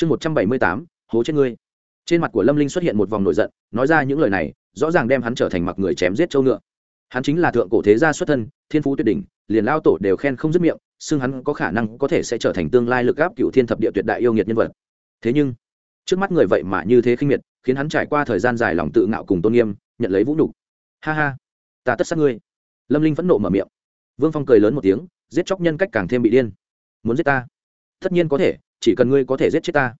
chương một trăm bảy mươi tám, hố trên ngươi. Trên mặt của lâm linh xuất hiện một vòng nổi giận, nói ra những lời này, rõ ràng đem hắn trở thành mặc người chém giết châu ngựa. Hắn chính là thượng cổ thế gia xuất thân, thiên phú tuyệt đỉnh, liền lao tổ đều khen không dứt miệng, xưng hắn có khả năng có thể sẽ trở thành tương lai lực áp cựu thiên thập địa tuyệt đại yêu nghiệt nhân vật. Thế nhưng, trước mắt người vậy mà như thế khinh miệt, khiến hắn trải qua thời gian dài lòng tự ngạo cùng tôn nghiêm, nhận lấy vũ nhục. Ha ha, ta tất sát ngươi. Lâm linh phẫn nộ mở miệng. Vương phong cười lớn một tiếng, giết chóc nhân cách càng thêm bị điên. Muốn giết ta? Tất nhiên có thể chỉ cần ngươi có thể giết chết ta.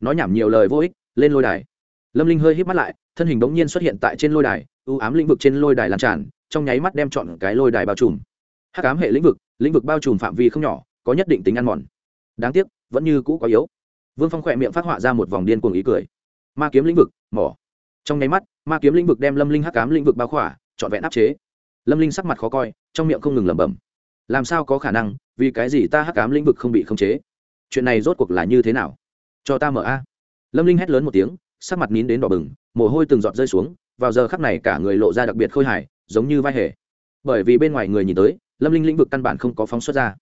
Nói nhảm nhiều lời vô ích, lên lôi đài. Lâm linh hơi hít mắt lại, thân hình bỗng nhiên xuất hiện tại trên lôi đài ưu ám lĩnh vực trên lôi đài làm tràn, trong nháy mắt đem chọn cái lôi đài bao trùm. Hắc ám hệ lĩnh vực lĩnh vực bao trùm phạm vi không nhỏ, có nhất định tính ăn mòn. Đáng tiếc, vẫn như cũ có yếu. Vương phong khỏe miệng phát họa ra một vòng điên cuồng ý cười. Ma kiếm lĩnh vực, mỏ. Trong nháy mắt, ma kiếm lĩnh vực đem lâm linh hắc ám lĩnh vực bao khỏa, trọn vẹn áp chế. Lâm linh sắc mặt khó coi, trong miệng không ngừng lẩm bẩm. Làm sao có khả năng, vì cái gì ta hắc ám lĩnh vực không bị khống chế? Chuyện này rốt cuộc là như thế nào? Cho ta mở a. Lâm linh hét lớn một tiếng, sắc mặt nín đến đỏ bừng, mồ hôi từng giọt rơi xuống, vào giờ khắc này cả người lộ ra đặc biệt khôi hài, giống như vai hề. Bởi vì bên ngoài người nhìn tới, lâm linh lĩnh vực căn bản không có phóng xuất ra.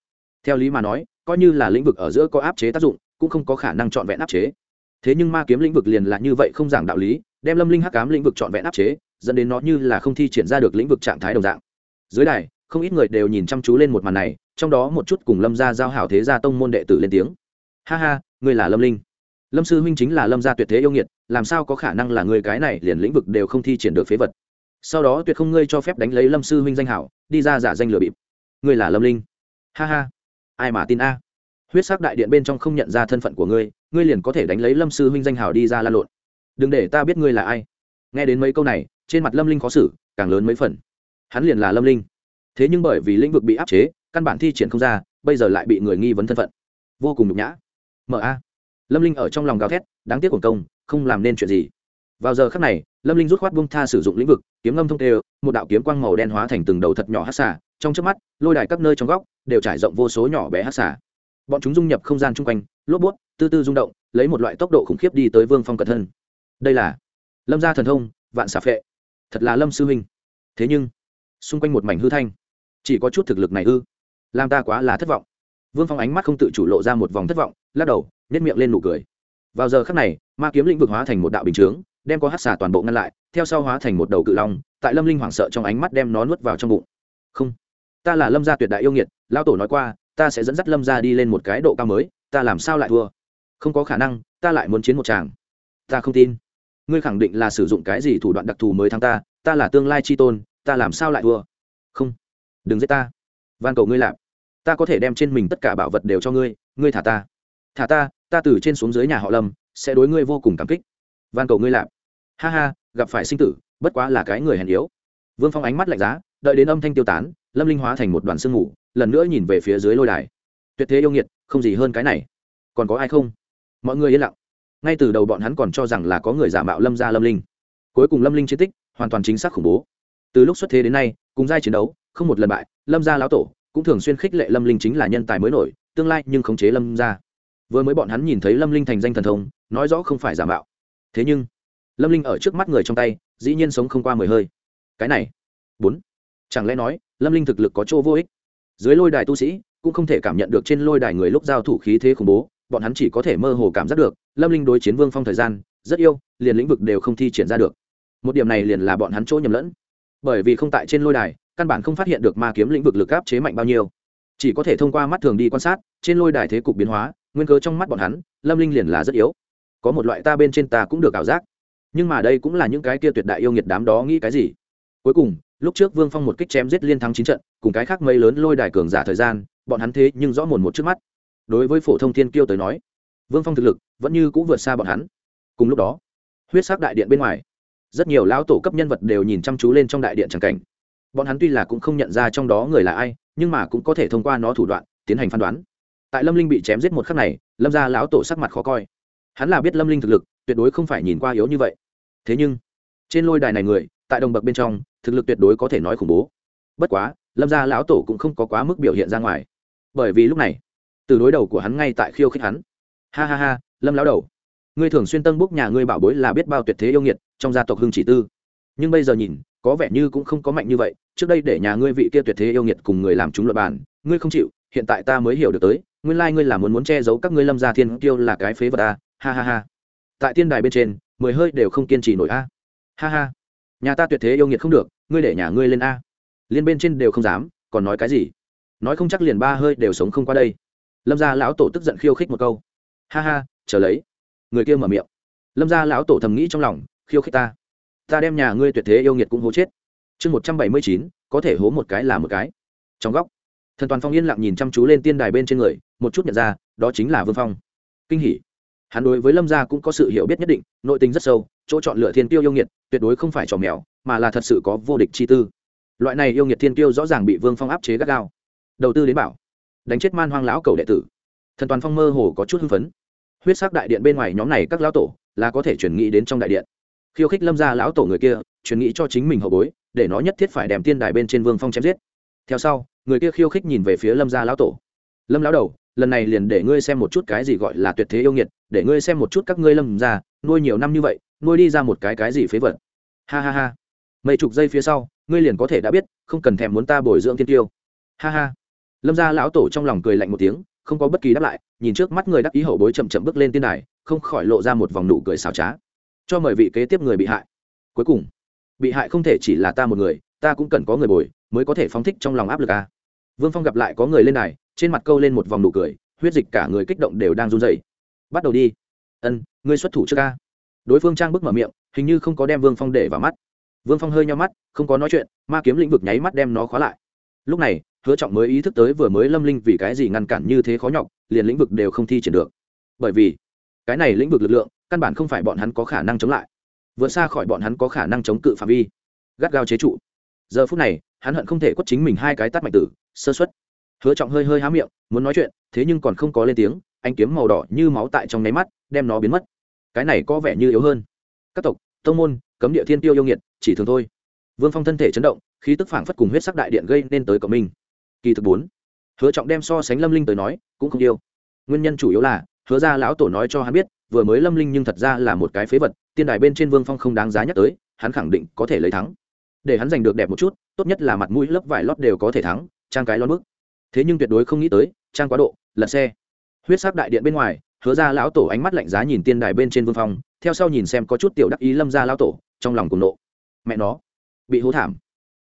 Theo lý mà nói, coi như là lĩnh vực ở giữa có áp chế tác dụng, cũng không có khả năng trọn vẹn áp chế. Thế nhưng ma kiếm lĩnh vực liền là như vậy không giảng đạo lý, đem lâm linh hắc cám lĩnh vực trọn vẹn áp chế, dẫn đến nó như là không thi triển ra được lĩnh vực trạng thái đồng dạng. Dưới đài, không ít người đều nhìn chăm chú lên một màn này trong đó một chút cùng lâm gia giao hảo thế gia tông môn đệ tử lên tiếng. Ha ha, ngươi là lâm linh. Lâm sư huynh chính là lâm gia tuyệt thế yêu nghiệt, làm sao có khả năng là người cái này liền lĩnh vực đều không thi triển được phế vật. Sau đó tuyệt không ngươi cho phép đánh lấy lâm sư huynh danh hảo, đi ra giả danh lừa bịp. Ngươi là lâm linh. Ha ha. Ai mà tin a? Huyết sắc đại điện bên trong không nhận ra thân phận của ngươi ngươi liền có thể đánh lấy lâm sư huynh danh hảo đi ra lan lộn. Đừng để ta biết ngươi là ai. Nghe đến mấy câu này, trên mặt lâm linh khó xử, càng lớn mấy phần. Hắn liền là lâm linh. Thế nhưng bởi vì lĩnh vực bị áp chế căn bản thi triển không ra, bây giờ lại bị người nghi vấn thân phận. Vô cùng nhục nhã. Mở a. Lâm linh ở trong lòng gào thét, đáng tiếc quần công, không làm nên chuyện gì. Vào giờ khắc này, lâm linh rút khoát bung tha sử dụng lĩnh vực, kiếm ngâm thông tê, một đạo kiếm quang màu đen hóa thành từng đầu thật nhỏ hát xả trong trước mắt, lôi đài các nơi trong góc đều trải rộng vô số nhỏ bé hát xả bọn chúng dung nhập không gian chung quanh, lốp bút, tư tư rung động, lấy một loại tốc độ khủng khiếp đi tới vương phong cẩn thân. Đây là lâm gia thần thông, vạn xà phệ. Thật là lâm sư huynh. Thế nhưng, xung quanh một mảnh hư thanh, chỉ có chút thực lực này ư làm ta quá là thất vọng. Vương phong ánh mắt không tự chủ lộ ra một vòng thất vọng, lắc đầu nếp miệng lên nụ cười. Vào giờ khắc này, ma kiếm lĩnh vực hóa thành một đạo bình chướng, đem có hát xà toàn bộ ngăn lại, theo sau hóa thành một đầu cự long, tại lâm linh hoảng sợ trong ánh mắt đem nó nuốt vào trong bụng. Không, ta là lâm gia tuyệt đại yêu nghiệt lao tổ nói qua, ta sẽ dẫn dắt lâm gia đi lên một cái độ cao mới, ta làm sao lại thua? Không có khả năng, ta lại muốn chiến một chàng ta không tin. Ngươi khẳng định là sử dụng cái gì thủ đoạn đặc thù mới thắng ta ta là tương lai c h i tôn, ta làm sao lại thua? Không, đừng giết ta. Van cầu ngươi lạp ta có thể đem trên mình tất cả bảo vật đều cho ngươi ngươi thả ta. Thả ta ta từ trên xuống dưới nhà họ lâm, sẽ đối ngươi vô cùng cảm kích. Van cầu ngươi lạp. Ha ha, gặp phải sinh tử, bất quá là cái người hèn yếu. Vương phong ánh mắt lạnh giá, đợi đến âm thanh tiêu tán, lâm linh hóa thành một đoàn sương ngủ lần nữa nhìn về phía dưới lôi đài. Tuyệt thế yêu nghiệt, không gì hơn cái này. Còn có ai không? Mọi người yên lặng. Ngay từ đầu bọn hắn còn cho rằng là có người giả mạo lâm gia lâm linh. Cuối cùng lâm linh chiến tích, hoàn toàn chính xác khủng bố. Từ lúc xuất thế đến nay, cùng giai chiến đấu, không một lần bại, lâm gia lão tổ cũng thường xuyên khích lệ lâm linh chính là nhân tài mới nổi, tương lai nhưng khống chế lâm gia vừa mới bọn hắn nhìn thấy lâm linh thành danh thần thông, nói rõ không phải giả mạo. Thế nhưng, lâm linh ở trước mắt người trong tay, dĩ nhiên sống không qua mười hơi. Cái này, bốn. Chẳng lẽ nói, lâm linh thực lực có chỗ vô ích? Dưới lôi đài tu sĩ, cũng không thể cảm nhận được trên lôi đài người lúc giao thủ khí thế khủng bố, bọn hắn chỉ có thể mơ hồ cảm giác được, lâm linh đối chiến vương phong thời gian, rất yêu, liền lĩnh vực đều không thi triển ra được. Một điểm này liền là bọn hắn chỗ nhầm lẫn. Bởi vì không tại trên lôi đài căn bản không phát hiện được ma kiếm lĩnh vực lực áp chế mạnh bao nhiêu. Chỉ có thể thông qua mắt thường đi quan sát, trên lôi đài thế cục biến hóa, nguyên cớ trong mắt bọn hắn, lâm linh liền là rất yếu. Có một loại ta bên trên ta cũng được ảo giác. Nhưng mà đây cũng là những cái kia tuyệt đại yêu nghiệt đám đó nghĩ cái gì? Cuối cùng, lúc trước vương phong một kích chém giết liên thắng chín trận, cùng cái khác mấy lớn lôi đài cường giả thời gian, bọn hắn thế nhưng rõ mồn một trước mắt. Đối với phổ thông thiên kiêu tới nói, vương phong thực lực vẫn như cũng vượt xa bọn hắn. Cùng lúc đó, huyết sắc đại điện bên ngoài, rất nhiều lão tổ cấp nhân vật đều nhìn chăm chú lên trong đại điện tràng cảnh bọn hắn tuy là cũng không nhận ra trong đó người là ai, nhưng mà cũng có thể thông qua nó thủ đoạn, tiến hành phán đoán. Tại lâm linh bị chém giết một khắc này, lâm ra lão tổ sắc mặt khó coi. Hắn là biết lâm linh thực lực, tuyệt đối không phải nhìn qua yếu như vậy. Thế nhưng, trên lôi đài này người, tại đồng bậc bên trong, thực lực tuyệt đối có thể nói khủng bố. Bất quá, lâm gia lão tổ cũng không có quá mức biểu hiện ra ngoài. Bởi vì lúc này, từ đối đầu của hắn ngay tại khiêu khích hắn. Ha ha ha, lâm lão đầu. Ngươi thường xuyên tân búc nhà ngươi bảo bối là biết bao tuyệt thế yêu nghiệt, trong gia tộc hưng chỉ tư. Nhưng bây giờ nhìn có vẻ như cũng không có mạnh như vậy, trước đây để nhà ngươi vị kia tuyệt thế yêu nghiệt cùng người làm chúng luật bàn ngươi không chịu, hiện tại ta mới hiểu được tới, nguyên lai ngươi là muốn muốn che giấu các ngươi lâm gia thiên kiêu là cái phế vật ta ha ha ha. Tại tiên đài bên trên, mười hơi đều không kiên trì nổi a. Ha ha. Nhà ta tuyệt thế yêu nghiệt không được, ngươi để nhà ngươi lên a. Liên bên trên đều không dám, còn nói cái gì? Nói không chắc liền ba hơi đều sống không qua đây. Lâm gia lão tổ tức giận khiêu khích một câu. Ha ha, chờ lấy. Người kia mở miệng. Lâm gia lão tổ thầm nghĩ trong lòng, khiêu khích ta ta đem nhà ngươi tuyệt thế yêu nghiệt cũng hố chết. Chương một trăm bảy mươi chín, có thể hố một cái là một cái. Trong góc, thần toàn phong yên lặng nhìn chăm chú lên tiên đài bên trên người, một chút nhận ra, đó chính là vương phong. Kinh hỉ. Hắn đối với lâm gia cũng có sự hiểu biết nhất định, nội tình rất sâu, chỗ chọn lựa thiên tiêu yêu nghiệt, tuyệt đối không phải trò mèo, mà là thật sự có vô địch chi tư. Loại này yêu nghiệt thiên tiêu rõ ràng bị vương phong áp chế gắt gao. Đầu tư đến bảo, đánh chết man hoang lão cầu đệ tử. Thần toàn phong mơ hồ có chút hưng phấn. Huyết sắc đại điện bên ngoài nhóm này các lão tổ, là có thể chuyển nghĩ đến trong đại điện khiêu khích lâm gia lão tổ người kia chuyển nghĩ cho chính mình hậu bối, để nó nhất thiết phải đem tiên đài bên trên vương phong chém giết. Theo sau, người kia khiêu khích nhìn về phía lâm gia lão tổ. Lâm lão đầu, lần này liền để ngươi xem một chút cái gì gọi là tuyệt thế yêu nghiệt, để ngươi xem một chút các ngươi lâm gia, nuôi nhiều năm như vậy, nuôi đi ra một cái cái gì phế vật. Ha ha ha. Mấy chục giây phía sau, ngươi liền có thể đã biết, không cần thèm muốn ta bồi dưỡng tiên tiêu. Ha ha. Lâm gia lão tổ trong lòng cười lạnh một tiếng, không có bất kỳ đáp lại, nhìn trước mắt người đắc ý hậu bối chậm chậm bước lên tiên đài, không khỏi lộ ra một vòng nụ cười xào trá cho mời vị kế tiếp người bị hại. Cuối cùng, bị hại không thể chỉ là ta một người, ta cũng cần có người bồi, mới có thể phóng thích trong lòng áp lực a vương phong gặp lại có người lên đài, trên mặt câu lên một vòng nụ cười, huyết dịch cả người kích động đều đang run dày bắt đầu đi. Ân, ngươi xuất thủ trước ca. Đối phương trang bức mở miệng, hình như không có đem vương phong để vào mắt. Vương phong hơi nhau mắt, không có nói chuyện, ma kiếm lĩnh vực nháy mắt đem nó khóa lại. Lúc này, hứa trọng mới ý thức tới vừa mới lâm linh vì cái gì ngăn cản như thế khó nhọc, liền lĩnh vực đều không thi triển được. Bởi vì, cái này lĩnh vực lực lượng căn bản không phải bọn hắn có khả năng chống lại. Vượt xa khỏi bọn hắn có khả năng chống cự phạm vi. Gắt gao chế trụ. Giờ phút này, hắn hận không thể quất chính mình hai cái tắt mạnh tử, sơ xuất hứa trọng hơi hơi há miệng, muốn nói chuyện, thế nhưng còn không có lên tiếng, anh kiếm màu đỏ như máu tại trong nháy mắt, đem nó biến mất. Cái này có vẻ như yếu hơn. Các tộc, tông môn, cấm địa thiên tiêu yêu nghiệt, chỉ thường thôi. Vương phong thân thể chấn động, khí tức phảng phất cùng huyết sắc đại điện gây nên tới cộng minh. Kỳ thực bốn, hứa trọng đem so sánh lâm linh tới nói, cũng không yêu. Nguyên nhân chủ yếu là, hứa ra lão tổ nói cho hắn biết vừa mới lâm linh nhưng thật ra là một cái phế vật, tiên đài bên trên vương phong không đáng giá nhắc tới, hắn khẳng định có thể lấy thắng. Để hắn giành được đẹp một chút, tốt nhất là mặt mũi lớp vải lót đều có thể thắng, trang cái lót bức thế nhưng tuyệt đối không nghĩ tới, trang quá độ, lật xe. Huyết sắc đại điện bên ngoài, hứa ra lão tổ ánh mắt lạnh giá nhìn tiên đài bên trên vương phong, theo sau nhìn xem có chút tiểu đắc ý lâm ra lão tổ, trong lòng cùng nộ. Mẹ nó, bị hố thảm.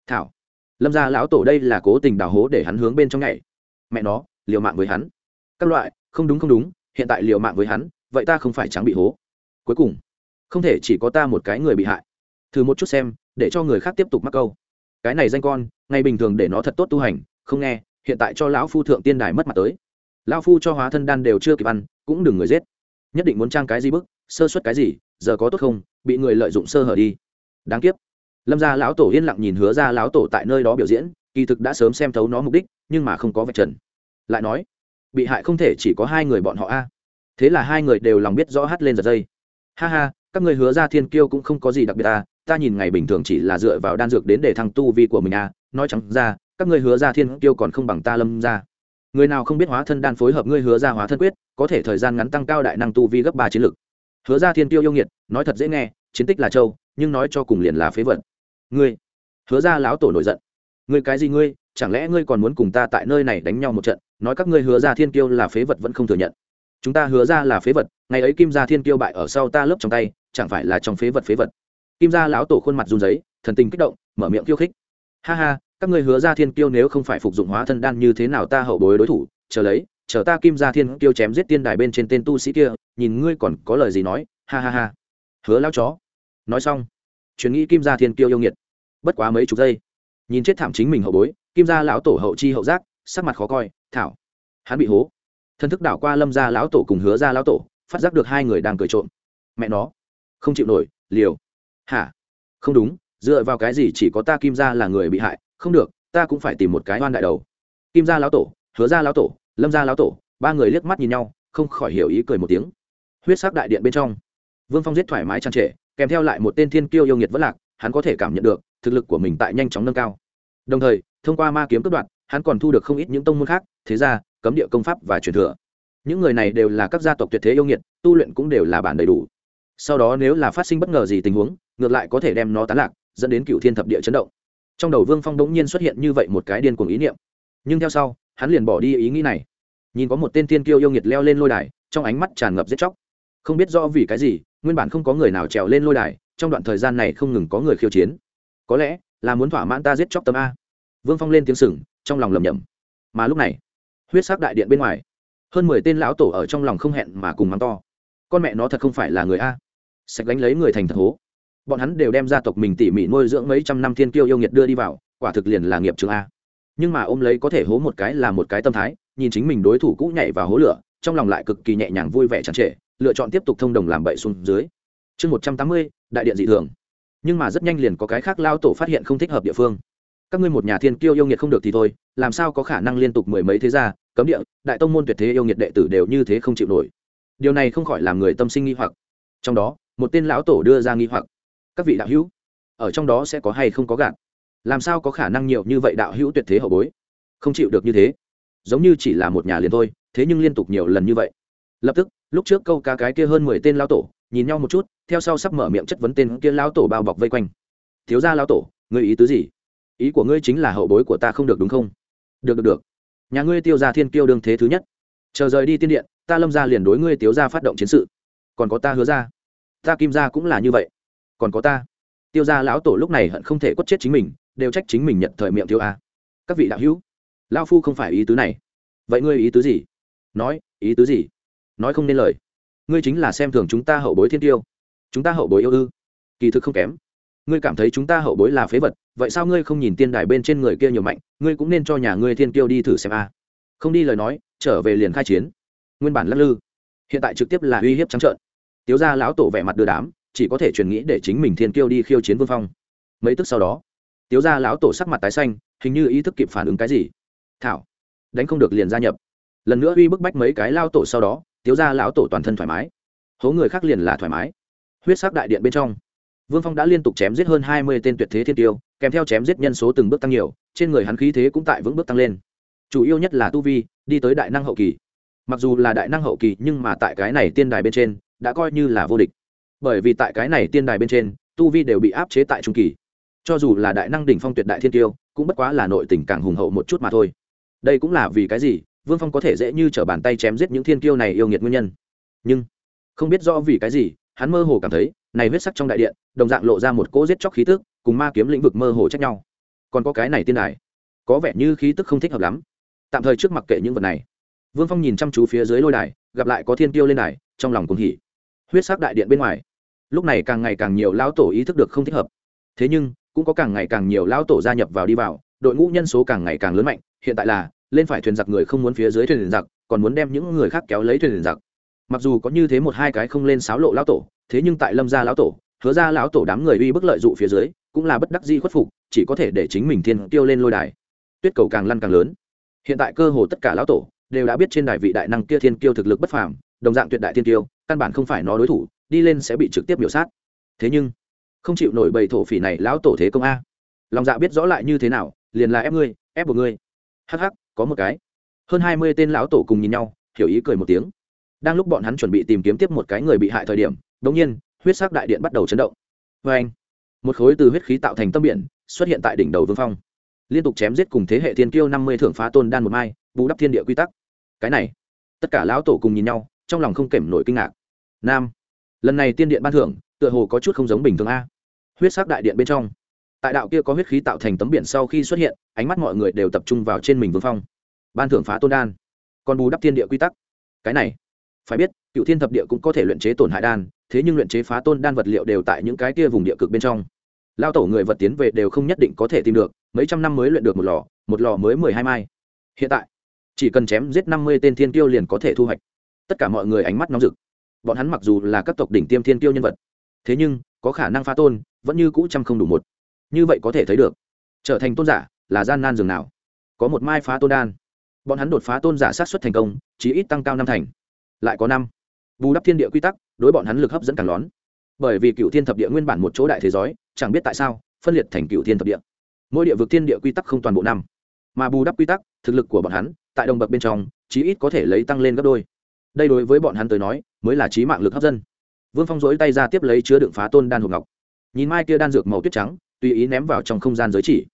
Thảo. Lâm ra lão tổ đây là cố tình đào hố để hắn hướng bên trong nhảy. Mẹ nó, liều mạng với hắn. Các loại, không đúng không đúng, hiện tại liều mạng với hắn vậy ta không phải trắng bị hố. Cuối cùng, không thể chỉ có ta một cái người bị hại. Thử một chút xem, để cho người khác tiếp tục mắc câu. Cái này danh con, ngày bình thường để nó thật tốt tu hành, không nghe, hiện tại cho lão phu thượng tiên đài mất mặt tới. Lão phu cho hóa thân đan đều chưa kịp ăn, cũng đừng người giết. Nhất định muốn trang cái gì bức, sơ suất cái gì, giờ có tốt không, bị người lợi dụng sơ hở đi. Đáng tiếc lâm gia lão tổ yên lặng nhìn hứa ra lão tổ tại nơi đó biểu diễn, kỳ thực đã sớm xem thấu nó mục đích, nhưng mà không có vạch trần. Lại nói, bị hại không thể chỉ có hai người bọn họ a thế là hai người đều lòng biết rõ hát lên giật dây. Ha ha, các người hứa ra thiên kiêu cũng không có gì đặc biệt à ta nhìn ngày bình thường chỉ là dựa vào đan dược đến để thăng tu vi của mình à nói chẳng ra, các ngươi hứa ra thiên kiêu còn không bằng ta lâm ra. Người nào không biết hóa thân đan phối hợp ngươi hứa ra hóa thân quyết, có thể thời gian ngắn tăng cao đại năng tu vi gấp ba chiến lực. Hứa ra thiên kiêu yêu nghiệt, nói thật dễ nghe, chiến tích là châu, nhưng nói cho cùng liền là phế vật. Ngươi, hứa ra láo tổ nổi giận. Ngươi cái gì ngươi, chẳng lẽ ngươi còn muốn cùng ta tại nơi này đánh nhau một trận, nói các ngươi hứa ra thiên kiêu là phế vật vẫn không thừa nhận chúng ta hứa ra là phế vật, ngày ấy kim gia thiên kiêu bại ở sau ta lớp trong tay, chẳng phải là trong phế vật phế vật. Kim gia lão tổ khuôn mặt run giấy thần tình kích động, mở miệng khiêu khích. Ha ha, các ngươi hứa ra thiên kiêu nếu không phải phục dụng hóa thân đan như thế nào ta hậu bối đối thủ, chờ lấy, chờ ta kim gia thiên kiêu chém giết tiên đài bên trên tên tu sĩ kia, nhìn ngươi còn có lời gì nói, ha ha ha. Hứa lao chó. Nói xong chuyến nghĩ kim gia thiên kiêu yêu nghiệt. Bất quá mấy chục giây, nhìn chết thảm chính mình hậu bối, kim gia lão tổ hậu chi hậu giác, sắc mặt khó coi, thảo. Hắn bị hố thân thức đảo qua lâm gia lão tổ cùng hứa gia lão tổ, phát giác được hai người đang cười trộm. Mẹ nó, không chịu nổi, liều. Hả? Không đúng, dựa vào cái gì chỉ có ta kim gia là người bị hại? Không được, ta cũng phải tìm một cái oan đại đầu. Kim gia lão tổ, hứa gia lão tổ, lâm gia lão tổ, ba người liếc mắt nhìn nhau, không khỏi hiểu ý cười một tiếng. Huyết sắc đại điện bên trong, vương phong giết thoải mái trang trệ kèm theo lại một tên thiên kiêu yêu nghiệt vất lạc, hắn có thể cảm nhận được, thực lực của mình tại nhanh chóng nâng cao. Đồng thời, thông qua ma kiếm cướp đoạn hắn còn thu được không ít những tông môn khác, thế ra cấm địa công pháp và truyền thừa. Những người này đều là các gia tộc tuyệt thế yêu nghiệt, tu luyện cũng đều là bản đầy đủ. Sau đó nếu là phát sinh bất ngờ gì tình huống, ngược lại có thể đem nó tán lạc, dẫn đến cựu thiên thập địa chấn động. Trong đầu vương phong đ n g nhiên xuất hiện như vậy một cái điên cuồng ý niệm. Nhưng theo sau, hắn liền bỏ đi ý nghĩ này. Nhìn có một tên thiên kiêu yêu nghiệt leo lên lôi đài, trong ánh mắt tràn ngập giết chóc. Không biết rõ vì cái gì, nguyên bản không có người nào trèo lên lôi đài, trong đoạn thời gian này không ngừng có người khiêu chiến. Có lẽ là muốn thỏa mãn ta giết chóc tâm a. Vương phong lên tiếng sừng, trong lòng lầm nhầm mà lúc này huyết sắc đại điện bên ngoài. Hơn mười tên lão tổ ở trong lòng không hẹn mà cùng mắng to. Con mẹ nó thật không phải là người a. Sạch đánh lấy người thành thật hố. Bọn hắn đều đem gia tộc mình tỉ mỉ nuôi dưỡng mấy trăm năm thiên kiêu yêu nghiệt đưa đi vào, quả thực liền là nghiệp trường a. Nhưng mà ôm lấy có thể hố một cái là một cái tâm thái, nhìn chính mình đối thủ cũ nhảy vào hố lửa, trong lòng lại cực kỳ nhẹ nhàng vui vẻ chẳng trệ lựa chọn tiếp tục thông đồng làm bậy xuống dưới. Chương một trăm tám mươi, đại điện dị thường. Nhưng mà rất nhanh liền có cái khác lao tổ phát hiện không thích hợp địa phương các ngươi một nhà thiên kiêu yêu nghiệt không được thì thôi, làm sao có khả năng liên tục mười mấy thế gia, cấm địa, đại tông môn tuyệt thế yêu nghiệt đệ tử đều như thế không chịu nổi. Điều này không khỏi làm người tâm sinh nghi hoặc. Trong đó, một tên lão tổ đưa ra nghi hoặc. Các vị đạo hữu, ở trong đó sẽ có hay không có gạt? Làm sao có khả năng nhiều như vậy đạo hữu tuyệt thế hậu bối? Không chịu được như thế. Giống như chỉ là một nhà liền thôi, thế nhưng liên tục nhiều lần như vậy. Lập tức, lúc trước câu ca cái kia hơn mười tên lão tổ, nhìn nhau một chút, theo sau sắp mở miệng chất vấn tên kia lão tổ bao bọc vây quanh. Thiếu gia lão tổ, ngươi ý tứ gì? Ý của ngươi chính là hậu bối của ta không được đúng không? Được được được. Nhà ngươi tiêu ra thiên kiêu đương thế thứ nhất. Chờ rời đi tiên điện, ta lâm ra liền đối ngươi tiêu ra phát động chiến sự. Còn có ta hứa ra ta kim ra cũng là như vậy. Còn có ta. Tiêu ra lão tổ lúc này hận không thể quất chết chính mình, đều trách chính mình nhận thời miệng tiêu a. Các vị đạo hữu lao phu không phải ý tứ này. Vậy ngươi ý tứ gì? Nói, ý tứ gì? Nói không nên lời. Ngươi chính là xem thường chúng ta hậu bối thiên tiêu. Chúng ta hậu bối yêu ư? Kỳ thực không kém. Ngươi cảm thấy chúng ta hậu bối là phế vật vậy sao ngươi không nhìn tiên đài bên trên người kia nhiều mạnh, ngươi cũng nên cho nhà ngươi thiên kiêu đi thử xem a. À. Không đi lời nói, trở về liền khai chiến. Nguyên bản lắc lư, hiện tại trực tiếp là uy hiếp trắng trợn. Tiếu ra lão tổ vẻ mặt đưa đám, chỉ có thể truyền nghĩ để chính mình thiên kiêu đi khiêu chiến vương phong. Mấy tức sau đó, tiếu ra lão tổ sắc mặt tái xanh, hình như ý thức kịp phản ứng cái gì. Thảo, đánh không được liền gia nhập. Lần nữa uy bức bách mấy cái lao tổ sau đó, tiếu ra lão tổ toàn thân thoải mái. Hố người khác liền là thoải mái. Huyết sắc đại điện bên trong vương phong đã liên tục chém giết hơn hai mươi tên tuyệt thế thiên tiêu, kèm theo chém giết nhân số từng bước tăng nhiều, trên người hắn khí thế cũng tại vững bước tăng lên. Chủ yếu nhất là tu vi, đi tới đại năng hậu kỳ. Mặc dù là đại năng hậu kỳ, nhưng mà tại cái này tiên đài bên trên, đã coi như là vô địch. Bởi vì tại cái này tiên đài bên trên, tu vi đều bị áp chế tại trung kỳ. Cho dù là đại năng đỉnh phong tuyệt đại thiên tiêu, cũng bất quá là nội tình càng hùng hậu một chút mà thôi. Đây cũng là vì cái gì, vương phong có thể dễ như trở bàn tay chém giết những thiên kiêu này yêu nghiệt nguyên nhân. Nhưng, không biết rõ vì cái gì, hắn mơ hồ cảm thấy này huyết sắc trong đại điện, đồng dạng lộ ra một cỗ giết chóc khí tức, cùng ma kiếm lĩnh vực mơ hồ trách nhau. Còn có cái này tiên đài, có vẻ như khí tức không thích hợp lắm. Tạm thời trước mặc kệ những vật này. Vương phong nhìn chăm chú phía dưới lôi đài, gặp lại có thiên tiêu lên đài, trong lòng cùng hỉ. Huyết sắc đại điện bên ngoài, lúc này càng ngày càng nhiều lão tổ ý thức được không thích hợp. Thế nhưng, cũng có càng ngày càng nhiều lão tổ gia nhập vào đi vào, đội ngũ nhân số càng ngày càng lớn mạnh, hiện tại là, lên phải thuyền giặc người không muốn phía dưới thuyền giặc, còn muốn đem những người khác kéo lấy thuyền giặc. Mặc dù có như thế một hai cái không lên sáo lộ lão tổ thế nhưng tại lâm gia lão tổ, hứa ra lão tổ đám người uy bức lợi dụ phía dưới, cũng là bất đắc di khuất phục, chỉ có thể để chính mình thiên tiêu lên lôi đài. Tuyết cầu càng lăn càng lớn. Hiện tại cơ hồ tất cả lão tổ đều đã biết trên đài vị đại năng kia thiên kiêu thực lực bất phàm, đồng dạng tuyệt đại thiên kiêu, căn bản không phải nó đối thủ, đi lên sẽ bị trực tiếp biểu sát. Thế nhưng, không chịu nổi bầy thổ phỉ này lão tổ thế công a. Lòng dạ biết rõ lại như thế nào, liền là ép ngươi, ép một ngươi. Hh có một cái. Hơn hai mươi tên lão tổ cùng nhìn nhau, hiểu ý cười một tiếng. Đang lúc bọn hắn chuẩn bị tìm kiếm tiếp một cái người bị hại thời điểm đột nhiên, huyết sắc đại điện bắt đầu chấn động. Vê anh, một khối từ huyết khí tạo thành tâm biển, xuất hiện tại đỉnh đầu vương phong. Liên tục chém giết cùng thế hệ thiên kiêu năm mươi thượng phá tôn đan một mai, bù đắp thiên địa quy tắc. Cái này, tất cả lão tổ cùng nhìn nhau, trong lòng không kềm nổi kinh ngạc. Nam, lần này tiên điện ban thưởng, tựa hồ có chút không giống bình thường a. Huyết sắc đại điện bên trong, tại đạo kia có huyết khí tạo thành tấm biển sau khi xuất hiện, ánh mắt mọi người đều tập trung vào trên mình vương phong. Ban thưởng phá tôn đan, còn bù đắp thiên địa quy tắc. Cái này, phải biết cựu thiên thập địa cũng có thể luyện chế tổn hại đan, thế nhưng luyện chế phá tôn đan vật liệu đều tại những cái kia vùng địa cực bên trong. Lao tổ người vật tiến về đều không nhất định có thể tìm được, mấy trăm năm mới luyện được một lò một lò mới mười hai mai. Hiện tại, chỉ cần chém giết năm mươi tên thiên tiêu liền có thể thu hoạch. Tất cả mọi người ánh mắt nóng rực. Bọn hắn mặc dù là các tộc đỉnh tiêm thiên tiêu nhân vật, thế nhưng có khả năng phá tôn vẫn như cũ trăm không đủ một. Như vậy có thể thấy được, trở thành tôn giả là gian nan dường nào. Có một mai phá tôn đan, bọn hắn đột phá tôn giả sát xuất thành công, chí ít tăng cao năm thành. Lại có năm bù đắp thiên địa quy tắc, đối bọn hắn lực hấp dẫn càng lón bởi vì cựu thiên thập địa nguyên bản một chỗ đại thế giới, chẳng biết tại sao, phân liệt thành cựu thiên thập địa. Mỗi địa vực thiên địa quy tắc không toàn bộ năm. Mà bù đắp quy tắc, thực lực của bọn hắn, tại đồng bậc bên trong, chí ít có thể lấy tăng lên gấp đôi. Đây đối với bọn hắn tới nói, mới là trí mạng lực hấp dẫn. Vương phong dối tay ra tiếp lấy chứa đựng phá tôn đan hộp ngọc. Nhìn mai kia đan dược màu tuyết trắng, tùy ý ném vào trong không gian giới chỉ.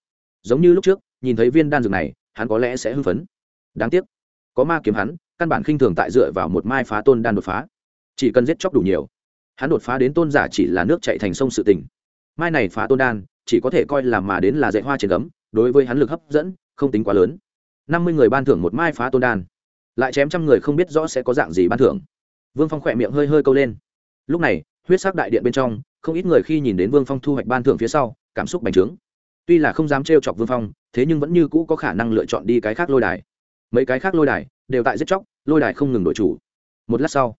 Giống như lúc trước, nhìn thấy viên đan dược này, hắn có lẽ sẽ hưng phấn. Đáng tiếc, có ma kiếm hắn, căn bản khinh thường tại dựa vào một mai phá tôn đan đột phá chỉ cần giết chóc đủ nhiều, hắn đột phá đến tôn giả chỉ là nước chạy thành sông sự tình. Mai này phá tôn đan, chỉ có thể coi là mà đến là dạy hoa trên gấm, đối với hắn lực hấp dẫn, không tính quá lớn. Năm mươi người ban thưởng một mai phá tôn đan. Lại chém trăm người không biết rõ sẽ có dạng gì ban thưởng. Vương phong khỏe miệng hơi hơi câu lên. Lúc này, huyết sắc đại điện bên trong, không ít người khi nhìn đến vương phong thu hoạch ban thưởng phía sau, cảm xúc bành trướng. Tuy là không dám trêu chọc vương phong, thế nhưng vẫn như cũ có khả năng lựa chọn đi cái khác lôi đài. Mấy cái khác lôi đài đều tại giết chóc, lôi đài không ngừng đổi chủ. Một lát sau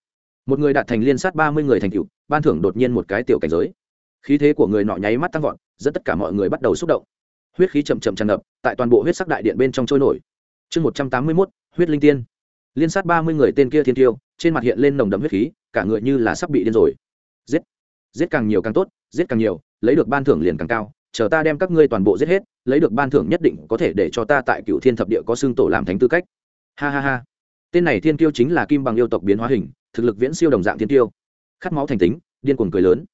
một người đạt thành liên sát ba mươi người thành cựu ban thưởng đột nhiên một cái tiểu cảnh giới. Khí thế của người nọ nháy mắt tăng vọt, dẫn tất cả mọi người bắt đầu xúc động. Huyết khí chậm chậm tràn ngập, tại toàn bộ huyết sắc đại điện bên trong trôi nổi. Chương một trăm tám mươi mốt, huyết linh tiên. Liên sát ba mươi người tên kia thiên tiêu, trên mặt hiện lên nồng đậm huyết khí, cả người như là sắp bị điên rồi. Giết! Giết càng nhiều càng tốt, giết càng nhiều, lấy được ban thưởng liền càng cao, chờ ta đem các ngươi toàn bộ giết hết, lấy được ban thưởng nhất định có thể để cho ta tại cựu thiên thập địa có xương tổ làm thánh tư cách. Ha ha ha! Tên này thiên tiêu chính là kim bằng yêu tộc biến hóa hình thực lực viễn siêu đồng dạng thiên tiêu. Khát máu thành tính, điên cuồng cười lớn.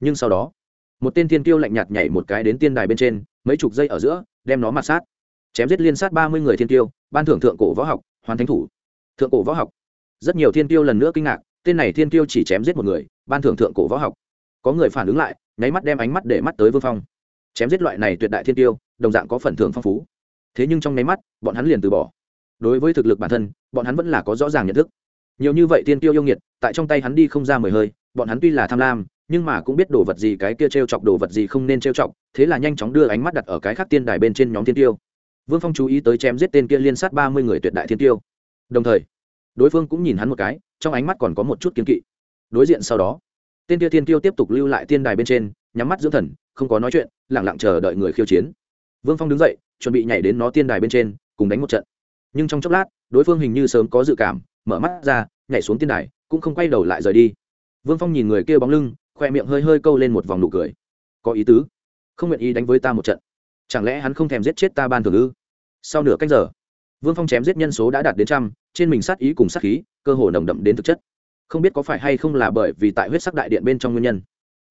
Nhưng sau đó, một tên thiên tiêu lạnh nhạt nhảy một cái đến tiên đài bên trên, mấy chục giây ở giữa, đem nó mặt sát. Chém giết liên sát ba mươi người thiên tiêu, ban thưởng thượng cổ võ học, hoàn thánh thủ. Thượng cổ võ học. Rất nhiều thiên tiêu lần nữa kinh ngạc, tên này thiên tiêu chỉ chém giết một người, ban thưởng thượng cổ võ học. Có người phản ứng lại, nháy mắt đem ánh mắt để mắt tới vương phong. Chém giết loại này tuyệt đại thiên tiêu, đồng dạng có phần thưởng phong phú. Thế nhưng trong nháy mắt, bọn hắn liền từ bỏ. Đối với thực lực bản thân, bọn hắn vẫn là có rõ ràng nhận thức nhiều như vậy tiên tiêu yêu nghiệt, tại trong tay hắn đi không ra mười hơi, bọn hắn tuy là tham lam, nhưng mà cũng biết đồ vật gì cái kia t r e o chọc, đồ vật gì không nên t r e o chọc, thế là nhanh chóng đưa ánh mắt đặt ở cái khác tiên đài bên trên nhóm thiên tiêu. Vương phong chú ý tới chém giết tên kia liên sát ba mươi người tuyệt đại thiên tiêu. Đồng thời, đối phương cũng nhìn hắn một cái, trong ánh mắt còn có một chút kiếm kỵ. Đối diện sau đó, tên kia thiên tiêu tiếp tục lưu lại tiên đài bên trên, nhắm mắt dưỡng thần, không có nói chuyện lẳng lặng chờ đợi người khiêu chiến. Vương phong đứng dậy, chuẩn bị nhảy đến nó tiên đài bên trên, cùng đánh một trận. Nhưng trong chốc lát, đối phương hình như sớm có dự cảm mở mắt ra, nhảy xuống tiên đài, cũng không quay đầu lại rời đi. Vương phong nhìn người kia bóng lưng, khoe miệng hơi hơi câu lên một vòng nụ cười. Có ý tứ. Không nguyện ý đánh với ta một trận. Chẳng lẽ hắn không thèm giết chết ta ban thường ư? Sau nửa cách giờ, vương phong chém giết nhân số đã đạt đến trăm, trên mình sát ý cùng sát khí, cơ hồ nồng đậm đến thực chất. Không biết có phải hay không là bởi vì tại huyết sắc đại điện bên trong nguyên nhân.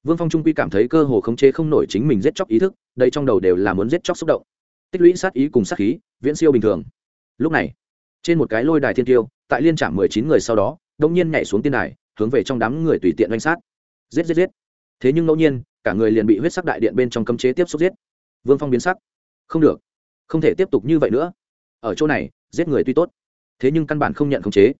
Vương phong trung quy cảm thấy cơ hồ khống chế không nổi chính mình giết chóc ý thức, đây trong đầu đều là muốn giết chóc xúc động. Tích lũy sát ý cùng sát khí, viễn siêu bình thường. Lúc này trên một cái lôi đài thiên tiêu, tại liên trạm mười chín người sau đó đông nhiên nhảy xuống tiên đài, hướng về trong đám người tùy tiện oanh sát. Giết giết giết. Thế nhưng ngẫu nhiên, cả người liền bị huyết sắc đại điện bên trong cấm chế tiếp xúc giết. Vương phong biến sắc. Không được. Không thể tiếp tục như vậy nữa. Ở chỗ này, giết người tuy tốt, thế nhưng căn bản không nhận khống chế.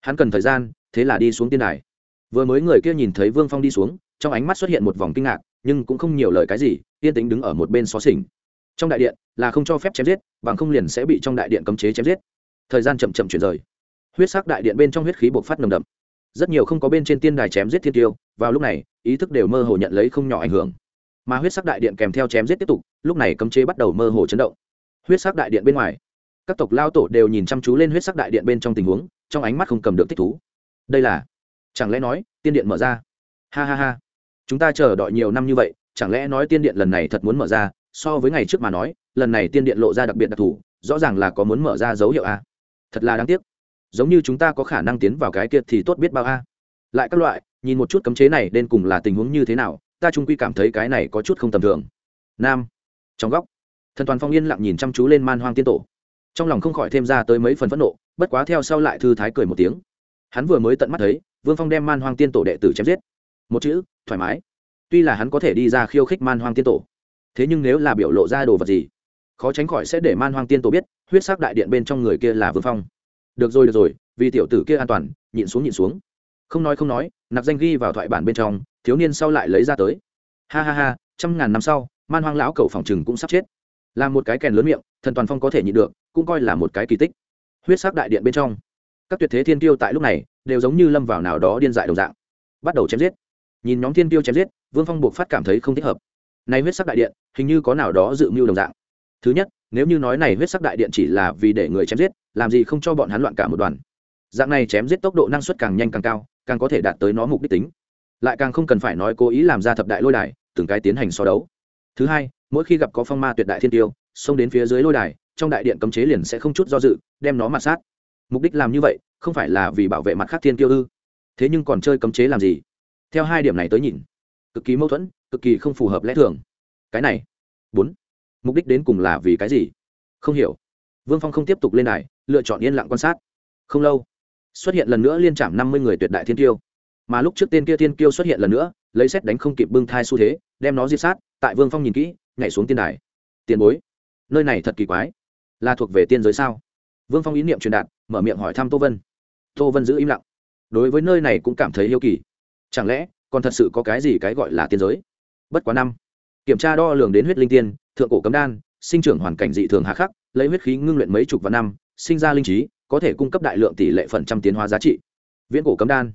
Hắn cần thời gian, thế là đi xuống tiên đài. Vừa mới người kia nhìn thấy vương phong đi xuống, trong ánh mắt xuất hiện một vòng kinh ngạc, nhưng cũng không nhiều lời cái gì, yên tính đứng ở một bên xó xỉnh. Trong đại điện là không cho phép chém giết, bằng không liền sẽ bị trong đại điện cấm chế chém giết thời gian chậm chậm chuyển rời. Huyết sắc đại điện bên trong huyết khí bộc phát nồng đậm. Rất nhiều không có bên trên tiên đài chém giết thiên tiêu, vào lúc này, ý thức đều mơ hồ nhận lấy không nhỏ ảnh hưởng. Mà huyết sắc đại điện kèm theo chém giết tiếp tục, lúc này cấm chế bắt đầu mơ hồ chấn động. Huyết sắc đại điện bên ngoài, các tộc lao tổ đều nhìn chăm chú lên huyết sắc đại điện bên trong tình huống, trong ánh mắt không cầm được thích thú. Đây là, chẳng lẽ nói, tiên điện mở ra? Ha ha ha. Chúng ta chờ đợi nhiều năm như vậy, chẳng lẽ nói tiên điện lần này thật muốn mở ra? So với ngày trước mà nói, lần này tiên điện lộ ra đặc biệt đặc thù, rõ ràng là có muốn mở ra dấu hiệu a thật là đáng tiếc. Giống như chúng ta có khả năng tiến vào cái kia thì tốt biết bao a. Lại các loại, nhìn một chút cấm chế này đến cùng là tình huống như thế nào, ta trung quy cảm thấy cái này có chút không tầm thường. Nam, trong góc, thần toàn phong yên lặng nhìn chăm chú lên man hoang tiên tổ. Trong lòng không khỏi thêm ra tới mấy phần phẫn nộ, bất quá theo sau lại thư thái cười một tiếng. Hắn vừa mới tận mắt thấy, vương phong đem man hoang tiên tổ đệ tử chém giết. Một chữ, thoải mái. Tuy là hắn có thể đi ra khiêu khích man hoang tiên tổ, thế nhưng nếu là biểu lộ ra đồ vật gì, khó tránh khỏi sẽ để man hoang tiên tổ biết huyết sắc đại điện bên trong người kia là vương phong. Được rồi được rồi, vì tiểu tử kia an toàn, nhịn xuống nhịn xuống. Không nói không nói, nạp danh ghi vào thoại bản bên trong, thiếu niên sau lại lấy ra tới. Ha ha ha, trăm ngàn năm sau, man hoang lão cầu phòng chừng cũng sắp chết. Là một cái kèn lớn miệng, thần toàn phong có thể nhịn được, cũng coi là một cái kỳ tích. Huyết sắc đại điện bên trong, các tuyệt thế thiên tiêu tại lúc này, đều giống như lâm vào nào đó điên dại đồng dạng. Bắt đầu chém giết. Nhìn nhóm thiên tiêu chém giết, vương phong buộc phát cảm thấy không thích hợp. Nay huyết sắc đại điện, hình như có nào đó dự mưu đồng dạng. Thứ nhất nếu như nói này huyết sắc đại điện chỉ là vì để người chém giết, làm gì không cho bọn hắn loạn cả một đoàn. Dạng này chém giết tốc độ năng suất càng nhanh càng cao, càng có thể đạt tới nó mục đích tính. Lại càng không cần phải nói cố ý làm ra thập đại lôi đài, từng cái tiến hành so đấu. Thứ hai, mỗi khi gặp có phong ma tuyệt đại thiên tiêu, xông đến phía dưới lôi đài, trong đại điện cấm chế liền sẽ không chút do dự, đem nó mặt sát. Mục đích làm như vậy, không phải là vì bảo vệ mặt khác thiên tiêu ư? Thế nhưng còn chơi cấm chế làm gì? Theo hai điểm này tới nhìn, cực kỳ mâu thuẫn, cực kỳ không phù hợp lẽ thường. Cái này, bốn mục đích đến cùng là vì cái gì? Không hiểu. Vương phong không tiếp tục lên đài, lựa chọn yên lặng quan sát. Không lâu, xuất hiện lần nữa liên chạm năm mươi người tuyệt đại thiên tiêu mà lúc trước tên kia thiên kiêu xuất hiện lần nữa, lấy xét đánh không kịp bưng thai xu thế, đem nó diệt sát, tại vương phong nhìn kỹ, nhảy xuống tiên đài. Tiền bối, nơi này thật kỳ quái. Là thuộc về tiên giới sao? Vương phong ý niệm truyền đạt, mở miệng hỏi thăm tô vân. Tô vân giữ im lặng. Đối với nơi này cũng cảm thấy yêu kỳ. Chẳng lẽ còn thật sự có cái gì cái gọi là tiên giới? Bất quá năm kiểm tra đo lường đến huyết linh tiên, thượng cổ cấm đan, sinh trưởng hoàn cảnh dị thường hạ khắc, lấy huyết khí ngưng luyện mấy chục vạn năm, sinh ra linh trí, có thể cung cấp đại lượng tỷ lệ phần trăm tiến hóa giá trị. Viễn cổ cấm đan.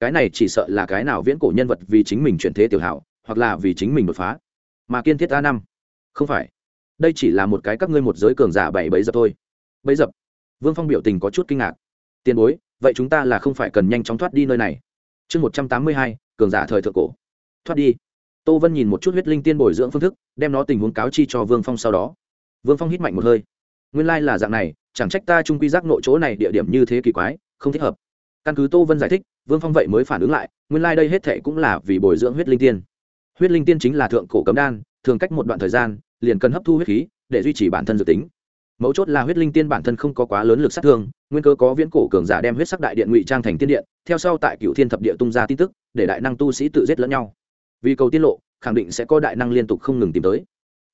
Cái này chỉ sợ là cái nào viễn cổ nhân vật vì chính mình chuyển thế tiểu hảo, hoặc là vì chính mình đột phá. Mà kiên thiết a năm. Không phải. Đây chỉ là một cái các ngươi một giới cường giả bảy bấy dập thôi. Bấy dập. Vương phong biểu tình có chút kinh ngạc. Tiền bối, vậy chúng ta là không phải cần nhanh chóng thoát đi nơi này. Chương một trăm tám mươi hai, cường giả thời thượng cổ. Thoát đi tô vân nhìn một chút huyết linh tiên bồi dưỡng phương thức, đem nó tình huống cáo chi cho vương phong sau đó. Vương phong hít mạnh một hơi. Nguyên lai、like、là dạng này, chẳng trách ta trung quy giác nội chỗ này địa điểm như thế kỳ quái, không thích hợp. Căn cứ tô vân giải thích, vương phong vậy mới phản ứng lại, nguyên lai、like、đây hết thệ cũng là vì bồi dưỡng huyết linh tiên. Huyết linh tiên chính là thượng cổ cấm đan, thường cách một đoạn thời gian, liền cần hấp thu huyết khí để duy trì bản thân dự tính. Mấu chốt là huyết linh tiên bản thân không có quá lớn lực sát thương, nguyên cơ có viễn cổ cường giả đem huyết sắc đại điện ngụy trang thành tiên điện, theo sau tại cựu thiên thập địa tung ra tin tức, để đại năng tu sĩ tự giết lẫn nhau vì cầu tiết lộ, khẳng định sẽ có đại năng liên tục không ngừng tìm tới.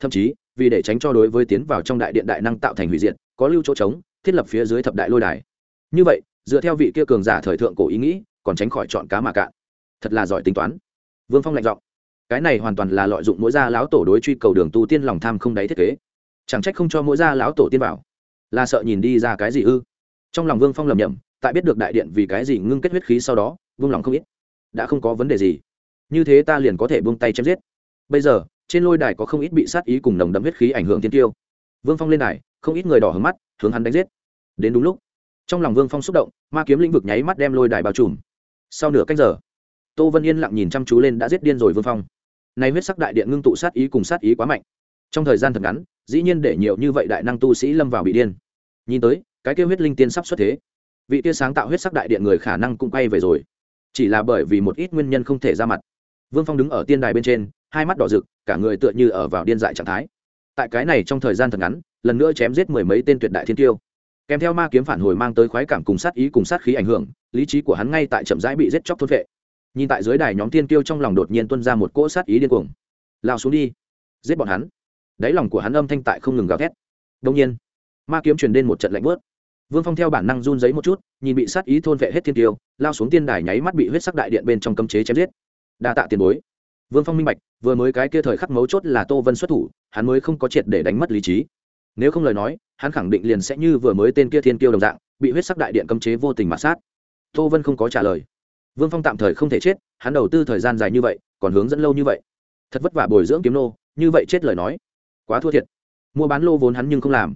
Thậm chí, vì để tránh cho đối với tiến vào trong đại điện đại năng tạo thành hủy diệt, có lưu chỗ trống, thiết lập phía dưới thập đại lôi đài. Như vậy, dựa theo vị kia cường giả thời thượng cổ ý nghĩ, còn tránh khỏi chọn cá mà cạn. Thật là giỏi tính toán. Vương phong lạnh giọng. Cái này hoàn toàn là lợi dụng mỗi gia lão tổ đối truy cầu đường tu tiên lòng tham không đáy thiết kế. Chẳng trách không cho mỗi gia lão tổ tiên bảo là sợ nhìn đi ra cái gì ư? Trong lòng vương phong lầm nhầm tại biết được đại điện vì cái gì ngưng kết huyết khí sau đó, vương lòng không ít. Đã không có vấn đề gì như thế ta liền có thể buông tay chém giết. Bây giờ, trên lôi đài có không ít bị sát ý cùng nồng đậm huyết khí ảnh hưởng tiên tiêu. Vương phong lên đài, không ít người đỏ hướng mắt, hướng hắn đánh giết. Đến đúng lúc, trong lòng vương phong xúc động, ma kiếm lĩnh vực nháy mắt đem lôi đài bao trùm. Sau nửa cách giờ, tô vân yên lặng nhìn chăm chú lên đã giết điên rồi vương phong. Nay huyết sắc đại điện ngưng tụ sát ý cùng sát ý quá mạnh. Trong thời gian thật ngắn, dĩ nhiên để nhiều như vậy đại năng tu sĩ lâm vào bị điên. Nhìn tới, cái kêu huyết linh tiên sắp xuất thế. Vị tia sáng tạo huyết sắc đại điện người khả năng cũng quay về rồi. Chỉ là bởi vì một ít nguyên nhân không thể ra mặt vương phong đứng ở tiên đài bên trên, hai mắt đỏ rực, cả người tựa như ở vào điên dại trạng thái. Tại cái này trong thời gian thật ngắn, lần nữa chém giết mười mấy tên tuyệt đại thiên tiêu. Kèm theo ma kiếm phản hồi mang tới khoái cảm cùng sát ý cùng sát khí ảnh hưởng, lý trí của hắn ngay tại chậm rãi bị giết chóc thốt vệ nhìn tại dưới đài nhóm tiên tiêu trong lòng đột nhiên tuân ra một cỗ sát ý điên cuồng. Lao xuống đi. Giết bọn hắn. Đáy lòng của hắn âm thanh tại không ngừng gào thét. Đông nhiên, ma kiếm truyền đến một trận lạnh bớt vương phong theo bản năng run giấy một chút, nhìn bị sát ý thôn vệ hết thiên tiêu, lao xuống tiên đài nháy mắt bị huyết sắc đại điện bên trong cấm chế chém giết đa tạ tiền bối. Vương phong minh bạch, vừa mới cái kia thời khắc mấu chốt là tô vân xuất thủ, hắn mới không có triệt để đánh mất lý trí. Nếu không lời nói, hắn khẳng định liền sẽ như vừa mới tên kia thiên Kiêu đồng dạng, bị huyết sắc đại điện cấm chế vô tình mà sát. Tô vân không có trả lời. Vương phong tạm thời không thể chết, hắn đầu tư thời gian dài như vậy, còn hướng dẫn lâu như vậy. Thật vất vả bồi dưỡng kiếm nô, như vậy chết lời nói. Quá thua thiệt. Mua bán lô vốn hắn nhưng không làm.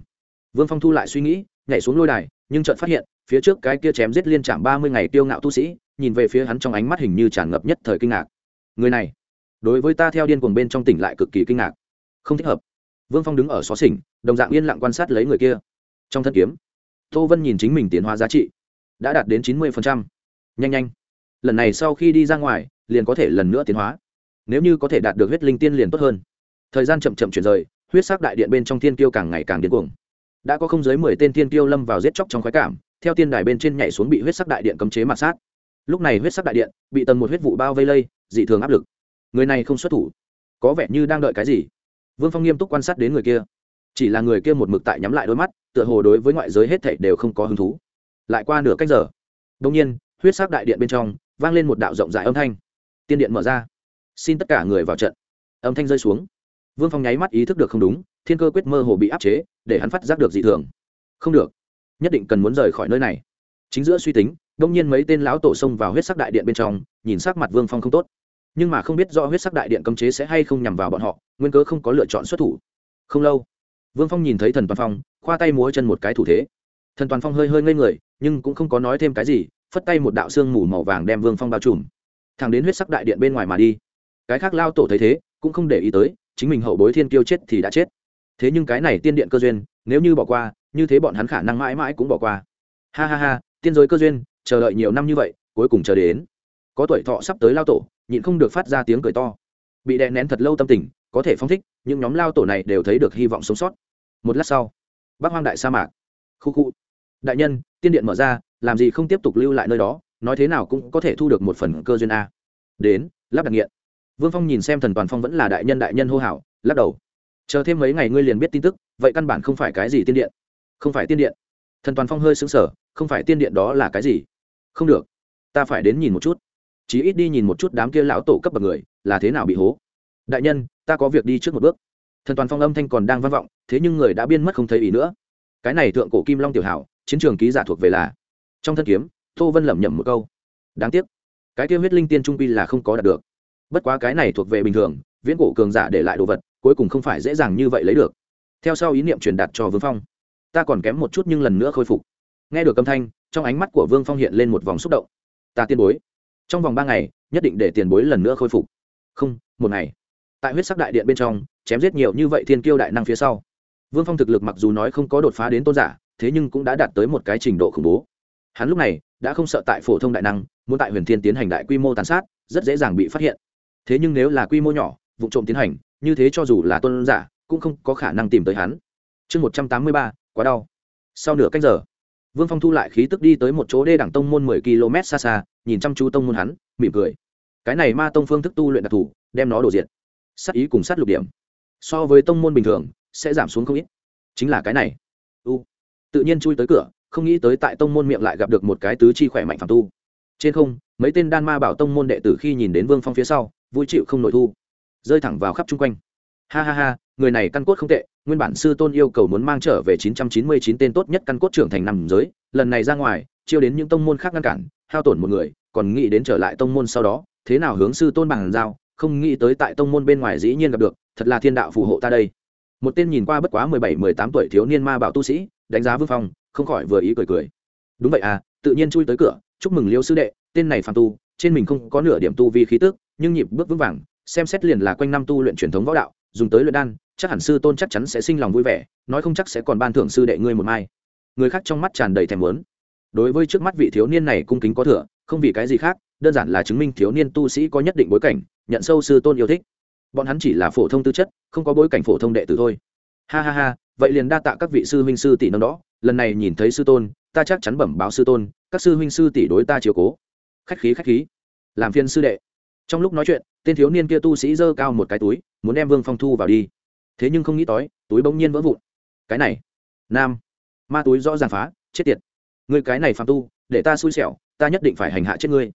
Vương phong thu lại suy nghĩ, nhảy xuống lôi đài, nhưng chợt phát hiện, phía trước cái kia chém giết liên trạm ba mươi ngày tiêu ngạo tu sĩ, nhìn về phía hắn trong ánh mắt hình như tràn ngập nhất thời kinh ngạc người này, đối với ta theo điên cuồng bên trong tỉnh lại cực kỳ kinh ngạc. Không thích hợp. Vương phong đứng ở xó xỉnh, đồng dạng yên lặng quan sát lấy người kia. Trong thân kiếm, tô vân nhìn chính mình tiến hóa giá trị, đã đạt đến chín mươi nhanh nhanh. Lần này sau khi đi ra ngoài, liền có thể lần nữa tiến hóa. Nếu như có thể đạt được huyết linh tiên liền tốt hơn. Thời gian chậm chậm chuyển rời, huyết sắc đại điện bên trong thiên kiêu càng ngày càng điên cuồng. Đã có không dưới mười tên thiên kiêu lâm vào giết chóc trong khoái cảm, theo tiên đài bên trên nhảy xuống bị huyết sắc đại điện cấm chế mặt sát. Lúc này huyết sắc đại điện bị tầng một huyết vụ bao vây lây dị thường áp lực. Người này không xuất thủ, có vẻ như đang đợi cái gì? Vương phong nghiêm túc quan sát đến người kia. Chỉ là người kia một mực tại nhắm lại đôi mắt, tựa hồ đối với ngoại giới hết thảy đều không có hứng thú. Lại qua nửa cách giờ đông nhiên, huyết sắc đại điện bên trong vang lên một đạo rộng rãi âm thanh. Tiên điện mở ra. Xin tất cả người vào trận. Âm thanh rơi xuống. Vương phong nháy mắt ý thức được không đúng, thiên cơ quyết mơ hồ bị áp chế, để hắn phát giác được dị thường. Không được. Nhất định cần muốn rời khỏi nơi này chính giữa suy tính, đông nhiên mấy tên lão tổ xông vào huyết sắc đại điện bên trong, nhìn sắc mặt vương phong không tốt. Nhưng mà không biết do huyết sắc đại điện cấm chế sẽ hay không nhằm vào bọn họ, nguyên cớ không có lựa chọn xuất thủ. Không lâu, vương phong nhìn thấy thần toàn phong, khoa tay múa chân một cái thủ thế. Thần toàn phong hơi hơi ngây người, nhưng cũng không có nói thêm cái gì, phất tay một đạo xương mù màu vàng đem vương phong bao trùm. Thẳng đến huyết sắc đại điện bên ngoài mà đi. Cái khác lao tổ thấy thế, cũng không để ý tới, chính mình hậu bối thiên kiêu chết thì đã chết. Thế nhưng cái này tiên điện cơ duyên, nếu như bỏ qua, như thế bọn hắn khả năng mãi mãi cũng bỏ qua. Ha ha ha tiên giới cơ duyên, chờ đợi nhiều năm như vậy, cuối cùng chờ đến. Có tuổi thọ sắp tới lao tổ, nhịn không được phát ra tiếng cười to. Bị đè nén thật lâu tâm tình, có thể phong thích những nhóm lao tổ này đều thấy được hy vọng sống sót. Một lát sau, bắc hoang đại sa mạc. Khu khu. Đại nhân, tiên điện mở ra, làm gì không tiếp tục lưu lại nơi đó, nói thế nào cũng có thể thu được một phần cơ duyên a. Đến, lắp đặt nghiện. Vương phong nhìn xem thần toàn phong vẫn là đại nhân đại nhân hô hào, lắc đầu. Chờ thêm mấy ngày ngươi liền biết tin tức, vậy căn bản không phải cái gì tiên điện. Không phải tiên điện thần toàn phong hơi xứng sở không phải tiên điện đó là cái gì? Không được, ta phải đến nhìn một chút. Chí ít đi nhìn một chút đám kia lão tổ cấp bậc người, là thế nào bị hố. Đại nhân, ta có việc đi trước một bước. Thần toàn phong âm thanh còn đang vang vọng, thế nhưng người đã biên mất không thấy ý nữa. Cái này thượng cổ kim long tiểu hảo, chiến trường ký giả thuộc về là. Trong thân kiếm, tô vân lẩm nhẩm một câu. Đáng tiếc, cái kia huyết linh tiên trung pi là không có đạt được. Bất quá cái này thuộc về bình thường, viễn cổ cường giả để lại đồ vật, cuối cùng không phải dễ dàng như vậy lấy được. Theo sau ý niệm truyền đạt cho vương phong ta còn kém một chút nhưng lần nữa khôi phục. Nghe được âm thanh, trong ánh mắt của vương phong hiện lên một vòng xúc động. Ta tiền bối. Trong vòng ba ngày, nhất định để tiền bối lần nữa khôi phục. Không, một ngày. Tại huyết sắc đại điện bên trong, chém giết nhiều như vậy thiên kiêu đại năng phía sau. Vương phong thực lực mặc dù nói không có đột phá đến tôn giả, thế nhưng cũng đã đạt tới một cái trình độ khủng bố. Hắn lúc này, đã không sợ tại phổ thông đại năng, muốn tại huyền thiên tiến hành đại quy mô tàn sát, rất dễ dàng bị phát hiện. Thế nhưng nếu là quy mô nhỏ, vụ trộm tiến hành, như thế cho dù là tôn giả, cũng không có khả năng tìm tới hắn. Chương một trăm tám mươi ba quá đau. Sau nửa cách giờ, vương phong thu lại khí tức đi tới một chỗ đê đẳng tông môn mười km xa xa, nhìn chăm chú tông môn hắn, mỉm cười. Cái này ma tông phương thức tu luyện đặc thù, đem nó đổ diện sát ý cùng sát lục điểm. So với tông môn bình thường, sẽ giảm xuống không ít. Chính là cái này. U. Tự nhiên chui tới cửa, không nghĩ tới tại tông môn miệng lại gặp được một cái tứ chi khỏe mạnh phàm tu. Trên không, mấy tên đan ma bảo tông môn đệ tử khi nhìn đến vương phong phía sau, vui chịu không nội thu. Rơi thẳng vào khắp chung quanh ha ha ha, người này căn cốt không tệ, nguyên bản sư tôn yêu cầu muốn mang trở về 999 tên tốt nhất căn cốt trưởng thành nằm giới, lần này ra ngoài, chiêu đến những tông môn khác ngăn cản, hao tổn một người, còn nghĩ đến trở lại tông môn sau đó, thế nào hướng sư tôn bằng giao, không nghĩ tới tại tông môn bên ngoài dĩ nhiên gặp được, thật là thiên đạo phù hộ ta đây. Một tên nhìn qua bất quá mười bảy, mười tám tuổi thiếu niên ma bảo tu sĩ, đánh giá vương phong, không khỏi vừa ý cười cười. Đúng vậy à tự nhiên chui tới cửa, chúc mừng liêu sư đệ, tên này phàm tu, trên mình không có nửa điểm tu vi khí tức, nhưng nhịp bước vững vàng xem xét liền là quanh năm tu luyện truyền thống võ đạo, dùng tới luyện đan, chắc hẳn sư tôn chắc chắn sẽ sinh lòng vui vẻ, nói không chắc sẽ còn ban thưởng sư đệ ngươi một mai. Người khác trong mắt tràn đầy thèm muốn. Đối với trước mắt vị thiếu niên này cung kính có thừa, không vì cái gì khác, đơn giản là chứng minh thiếu niên tu sĩ có nhất định bối cảnh, nhận sâu sư tôn yêu thích. Bọn hắn chỉ là phổ thông tư chất, không có bối cảnh phổ thông đệ tử thôi. Ha ha ha, vậy liền đa tạ các vị sư huynh sư tỷ năm đó, lần này nhìn thấy sư tôn, ta chắc chắn bẩm báo sư tôn, các sư huynh sư tỷ đối ta chiều cố. Khách khí khách khí. Làm phiên sư đệ. Trong lúc nói chuyện tên thiếu niên kia tu sĩ giơ cao một cái túi, muốn đem vương phong thu vào đi. Thế nhưng không nghĩ tới, túi bỗng nhiên vỡ vụn. Cái này, nam, ma túi rõ ràng phá, chết tiệt. Người cái này phạm tu, để ta xui xẻo, ta nhất định phải hành hạ chết ngươi.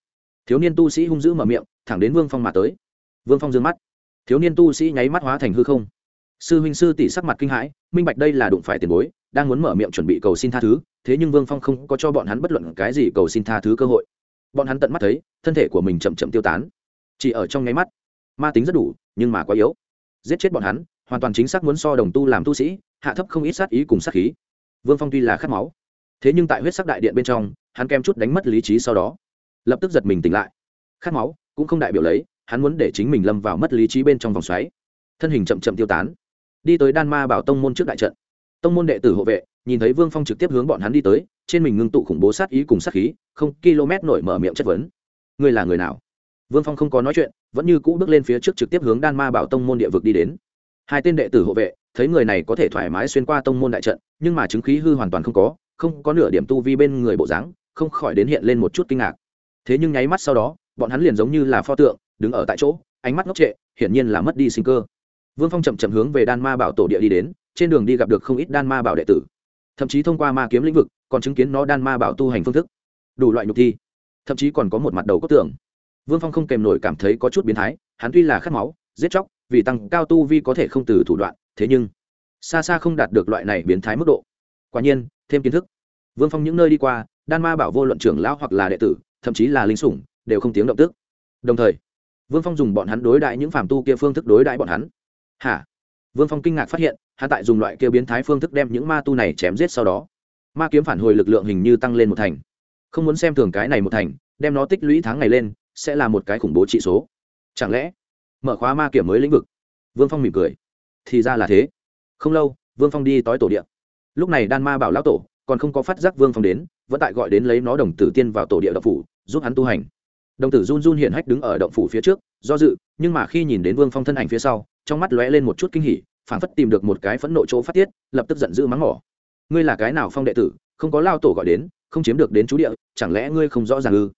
Thiếu niên tu sĩ hung dữ mở miệng, thẳng đến vương phong mà tới. Vương phong d ư ơ n g mắt. Thiếu niên tu sĩ nháy mắt hóa thành hư không. Sư huynh sư tỷ sắc mặt kinh hãi, minh bạch đây là đụng phải tiền bối, đang muốn mở miệng chuẩn bị cầu xin tha thứ, thế nhưng vương phong không có cho bọn hắn bất luận cái gì cầu xin tha thứ cơ hội. Bọn hắn tận mắt thấy, thân thể của mình chậm chậm tiêu tán chỉ ở trong nháy mắt, ma tính rất đủ, nhưng mà quá yếu. Giết chết bọn hắn, hoàn toàn chính xác muốn so đồng tu làm tu sĩ, hạ thấp không ít sát ý cùng sát khí. Vương phong tuy là khát máu, thế nhưng tại huyết sắc đại điện bên trong, hắn kem chút đánh mất lý trí sau đó. Lập tức giật mình tỉnh lại. Khát máu cũng không đại biểu lấy, hắn muốn để chính mình lâm vào mất lý trí bên trong vòng xoáy. Thân hình chậm chậm tiêu tán. Đi tới đan ma bảo tông môn trước đại trận. Tông môn đệ tử hộ vệ, nhìn thấy vương phong trực tiếp hướng bọn hắn đi tới, trên mình ngưng tụ khủng bố sát ý cùng sát khí, không km nổi mở miệng chất vấn. Ngươi là người nào? Vương phong không có nói chuyện, vẫn như cũ bước lên phía trước trực tiếp hướng đan ma bảo tông môn địa vực đi đến. Hai tên đệ tử hộ vệ, thấy người này có thể thoải mái xuyên qua tông môn đại trận, nhưng mà chứng khí hư hoàn toàn không có không có nửa điểm tu vi bên người bộ dáng, không khỏi đến hiện lên một chút kinh ngạc. Thế nhưng nháy mắt sau đó, bọn hắn liền giống như là pho tượng, đứng ở tại chỗ, ánh mắt ngốc trệ, hiển nhiên là mất đi sinh cơ. Vương phong chậm chậm hướng về đan ma bảo tổ địa đi đến, trên đường đi gặp được không ít đan ma bảo đệ tử. Thậm chí thông qua ma kiếm lĩnh vực, còn chứng kiến nó đan ma bảo tu hành phương thức. Đủ loại nhục thi. Thậm chí còn có một mặt đầu cốt tưởng vương phong không kèm nổi cảm thấy có chút biến thái, hắn tuy là khát máu, giết chóc, vì tăng cao tu vi có thể không từ thủ đoạn, thế nhưng, xa xa không đạt được loại này biến thái mức độ. Quả nhiên, thêm kiến thức. Vương phong những nơi đi qua, đan ma bảo vô luận trưởng lão hoặc là đệ tử, thậm chí là linh sủng, đều không tiếng động tức. Đồng thời, vương phong dùng bọn hắn đối đại những phàm tu kia phương thức đối đãi bọn hắn. Hả? Vương phong kinh ngạc phát hiện, hắn tại dùng loại kia biến thái phương thức đem những ma tu này chém giết sau đó. Ma kiếm phản hồi lực lượng hình như tăng lên một thành. Không muốn xem thường cái này một thành, đem nó tích lũy tháng ngày lên sẽ là một cái khủng bố trị số. Chẳng lẽ, mở khóa ma kiểm mới lĩnh vực? Vương phong mỉm cười. Thì ra là thế. Không lâu, vương phong đi tói tổ điện lúc này đan ma bảo lão tổ còn không có phát giác vương phong đến, vẫn tại gọi đến lấy nó đồng tử tiên vào tổ địa động phủ, giúp hắn tu hành. Đồng tử run run hiện hách đứng ở động phủ phía trước, do dự, nhưng mà khi nhìn đến vương phong thân ảnh phía sau, trong mắt lóe lên một chút kinh hỉ, phảng phất tìm được một cái phẫn nộ chỗ phát tiết, lập tức giận dữ mắng mỏ. Ngươi là cái nào phong đệ tử, không có lao tổ gọi đến, không chiếm được đến chú địa, chẳng lẽ ngươi không rõ ràng ư?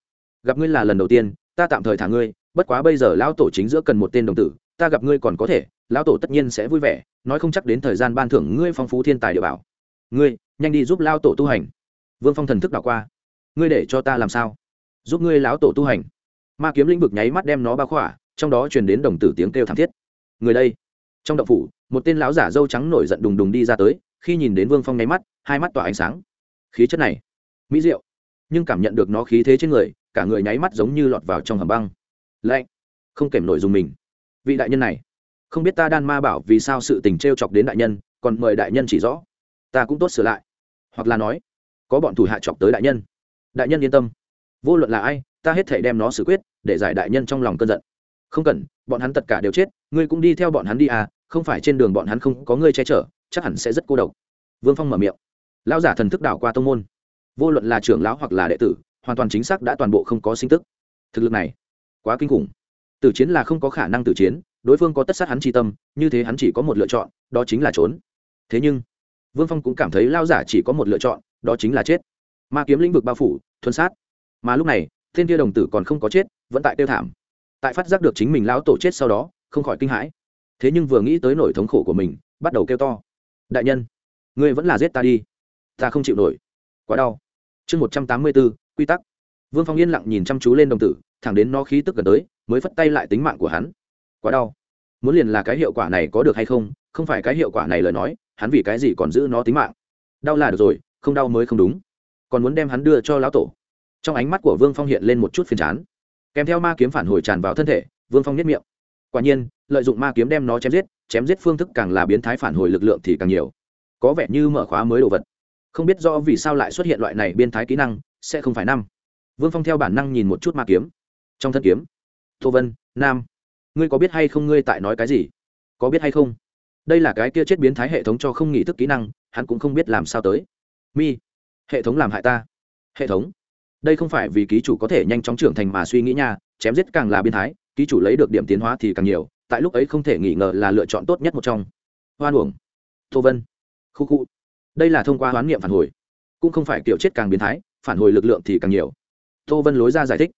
Gặp ngươi là lần đầu tiên ta tạm thời thả ngươi, bất quá bây giờ lão tổ chính giữa cần một tên đồng tử, ta gặp ngươi còn có thể, lão tổ tất nhiên sẽ vui vẻ, nói không chắc đến thời gian ban thưởng ngươi phong phú thiên tài địa bảo. Ngươi, nhanh đi giúp lão tổ tu hành. Vương phong thần thức đảo qua. Ngươi để cho ta làm sao? Giúp ngươi lão tổ tu hành. Ma kiếm lĩnh vực nháy mắt đem nó bao khỏa, trong đó truyền đến đồng tử tiếng kêu thảm thiết. Người đây. Trong động phủ, một tên lão giả dâu trắng nổi giận đùng đùng đi ra tới, khi nhìn đến vương phong nháy mắt, hai mắt tỏa ánh sáng. Khí chất này, mỹ diệu. Nhưng cảm nhận được nó khí thế trên người cả người nháy mắt giống như lọt vào trong hầm băng. Lạnh. Không kèm nổi dùng mình. Vị đại nhân này, không biết ta đan ma bảo vì sao sự tình t r e o chọc đến đại nhân, còn mời đại nhân chỉ rõ. Ta cũng tốt sửa lại. Hoặc là nói, có bọn thủ hạ chọc tới đại nhân. Đại nhân yên tâm. Vô luận là ai, ta hết thể đem nó xử quyết, để giải đại nhân trong lòng cơn giận. Không cần, bọn hắn tất cả đều chết, ngươi cũng đi theo bọn hắn đi à không phải trên đường bọn hắn không có ngươi che chở, chắc hẳn sẽ rất cô độc. Vương phong mở miệng. Lão giả thần thức đảo qua tông môn. Vô luận là trưởng lão hoặc là đệ tử hoàn toàn chính xác đã toàn bộ không có sinh tức. Thực lực này, quá kinh khủng. Tử chiến là không có khả năng tử chiến, đối phương có tất sát hắn tri tâm, như thế hắn chỉ có một lựa chọn, đó chính là trốn. Thế nhưng, vương phong cũng cảm thấy lao giả chỉ có một lựa chọn, đó chính là chết. Ma kiếm lĩnh vực bao phủ, thuần sát. Mà lúc này, thiên kia đồng tử còn không có chết, vẫn tại tiêu thảm. Tại phát giác được chính mình lão tổ chết sau đó, không khỏi kinh hãi. Thế nhưng vừa nghĩ tới nỗi thống khổ của mình, bắt đầu kêu to. Đại nhân, ngươi vẫn là giết ta đi. Ta không chịu nổi. Quá đau. Chương một trăm tám mươi bốn quy tắc. Vương phong yên lặng nhìn chăm chú lên đồng tử, thẳng đến nó khí tức gần tới, mới phất tay lại tính mạng của hắn. Quá đau. Muốn liền là cái hiệu quả này có được hay không không phải cái hiệu quả này lời nói, hắn vì cái gì còn giữ nó tính mạng? Đau là được rồi, không đau mới không đúng. Còn muốn đem hắn đưa cho lão tổ. Trong ánh mắt của vương phong hiện lên một chút phiền chán. Kèm theo ma kiếm phản hồi tràn vào thân thể, vương phong nhất miệng. Quả nhiên, lợi dụng ma kiếm đem nó chém giết chém giết phương thức càng là biến thái phản hồi lực lượng thì càng nhiều. Có vẻ như mở khóa mới đồ vật. Không biết rõ vì sao lại xuất hiện loại này biên thái kỹ năng sẽ không phải năm. Vương phong theo bản năng nhìn một chút ma kiếm. Trong thân kiếm, tô vân, nam, ngươi có biết hay không ngươi tại nói cái gì? Có biết hay không? Đây là cái kia chết biến thái hệ thống cho không nghĩ thức kỹ năng, hắn cũng không biết làm sao tới. Mi, hệ thống làm hại ta. Hệ thống? Đây không phải vì ký chủ có thể nhanh chóng trưởng thành mà suy nghĩ nha, chém giết càng là biến thái, ký chủ lấy được điểm tiến hóa thì càng nhiều, tại lúc ấy không thể nghỉ ngờ là lựa chọn tốt nhất một trong. Hoan uổng. Tô vân. Khu khu. Đây là thông qua hoán niệm phản hồi. Cũng không phải kiểu chết càng biến thái phản hồi lực lượng thì càng nhiều. Tô vân lối ra giải thích.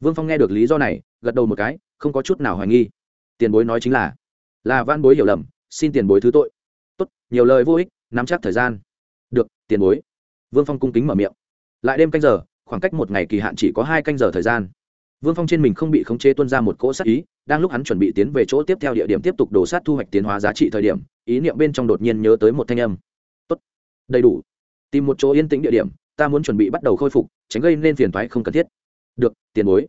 Vương phong nghe được lý do này, gật đầu một cái, không có chút nào hoài nghi. Tiền bối nói chính là là van bối hiểu lầm, xin tiền bối thứ tội. Tốt, nhiều lời vô ích, nắm chắc thời gian. Được, tiền bối. Vương phong cung kính mở miệng. Lại đêm canh giờ, khoảng cách một ngày kỳ hạn chỉ có hai canh giờ thời gian. Vương phong trên mình không bị khống chế tuân ra một cỗ sát ý, đang lúc hắn chuẩn bị tiến về chỗ tiếp theo địa điểm tiếp tục đổ sát thu hoạch tiến hóa giá trị thời điểm, ý niệm bên trong đột nhiên nhớ tới một thanh âm. Tốt, đầy đủ. Tìm một chỗ yên tĩnh địa điểm ta muốn chuẩn bị bắt đầu khôi phục, tránh gây nên phiền toái không cần thiết. Được, tiền bối.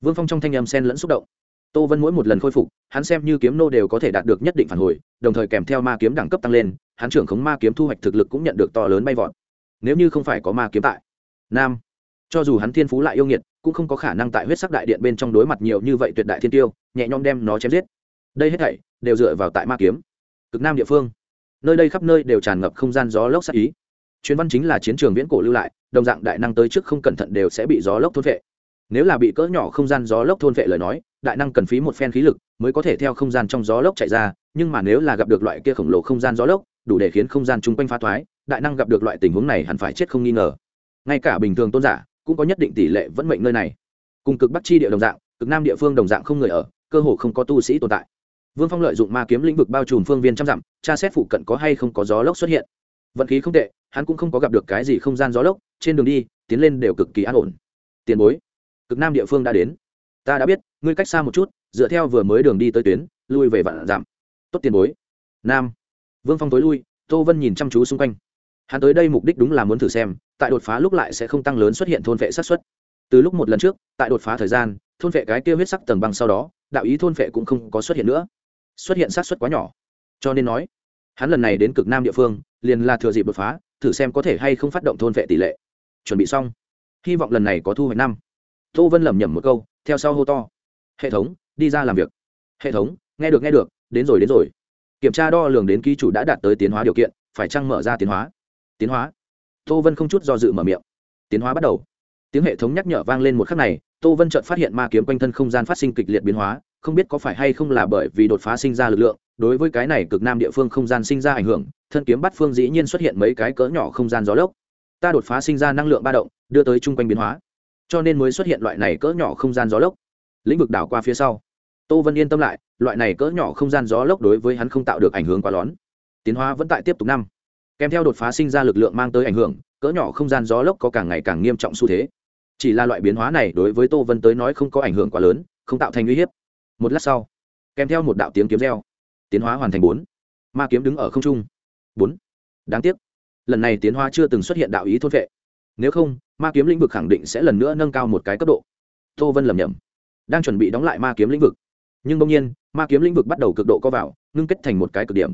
Vương phong trong thanh âm sen lẫn xúc động. Tô vân mỗi một lần khôi phục, hắn xem như kiếm nô đều có thể đạt được nhất định phản hồi, đồng thời kèm theo ma kiếm đẳng cấp tăng lên, hắn trưởng khống ma kiếm thu hoạch thực lực cũng nhận được to lớn bay vọt. Nếu như không phải có ma kiếm tại nam, cho dù hắn thiên phú lại yêu nghiệt, cũng không có khả năng tại huyết sắc đại điện bên trong đối mặt nhiều như vậy tuyệt đại thiên tiêu, nhẹ nhõm đem nó chém giết. Đây hết thảy đều dựa vào tại ma kiếm. Cực nam địa phương. Nơi đây khắp nơi đều tràn ngập không gian gió lốc sắc ý chuyến văn chính là chiến trường viễn cổ lưu lại, đồng dạng đại năng tới trước không cẩn thận đều sẽ bị gió lốc thôn vệ. Nếu là bị cỡ nhỏ không gian gió lốc thôn vệ lời nói, đại năng cần phí một phen khí lực mới có thể theo không gian trong gió lốc chạy ra, nhưng mà nếu là gặp được loại kia khổng lồ không gian gió lốc, đủ để khiến không gian chung quanh phá thoái, đại năng gặp được loại tình huống này hẳn phải chết không nghi ngờ. Ngay cả bình thường tôn giả cũng có nhất định tỷ lệ vẫn mệnh nơi này. Cùng cực bắc chi địa đồng dạng, cực nam địa phương đồng dạng không người ở, cơ hồ không có tu sĩ tồn tại. Vương phong lợi dụng ma kiếm lĩnh vực bao trùm phương viên trăm dặm, tra xét phụ cận có hay không có gió lốc xuất hiện vận khí không tệ, hắn cũng không có gặp được cái gì không gian gió lốc, trên đường đi, tiến lên đều cực kỳ an ổn. Tiền bối, cực nam địa phương đã đến. Ta đã biết, ngươi cách xa một chút, dựa theo vừa mới đường đi tới tuyến, lui về vạn giảm tốt tiền bối. Nam. Vương phong tối lui, tô vân nhìn chăm chú xung quanh. Hắn tới đây mục đích đúng là muốn thử xem, tại đột phá lúc lại sẽ không tăng lớn xuất hiện thôn vệ sát xuất từ lúc một lần trước, tại đột phá thời gian, thôn vệ cái kia huyết sắc tầng băng sau đó, đạo ý thôn vệ cũng không có xuất hiện nữa. Xuất hiện sát xuất quá nhỏ. Cho nên nói hắn lần này đến cực nam địa phương, liền là thừa dịp đột phá, thử xem có thể hay không phát động thôn vệ tỷ lệ. Chuẩn bị xong. Hy vọng lần này có thu hoạch năm. Tô vân lẩm nhẩm một câu, theo sau hô to. Hệ thống, đi ra làm việc. Hệ thống, nghe được nghe được, đến rồi đến rồi. Kiểm tra đo lường đến ký chủ đã đạt tới tiến hóa điều kiện, phải chăng mở ra tiến hóa? Tiến hóa. Tô vân không chút do dự mở miệng. Tiến hóa bắt đầu. Tiếng hệ thống nhắc nhở vang lên một khắc này, tô vân chợt phát hiện ma kiếm quanh thân không gian phát sinh kịch liệt biến hóa không biết có phải hay không là bởi vì đột phá sinh ra lực lượng, đối với cái này cực nam địa phương không gian sinh ra ảnh hưởng, thân kiếm bắt phương dĩ nhiên xuất hiện mấy cái cỡ nhỏ không gian gió lốc. Ta đột phá sinh ra năng lượng ba động, đưa tới chung quanh biến hóa, cho nên mới xuất hiện loại này cỡ nhỏ không gian gió lốc. Lĩnh vực đảo qua phía sau, tô vân yên tâm lại, loại này cỡ nhỏ không gian gió lốc đối với hắn không tạo được ảnh hưởng quá lớn. Tiến hóa vẫn tại tiếp tục năm. Kèm theo đột phá sinh ra lực lượng mang tới ảnh hưởng, cỡ nhỏ không gian gió lốc có càng ngày càng nghiêm trọng xu thế. Chỉ là loại biến hóa này đối với tô vân tới nói không có ảnh hưởng quá lớn, không tạo thành uy hiếp một lát sau, kèm theo một đạo tiếng kiếm reo, tiến hóa hoàn thành bốn. Ma kiếm đứng ở không trung. Bốn. Đáng tiếc, lần này tiến hóa chưa từng xuất hiện đạo ý thôn vệ. Nếu không, ma kiếm lĩnh vực khẳng định sẽ lần nữa nâng cao một cái cấp độ. Tô vân lầm nhầm đang chuẩn bị đóng lại ma kiếm lĩnh vực. Nhưng bỗng nhiên, ma kiếm lĩnh vực bắt đầu cực độ co vào, ngưng kết thành một cái cực điểm.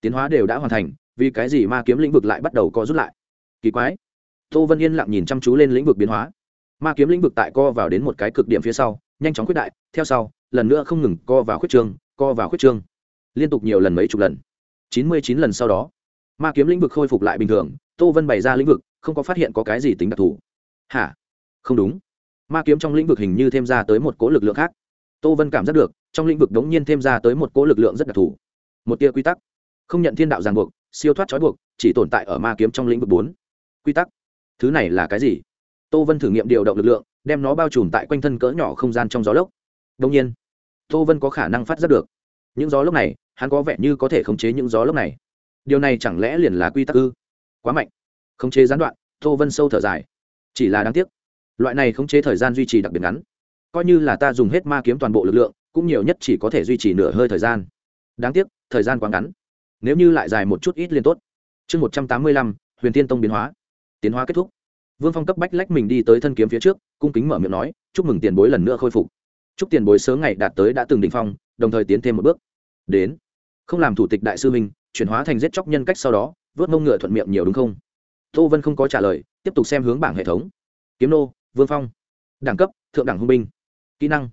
Tiến hóa đều đã hoàn thành, vì cái gì ma kiếm lĩnh vực lại bắt đầu co rút lại? Kỳ quái. Tô vân yên lặng nhìn chăm chú lên lĩnh vực biến hóa. Ma kiếm lĩnh vực tại co vào đến một cái cực điểm phía sau nhanh chóng quyết đại, theo sau, lần nữa không ngừng co vào khuyết trương, co vào khuyết trương. Liên tục nhiều lần mấy chục lần. Chín mươi chín lần sau đó, ma kiếm lĩnh vực khôi phục lại bình thường, tô vân bày ra lĩnh vực, không có phát hiện có cái gì tính đặc thù. Hả? Không đúng. Ma kiếm trong lĩnh vực hình như thêm ra tới một cỗ lực lượng khác. Tô vân cảm giác được, trong lĩnh vực đống nhiên thêm ra tới một cỗ lực lượng rất đặc thù. Một tia quy tắc. Không nhận thiên đạo ràng buộc, siêu thoát trói buộc, chỉ tồn tại ở ma kiếm trong lĩnh vực bốn. Quy tắc. Thứ này là cái gì? Tô vân thử nghiệm điều động lực lượng đem nó bao trùm tại quanh thân cỡ nhỏ không gian trong gió lốc. Đông nhiên, tô vân có khả năng phát giác được. Những gió lốc này, hắn có vẻ như có thể khống chế những gió lốc này. Điều này chẳng lẽ liền là quy tắc ư? Quá mạnh. Khống chế gián đoạn, tô vân sâu thở dài. Chỉ là đáng tiếc, loại này khống chế thời gian duy trì đặc biệt ngắn. Coi như là ta dùng hết ma kiếm toàn bộ lực lượng, cũng nhiều nhất chỉ có thể duy trì nửa hơi thời gian. Đáng tiếc, thời gian quá ngắn. Nếu như lại dài một chút ít liên tốt. Chương một trăm tám mươi lăm, huyền tiên tông biến hóa. Tiến hóa kết thúc vương phong cấp bách lách mình đi tới thân kiếm phía trước, cung kính mở miệng nói, chúc mừng tiền bối lần nữa khôi phục. Chúc tiền bối sớm ngày đạt tới đã từng đ ỉ n h phong, đồng thời tiến thêm một bước. Đến. Không làm thủ tịch đại sư minh chuyển hóa thành giết chóc nhân cách sau đó, vớt mông ngựa thuận miệng nhiều đúng không? Tô vân không có trả lời, tiếp tục xem hướng bảng hệ thống. Kiếm nô, vương phong. Đẳng cấp, thượng đẳng hung binh. Kỹ năng,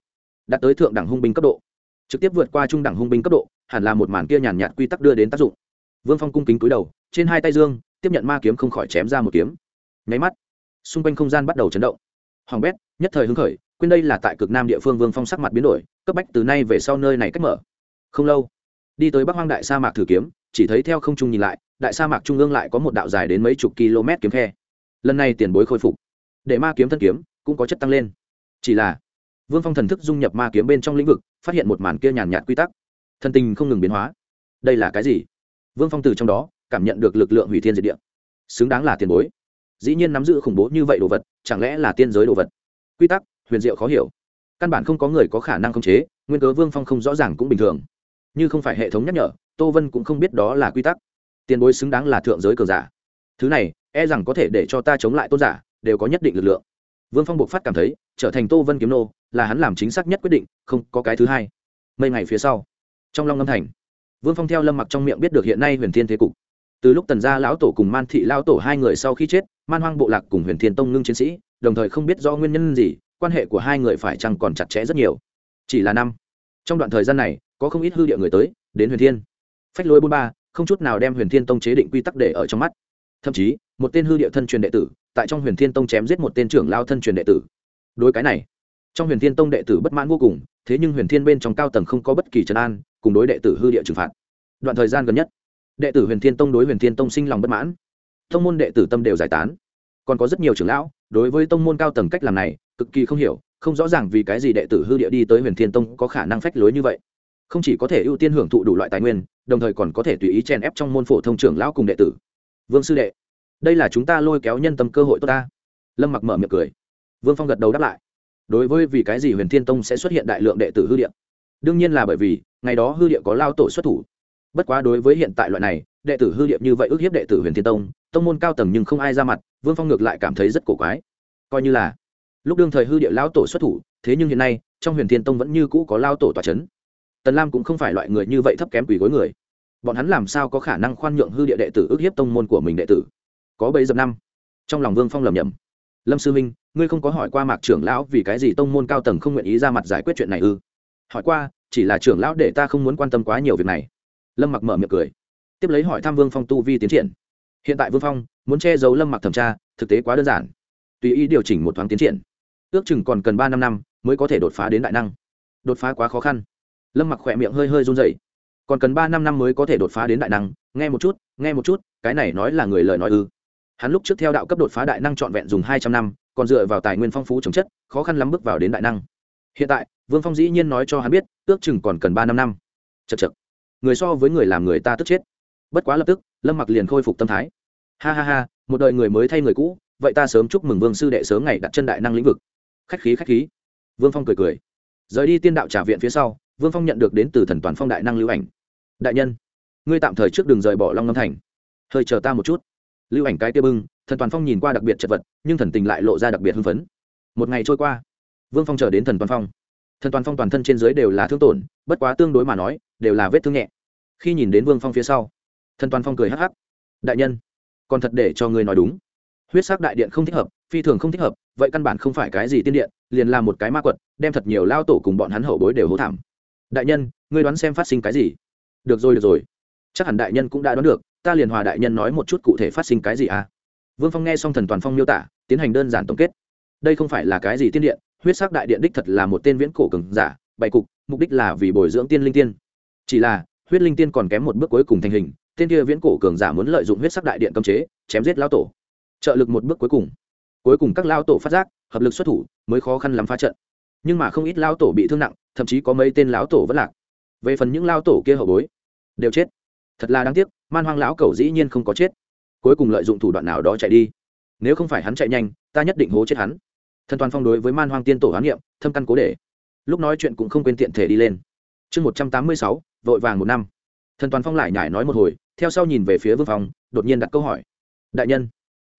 đạt tới thượng đẳng hung binh cấp độ. Trực tiếp vượt qua trung đẳng hung binh cấp độ, hẳn là một màn kia nhàn nhạt quy tắc đưa đến tác dụng. Vương phong cung kính cúi đầu, trên hai tay dương, tiếp nhận ma kiếm không khỏi chém ra một kiếm. Nháy mắt xung quanh không gian bắt đầu chấn động. Hoàng bét, nhất thời hứng khởi, quên đây là tại cực nam địa phương vương phong sắc mặt biến đổi, cấp bách từ nay về sau nơi này cách mở. Không lâu, đi tới bắc hoang đại sa mạc thử kiếm, chỉ thấy theo không trung nhìn lại, đại sa mạc trung ương lại có một đạo dài đến mấy chục km kiếm khe. Lần này tiền bối khôi phục. Để ma kiếm thân kiếm cũng có chất tăng lên. Chỉ là, vương phong thần thức dung nhập ma kiếm bên trong lĩnh vực, phát hiện một màn kia nhàn nhạt quy tắc. Thân tình không ngừng biến hóa. Đây là cái gì? Vương phong từ trong đó cảm nhận được lực lượng hủy thiên diệt địa. Xứng đáng là tiền bối dĩ nhiên nắm giữ khủng bố như vậy đồ vật, chẳng lẽ là tiên giới đồ vật? Quy tắc, huyền diệu khó hiểu. Căn bản không có người có khả năng khống chế, nguyên cớ vương phong không rõ ràng cũng bình thường. Như không phải hệ thống nhắc nhở, tô vân cũng không biết đó là quy tắc. Tiền bối xứng đáng là thượng giới cường giả. Thứ này e rằng có thể để cho ta chống lại tôn giả, đều có nhất định lực lượng. Vương phong buộc phát cảm thấy, trở thành tô vân kiếm nô, là hắn làm chính xác nhất quyết định, không có cái thứ hai. Mấy ngày phía sau, trong long âm thành, vương phong theo lâm mặc trong miệng biết được hiện nay huyền thiên thế cục từ lúc tần gia lão tổ cùng man thị lão tổ hai người sau khi chết, man hoang bộ lạc cùng huyền thiên tông ngưng chiến sĩ, đồng thời không biết do nguyên nhân gì, quan hệ của hai người phải chăng còn chặt chẽ rất nhiều. Chỉ là năm. Trong đoạn thời gian này, có không ít hư địa người tới, đến huyền thiên. Phách lối bốn ba, không chút nào đem huyền thiên tông chế định quy tắc để ở trong mắt. Thậm chí, một tên hư địa thân truyền đệ tử, tại trong huyền thiên tông chém giết một tên trưởng lao thân truyền đệ tử. Đối cái này, trong huyền thiên tông đệ tử bất mãn vô cùng, thế nhưng huyền thiên bên trong cao tầng không có bất kỳ trấn an, cùng đối đệ tử hư địa trừng phạt. Đoạn thời gian gần nhất đệ tử huyền thiên tông đối huyền thiên tông sinh lòng bất mãn. Tông môn đệ tử tâm đều giải tán. Còn có rất nhiều trưởng lão, đối với tông môn cao tầng cách làm này, cực kỳ không hiểu, không rõ ràng vì cái gì đệ tử hư địa đi tới huyền thiên tông có khả năng phách lối như vậy. Không chỉ có thể ưu tiên hưởng thụ đủ loại tài nguyên, đồng thời còn có thể tùy ý chèn ép trong môn phổ thông trưởng lão cùng đệ tử. Vương sư đệ, đây là chúng ta lôi kéo nhân tâm cơ hội tốt ta. Lâm mặc mở miệng cười. Vương phong gật đầu đáp lại. Đối với vì cái gì huyền thiên tông sẽ xuất hiện đại lượng đệ tử hư địa? Đương nhiên là bởi vì, ngày đó hư địa có lao tổ xuất thủ bất quá đối với hiện tại loại này, đệ tử hư địa như vậy ước hiếp đệ tử huyền thiên tông tông môn cao tầng nhưng không ai ra mặt, vương phong ngược lại cảm thấy rất cổ quái. Coi như là, lúc đương thời hư địa lao tổ xuất thủ, thế nhưng hiện nay, trong huyền thiên tông vẫn như cũ có lao tổ tòa c h ấ n tần lam cũng không phải loại người như vậy thấp kém quỷ gối người. Bọn hắn làm sao có khả năng khoan nhượng hư địa đệ tử ước hiếp tông môn của mình đệ tử? Có bấy dập năm, trong lòng vương phong lầm nhầm lâm sư minh ngươi không có hỏi qua mạc trưởng lão vì cái gì tông môn cao tầng không nguyện ý ra mặt giải quyết chuyện này ư? Hỏi qua, chỉ là trưởng lão để ta không muốn quan tâm quá nhiều việc này lâm mặc mở miệng cười. Tiếp lấy hỏi thăm vương phong tu vi tiến triển. Hiện tại vương phong muốn che giấu lâm mặc thẩm tra, thực tế quá đơn giản. Tùy ý điều chỉnh một thoáng tiến triển. Ước chừng còn cần ba năm năm mới có thể đột phá đến đại năng. Đột phá quá khó khăn. Lâm mặc khỏe miệng hơi hơi run dày còn cần ba năm năm mới có thể đột phá đến đại năng. Nghe một chút, nghe một chút, cái này nói là người lời nói ư. Hắn lúc trước theo đạo cấp đột phá đại năng trọn vẹn dùng hai trăm năm, còn dựa vào tài nguyên phong phú trồng chất, khó khăn lắm bước vào đến đại năng. Hiện tại, vương phong dĩ nhiên nói cho hắn biết, ước chừng còn cần ba năm năm. Chật chật người so với người làm người ta tức chết. Bất quá lập tức, lâm mặc liền khôi phục tâm thái. Ha ha ha, một đời người mới thay người cũ, vậy ta sớm chúc mừng vương sư đệ sớm ngày đặt chân đại năng lĩnh vực. Khách khí khách khí. Vương phong cười cười. Rời đi tiên đạo trả viện phía sau, vương phong nhận được đến từ thần toàn phong đại năng lưu ảnh. Đại nhân, ngươi tạm thời trước đường rời bỏ long ngâm thành. Hơi chờ ta một chút. Lưu ảnh cái tia bưng, thần toàn phong nhìn qua đặc biệt chật vật, nhưng thần tình lại lộ ra đặc biệt hưng phấn. Một ngày trôi qua, vương phong chờ đến thần toàn phong. Thần toàn phong toàn thân trên dưới đều là thương tổn, bất quá tương đối mà nói, đều là vết thương nhẹ khi nhìn đến vương phong phía sau, thần toàn phong cười hắc hắc. Đại nhân, còn thật để cho ngươi nói đúng. Huyết sắc đại điện không thích hợp, phi thường không thích hợp, vậy căn bản không phải cái gì tiên điện, liền là một cái ma quật, đem thật nhiều lao tổ cùng bọn hắn hậu bối đều hố thảm. Đại nhân, ngươi đoán xem phát sinh cái gì? Được rồi được rồi. Chắc hẳn đại nhân cũng đã đoán được, ta liền hòa đại nhân nói một chút cụ thể phát sinh cái gì à? Vương phong nghe xong thần toàn phong miêu tả, tiến hành đơn giản tổng kết. Đây không phải là cái gì tiên điện, huyết sắc đại điện đích thật là một tên viễn cổ cường giả, bày cục, mục đích là vì bồi dưỡng tiên linh tiên. Chỉ là huyết linh tiên còn kém một bước cuối cùng thành hình, tên kia viễn cổ cường giả muốn lợi dụng huyết sắc đại điện cấm chế, chém giết lao tổ. Trợ lực một bước cuối cùng. Cuối cùng các lao tổ phát giác, hợp lực xuất thủ, mới khó khăn lắm phá trận. Nhưng mà không ít lao tổ bị thương nặng, thậm chí có mấy tên lão tổ vẫn lạc. Về phần những lao tổ kia hậu bối, đều chết. Thật là đáng tiếc, man hoang lão cầu dĩ nhiên không có chết. Cuối cùng lợi dụng thủ đoạn nào đó chạy đi. Nếu không phải hắn chạy nhanh, ta nhất định hố chết hắn. Thần toàn phong đối với man hoang tiên tổ hoán niệm, thâm căn cố để. Lúc nói chuyện cũng không quên tiện thể đi lên chương một trăm tám mươi sáu, vội vàng một năm. Thần toàn phong lại nhải nói một hồi, theo sau nhìn về phía vương phong, đột nhiên đặt câu hỏi. Đại nhân,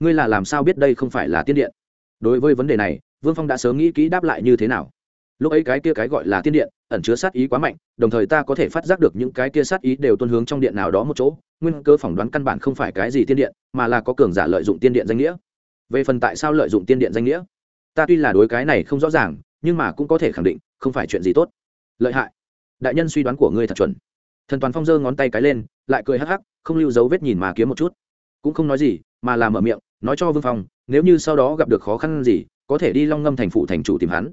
ngươi là làm sao biết đây không phải là tiên điện? Đối với vấn đề này, vương phong đã sớm nghĩ kỹ đáp lại như thế nào. Lúc ấy cái kia cái gọi là tiên điện, ẩn chứa sát ý quá mạnh, đồng thời ta có thể phát giác được những cái kia sát ý đều tuân hướng trong điện nào đó một chỗ. Nguyên cơ phỏng đoán căn bản không phải cái gì tiên điện, mà là có cường giả lợi dụng tiên điện danh nghĩa. Về phần tại sao lợi dụng tiên điện danh nghĩa, ta tuy là đối cái này không rõ ràng, nhưng mà cũng có thể khẳng định, không phải chuyện gì tốt. Lợi hại đại nhân suy đoán của ngươi thật chuẩn. Thần toàn phong giơ ngón tay cái lên, lại cười hắc hắc, không lưu dấu vết nhìn mà kiếm một chút. Cũng không nói gì, mà làm mở miệng, nói cho vương phong, nếu như sau đó gặp được khó khăn gì, có thể đi long ngâm thành phụ thành chủ tìm hắn.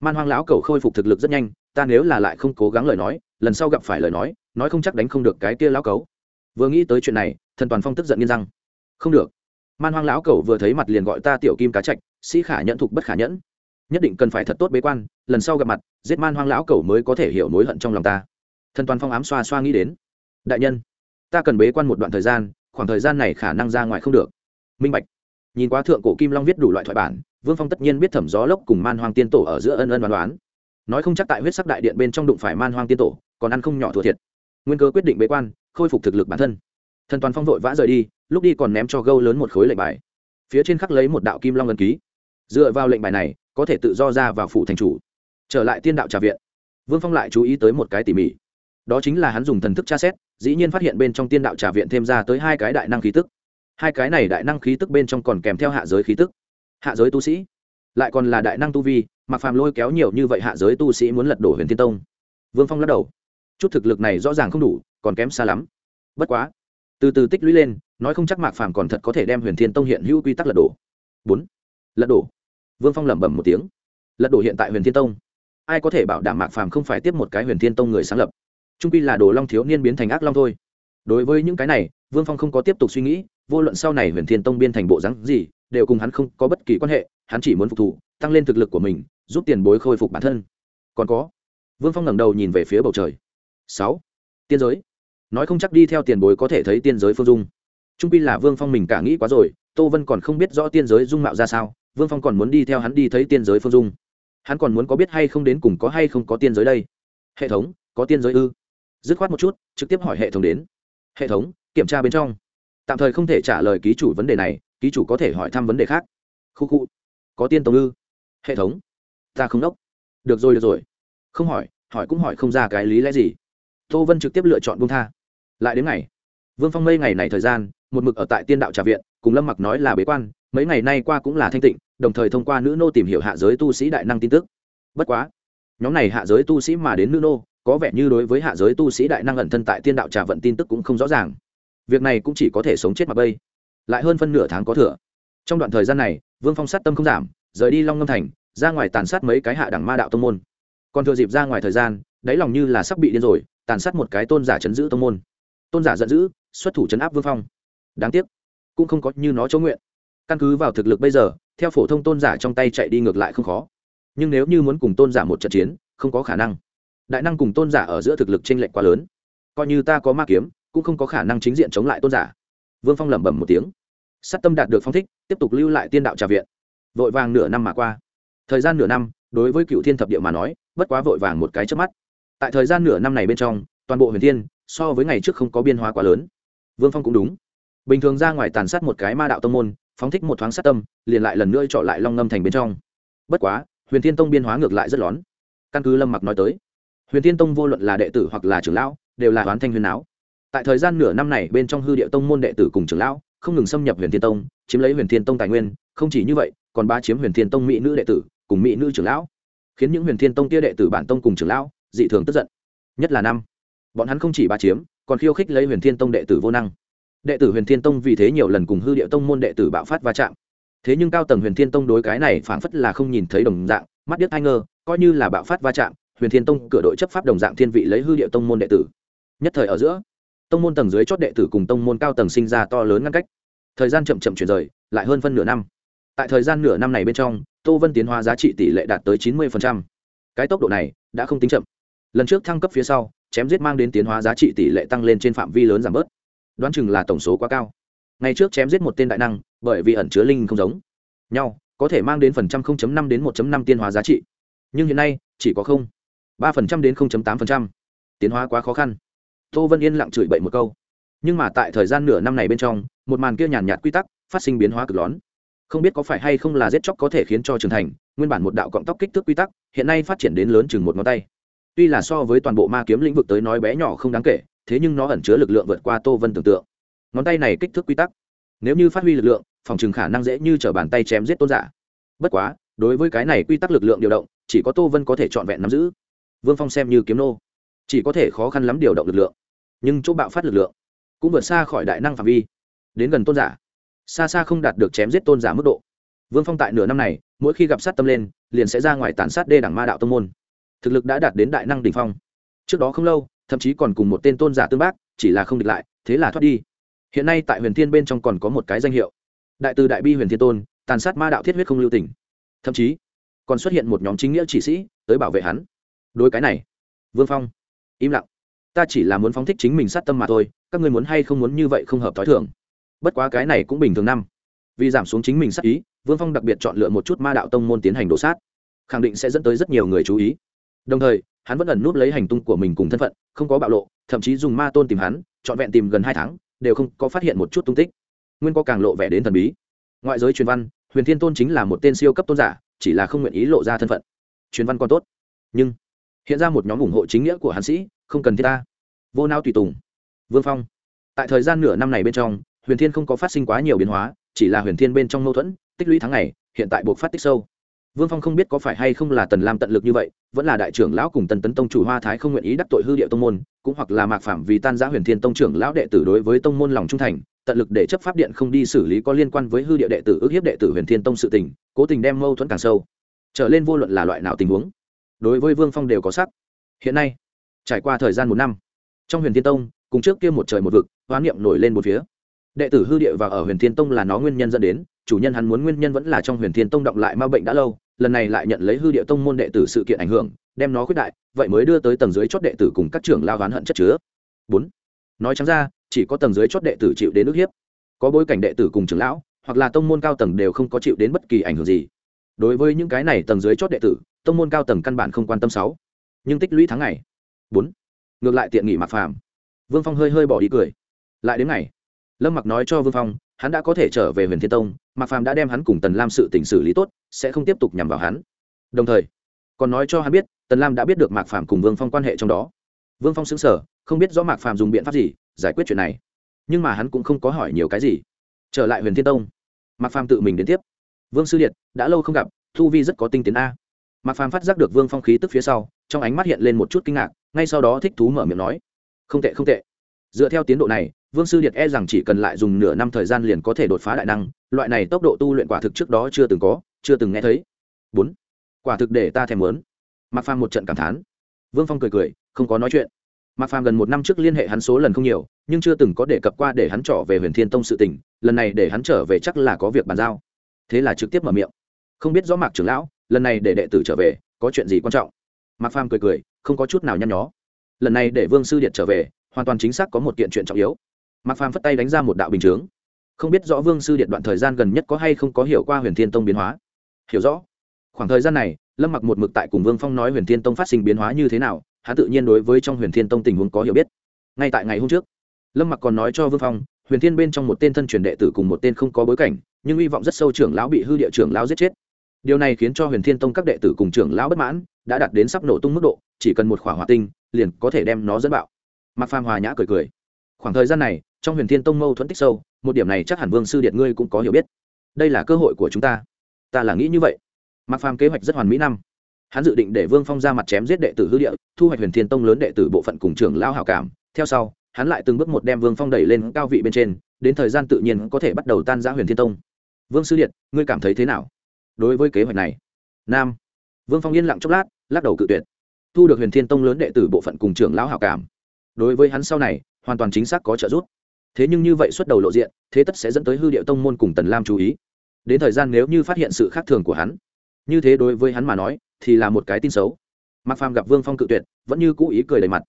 Man hoang lão cầu khôi phục thực lực rất nhanh, ta nếu là lại không cố gắng lời nói, lần sau gặp phải lời nói nói không chắc đánh không được cái kia lão cấu vừa nghĩ tới chuyện này, thần toàn phong tức giận nghiên răng. Không được. Man hoang lão cầu vừa thấy mặt liền gọi ta tiểu kim cá trạch sĩ khả nhẫn thục bất khả nhẫn. Nhất định cần phải thật tốt bế quan, lần sau gặp mặt giết man hoang lão Cẩu mới có thể hiểu mối hận trong lòng ta. Thần toàn phong ám xoa xoa nghĩ đến, đại nhân, ta cần bế quan một đoạn thời gian, khoảng thời gian này khả năng ra ngoài không được. Minh bạch, nhìn qua thượng cổ kim long viết đủ loại thoại bản, vương phong tất nhiên biết thẩm gió lốc cùng man hoang tiên tổ ở giữa ân ân đoán đoán nói không chắc tại huyết sắc đại điện bên trong đụng phải man hoang tiên tổ, còn ăn không nhỏ thua thiệt. Nguyên cơ quyết định bế quan, khôi phục thực lực bản thân. Thần toàn phong vội vã rời đi, lúc đi còn ném cho gâu lớn một khối lệnh bài. Phía trên khắc lấy một đạo kim long ân ký. Dựa vào lệnh bài này, có thể tự do ra vào phủ thành chủ trở lại tiên đạo trà viện. Vương phong lại chú ý tới một cái tỉ mỉ. Đó chính là hắn dùng thần thức tra xét, dĩ nhiên phát hiện bên trong tiên đạo trà viện thêm ra tới hai cái đại năng khí tức. Hai cái này đại năng khí tức bên trong còn kèm theo hạ giới khí tức. Hạ giới tu sĩ, lại còn là đại năng tu vi mặc phàm lôi kéo nhiều như vậy hạ giới tu sĩ muốn lật đổ huyền thiên tông. Vương phong lắc đầu. Chút thực lực này rõ ràng không đủ, còn kém xa lắm. Bất quá, từ từ tích lũy lên, nói không chắc mạc phàm còn thật có thể đem huyền thiên tông hiện hữu quy tắc lật đổ. Bốn, lật đổ. Vương phong lẩm bẩm một tiếng. Lật đổ hiện tại huyền thiên tông ai có thể bảo đảm mạc phàm không phải tiếp một cái huyền thiên tông người sáng lập? Trung pi là đồ long thiếu niên biến thành ác long thôi. Đối với những cái này, vương phong không có tiếp tục suy nghĩ, vô luận sau này huyền thiên tông biên thành bộ rắn gì, đều cùng hắn không có bất kỳ quan hệ, hắn chỉ muốn phục thù, tăng lên thực lực của mình, giúp tiền bối khôi phục bản thân. Còn có, vương phong ngẩng đầu nhìn về phía bầu trời. Sáu, tiên giới. Nói không chắc đi theo tiền bối có thể thấy tiên giới phương dung. Trung pi là vương phong mình cả nghĩ quá rồi, tô vân còn không biết rõ tiên giới dung mạo ra sao, vương phong còn muốn đi theo hắn đi thấy tiên giới phương dung hắn còn muốn có biết hay không đến cùng có hay không có tiên giới đây? Hệ thống, có tiên giới ư? Dứt khoát một chút, trực tiếp hỏi hệ thống đến. Hệ thống, kiểm tra bên trong. Tạm thời không thể trả lời ký chủ vấn đề này, ký chủ có thể hỏi thăm vấn đề khác. Khu khu. Có tiên tông ư? Hệ thống. Ta không đốc. Được rồi được rồi. Không hỏi hỏi cũng hỏi không ra cái lý lẽ gì. Tô vân trực tiếp lựa chọn bung tha. Lại đến ngày. Vương phong mây ngày này thời gian, một mực ở tại tiên đạo trà viện, cùng lâm mặc nói là bế quan mấy ngày nay qua cũng là thanh tịnh, đồng thời thông qua nữ nô tìm hiểu hạ giới tu sĩ đại năng tin tức. Bất quá, nhóm này hạ giới tu sĩ mà đến nữ nô, có vẻ như đối với hạ giới tu sĩ đại năng ẩn thân tại tiên đạo trà vận tin tức cũng không rõ ràng. Việc này cũng chỉ có thể sống chết mà bây. Lại hơn phân nửa tháng có thừa. Trong đoạn thời gian này, vương phong sát tâm không giảm, rời đi long ngâm thành, ra ngoài tàn sát mấy cái hạ đẳng ma đạo tông môn. Còn thừa dịp ra ngoài thời gian, đáy lòng như là sắp bị điên rồi, tàn sát một cái tôn giả chấn giữ tông môn. Tôn giả giận dữ, xuất thủ chấn áp vương phong. Đáng tiếc, cũng không có như nó chỗ nguyện căn cứ vào thực lực bây giờ, theo phổ thông tôn giả trong tay chạy đi ngược lại không khó. Nhưng nếu như muốn cùng tôn giả một trận chiến, không có khả năng. Đại năng cùng tôn giả ở giữa thực lực t r ê n lệch quá lớn. Coi như ta có ma kiếm, cũng không có khả năng chính diện chống lại tôn giả. Vương phong lẩm bẩm một tiếng. Sắt tâm đạt được phong thích, tiếp tục lưu lại tiên đạo trà viện. Vội vàng nửa năm mà qua. Thời gian nửa năm, đối với cựu thiên thập địa mà nói, bất quá vội vàng một cái trước mắt. Tại thời gian nửa năm này bên trong, toàn bộ huyền thiên, so với ngày trước không có biên hóa quá lớn. Vương phong cũng đúng. Bình thường ra ngoài tàn sát một cái ma đạo tông môn phóng thích một thoáng sát tâm, liền lại lần nữa trọ lại long ngâm thành bên trong. Bất quá, huyền thiên tông biên hóa ngược lại rất lón. Căn cứ lâm mặc nói tới, huyền thiên tông vô luận là đệ tử hoặc là trưởng lão, đều là hoán thanh huyền áo. Tại thời gian nửa năm này bên trong hư địa tông môn đệ tử cùng trưởng lão, không ngừng xâm nhập huyền thiên tông, chiếm lấy huyền thiên tông tài nguyên, không chỉ như vậy, còn ba chiếm huyền thiên tông mỹ nữ đệ tử, cùng mỹ nữ trưởng lão. Khiến những huyền thiên tông kia đệ tử bản tông cùng trưởng lão, dị thường tức giận. Nhất là năm, bọn hắn không chỉ ba chiếm, còn khiêu khích lấy huyền thiên tông đệ tử vô năng đệ tử huyền thiên tông vì thế nhiều lần cùng hư địa tông môn đệ tử bạo phát va chạm. Thế nhưng cao tầng huyền thiên tông đối cái này phảng phất là không nhìn thấy đồng dạng, mắt điếc hai ngơ, coi như là bạo phát va chạm, huyền thiên tông cửa đội chấp pháp đồng dạng thiên vị lấy hư địa tông môn đệ tử. Nhất thời ở giữa, tông môn tầng dưới chót đệ tử cùng tông môn cao tầng sinh ra to lớn ngăn cách. Thời gian chậm chậm chuyển rời, lại hơn phân nửa năm. Tại thời gian nửa năm này bên trong, tô vân tiến hóa giá trị tỷ lệ đạt tới chín mươi cái tốc độ này đã không tính chậm. Lần trước thăng cấp phía sau, chém giết mang đến tiến hóa giá trị tỷ lệ tăng lên trên phạm vi lớn giảm bớt đoán chừng là tổng số quá cao. Ngày trước chém giết một tên đại năng, bởi vì ẩn chứa linh không giống nhau, có thể mang đến phần trăm 0.5 đến 1.5 tiên hóa giá trị. Nhưng hiện nay, chỉ có không, ba phần trăm đến 0.8 phần trăm. Tiến hóa quá khó khăn. Tô vân yên lặng chửi bậy một câu. Nhưng mà tại thời gian nửa năm này bên trong, một màn kia nhàn nhạt quy tắc phát sinh biến hóa cực lớn. Không biết có phải hay không là giết chóc có thể khiến cho trưởng thành, nguyên bản một đạo cọng tóc kích thước quy tắc, hiện nay phát triển đến lớn chừng một ngón tay. Tuy là so với toàn bộ ma kiếm lĩnh vực tới nói bé nhỏ không đáng kể thế nhưng nó ẩn chứa lực lượng vượt qua tô vân tưởng tượng. Ngón tay này kích thước quy tắc. Nếu như phát huy lực lượng, phòng trừng khả năng dễ như t r ở bàn tay chém giết tôn giả. Bất quá, đối với cái này quy tắc lực lượng điều động, chỉ có tô vân có thể trọn vẹn nắm giữ. Vương phong xem như kiếm nô. Chỉ có thể khó khăn lắm điều động lực lượng. Nhưng chỗ bạo phát lực lượng cũng vượt xa khỏi đại năng phạm vi. Đến gần tôn giả, xa xa không đạt được chém giết tôn giả mức độ. Vương phong tại nửa năm này, mỗi khi gặp sát tâm lên, liền sẽ ra ngoài tàn sát đê đẳng ma đạo tông môn. Thực lực đã đạt đến đại năng đ ỉ n h phong. Trước đó không lâu thậm chí còn cùng một tên tôn giả tương bác, chỉ là không địch lại, thế là thoát đi. Hiện nay tại huyền thiên bên trong còn có một cái danh hiệu. Đại từ đại bi huyền thiên tôn, tàn sát ma đạo thiết huyết không lưu tỉnh thậm chí, còn xuất hiện một nhóm chính nghĩa chỉ sĩ tới bảo vệ hắn. Đối cái này, vương phong, im lặng. Ta chỉ là muốn phóng thích chính mình sát tâm mà thôi, các người muốn hay không muốn như vậy không hợp t h ó i thường. Bất quá cái này cũng bình thường năm. Vì giảm xuống chính mình sát ý, vương phong đặc biệt chọn lựa một chút ma đạo tông môn tiến hành đổ sát. Khẳng định sẽ dẫn tới rất nhiều người chú ý. Đồng thời hắn vẫn ẩn núp lấy hành tung của mình cùng thân phận, không có bạo lộ, thậm chí dùng ma tôn tìm hắn, trọn vẹn tìm gần hai tháng, đều không có phát hiện một chút tung tích. Nguyên có càng lộ vẻ đến thần bí. Ngoại giới truyền văn, huyền thiên tôn chính là một tên siêu cấp tôn giả, chỉ là không nguyện ý lộ ra thân phận. Truyền văn còn tốt. Nhưng, hiện ra một nhóm ủng hộ chính nghĩa của hắn sĩ, không cần thiết ta. Vô nao tùy tùng. Vương phong. Tại thời gian nửa năm này bên trong, huyền thiên không có phát sinh quá nhiều biến hóa, chỉ là huyền thiên bên trong mâu thuẫn, tích lũy tháng ngày, hiện tại buộc phát tích sâu vương phong không biết có phải hay không là tần lam tận lực như vậy, vẫn là đại trưởng lão cùng tần tấn tông chủ hoa thái không nguyện ý đắc tội hư địa tông môn, cũng hoặc là mạc phạm vì tan giã huyền thiên tông trưởng lão đệ tử đối với tông môn lòng trung thành, tận lực để chấp pháp điện không đi xử lý có liên quan với hư địa đệ tử ước hiếp đệ tử huyền thiên tông sự tình, cố tình đem mâu thuẫn càng sâu. Trở lên vô luận là loại nào tình huống, đối với vương phong đều có sắc. Hiện nay, trải qua thời gian một năm, trong huyền thiên tông, cùng trước kia một trời một vực, hoán niệm nổi lên một phía. Đệ tử hư địa và ở huyền thiên tông là nó nguyên nhân dẫn đến, chủ nhân hắn muốn nguyên nhân vẫn là trong huyền thiên tông động lại ma bệnh đã lâu lần này lại nhận lấy hư địa tông môn đệ tử sự kiện ảnh hưởng, đem nó khuyết đại, vậy mới đưa tới tầng dưới chót đệ tử cùng các trưởng lao oán hận chất chứa. Bốn, nói chẳng ra, chỉ có tầng dưới chót đệ tử chịu đến ức hiếp. Có bối cảnh đệ tử cùng trưởng lão, hoặc là tông môn cao tầng đều không có chịu đến bất kỳ ảnh hưởng gì. Đối với những cái này tầng dưới chót đệ tử, tông môn cao tầng căn bản không quan tâm sáu. Nhưng tích lũy tháng ngày. Bốn, ngược lại tiện nghỉ mặc phàm. Vương phong hơi hơi bỏ đi cười. Lại đến ngày, lâm mặc nói cho vương phong hắn đã có thể trở về huyền thiên tông mạc phàm đã đem hắn cùng tần lam sự t xử lý tốt, sẽ không tiếp tục nhằm vào hắn. Đồng thời, còn nói cho hắn biết, tần lam đã biết được mạc phàm cùng vương phong quan hệ trong đó. Vương phong xứng sở không biết rõ mạc phàm dùng biện pháp gì, giải quyết chuyện này. Nhưng mà hắn cũng không có hỏi nhiều cái gì. Trở lại huyền thiên tông, mạc phàm tự mình đến tiếp. Vương sư Liệt đã lâu không gặp, thu vi rất có tinh tiến a. Mạc phàm phát giác được vương phong khí tức phía sau, trong ánh mắt hiện lên một chút kinh ngạc, ngay sau đó thích thú mở miệng nói, không tệ không tệ. Dựa theo tiến độ này vương sư điệt e rằng chỉ cần lại dùng nửa năm thời gian liền có thể đột phá đại năng, loại này tốc độ tu luyện quả thực trước đó chưa từng có, chưa từng nghe thấy. Bốn, quả thực để ta thèm muốn. Mặc phàm một trận cảm thán. Vương phong cười cười, không có nói chuyện. Mặc phàm gần một năm trước liên hệ hắn số lần không nhiều, nhưng chưa từng có đề cập qua để hắn trở về huyền thiên tông sự tình, lần này để hắn trở về chắc là có việc bàn giao. Thế là trực tiếp mở miệng. Không biết rõ mạc trưởng lão, lần này để đệ tử trở về, có chuyện gì quan trọng? Mạc phàm cười cười, không có chút nào nhăn nhó. Lần này để vương sư điện trở về, hoàn toàn chính xác có một kiện chuyện trọng yếu mạc phàm phất tay đánh ra một đạo bình chướng. Không biết rõ vương sư điện đoạn thời gian gần nhất có hay không có hiểu qua huyền thiên tông biến hóa. Hiểu rõ. Khoảng thời gian này, lâm mặc một mực tại cùng vương phong nói huyền thiên tông phát sinh biến hóa như thế nào hắn tự nhiên đối với trong huyền thiên tông tình huống có hiểu biết. Ngay tại ngày hôm trước, lâm mặc còn nói cho vương phong, huyền thiên bên trong một tên thân truyền đệ tử cùng một tên không có bối cảnh, nhưng hy vọng rất sâu trưởng lão bị hư địa trưởng lão giết chết. Điều này khiến cho huyền thiên tông các đệ tử cùng trưởng lão bất mãn, đã đạt đến sắp nổ tung mức độ, chỉ cần một khỏa hỏa tinh, liền có thể đem nó dẫn bạo. Mặc phàm hòa nhã cười cười. Khoảng thời gian này trong huyền thiên tông mâu thuẫn tích sâu, một điểm này chắc hẳn vương sư điện ngươi cũng có hiểu biết. Đây là cơ hội của chúng ta. Ta là nghĩ như vậy. Mặc phàm kế hoạch rất hoàn mỹ năm. Hắn dự định để vương phong ra mặt chém giết đệ tử hư địa, thu hoạch huyền thiên tông lớn đệ tử bộ phận cùng trưởng lao hảo cảm. Theo sau, hắn lại từng bước một đem vương phong đẩy lên cao vị bên trên, đến thời gian tự nhiên có thể bắt đầu tan giã huyền thiên tông. Vương sư điện, ngươi cảm thấy thế nào? Đối với kế hoạch này, nam. Vương phong yên lặng chốc lát, lắc đầu cự tuyệt. Thu được huyền thiên tông lớn đệ tử bộ phận cùng trưởng lão hảo cảm. Đối với hắn sau này, hoàn toàn chính xác có trợ giúp thế nhưng như vậy xuất đầu lộ diện, thế tất sẽ dẫn tới hư điệu tông môn cùng tần lam chú ý. Đến thời gian nếu như phát hiện sự khác thường của hắn, như thế đối với hắn mà nói, thì là một cái tin xấu. Mặc phàm gặp vương phong cự tuyệt, vẫn như cũ ý cười đầy mặt.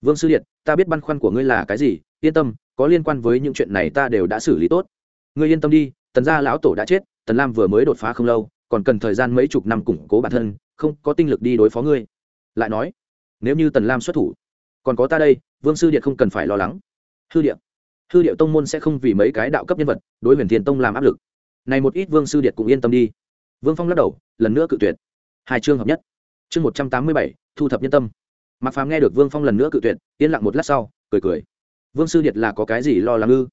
Vương sư điện, ta biết băn khoăn của ngươi là cái gì, yên tâm, có liên quan với những chuyện này ta đều đã xử lý tốt. Ngươi yên tâm đi, tần gia lão tổ đã chết, tần lam vừa mới đột phá không lâu, còn cần thời gian mấy chục năm củng cố bản thân, không có tinh lực đi đối phó ngươi. Lại nói, nếu như tần lam xuất thủ, còn có ta đây, vương sư điện không cần phải lo lắng. Hư điện hư điệu tông môn sẽ không vì mấy cái đạo cấp nhân vật, đối huyền thiên tông làm áp lực. Này một ít vương sư điệt cũng yên tâm đi. Vương phong lắc đầu, lần nữa cự tuyệt. Hai chương hợp nhất. Chương một trăm tám mươi bảy, thu thập nhân tâm. Mặc phàm nghe được vương phong lần nữa cự tuyệt, yên lặng một lát sau, cười cười. Vương sư điệt là có cái gì lo lắng ư?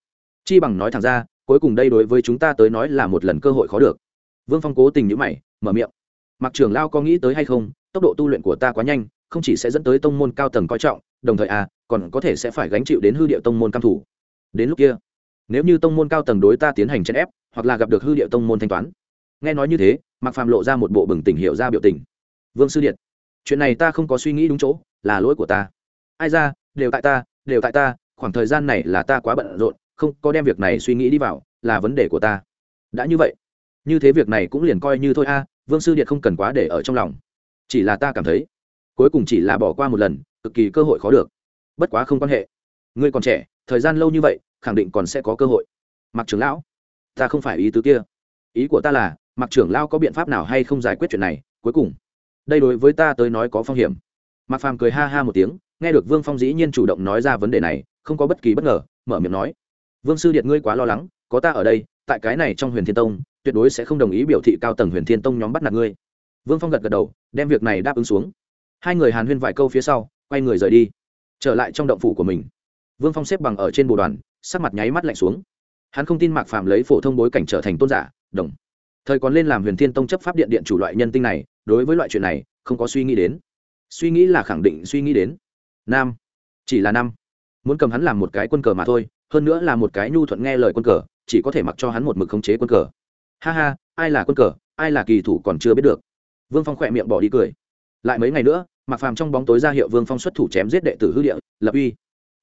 Chi bằng nói thẳng ra, cuối cùng đây đối với chúng ta tới nói là một lần cơ hội khó được. Vương phong cố tình nhữ mày, mở miệng. Mặc trường lao có nghĩ tới hay không? Tốc độ tu luyện của ta quá nhanh, không chỉ sẽ dẫn tới tông môn cao tầng coi trọng, đồng thời à còn có thể sẽ phải gánh chịu đến hư điệu tông môn cam thủ đến lúc kia, nếu như tông môn cao tầng đối ta tiến hành chèn ép, hoặc là gặp được hư địa tông môn thanh toán. Nghe nói như thế mặc phàm lộ ra một bộ bừng tỉnh hiệu ra biểu tình. Vương sư điện, chuyện này ta không có suy nghĩ đúng chỗ, là lỗi của ta. Ai ra, đều tại ta, đều tại ta, khoảng thời gian này là ta quá bận rộn, không có đem việc này suy nghĩ đi vào, là vấn đề của ta. Đã như vậy, như thế việc này cũng liền coi như thôi a, vương sư điện không cần quá để ở trong lòng. Chỉ là ta cảm thấy, cuối cùng chỉ là bỏ qua một lần, cực kỳ cơ hội khó được. Bất quá không quan hệ. Ngươi còn trẻ thời gian lâu như vậy, khẳng định còn sẽ có cơ hội. Mặc trưởng lão, ta không phải ý tứ kia. Ý của ta là mặc trưởng lão có biện pháp nào hay không giải quyết chuyện này? Cuối cùng, đây đối với ta tới nói có phong hiểm. Mặc phàm cười ha ha một tiếng, nghe được vương phong dĩ nhiên chủ động nói ra vấn đề này, không có bất kỳ bất ngờ, mở miệng nói, vương sư điện ngươi quá lo lắng, có ta ở đây, tại cái này trong huyền thiên tông, tuyệt đối sẽ không đồng ý biểu thị cao tầng huyền thiên tông nhóm bắt nạt ngươi. Vương phong gật gật đầu, đem việc này đáp ứng xuống. Hai người hàn huyên vài câu phía sau, quay người rời đi, trở lại trong động phủ của mình vương phong xếp bằng ở trên bồ đoàn, sắc mặt nháy mắt lạnh xuống. Hắn không tin mạc phạm lấy phổ thông bối cảnh trở thành tôn giả, đồng. Thời còn lên làm huyền thiên tông chấp pháp điện điện chủ loại nhân tinh này, đối với loại chuyện này, không có suy nghĩ đến. Suy nghĩ là khẳng định suy nghĩ đến. Nam. Chỉ là năm muốn cầm hắn làm một cái quân cờ mà thôi, hơn nữa là một cái nhu thuận nghe lời quân cờ, chỉ có thể mặc cho hắn một mực khống chế quân cờ. Ha ha, ai là quân cờ, ai là kỳ thủ còn chưa biết được. Vương phong khỏe miệng bỏ đi cười. Lại mấy ngày nữa mặc phàm trong bóng tối ra hiệu vương phong xuất thủ chém giết đệ tử hư địa, lập uy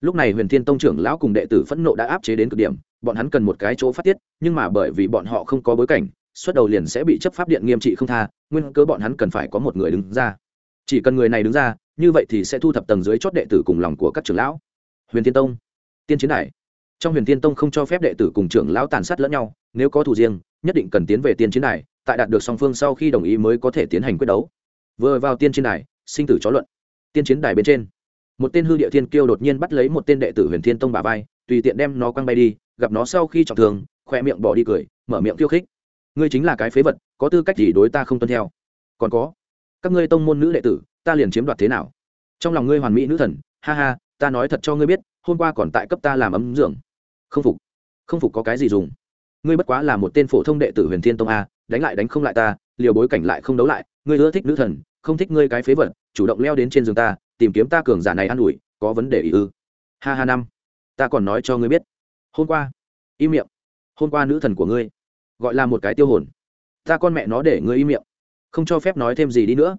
lúc này huyền thiên tông trưởng lão cùng đệ tử phẫn nộ đã áp chế đến cực điểm, bọn hắn cần một cái chỗ phát tiết, nhưng mà bởi vì bọn họ không có bối cảnh, xuất đầu liền sẽ bị chấp pháp điện nghiêm trị không tha, nguyên cơ bọn hắn cần phải có một người đứng ra. Chỉ cần người này đứng ra, như vậy thì sẽ thu thập tầng dưới chót đệ tử cùng lòng của các trưởng lão. Huyền thiên tông, tiên chiến đài trong huyền thiên tông không cho phép đệ tử cùng trưởng lão tàn sát lẫn nhau, nếu có thủ riêng, nhất định cần tiến về tiên chiến đài tại đạt được song phương sau khi đồng ý mới có thể tiến hành quyết đấu. Vừa vào tiên chiến đài sinh tử chó luận. Tiên chiến đài bên trên một tên hư địa thiên kiêu đột nhiên bắt lấy một tên đệ tử huyền thiên tông bà vai, tùy tiện đem nó quăng bay đi, gặp nó sau khi trọng thương khoe miệng bỏ đi cười, mở miệng khiêu khích. Ngươi chính là cái phế vật, có tư cách gì đối ta không tuân theo? Còn có, các ngươi tông môn nữ đệ tử, ta liền chiếm đoạt thế nào? Trong lòng ngươi hoàn mỹ nữ thần, ha ha, ta nói thật cho ngươi biết, hôm qua còn tại cấp ta làm ấm dưỡng. Không phục không phục có cái gì dùng? Ngươi bất quá là một tên phổ thông đệ tử huyền thiên tông a, đánh lại đánh không lại ta, liều bối cảnh lại không đấu lại, ngươi ưa thích nữ thần, không thích ngươi cái phế vật, chủ động leo đến trên giường ta tìm kiếm ta cường giả này an ủi, có vấn đề ý ư? Ha ha năm. Ta còn nói cho ngươi biết. Hôm qua, im miệng. Hôm qua nữ thần của ngươi gọi là một cái tiêu hồn. Ta con mẹ nó để ngươi im miệng. Không cho phép nói thêm gì đi nữa.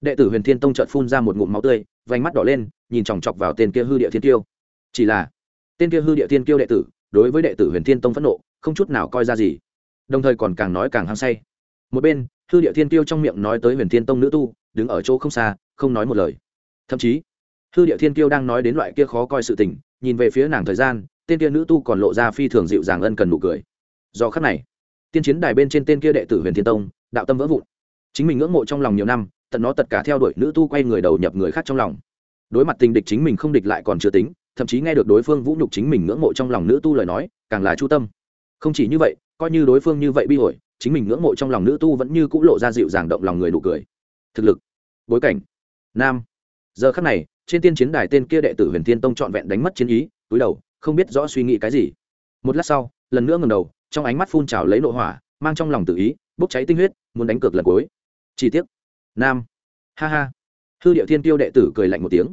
Đệ tử huyền thiên tông trợt phun ra một ngụm máu tươi, vành mắt đỏ lên, nhìn chòng chọc vào tên kia hư địa thiên tiêu chỉ là, tên kia hư địa thiên tiêu đệ tử, đối với đệ tử huyền thiên tông phẫn nộ, không chút nào coi ra gì. Đồng thời còn càng nói càng hăng say. Một bên, hư địa thiên tiêu trong miệng nói tới huyền thiên tông nữ tu, đứng ở chỗ không xa, không nói một lời thậm chí, hư địa thiên tiêu đang nói đến loại kia khó coi sự tình, nhìn về phía nàng thời gian, tên kia nữ tu còn lộ ra phi thường dịu dàng ân cần nụ cười. Do khắc này, tiên chiến đài bên trên tên kia đệ tử huyền thiên tông, đạo tâm vỡ vụn. Chính mình ngưỡng mộ trong lòng nhiều năm, tận nó tất cả theo đuổi nữ tu quay người đầu nhập người khác trong lòng. Đối mặt tình địch chính mình không địch lại còn chưa tính, thậm chí nghe được đối phương vũ nhục chính mình ngưỡng mộ trong lòng nữ tu lời nói, càng là chu tâm. Không chỉ như vậy, coi như đối phương như vậy bi ổi chính mình ngưỡng mộ trong lòng nữ tu vẫn như c ũ lộ ra dịu dàng động lòng người nụ cười. Thực lực, bối cảnh, nam giờ khắc này, trên tiên chiến đài tên kia đệ tử huyền thiên tông trọn vẹn đánh mất chiến ý, túi đầu, không biết rõ suy nghĩ cái gì. Một lát sau, lần nữa ngầm đầu, trong ánh mắt phun trào lấy nội hỏa, mang trong lòng tự ý, bốc cháy tinh huyết, muốn đánh cược lần cuối. Chi tiết nam. Ha ha. Hư điệu thiên tiêu đệ tử cười lạnh một tiếng.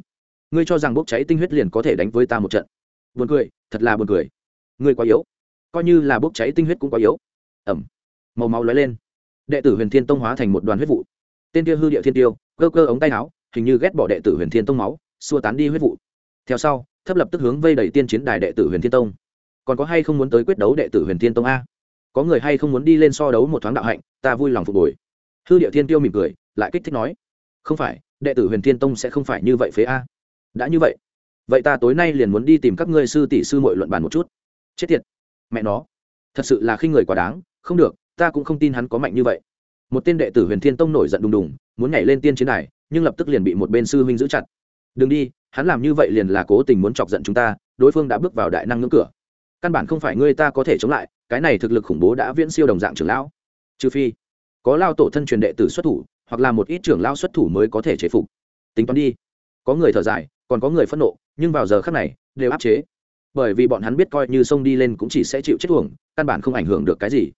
Ngươi cho rằng bốc cháy tinh huyết liền có thể đánh với ta một trận. Buồn cười, thật là buồn cười. Ngươi quá yếu. Coi như là bốc cháy tinh huyết cũng quá yếu. Ẩm. Màu máu lóe lên. Đệ tử huyền thiên tông hóa thành một đoàn huyết vụ. Tên kia hư điệu thiên tiêu, cơ cơ ống tay áo hình như ghét bỏ đệ tử huyền thiên tông máu, xua tán đi huyết vụ. Theo sau, thấp lập tức hướng vây đẩy tiên chiến đài đệ tử huyền thiên tông. Còn có hay không muốn tới quyết đấu đệ tử huyền thiên tông a? Có người hay không muốn đi lên so đấu một thoáng đạo hạnh, ta vui lòng phục hồi. Hư điệu thiên tiêu mỉm cười, lại kích thích nói, không phải, đệ tử huyền thiên tông sẽ không phải như vậy phế a. Đã như vậy vậy ta tối nay liền muốn đi tìm các ngươi sư tỷ sư mội luận bàn một chút. Chết tiệt, mẹ nó, thật sự là khi người quá đáng, không được, ta cũng không tin hắn có mạnh như vậy. Một tên đệ tử huyền thiên tông nổi giận đùng đùng, muốn nhảy lên tiên chiến đài nhưng lập tức liền bị một bên sư huynh giữ chặt. Đừng đi, hắn làm như vậy liền là cố tình muốn chọc giận chúng ta, đối phương đã bước vào đại năng ngưỡng cửa. Căn bản không phải ngươi ta có thể chống lại, cái này thực lực khủng bố đã viễn siêu đồng dạng trưởng lão. Trừ phi, có lao tổ thân truyền đệ tử xuất thủ, hoặc là một ít trưởng lao xuất thủ mới có thể chế phục. Tính toán đi. Có người thở dài, còn có người phẫn nộ, nhưng vào giờ khác này, đều áp chế. Bởi vì bọn hắn biết coi như sông đi lên cũng chỉ sẽ chịu chết uổng, căn bản không ảnh hưởng được cái gì.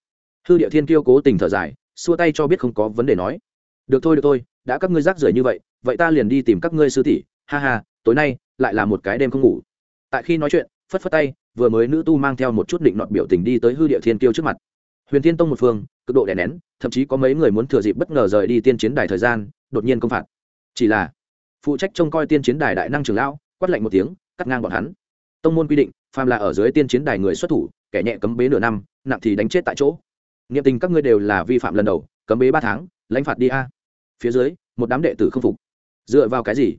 Hư địa thiên kiêu cố tình thở dài, xua tay cho biết không có vấn đề nói được thôi được thôi, đã các ngươi rác rưởi như vậy vậy ta liền đi tìm các ngươi sư tỷ. Ha ha, tối nay lại là một cái đêm không ngủ. Tại khi nói chuyện, phất phất tay, vừa mới nữ tu mang theo một chút định nọt biểu tình đi tới hư địa thiên kiêu trước mặt. Huyền thiên tông một phương, cực độ đè nén, thậm chí có mấy người muốn thừa dịp bất ngờ rời đi tiên chiến đài thời gian, đột nhiên công phạt. Chỉ là, phụ trách trông coi tiên chiến đài đại năng trường lão, quát lạnh một tiếng, cắt ngang bọn hắn. Tông môn quy định, phàm là ở dưới tiên chiến đài người xuất thủ, kẻ nhẹ cấm bế nửa năm, nặng thì đánh chết tại chỗ. Nghiệm tình các ngươi đều là vi phạm lần đầu, cấm bế ba tháng, lãnh phạt đi a phía dưới, một đám đệ tử không phục. Dựa vào cái gì?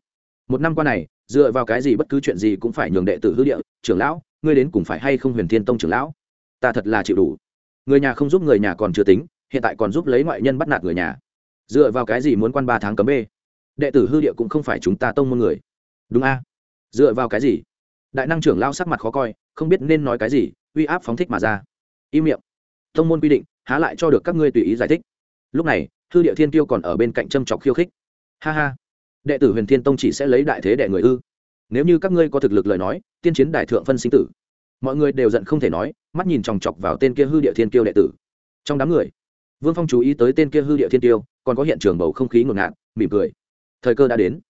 Một năm qua này, dựa vào cái gì bất cứ chuyện gì cũng phải nhường đệ tử hư địa? Trưởng lão, ngươi đến cùng phải hay không huyền thiên tông trưởng lão? Ta thật là chịu đủ. Người nhà không giúp người nhà còn chưa tính, hiện tại còn giúp lấy ngoại nhân bắt nạt người nhà. Dựa vào cái gì muốn quan ba tháng cấm bê? Đệ tử hư địa cũng không phải chúng ta tông môn người. Đúng a? Dựa vào cái gì? Đại năng trưởng lao sắc mặt khó coi, không biết nên nói cái gì, uy áp phóng thích mà ra. Im miệng. Tông môn quy định, há lại cho được các ngươi tùy ý giải thích. Lúc này hư địa thiên tiêu còn ở bên cạnh châm chọc khiêu khích. Ha ha, đệ tử huyền thiên tông chỉ sẽ lấy đại thế đệ người ư? Nếu như các ngươi có thực lực lời nói, tiên chiến đại thượng phân sinh tử. Mọi người đều giận không thể nói, mắt nhìn chòng chọc vào tên kia hư địa thiên tiêu đệ tử. Trong đám người, vương phong chú ý tới tên kia hư địa thiên tiêu, còn có hiện trường bầu không khí ngột ngạt, mỉm cười. Thời cơ đã đến.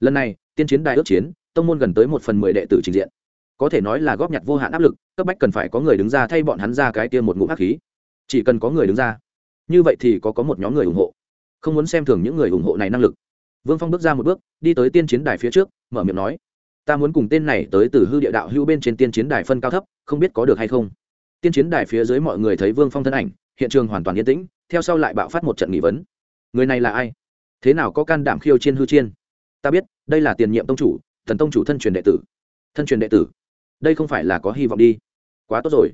Lần này, tiên chiến đại ước chiến, tông môn gần tới một phần mười đệ tử trình diện. Có thể nói là góp nhặt vô hạn áp lực, cấp bách cần phải có người đứng ra thay bọn hắn ra cái kia một ngụm hắc khí. Chỉ cần có người đứng ra như vậy thì có có một nhóm người ủng hộ. Không muốn xem thường những người ủng hộ này năng lực. Vương phong bước ra một bước, đi tới tiên chiến đài phía trước, mở miệng nói, ta muốn cùng tên này tới từ hư địa đạo hữu bên trên tiên chiến đài phân cao thấp, không biết có được hay không? Tiên chiến đài phía dưới mọi người thấy vương phong thân ảnh, hiện trường hoàn toàn yên tĩnh, theo sau lại bạo phát một trận nghị vấn. Người này là ai? Thế nào có can đảm khiêu chiên hư chiên? Ta biết, đây là tiền nhiệm tông chủ, thần tông chủ thân truyền đệ tử. Thân truyền đệ tử? Đây không phải là có hy vọng đi. Quá tốt rồi.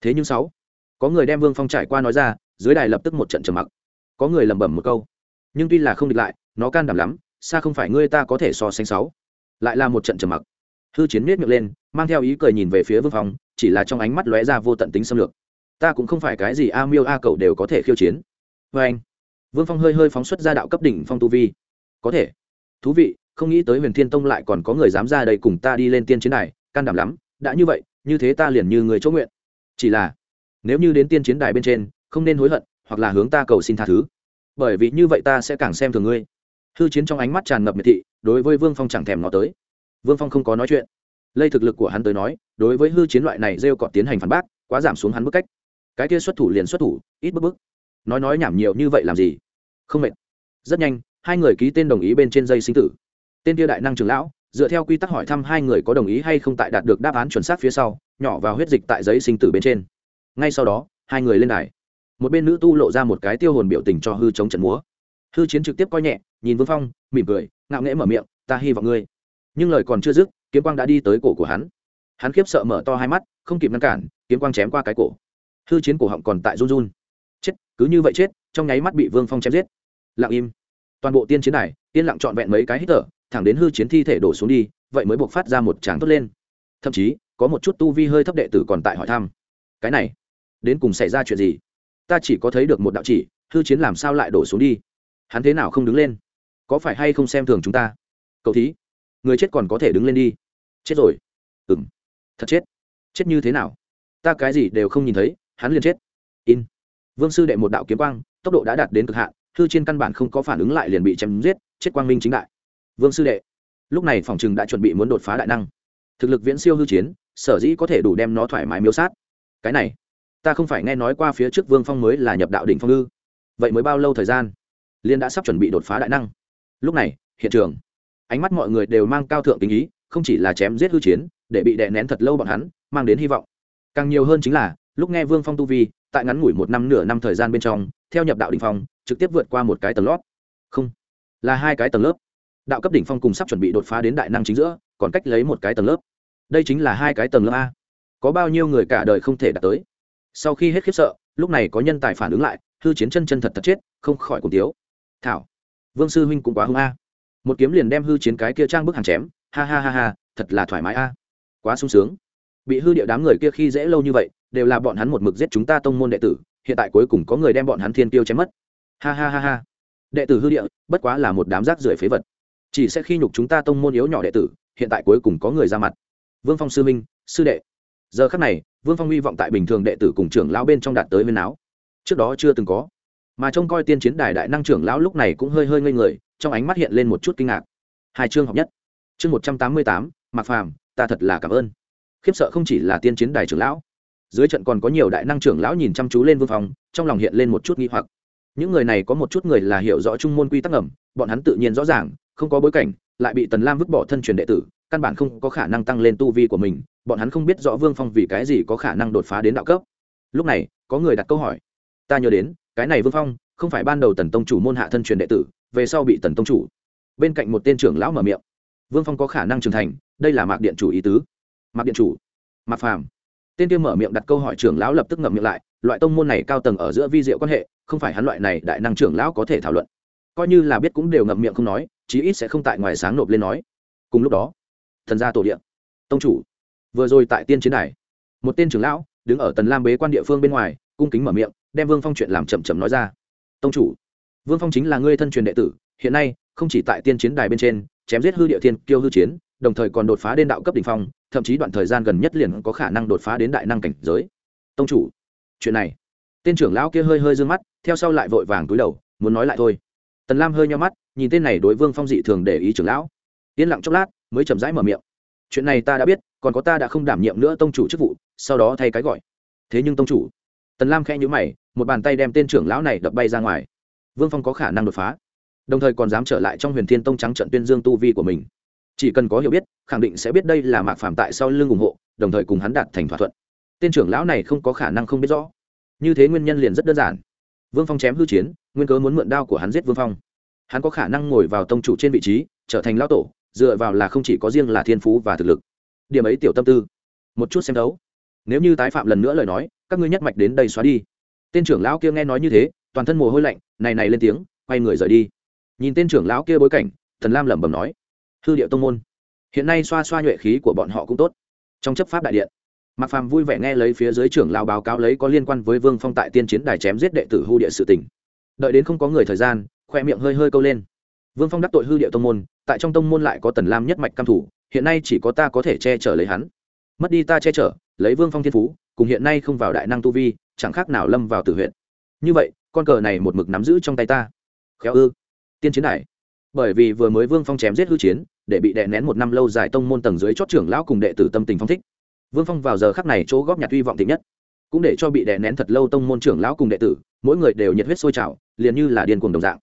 Thế nhưng sáu, có người đem vương phong trải qua nói ra dưới đài lập tức một trận trầm mặc. Có người lẩm bẩm một câu. Nhưng tuy là không địch lại, nó can đảm lắm, xa không phải ngươi ta có thể so sánh sáu. Lại là một trận trầm mặc. Hư chiến miết miệng lên, mang theo ý cười nhìn về phía vương phong, chỉ là trong ánh mắt lóe ra vô tận tính xâm lược. Ta cũng không phải cái gì a miêu a cậu đều có thể khiêu chiến. Vê anh, vương phong hơi hơi phóng xuất ra đạo cấp đỉnh phong tu vi. Có thể. Thú vị, không nghĩ tới huyền thiên tông lại còn có người dám ra đây cùng ta đi lên tiên chiến đài, can đảm lắm. Đã như vậy, như thế ta liền như người chỗ nguyện. Chỉ là, nếu như đến tiên chiến đài bên trên không nên hối hận, hoặc là hướng ta cầu xin tha thứ. Bởi vì như vậy ta sẽ càng xem thường ngươi. Hư chiến trong ánh mắt tràn ngập miệt thị, đối với vương phong chẳng thèm nó tới. Vương phong không có nói chuyện. Lây thực lực của hắn tới nói, đối với hư chiến loại này rêu cọt tiến hành phản bác, quá giảm xuống hắn bức cách. Cái kia xuất thủ liền xuất thủ, ít bức bức. Nói nói nhảm nhiều như vậy làm gì? Không mệt. Rất nhanh, hai người ký tên đồng ý bên trên dây sinh tử. Tên kia đại năng trường lão, dựa theo quy tắc hỏi thăm hai người có đồng ý hay không tại đạt được đáp án chuẩn xác phía sau, nhỏ vào huyết dịch tại giấy sinh tử bên trên. Ngay sau đó, hai người lên đài một bên nữ tu lộ ra một cái tiêu hồn biểu tình cho hư chống trận múa. Hư chiến trực tiếp coi nhẹ, nhìn vương phong, mỉm cười, ngạo nghễ mở miệng, ta hy vọng ngươi. Nhưng lời còn chưa dứt, kiếm quang đã đi tới cổ của hắn. Hắn khiếp sợ mở to hai mắt, không kịp ngăn cản, kiếm quang chém qua cái cổ. Hư chiến cổ họng còn tại run run. Chết, cứ như vậy chết, trong nháy mắt bị vương phong chém giết. Lặng im. Toàn bộ tiên chiến này, yên lặng trọn vẹn mấy cái hít thở, thẳng đến hư chiến thi thể đổ xuống đi, vậy mới buộc phát ra một tràng tốt lên. Thậm chí, có một chút tu vi hơi thấp đệ tử còn tại hỏi thăm. Cái này, đến cùng xảy ra chuyện gì? Ta chỉ có thấy được một đạo chỉ, hư chiến làm sao lại đổ xuống đi? Hắn thế nào không đứng lên? Có phải hay không xem thường chúng ta? Cậu thí, người chết còn có thể đứng lên đi. Chết rồi. Ừ m thật chết. Chết như thế nào? Ta cái gì đều không nhìn thấy, hắn liền chết. In. Vương sư đệ một đạo kiếm quang, tốc độ đã đạt đến cực hạn, hư trên căn bản không có phản ứng lại liền bị chém giết, chết quang minh chính đại. Vương sư đệ, lúc này phòng chừng đã chuẩn bị muốn đột phá đại năng. Thực lực viễn siêu hư chiến, sở dĩ có thể đủ đem nó thoải mái miêu sát. Cái này ta không phải nghe nói qua phía trước vương phong mới là nhập đạo đỉnh phong ư? Vậy mới bao lâu thời gian? Liên đã sắp chuẩn bị đột phá đại năng. Lúc này, hiện trường. Ánh mắt mọi người đều mang cao thượng tình ý, không chỉ là chém giết hư chiến, để bị đè nén thật lâu bọn hắn, mang đến hy vọng. Càng nhiều hơn chính là, lúc nghe vương phong tu vi, tại ngắn ngủi một năm nửa năm thời gian bên trong, theo nhập đạo đỉnh phong, trực tiếp vượt qua một cái tầng lót không, là hai cái tầng lớp. Đạo cấp đỉnh phong cùng sắp chuẩn bị đột phá đến đại năng chính giữa, còn cách lấy một cái tầng lớp. Đây chính là hai cái tầng lớp a. Có bao nhiêu người cả đời không thể đạt tới? Sau khi hết khiếp sợ, lúc này có nhân tài phản ứng lại, hư chiến chân chân thật thật chết, không khỏi cùng tiếu. Thảo, vương sư huynh cũng quá hung a. Một kiếm liền đem hư chiến cái kia trang bức hàng chém, ha ha ha ha, thật là thoải mái a. Quá sung sướng. Bị hư địa đám người kia khi dễ lâu như vậy, đều là bọn hắn một mực giết chúng ta tông môn đệ tử, hiện tại cuối cùng có người đem bọn hắn thiên tiêu chém mất. Ha ha ha ha. Đệ tử hư địa, bất quá là một đám rác rưởi phế vật. Chỉ sẽ khi nhục chúng ta tông môn yếu nhỏ đệ tử, hiện tại cuối cùng có người ra mặt. Vương phong sư minh sư đệ. Giờ khắc này vương phong hy vọng tại bình thường đệ tử cùng trưởng lão bên trong đạt tới huyền áo trước đó chưa từng có. Mà trông coi tiên chiến đài đại năng trưởng lão lúc này cũng hơi hơi ngây người, trong ánh mắt hiện lên một chút kinh ngạc. Hai chương học nhất. Chương một trăm tám mươi tám mặc phàm, ta thật là cảm ơn. Khiếp sợ không chỉ là tiên chiến đài trưởng lão. Dưới trận còn có nhiều đại năng trưởng lão nhìn chăm chú lên vương phong, trong lòng hiện lên một chút nghi hoặc. Những người này có một chút người là hiểu rõ trung môn quy tắc ẩm bọn hắn tự nhiên rõ ràng, không có bối cảnh, lại bị tần lam vứt bỏ thân truyền đệ tử căn bản không có khả năng tăng lên tu vi của mình, bọn hắn không biết rõ vương phong vì cái gì có khả năng đột phá đến đạo cấp. Lúc này, có người đặt câu hỏi. Ta nhớ đến, cái này vương phong, không phải ban đầu tần tông chủ môn hạ thân truyền đệ tử, về sau bị tần tông chủ. Bên cạnh một tên trưởng lão mở miệng. Vương phong có khả năng trưởng thành, đây là mạc điện chủ ý tứ. Mạc điện chủ, mạc phàm. Tên kia mở miệng đặt câu hỏi trưởng lão lập tức ngậm miệng lại, loại tông môn này cao tầng ở giữa vi diệu quan hệ, không phải hắn loại này đại năng trưởng lão có thể thảo luận. Coi như là biết cũng đều ngậm miệng không nói, chí ít sẽ không tại ngoài sáng nộp lên nói. Cùng lúc đó thần gia tổ điện tông chủ, vừa rồi tại tiên chiến đài một tên trưởng lão đứng ở tần lam bế quan địa phương bên ngoài, cung kính mở miệng, đem vương phong chuyện làm chậm chậm nói ra. Tông chủ, vương phong chính là ngươi thân truyền đệ tử, hiện nay không chỉ tại tiên chiến đài bên trên, chém giết hư địa thiên, kiêu hư chiến, đồng thời còn đột phá đến đạo cấp đ ỉ n h phong, thậm chí đoạn thời gian gần nhất liền có khả năng đột phá đến đại năng cảnh giới. Tông chủ, chuyện này. Tên trưởng lão kia hơi hơi d ư ơ n g mắt, theo sau lại vội vàng túi đầu, muốn nói lại thôi. Tần lam hơi nho mắt, nhìn tên này đối vương phong dị thường để ý trưởng lão. Yên lặng chốc lát mới chậm rãi mở miệng. Chuyện này ta đã biết, còn có ta đã không đảm nhiệm nữa tông chủ chức vụ, sau đó thay cái gọi. Thế nhưng tông chủ, tần lam khẽ nhữ mày, một bàn tay đem tên trưởng lão này đập bay ra ngoài. Vương phong có khả năng đột phá, đồng thời còn dám trở lại trong huyền thiên tông trắng trận tuyên dương tu vi của mình. Chỉ cần có hiểu biết, khẳng định sẽ biết đây là mạc phạm tại sau lưng ủng hộ, đồng thời cùng hắn đạt thành thỏa thuận. Tên trưởng lão này không có khả năng không biết rõ. Như thế nguyên nhân liền rất đơn giản. Vương phong chém hư chiến, nguyên cớ muốn mượn đao của hắn giết vương phong. Hắn có khả năng ngồi vào tông chủ trên vị trí, trở thành lão tổ dựa vào là không chỉ có riêng là thiên phú và thực lực. Điểm ấy tiểu tâm tư. Một chút xem đấu nếu như tái phạm lần nữa lời nói, các ngươi nhất mạch đến đây xóa đi. Tên trưởng lão kia nghe nói như thế, toàn thân mồ hôi lạnh, này này lên tiếng, quay người rời đi. Nhìn tên trưởng lão kia bối cảnh, thần lam lẩm bẩm nói, hư điệu tông môn, hiện nay xoa xoa nhuệ khí của bọn họ cũng tốt. Trong chấp pháp đại điện, mạc phàm vui vẻ nghe lấy phía dưới trưởng lão báo cáo lấy có liên quan với vương phong tại tiên chiến đài chém giết đệ tử hư địa sự tỉnh đợi đến không có người thời gian, khoe miệng hơi hơi câu lên vương phong đắc tội hư địa tông môn, tại trong tông môn lại có tần lam nhất mạch cam thủ, hiện nay chỉ có ta có thể che chở lấy hắn. Mất đi ta che chở, lấy vương phong thiên phú, cùng hiện nay không vào đại năng tu vi, chẳng khác nào lâm vào tử huyện như vậy, con cờ này một mực nắm giữ trong tay ta. Khéo ư? Tiên chiến đài bởi vì vừa mới vương phong chém giết hư chiến, để bị đè nén một năm lâu dài tông môn tầng dưới chót trưởng lão cùng đệ tử tâm tình phong thích. Vương phong vào giờ khắc này chỗ góp nhặt hy vọng thịnh nhất. Cũng để cho bị đè nén thật lâu tông môn trưởng lão cùng đệ tử, mỗi người đều nhiệt huyết sôi trào, liền như là điên cuồng đồng dạng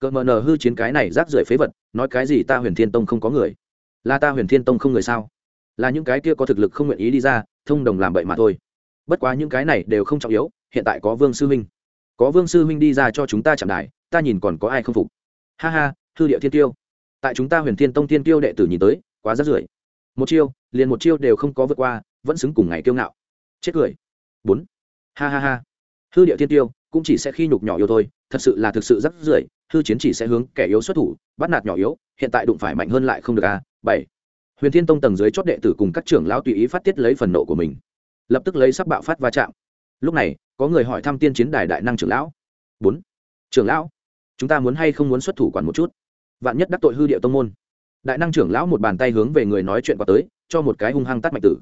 cờ mờ nờ hư chiến cái này rác rưởi phế vật, nói cái gì ta huyền thiên tông không có người? Là ta huyền thiên tông không người sao? Là những cái kia có thực lực không nguyện ý đi ra, thông đồng làm bậy mà thôi. Bất quá những cái này đều không trọng yếu, hiện tại có vương sư huynh. Có vương sư huynh đi ra cho chúng ta chạm đài, ta nhìn còn có ai không phục. Ha ha, hư địa thiên tiêu. Tại chúng ta huyền thiên tông thiên tiêu đệ tử nhìn tới, quá rát rưởi. Một chiêu, liền một chiêu đều không có vượt qua, vẫn xứng cùng ngày kiêu ngạo. Chết cười. Bốn. Ha ha ha. Hư địa thiên tiêu, cũng chỉ sẽ khi nhục nhỏ yêu thôi, thật sự là thực sự rắc rưởi hư chiến chỉ sẽ hướng kẻ yếu xuất thủ, bắt nạt nhỏ yếu, hiện tại đụng phải mạnh hơn lại không được a bảy. Huyền thiên tông tầng dưới chót đệ tử cùng các trưởng lão tùy ý phát tiết lấy phần nộ của mình. Lập tức lấy sắc bạo phát va chạm. Lúc này, có người hỏi thăm tiên chiến đài đại năng trưởng lão. Bốn. Trưởng lão, chúng ta muốn hay không muốn xuất thủ quản một chút? Vạn nhất đắc tội hư địa tông môn. Đại năng trưởng lão một bàn tay hướng về người nói chuyện qua tới, cho một cái hung hăng tắt mạch tử.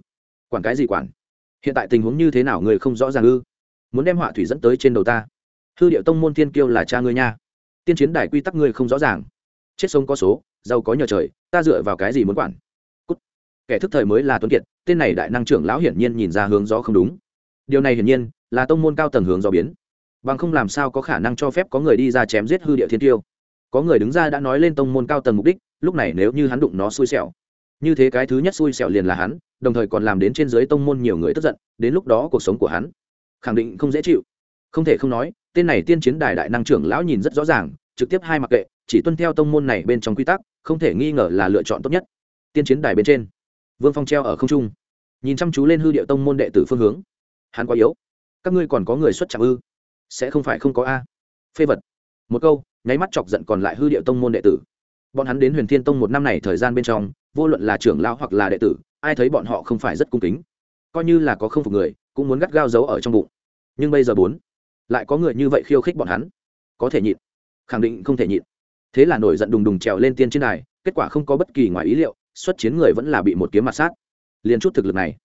Quản cái gì quản? Hiện tại tình huống như thế nào người không rõ ràng ư? Muốn đem họa thủy dẫn tới trên đầu ta. Hư địa tông môn thiên kiêu là cha ngươi nha tiên chiến đài quy tắc ngươi không rõ ràng. Chết sống có số, giàu có nhờ trời, ta dựa vào cái gì muốn quản? Cút. kẻ thức thời mới là tuấn kiệt, tên này đại năng trưởng lão hiển nhiên nhìn ra hướng gió không đúng. Điều này hiển nhiên là tông môn cao tầng hướng gió biến. Bằng không làm sao có khả năng cho phép có người đi ra chém giết hư địa thiên tiêu. Có người đứng ra đã nói lên tông môn cao tầng mục đích, lúc này nếu như hắn đụng nó xui xẻo. Như thế cái thứ nhất xui xẻo liền là hắn, đồng thời còn làm đến trên dưới tông môn nhiều người tức giận, đến lúc đó cuộc sống của hắn khẳng định không dễ chịu. Không thể không nói, tên này tiên chiến đài đại năng trưởng lão nhìn rất rõ ràng trực tiếp hai mặc kệ, chỉ tuân theo tông môn này bên trong quy tắc, không thể nghi ngờ là lựa chọn tốt nhất. Tiên chiến đài bên trên, vương phong treo ở không trung, nhìn chăm chú lên hư điệu tông môn đệ tử phương hướng. Hắn quá yếu. Các ngươi còn có người xuất trạng ư? Sẽ không phải không có a. Phê vật. Một câu, nháy mắt chọc giận còn lại hư điệu tông môn đệ tử. Bọn hắn đến huyền thiên tông một năm này thời gian bên trong, vô luận là trưởng lão hoặc là đệ tử, ai thấy bọn họ không phải rất cung kính. Coi như là có không phục người, cũng muốn gắt gao giấu ở trong bụng. Nhưng bây giờ bốn, lại có người như vậy khiêu khích bọn hắn. Có thể nhịn khẳng định không thể nhịn. Thế là nổi giận đùng đùng trèo lên tiên trên đài, kết quả không có bất kỳ ngoài ý liệu, xuất chiến người vẫn là bị một kiếm mặt sát. Liền chút thực lực này,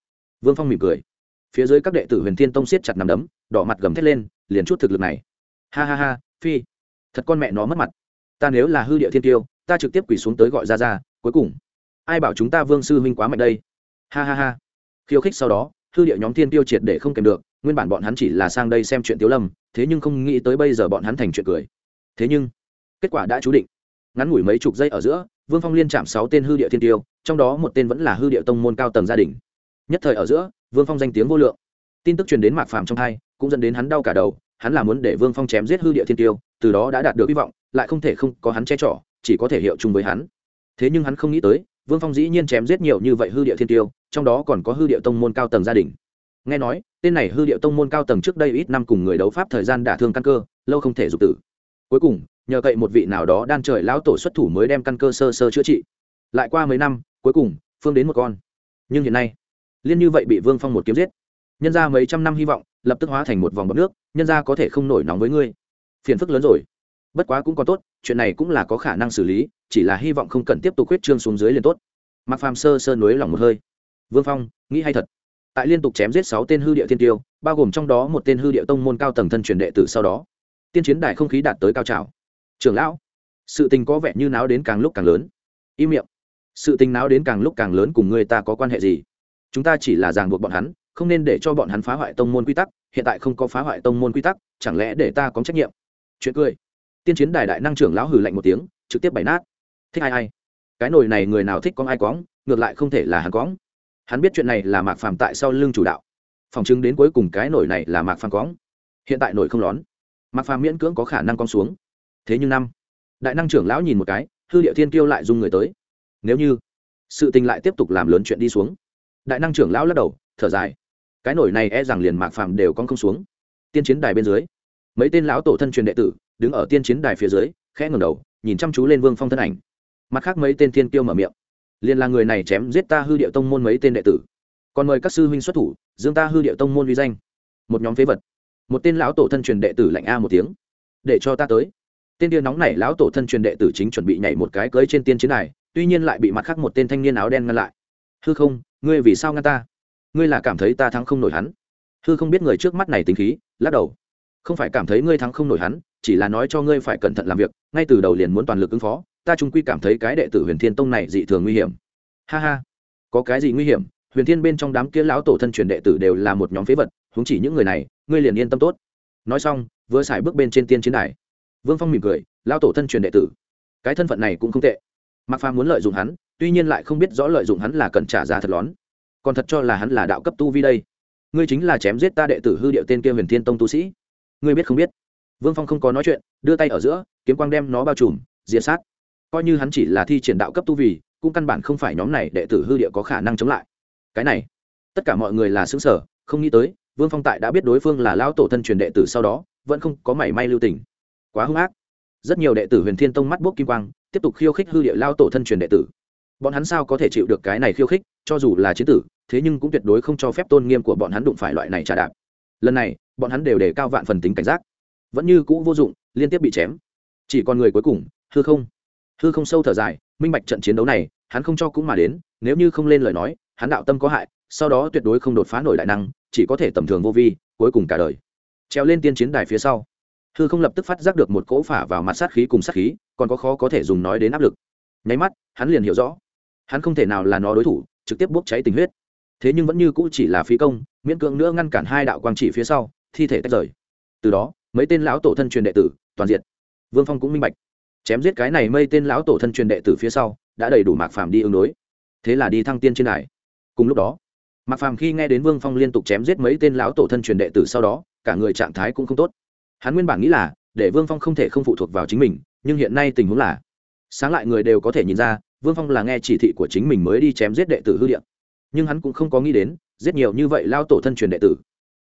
vương phong mỉm cười. Phía dưới các đệ tử huyền thiên tông siết chặt nằm đấm, đỏ mặt gầm thét lên, liền chút thực lực này. Ha ha ha, phi. Thật con mẹ nó mất mặt. Ta nếu là hư địa thiên tiêu, ta trực tiếp quỳ xuống tới gọi ra ra cuối cùng. Ai bảo chúng ta vương sư huynh quá mạnh đây? Ha ha ha. Khiêu khích sau đó, hư địa nhóm thiên tiêu triệt để không kèm được, nguyên bản bọn hắn chỉ là sang đây xem chuyện tiếu lâm, thế nhưng không nghĩ tới bây giờ bọn hắn thành chuyện cười thế nhưng, kết quả đã chú định. Ngắn ngủi mấy chục giây ở giữa, vương phong liên chạm sáu tên hư địa thiên tiêu, trong đó một tên vẫn là hư địa tông môn cao tầng gia đình. Nhất thời ở giữa, vương phong danh tiếng vô lượng. Tin tức truyền đến mạc phàm trong hai, cũng dẫn đến hắn đau cả đầu, hắn là muốn để vương phong chém giết hư địa thiên tiêu, từ đó đã đạt được hy vọng, lại không thể không có hắn che trỏ chỉ có thể hiệu chung với hắn. Thế nhưng hắn không nghĩ tới, vương phong dĩ nhiên chém giết nhiều như vậy hư địa thiên tiêu, trong đó còn có hư địa tông môn cao tầng gia đình. Nghe nói, tên này hư địa tông môn cao tầng trước đây ít năm cùng người đấu pháp thời gian đả thương căn cơ, lâu không thể dục tử cuối cùng, nhờ cậy một vị nào đó đan trời lão tổ xuất thủ mới đem căn cơ sơ sơ chữa trị. Lại qua mấy năm, cuối cùng, phương đến một con. Nhưng hiện nay, liên như vậy bị vương phong một kiếm giết, nhân ra mấy trăm năm hy vọng, lập tức hóa thành một vòng bọc nước, nhân ra có thể không nổi nóng với ngươi. Phiền phức lớn rồi. Bất quá cũng còn tốt, chuyện này cũng là có khả năng xử lý, chỉ là hy vọng không cần tiếp tục huyết trương xuống dưới liền tốt. Mặc phàm sơ sơ nối lòng một hơi. Vương phong, nghĩ hay thật. Tại liên tục chém giết sáu tên hư địa thiên tiêu, bao gồm trong đó một tên hư địa tông môn cao tầng thân truyền đệ tử sau đó tiên chiến đài không khí đạt tới cao trào. Trưởng lão, sự tình có vẻ như náo đến càng lúc càng lớn. Im miệng. Sự tình náo đến càng lúc càng lớn cùng người ta có quan hệ gì? Chúng ta chỉ là ràng buộc bọn hắn, không nên để cho bọn hắn phá hoại tông môn quy tắc, hiện tại không có phá hoại tông môn quy tắc, chẳng lẽ để ta có trách nhiệm? Chuyện cười. Tiên chiến đài đại năng trưởng lão hử lạnh một tiếng, trực tiếp bày nát. Thích ai ai? Cái nồi này người nào thích con ai cóng ngược lại không thể là hắn cóng hắn biết chuyện này là mạc phàm tại sau lưng chủ đạo. Phòng chứng đến cuối cùng cái nồi này là mạc phàm cóng hiện tại nổi không lón mạc phàm miễn cưỡng có khả năng con xuống. Thế nhưng năm, đại năng trưởng lão nhìn một cái, hư địa thiên kiêu lại dung người tới. Nếu như sự tình lại tiếp tục làm lớn chuyện đi xuống, đại năng trưởng lão lắc đầu, thở dài. Cái nổi này e rằng liền mạc phàm đều con không xuống. Tiên chiến đài bên dưới, mấy tên lão tổ thân truyền đệ tử đứng ở tiên chiến đài phía dưới, khẽ ngầm đầu, nhìn chăm chú lên vương phong thân ảnh. Mặt khác mấy tên thiên kiêu mở miệng. Liền là người này chém giết ta hư địa tông môn mấy tên đệ tử. Còn mời các sư huynh xuất thủ, dương ta hư địa tông môn vi danh. Một nhóm phế vật một tên lão tổ thân truyền đệ tử lạnh a một tiếng. Để cho ta tới. Tên tiên nóng này lão tổ thân truyền đệ tử chính chuẩn bị nhảy một cái cưới trên tiên chiến này, tuy nhiên lại bị mặt khác một tên thanh niên áo đen ngăn lại. Hư không, ngươi vì sao ngăn ta? Ngươi là cảm thấy ta thắng không nổi hắn. Hư không biết người trước mắt này tính khí, lắc đầu. Không phải cảm thấy ngươi thắng không nổi hắn, chỉ là nói cho ngươi phải cẩn thận làm việc, ngay từ đầu liền muốn toàn lực ứng phó, ta trung quy cảm thấy cái đệ tử huyền thiên tông này dị thường nguy hiểm. Ha ha. Có cái gì nguy hiểm? Huyền thiên bên trong đám kia lão tổ thân truyền đệ tử đều là một nhóm phế vật huống chỉ những người này, ngươi liền yên tâm tốt. Nói xong, vừa xài bước bên trên tiên chiến đài. Vương phong mỉm cười, lao tổ thân truyền đệ tử. Cái thân phận này cũng không tệ. Mặc phàm muốn lợi dụng hắn, tuy nhiên lại không biết rõ lợi dụng hắn là cần trả giá thật lón. Còn thật cho là hắn là đạo cấp tu vi đây. Ngươi chính là chém giết ta đệ tử hư điệu tên kia huyền thiên tông tu sĩ. Ngươi biết không biết? Vương phong không có nói chuyện, đưa tay ở giữa, kiếm quang đem nó bao trùm, diệt sát. Coi như hắn chỉ là thi triển đạo cấp tu vì cũng căn bản không phải nhóm này đệ tử hư địa có khả năng chống lại. Cái này, tất cả mọi người là xứng sở không nghĩ tới vương phong tại đã biết đối phương là Lão tổ thân truyền đệ tử sau đó, vẫn không có mảy may lưu tình. Quá hung ác. Rất nhiều đệ tử huyền thiên tông mắt bốc kim quang, tiếp tục khiêu khích hư địa lao tổ thân truyền đệ tử. Bọn hắn sao có thể chịu được cái này khiêu khích, cho dù là chiến tử, thế nhưng cũng tuyệt đối không cho phép tôn nghiêm của bọn hắn đụng phải loại này trả đạp. Lần này, bọn hắn đều đề cao vạn phần tính cảnh giác. Vẫn như cũ vô dụng, liên tiếp bị chém. Chỉ còn người cuối cùng, hư không. Hư không sâu thở dài, minh bạch trận chiến đấu này, hắn không cho cũng mà đến, nếu như không lên lời nói, hắn đạo tâm có hại sau đó tuyệt đối không đột phá nổi đại năng, chỉ có thể tầm thường vô vi, cuối cùng cả đời. Treo lên tiên chiến đài phía sau, hư không lập tức phát giác được một cỗ phả vào mặt sát khí cùng sát khí, còn có khó có thể dùng nói đến áp lực. Nháy mắt, hắn liền hiểu rõ, hắn không thể nào là nó đối thủ, trực tiếp bốc cháy tình huyết. Thế nhưng vẫn như cũ chỉ là phí công, miễn cưỡng nữa ngăn cản hai đạo quang chỉ phía sau, thi thể tách rời. Từ đó, mấy tên lão tổ thân truyền đệ tử, toàn diện. Vương phong cũng minh bạch, chém giết cái này mây tên lão tổ thân truyền đệ tử phía sau, đã đầy đủ mạc phàm đi ứng đối. Thế là đi thăng tiên trên đài. Cùng lúc đó mạc phàm khi nghe đến vương phong liên tục chém giết mấy tên lão tổ thân truyền đệ tử sau đó, cả người trạng thái cũng không tốt. Hắn nguyên bản nghĩ là, để vương phong không thể không phụ thuộc vào chính mình, nhưng hiện nay tình huống là, sáng lại người đều có thể nhìn ra, vương phong là nghe chỉ thị của chính mình mới đi chém giết đệ tử hư điện. Nhưng hắn cũng không có nghĩ đến, giết nhiều như vậy lao tổ thân truyền đệ tử.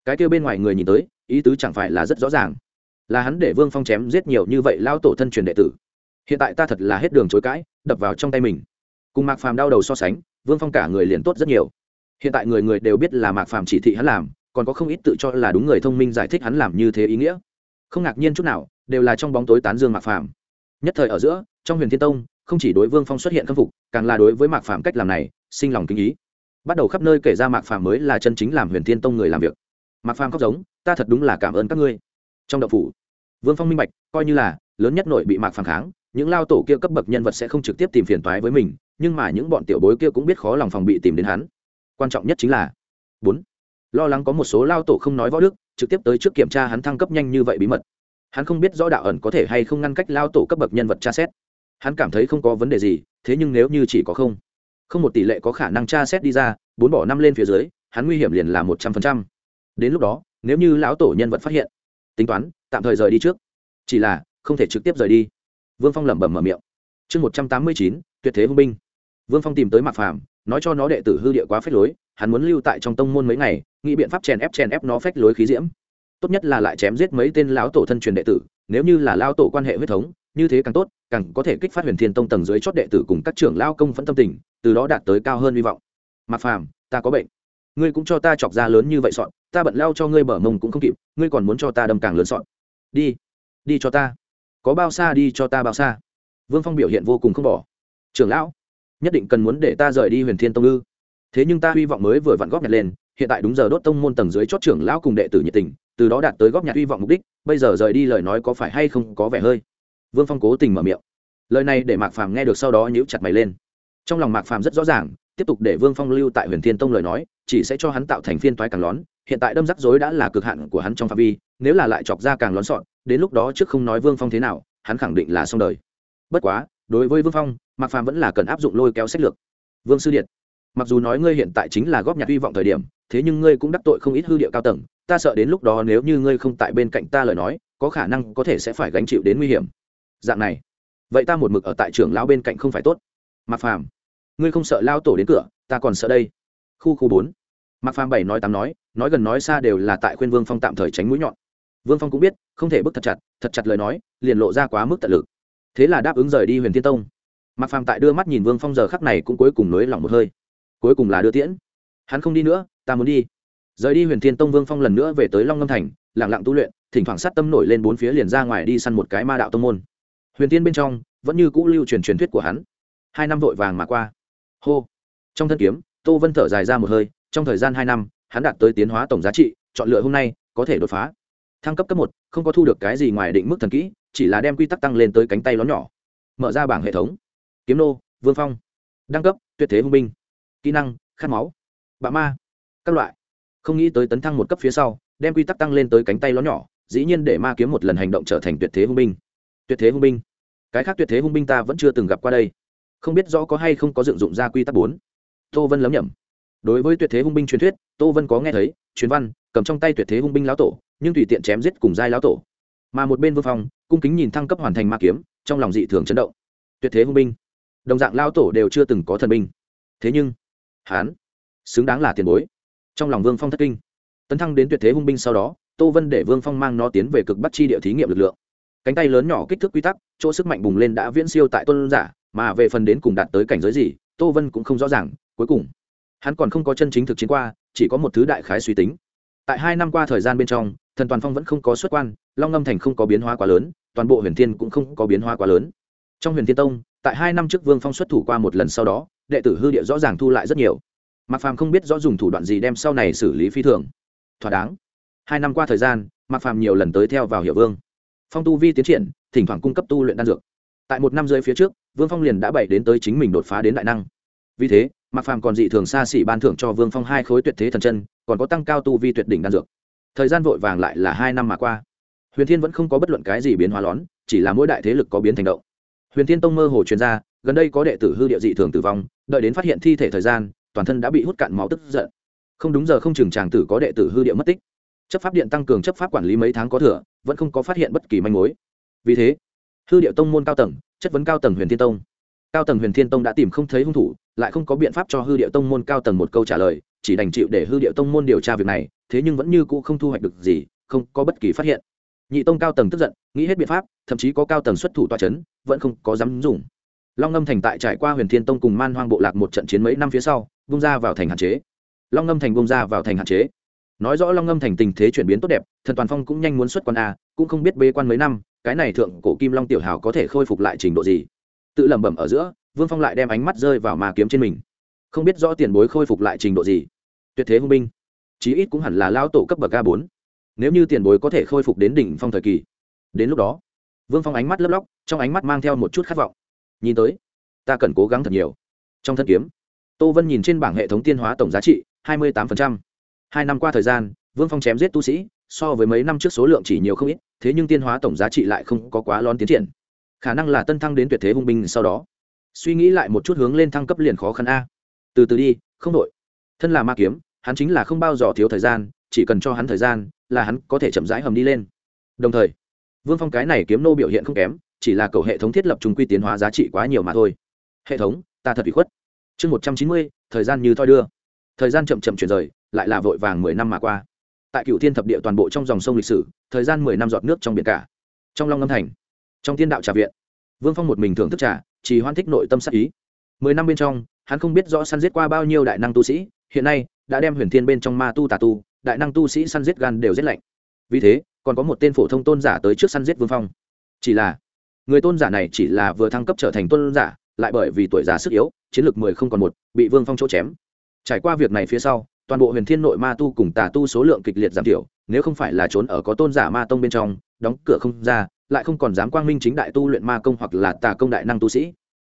Cái kêu bên ngoài người nhìn tới, ý tứ chẳng phải là rất rõ ràng. Là hắn để vương phong chém giết nhiều như vậy lao tổ thân truyền đệ tử. Hiện tại ta thật là hết đường chối cãi, đập vào trong tay mình. Cùng mạc phàm đau đầu so sánh, vương phong cả người liền tốt rất nhiều hiện tại người người đều biết là mạc phàm chỉ thị hắn làm, còn có không ít tự cho là đúng người thông minh giải thích hắn làm như thế ý nghĩa. Không ngạc nhiên chút nào, đều là trong bóng tối tán dương mạc phàm. Nhất thời ở giữa, trong huyền thiên tông, không chỉ đối vương phong xuất hiện khâm phục, càng là đối với mạc phàm cách làm này, sinh lòng kinh ý. Bắt đầu khắp nơi kể ra mạc phàm mới là chân chính làm huyền thiên tông người làm việc. Mạc phàm khóc giống, ta thật đúng là cảm ơn các ngươi. Trong đậu phủ, vương phong minh bạch, coi như là lớn nhất nội bị mạc phàm kháng, những lao tổ kia cấp bậc nhân vật sẽ không trực tiếp tìm phiền toái với mình, nhưng mà những bọn tiểu bối kia cũng biết khó lòng phòng bị tìm đến hắn quan trọng nhất chính là bốn, lo lắng có một số lao tổ không nói võ đức, trực tiếp tới trước kiểm tra hắn thăng cấp nhanh như vậy bí mật. Hắn không biết rõ đạo ẩn có thể hay không ngăn cách lao tổ cấp bậc nhân vật tra xét. Hắn cảm thấy không có vấn đề gì, thế nhưng nếu như chỉ có không không một tỷ lệ có khả năng tra xét đi ra, bốn bỏ năm lên phía dưới, hắn nguy hiểm liền là một trăm phần trăm. Đến lúc đó, nếu như lão tổ nhân vật phát hiện, tính toán, tạm thời rời đi trước. Chỉ là, không thể trực tiếp rời đi. Vương phong lẩm bẩm mở miệng. Chương một trăm tám mươi chín, tuyệt thế hung binh. Vương phong tìm tới mạc phàm nói cho nó đệ tử hư địa quá phách lối, hắn muốn lưu tại trong tông môn mấy ngày, nghĩ biện pháp chèn ép chèn ép nó phách lối khí diễm. Tốt nhất là lại chém giết mấy tên lão tổ thân truyền đệ tử, nếu như là lao tổ quan hệ huyết thống, như thế càng tốt, càng có thể kích phát huyền thiên tông tầng dưới chót đệ tử cùng các trưởng lao công phẫn tâm tình, từ đó đạt tới cao hơn hy vọng. Mặc phàm, ta có bệnh. Ngươi cũng cho ta chọc ra lớn như vậy sọn, ta bận lao cho ngươi mở mông cũng không kịp, ngươi còn muốn cho ta đâm càng lớn sọn. Đi đi cho ta. Có bao xa đi cho ta bao xa. Vương phong biểu hiện vô cùng không bỏ. Trưởng lão nhất định cần muốn để ta rời đi huyền thiên tông ư? Thế nhưng ta hy vọng mới vừa vặn góp nhặt lên, hiện tại đúng giờ đốt tông môn tầng dưới chót trưởng lão cùng đệ tử nhiệt tình, từ đó đạt tới góp nhặt hy vọng mục đích, bây giờ rời đi lời nói có phải hay không có vẻ hơi? Vương phong cố tình mở miệng. Lời này để mạc phàm nghe được sau đó nhíu chặt mày lên. Trong lòng mạc phàm rất rõ ràng, tiếp tục để vương phong lưu tại huyền thiên tông lời nói, chỉ sẽ cho hắn tạo thành phiên toái càng lón, hiện tại đâm rắc rối đã là cực hạn của hắn trong phạm vi, nếu là lại chọc ra càng lón sọn, đến lúc đó trước không nói vương phong thế nào, hắn khẳng định là xong đời. Bất quá, đối với vương phong mạc phàm vẫn là cần áp dụng lôi kéo sách lược. Vương sư điện, mặc dù nói ngươi hiện tại chính là góp nhặt hy vọng thời điểm, thế nhưng ngươi cũng đắc tội không ít hư địa cao tầng, ta sợ đến lúc đó nếu như ngươi không tại bên cạnh ta lời nói, có khả năng có thể sẽ phải gánh chịu đến nguy hiểm. Dạng này, vậy ta một mực ở tại trường lão bên cạnh không phải tốt. Mạc phàm, ngươi không sợ lao tổ đến cửa, ta còn sợ đây. Khu khu bốn. Mạc phàm bảy nói tám nói nói gần nói xa đều là tại khuyên vương phong tạm thời tránh mũi nhọn. Vương phong cũng biết, không thể bức thật chặt thật chặt lời nói, liền lộ ra quá mức tận lực. Thế là đáp ứng rời đi huyền thiên tông mặc phàm tại đưa mắt nhìn vương phong giờ khắc này cũng cuối cùng nới lỏng một hơi. Cuối cùng là đưa tiễn. Hắn không đi nữa, ta muốn đi. Rời đi huyền thiên tông vương phong lần nữa về tới long ngâm thành lẳng lặng tu luyện, thỉnh thoảng sát tâm nổi lên bốn phía liền ra ngoài đi săn một cái ma đạo tông môn. Huyền tiên bên trong, vẫn như cũ lưu truyền truyền thuyết của hắn. Hai năm vội vàng mà qua. Hô. Trong thân kiếm, tô vân thở dài ra một hơi, trong thời gian hai năm, hắn đạt tới tiến hóa tổng giá trị, chọn lựa hôm nay, có thể đột phá. Thăng cấp cấp một, không có thu được cái gì ngoài định mức thần kỹ, chỉ là đem quy tắc tăng lên tới cánh tay ló nhỏ. Mở ra bảng hệ thống kiếm nô vương phong đăng cấp tuyệt thế hung binh kỹ năng khát máu bạ ma các loại. Không nghĩ tới tấn thăng một cấp phía sau đem quy tắc tăng lên tới cánh tay ló nhỏ dĩ nhiên để ma kiếm một lần hành động trở thành tuyệt thế hung binh. Tuyệt thế hung binh? Cái khác tuyệt thế hung binh ta vẫn chưa từng gặp qua đây. Không biết rõ có hay không có dựng dụng ra quy tắc bốn. Tô vân lấm nhẩm, đối với tuyệt thế hung binh truyền thuyết tô vân có nghe thấy truyền văn cầm trong tay tuyệt thế hung binh lão tổ nhưng tùy tiện chém giết cùng giai lão tổ. Mà một bên vương phong cung kính nhìn thăng cấp hoàn thành ma kiếm trong lòng dị thường chấn động. Tuyệt thế hung binh? Đồng dạng lao tổ đều chưa từng có thần binh. Thế nhưng hán xứng đáng là tiền bối. Trong lòng vương phong thất kinh. Tấn thăng đến tuyệt thế hung binh sau đó, tô vân để vương phong mang nó tiến về cực bắc chi địa thí nghiệm lực lượng. Cánh tay lớn nhỏ kích thước quy tắc, chỗ sức mạnh bùng lên đã viễn siêu tại tôn giả, mà về phần đến cùng đạt tới cảnh giới gì, tô vân cũng không rõ ràng, cuối cùng, hắn còn không có chân chính thực chiến qua, chỉ có một thứ đại khái suy tính. Tại hai năm qua thời gian bên trong, thần toàn phong vẫn không có xuất quan, long ngâm thành không có biến hóa quá lớn, toàn bộ huyền thiên cũng không có biến hóa quá lớn trong huyền thiên tông, tại hai năm trước vương phong xuất thủ qua một lần sau đó, đệ tử hư địa rõ ràng thu lại rất nhiều. Mạc phàm không biết rõ dùng thủ đoạn gì đem sau này xử lý phi thường. Thỏa đáng. Hai năm qua thời gian, mạc phàm nhiều lần tới theo vào hiệu vương. Phong tu vi tiến triển, thỉnh thoảng cung cấp tu luyện đan dược. Tại một năm rưỡi phía trước, vương phong liền đã bày đến tới chính mình đột phá đến đại năng. Vì thế, mạc phàm còn dị thường xa xỉ ban thưởng cho vương phong hai khối tuyệt thế thần chân, còn có tăng cao tu vi tuyệt đỉnh đan dược. Thời gian vội vàng lại là hai năm mà qua. Huyền thiên vẫn không có bất luận cái gì biến hóa lón chỉ là mỗi đại thế lực có biến thành động huyền thiên tông mơ hồ chuyên gia gần đây có đệ tử hư địa dị thường tử vong, đợi đến phát hiện thi thể thời gian, toàn thân đã bị hút cạn máu tức giận. Không đúng giờ không chừng tràng tử có đệ tử hư địa mất tích. Chấp pháp điện tăng cường chấp pháp quản lý mấy tháng có thừa, vẫn không có phát hiện bất kỳ manh mối. Vì thế, hư địa tông môn cao tầng, chất vấn cao tầng huyền thiên tông. Cao tầng huyền thiên tông đã tìm không thấy hung thủ, lại không có biện pháp cho hư địa tông môn cao tầng một câu trả lời, chỉ đành chịu để hư địa tông môn điều tra việc này, thế nhưng vẫn như cũ không thu hoạch được gì, không có bất kỳ phát hiện nhị tông cao tầng tức giận, nghĩ hết biện pháp, thậm chí có cao tầng xuất thủ toa c h ấ n vẫn không có dám dùng. Long ngâm thành tại trải qua huyền thiên tông cùng man hoang bộ lạc một trận chiến mấy năm phía sau bung ra vào thành hạn chế. Long ngâm thành bung ra vào thành hạn chế. Nói rõ long ngâm thành tình thế chuyển biến tốt đẹp, thần toàn phong cũng nhanh muốn xuất quan a, cũng không biết bê quan mấy năm, cái này thượng cổ kim long tiểu hào có thể khôi phục lại trình độ gì. Tự lẩm bẩm ở giữa, vương phong lại đem ánh mắt rơi vào mà kiếm trên mình. Không biết rõ tiền bối khôi phục lại trình độ gì. Tuyệt thế hung binh. Chí ít cũng hẳn là lao tổ cấp bậc a bốn nếu như tiền bối có thể khôi phục đến đỉnh phong thời kỳ. Đến lúc đó, vương phong ánh mắt lấp lóc, trong ánh mắt mang theo một chút khát vọng. Nhìn tới, ta cần cố gắng thật nhiều. Trong thân kiếm, tô vân nhìn trên bảng hệ thống tiên hóa tổng giá trị, hai mươi tám hai năm qua thời gian, vương phong chém giết tu sĩ, so với mấy năm trước số lượng chỉ nhiều không ít, thế nhưng tiên hóa tổng giá trị lại không có quá lon tiến triển. Khả năng là tân thăng đến tuyệt thế hung binh sau đó. Suy nghĩ lại một chút hướng lên thăng cấp liền khó khăn a. Từ từ đi, không đội thân là ma kiếm, hắn chính là không bao giờ thiếu thời gian, chỉ cần cho hắn thời gian là hắn có thể chậm rãi hầm đi lên. Đồng thời, vương phong cái này kiếm nô biểu hiện không kém, chỉ là cầu hệ thống thiết lập trùng quy tiến hóa giá trị quá nhiều mà thôi. Hệ thống, ta thật bị khuất. Chương một trăm chín mươi, thời gian như thoi đưa. Thời gian chậm chậm chuyển rời, lại là vội vàng mười năm mà qua. Tại cựu thiên thập địa toàn bộ trong dòng sông lịch sử, thời gian mười năm giọt nước trong biển cả. Trong long âm thành, trong tiên đạo trà viện, vương phong một mình thưởng thức trà, chỉ hoan thích nội tâm sắc ý. Mười năm bên trong, hắn không biết rõ săn giết qua bao nhiêu đại năng tu sĩ, hiện nay đã đem huyền thiên bên trong ma tu tà tu đại năng tu sĩ săn giết gan đều rất lạnh. Vì thế, còn có một tên phổ thông tôn giả tới trước săn giết vương phong. Chỉ là, người tôn giả này chỉ là vừa thăng cấp trở thành tôn giả, lại bởi vì tuổi già sức yếu, chiến lược mười không còn một, bị vương phong chỗ chém. Trải qua việc này phía sau, toàn bộ huyền thiên nội ma tu cùng tà tu số lượng kịch liệt giảm thiểu, nếu không phải là trốn ở có tôn giả ma tông bên trong, đóng cửa không ra, lại không còn dám quang minh chính đại tu luyện ma công hoặc là tà công đại năng tu sĩ.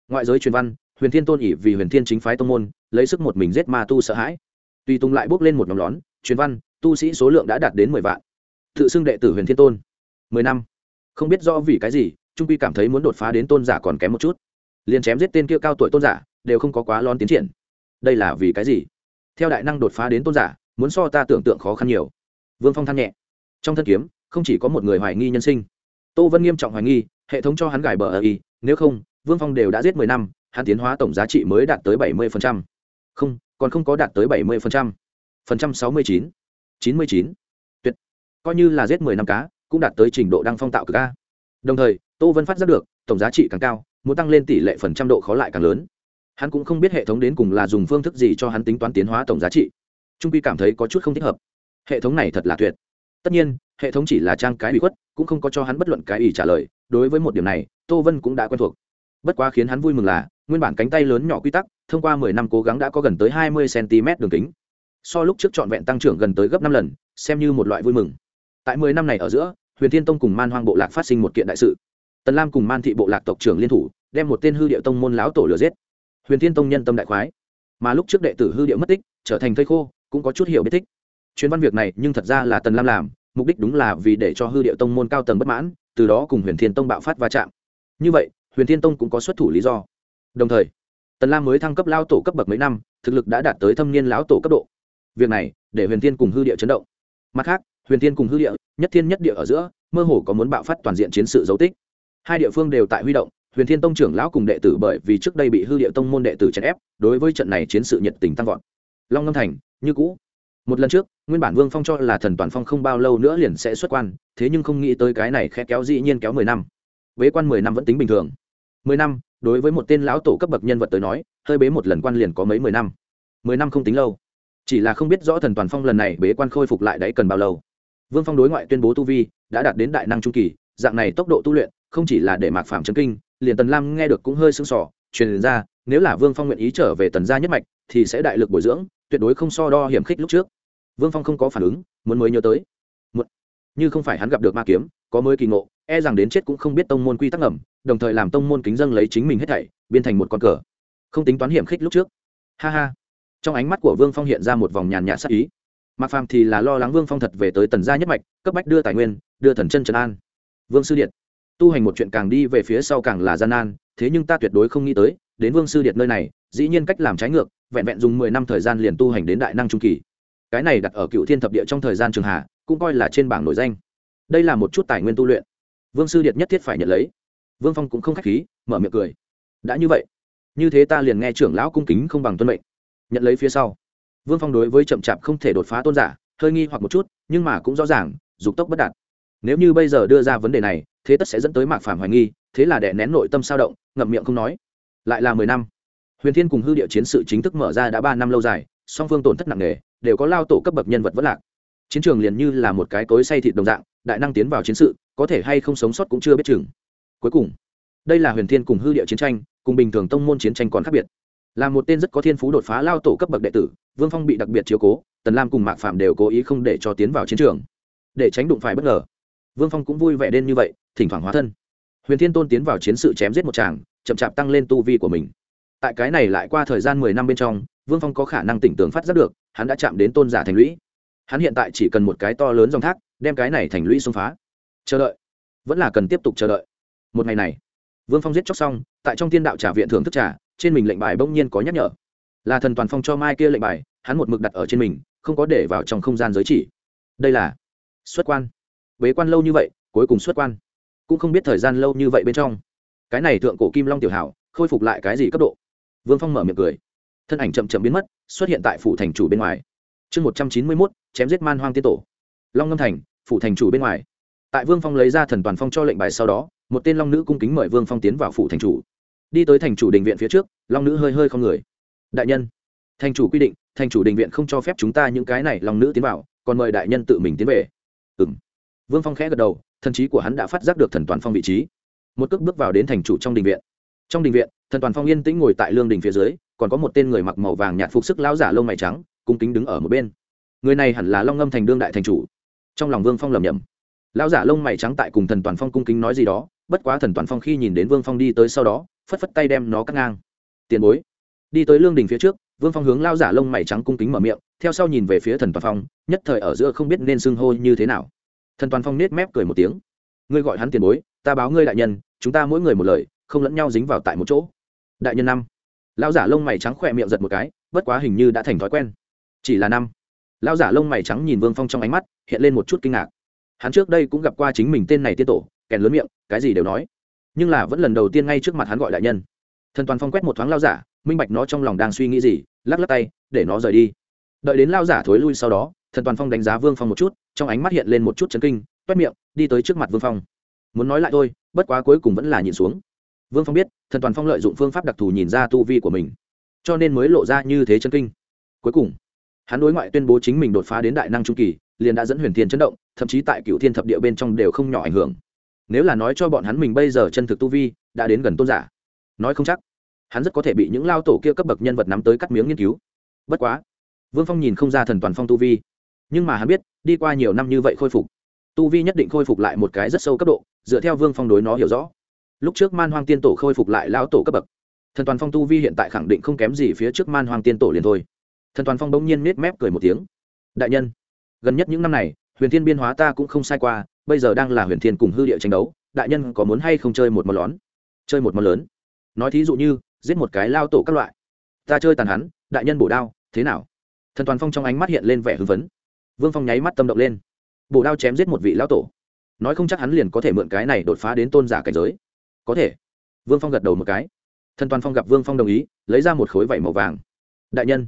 Ngoại giới truyền văn, huyền thiên tôn ỉ vì huyền thiên chính phái tông môn, lấy sức một mình giết ma tu sợ hãi. Tùy tung lại bước lên một nhóm lón truyền văn, tu sĩ số lượng đã đạt đến mười vạn. Tự xưng đệ tử huyền thiên tôn. Mười năm. Không biết do vì cái gì, trung quy cảm thấy muốn đột phá đến tôn giả còn kém một chút. Liền chém giết tên kia cao tuổi tôn giả, đều không có quá lon tiến triển. Đây là vì cái gì? Theo đại năng đột phá đến tôn giả, muốn so ta tưởng tượng khó khăn nhiều. Vương phong than nhẹ. Trong thân kiếm, không chỉ có một người hoài nghi nhân sinh. Tô vân nghiêm trọng hoài nghi, hệ thống cho hắn gài bờ ở y, nếu không, vương phong đều đã giết mười năm, hắn tiến hóa tổng giá trị mới đạt tới bảy mươi không, còn không có đạt tới bảy mươi phần trăm sáu mươi chín. Chín mươi chín. Tuyệt. Coi như là giết mười năm cá, cũng đạt tới trình độ đăng phong tạo cực a. Đồng thời, tô vân phát giác được, tổng giá trị càng cao, muốn tăng lên tỷ lệ phần trăm độ khó lại càng lớn. Hắn cũng không biết hệ thống đến cùng là dùng phương thức gì cho hắn tính toán tiến hóa tổng giá trị. Trung quy cảm thấy có chút không thích hợp. Hệ thống này thật là tuyệt. Tất nhiên, hệ thống chỉ là trang cái bị khuất, cũng không có cho hắn bất luận cái ý trả lời. Đối với một điểm này, tô vân cũng đã quen thuộc. Bất quá khiến hắn vui mừng là, nguyên bản cánh tay lớn nhỏ quy tắc, thông qua mười năm cố gắng đã có gần tới hai mươi cm đường kính so lúc trước trọn vẹn tăng trưởng gần tới gấp năm lần, xem như một loại vui mừng. Tại mười năm này ở giữa, huyền thiên tông cùng man hoang bộ lạc phát sinh một kiện đại sự. Tần lam cùng man thị bộ lạc tộc trưởng liên thủ, đem một tên hư điệu tông môn láo tổ lừa giết. Huyền thiên tông nhân tâm đại khoái. Mà lúc trước đệ tử hư điệu mất tích, trở thành thây khô, cũng có chút hiểu biết thích. Chuyến văn việc này nhưng thật ra là tần lam làm, mục đích đúng là vì để cho hư điệu tông môn cao tầng bất mãn, từ đó cùng huyền thiên tông bạo phát va chạm. Như vậy, huyền thiên tông cũng có xuất thủ lý do. Đồng thời, tần lam mới thăng cấp lao tổ cấp bậc mấy năm, thực lực đã đạt tới thâm niên lão tổ cấp độ việc này, để huyền thiên cùng hư địa chấn động. Mặt khác, huyền thiên cùng hư địa, nhất thiên nhất địa ở giữa, mơ hồ có muốn bạo phát toàn diện chiến sự dấu tích. Hai địa phương đều tại huy động, huyền thiên tông trưởng lão cùng đệ tử bởi vì trước đây bị hư địa tông môn đệ tử chèn ép, đối với trận này chiến sự nhiệt tình tăng vọt. Long ngâm thành, như cũ. Một lần trước, nguyên bản vương phong cho là thần toàn phong không bao lâu nữa liền sẽ xuất quan, thế nhưng không nghĩ tới cái này khe kéo dĩ nhiên kéo mười năm. Bế quan mười năm vẫn tính bình thường. Mười năm, đối với một tên lão tổ cấp bậc nhân vật tới nói, hơi bế một lần quan liền có mấy mười năm. Mười năm không tính lâu chỉ là không biết rõ thần toàn phong lần này bế quan khôi phục lại đấy cần bao lâu. Vương phong đối ngoại tuyên bố tu vi đã đạt đến đại năng trung kỳ, dạng này tốc độ tu luyện, không chỉ là để mạc phạm chấn kinh, liền tần lam nghe được cũng hơi sưng sỏ truyền ra, nếu là vương phong nguyện ý trở về tần gia nhất mạch, thì sẽ đại lực bồi dưỡng, tuyệt đối không so đo hiểm khích lúc trước. Vương phong không có phản ứng, muốn mới nhớ tới. Một, như không phải hắn gặp được ma kiếm, có mới kỳ ngộ e rằng đến chết cũng không biết tông môn quy tắc ngầm, đồng thời làm tông môn kính dân lấy chính mình hết thảy biên thành một con cờ. Không tính toán hiểm khích lúc trước. Ha ha trong ánh mắt của vương phong hiện ra một vòng nhàn nhạt sắc ý. Mạc phàm thì là lo lắng vương phong thật về tới tần gia nhất mạch, cấp bách đưa tài nguyên, đưa thần chân trần an. Vương sư điện tu hành một chuyện càng đi về phía sau càng là gian nan, thế nhưng ta tuyệt đối không nghĩ tới, đến vương sư điện nơi này, dĩ nhiên cách làm trái ngược, vẹn vẹn dùng mười năm thời gian liền tu hành đến đại năng trung kỳ. Cái này đặt ở cựu thiên thập địa trong thời gian trường hạ, cũng coi là trên bảng nổi danh. Đây là một chút tài nguyên tu luyện. Vương sư điện nhất thiết phải nhận lấy. Vương phong cũng không k h á c h khí, mở miệng cười. Đã như vậy, như thế ta liền nghe trưởng lão cung kính không bằng tuân mệnh nhận lấy phía sau. Vương phong đối với chậm chạp không thể đột phá tôn giả, hơi nghi hoặc một chút, nhưng mà cũng rõ ràng, dục tốc bất đạt. Nếu như bây giờ đưa ra vấn đề này, thế tất sẽ dẫn tới mạc phàm hoài nghi, thế là đè nén nội tâm sao động, ngậm miệng không nói. Lại là mười năm. Huyền thiên cùng hư địa chiến sự chính thức mở ra đã ba năm lâu dài, song phương tổn thất nặng nề, đều có lao tổ cấp bậc nhân vật vất lạc. Chiến trường liền như là một cái cối say thịt đồng dạng, đại năng tiến vào chiến sự, có thể hay không sống sót cũng chưa biết chừng. Cuối cùng, đây là huyền thiên cùng hư địa chiến tranh, cùng bình thường tông môn chiến tranh còn khác biệt là một tên rất có thiên phú đột phá lao tổ cấp bậc đệ tử, vương phong bị đặc biệt chiếu cố, tần lam cùng mạc phạm đều cố ý không để cho tiến vào chiến trường, để tránh đụng phải bất ngờ. Vương phong cũng vui vẻ đến như vậy, thỉnh thoảng hóa thân. Huyền thiên tôn tiến vào chiến sự chém giết một chàng, chậm chạp tăng lên tu vi của mình. Tại cái này lại qua thời gian mười năm bên trong, vương phong có khả năng tỉnh tường phát giác được, hắn đã chạm đến tôn giả thành lũy. Hắn hiện tại chỉ cần một cái to lớn dòng thác, đem cái này thành lũy xông phá. Chờ đợi. Vẫn là cần tiếp tục chờ đợi. Một ngày này, vương phong giết chóc xong, tại trong Thiên đạo trả viện thưởng thức trả trên mình lệnh bài bỗng nhiên có nhắc nhở. Là thần toàn phong cho mai kia lệnh bài, hắn một mực đặt ở trên mình, không có để vào trong không gian giới chỉ. Đây là xuất quan. Bế quan lâu như vậy, cuối cùng xuất quan. Cũng không biết thời gian lâu như vậy bên trong. Cái này thượng cổ kim long tiểu hảo, khôi phục lại cái gì cấp độ? Vương phong mở miệng cười. Thân ảnh chậm chậm biến mất, xuất hiện tại phủ thành chủ bên ngoài. Chương một trăm chín mươi mốt, chém giết man hoang tiên tổ. Long ngâm thành, phủ thành chủ bên ngoài. Tại vương phong lấy ra thần toàn phong cho lệnh bài sau đó, một tên long nữ cung kính mời vương phong tiến vào phủ thành chủ đi tới thành chủ đình viện phía trước, long nữ hơi hơi không người. Đại nhân, thành chủ quy định, thành chủ đình viện không cho phép chúng ta những cái này long nữ tiến vào, còn mời đại nhân tự mình tiến về. Ừ m vương phong khẽ gật đầu, thần trí của hắn đã phát giác được thần toàn phong vị trí. Một cước bước vào đến thành chủ trong đình viện. Trong đình viện, thần toàn phong yên tĩnh ngồi tại lương đình phía dưới, còn có một tên người mặc màu vàng nhạt phục sức lão giả lông mày trắng, cung kính đứng ở một bên. Người này hẳn là long ngâm thành đương đại thành chủ. Trong lòng vương phong lầm nhầm lão giả lông mày trắng tại cùng thần toàn phong cung kính nói gì đó, bất quá thần toàn phong khi nhìn đến vương phong đi tới sau đó phất phất tay đem nó cắt ngang. Tiền bối. Đi tới lương đình phía trước, vương phong hướng lao giả lông mày trắng cung kính mở miệng, theo sau nhìn về phía thần toàn phong, nhất thời ở giữa không biết nên xưng hô như thế nào. Thần toàn phong nết mép cười một tiếng. Ngươi gọi hắn tiền bối, ta báo ngươi đại nhân, chúng ta mỗi người một lời, không lẫn nhau dính vào tại một chỗ. Đại nhân năm. Lao giả lông mày trắng khỏe miệng giật một cái, bất quá hình như đã thành thói quen. Chỉ là năm. Lao giả lông mày trắng nhìn vương phong trong ánh mắt, hiện lên một chút kinh ngạc. Hắn trước đây cũng gặp qua chính mình tên này tiên tổ, kèn lớn miệng, cái gì đều nói nhưng là vẫn lần đầu tiên ngay trước mặt hắn gọi đại nhân. Thần toàn phong quét một thoáng lao giả, minh bạch nó trong lòng đang suy nghĩ gì, lắc lắc tay, để nó rời đi. Đợi đến lao giả thối lui sau đó, thần toàn phong đánh giá vương phong một chút, trong ánh mắt hiện lên một chút chấn kinh, toét miệng, đi tới trước mặt vương phong. Muốn nói lại thôi, bất quá cuối cùng vẫn là nhìn xuống. Vương phong biết, thần toàn phong lợi dụng phương pháp đặc thù nhìn ra tu vi của mình, cho nên mới lộ ra như thế chân kinh. Cuối cùng, hắn đối ngoại tuyên bố chính mình đột phá đến đại năng trung kỳ, liền đã dẫn huyền thiên chấn động, thậm chí tại cựu thiên thập địa bên trong đều không nhỏ ảnh hưởng nếu là nói cho bọn hắn mình bây giờ chân thực tu vi, đã đến gần tôn giả, nói không chắc, hắn rất có thể bị những lao tổ kia cấp bậc nhân vật nắm tới cắt miếng nghiên cứu. Bất quá, vương phong nhìn không ra thần toàn phong tu vi, nhưng mà hắn biết, đi qua nhiều năm như vậy khôi phục, tu vi nhất định khôi phục lại một cái rất sâu cấp độ, dựa theo vương phong đối nó hiểu rõ. Lúc trước man hoang tiên tổ khôi phục lại lao tổ cấp bậc, thần toàn phong tu vi hiện tại khẳng định không kém gì phía trước man hoang tiên tổ liền thôi. Thần toàn phong bỗng nhiên nết mép cười một tiếng. Đại nhân, gần nhất những năm này, huyền thiên biên hóa ta cũng không sai qua bây giờ đang là huyền thiên cùng hư địa tranh đấu, đại nhân có muốn hay không chơi một món lón? Chơi một món lớn. Nói thí dụ như, giết một cái lao tổ các loại. Ta chơi tàn hắn, đại nhân bổ đao, thế nào? Thần toàn phong trong ánh mắt hiện lên vẻ hưng phấn. Vương phong nháy mắt tâm động lên. Bổ đao chém giết một vị lão tổ. Nói không chắc hắn liền có thể mượn cái này đột phá đến tôn giả cảnh giới. Có thể. Vương phong gật đầu một cái. Thần toàn phong gặp vương phong đồng ý, lấy ra một khối vảy màu vàng. Đại nhân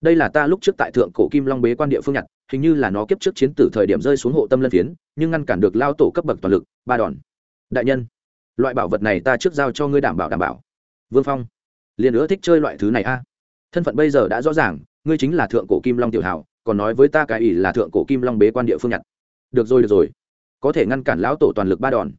đây là ta lúc trước tại thượng cổ kim long bế quan địa phương nhặt, hình như là nó kiếp trước chiến tử thời điểm rơi xuống hộ tâm lân phiến, nhưng ngăn cản được lao tổ cấp bậc toàn lực, ba đòn. Đại nhân, loại bảo vật này ta trước giao cho ngươi đảm bảo đảm bảo. Vương phong, liền nữa thích chơi loại thứ này a. Thân phận bây giờ đã rõ ràng, ngươi chính là thượng cổ kim long tiểu hảo, còn nói với ta cái ỷ là thượng cổ kim long bế quan địa phương nhặt. Được rồi được rồi. Có thể ngăn cản lão tổ toàn lực ba đòn.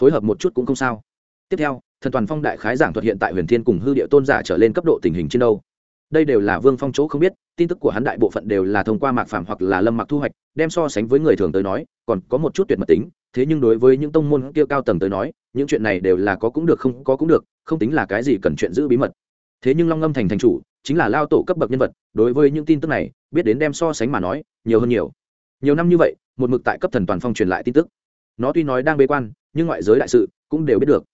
Phối hợp một chút cũng không sao. Tiếp theo, thần toàn phong đại khái giảng thuật hiện tại huyền thiên cùng hư địa tôn giả trở lên cấp độ tình hình trên đâu đây đều là vương phong chỗ không biết, tin tức của hắn đại bộ phận đều là thông qua mạc phạm hoặc là lâm mặc thu hoạch, đem so sánh với người thường tới nói, còn có một chút tuyệt mật tính, thế nhưng đối với những tông môn kia cao tầng tới nói, những chuyện này đều là có cũng được, không có cũng được, không tính là cái gì cần chuyện giữ bí mật. Thế nhưng long ngâm thành thành chủ, chính là lao tổ cấp bậc nhân vật, đối với những tin tức này, biết đến đem so sánh mà nói, nhiều hơn nhiều. Nhiều năm như vậy, một mực tại cấp thần toàn phong truyền lại tin tức. Nó tuy nói đang bế quan, nhưng ngoại giới đại sự cũng đều biết được.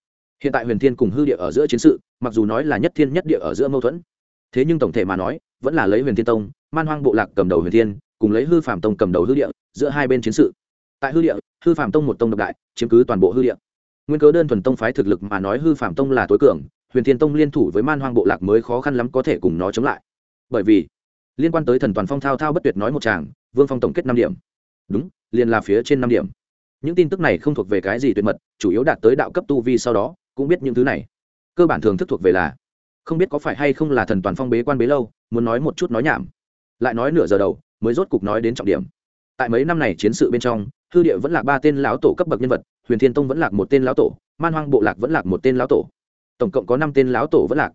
Hiện tại huyền thiên cùng hư địa ở giữa chiến sự, mặc dù nói là nhất thiên nhất địa ở giữa mâu thuẫn thế nhưng tổng thể mà nói, vẫn là lấy huyền thiên tông, man hoang bộ lạc cầm đầu huyền thiên, cùng lấy hư phạm tông cầm đầu hư địa, giữa hai bên chiến sự. Tại hư địa, hư phạm tông một tông độc đại, chiếm cứ toàn bộ hư địa. Nguyên cớ đơn thuần tông phái thực lực mà nói hư phạm tông là tối cường, huyền thiên tông liên thủ với man hoang bộ lạc mới khó khăn lắm có thể cùng nó chống lại. Bởi vì, liên quan tới thần toàn phong thao thao bất tuyệt nói một chàng vương phong tổng kết năm điểm. Đúng, liền là phía trên năm điểm. Những tin tức này không thuộc về cái gì tuyệt mật, chủ yếu đạt tới đạo cấp tu vi sau đó, cũng biết những thứ này. Cơ bản thường thức thuộc về là không biết có phải hay không là thần toàn phong bế quan bế lâu, muốn nói một chút nói nhảm. Lại nói nửa giờ đầu, mới rốt cục nói đến trọng điểm. Tại mấy năm này chiến sự bên trong, hư địa vẫn là ba tên lão tổ cấp bậc nhân vật, huyền thiên tông vẫn là một tên lão tổ, man hoang bộ lạc vẫn là một tên lão tổ. Tổng cộng có năm tên lão tổ vẫn lạc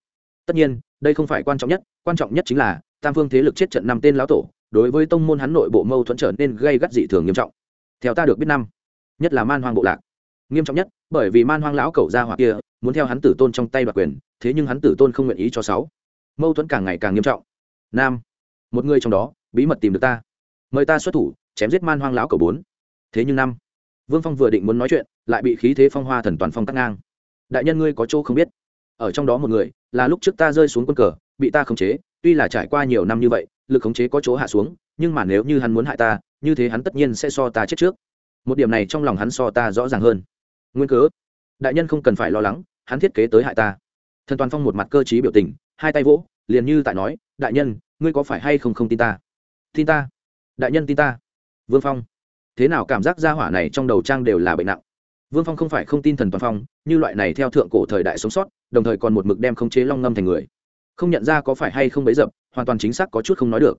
tất nhiên, đây không phải quan trọng nhất, quan trọng nhất chính là, tam phương thế lực chết trận năm tên lão tổ, đối với tông môn hắn nội bộ mâu thuẫn trở nên gây gắt dị thường nghiêm trọng. Theo ta được biết năm, nhất là man hoang bộ lạc. Nghiêm trọng nhất, bởi vì man hoang lão cẩu gia hoặc kia muốn theo hắn tử tôn trong tay đoạt quyền, thế nhưng hắn tử tôn không nguyện ý cho sáu. Mâu thuẫn càng ngày càng nghiêm trọng. Nam, một người trong đó, bí mật tìm được ta. Mời ta xuất thủ, chém giết man hoang lão cẩu bốn. Thế nhưng năm, vương phong vừa định muốn nói chuyện, lại bị khí thế phong hoa thần toàn phong tắt ngang. Đại nhân ngươi có chỗ không biết. Ở trong đó một người, là lúc trước ta rơi xuống quân cờ, bị ta khống chế, tuy là trải qua nhiều năm như vậy, lực khống chế có chỗ hạ xuống, nhưng mà nếu như hắn muốn hại ta, như thế hắn tất nhiên sẽ so ta chết trước. Một điểm này trong lòng hắn so ta rõ ràng hơn. Nguyên cớ đại nhân không cần phải lo lắng, hắn thiết kế tới hại ta. Thần toàn phong một mặt cơ t biểu tình, hai tay vỗ, liền như tại nói, đại nhân, ngươi có phải hay không không tin ta? Tin ta. Đại nhân tin ta. Vương phong. Thế nào cảm giác gia hỏa này trong đầu trang đều là bệnh nặng? Vương phong không phải không tin thần toàn phong, như loại này theo thượng cổ thời đại sống sót, đồng thời còn một mực đem khống chế long ngâm thành người. Không nhận ra có phải hay không bấy dập, hoàn toàn chính xác có chút không nói được.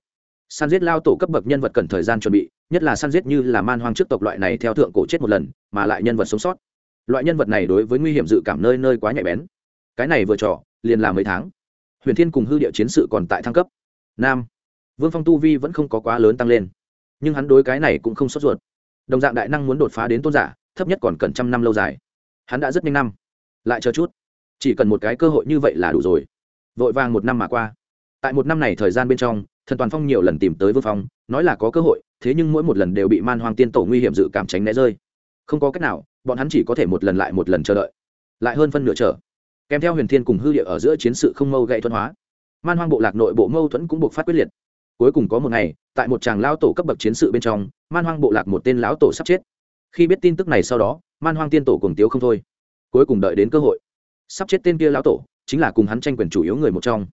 Săn giết lao tổ cấp bậc nhân vật cần thời gian chuẩn bị, nhất là săn giết như là man hoang trước tộc loại này theo thượng cổ chết một lần, mà lại nhân vật sống sót loại nhân vật này đối với nguy hiểm dự cảm nơi nơi quá nhạy bén. Cái này vừa trỏ liền làm mấy tháng. Huyền thiên cùng hư địa chiến sự còn tại thăng cấp. Nam, vương phong tu vi vẫn không có quá lớn tăng lên. Nhưng hắn đối cái này cũng không sốt ruột. Đồng dạng đại năng muốn đột phá đến tôn giả, thấp nhất còn cần trăm năm lâu dài. Hắn đã rất nhanh năm. Lại chờ chút. Chỉ cần một cái cơ hội như vậy là đủ rồi. Vội vàng một năm mà qua. Tại một năm này thời gian bên trong, thần toàn phong nhiều lần tìm tới vương phong, nói là có cơ hội, thế nhưng mỗi một lần đều bị man hoàng tiên tổ nguy hiểm dự cảm tránh né rơi. Không có cách nào bọn hắn chỉ có thể một lần lại một lần chờ đợi, lại hơn phân nửa chờ. Kèm theo huyền thiên cùng hư địa ở giữa chiến sự không mâu gậy thuận hóa, man hoang bộ lạc nội bộ mâu thuẫn cũng buộc phát quyết liệt. Cuối cùng có một ngày, tại một tràng lao tổ cấp bậc chiến sự bên trong, man hoang bộ lạc một tên lão tổ sắp chết. Khi biết tin tức này sau đó, man hoang tiên tổ cùng tiếu không thôi. Cuối cùng đợi đến cơ hội, sắp chết tên kia lão tổ, chính là cùng hắn tranh quyền chủ yếu người một trong.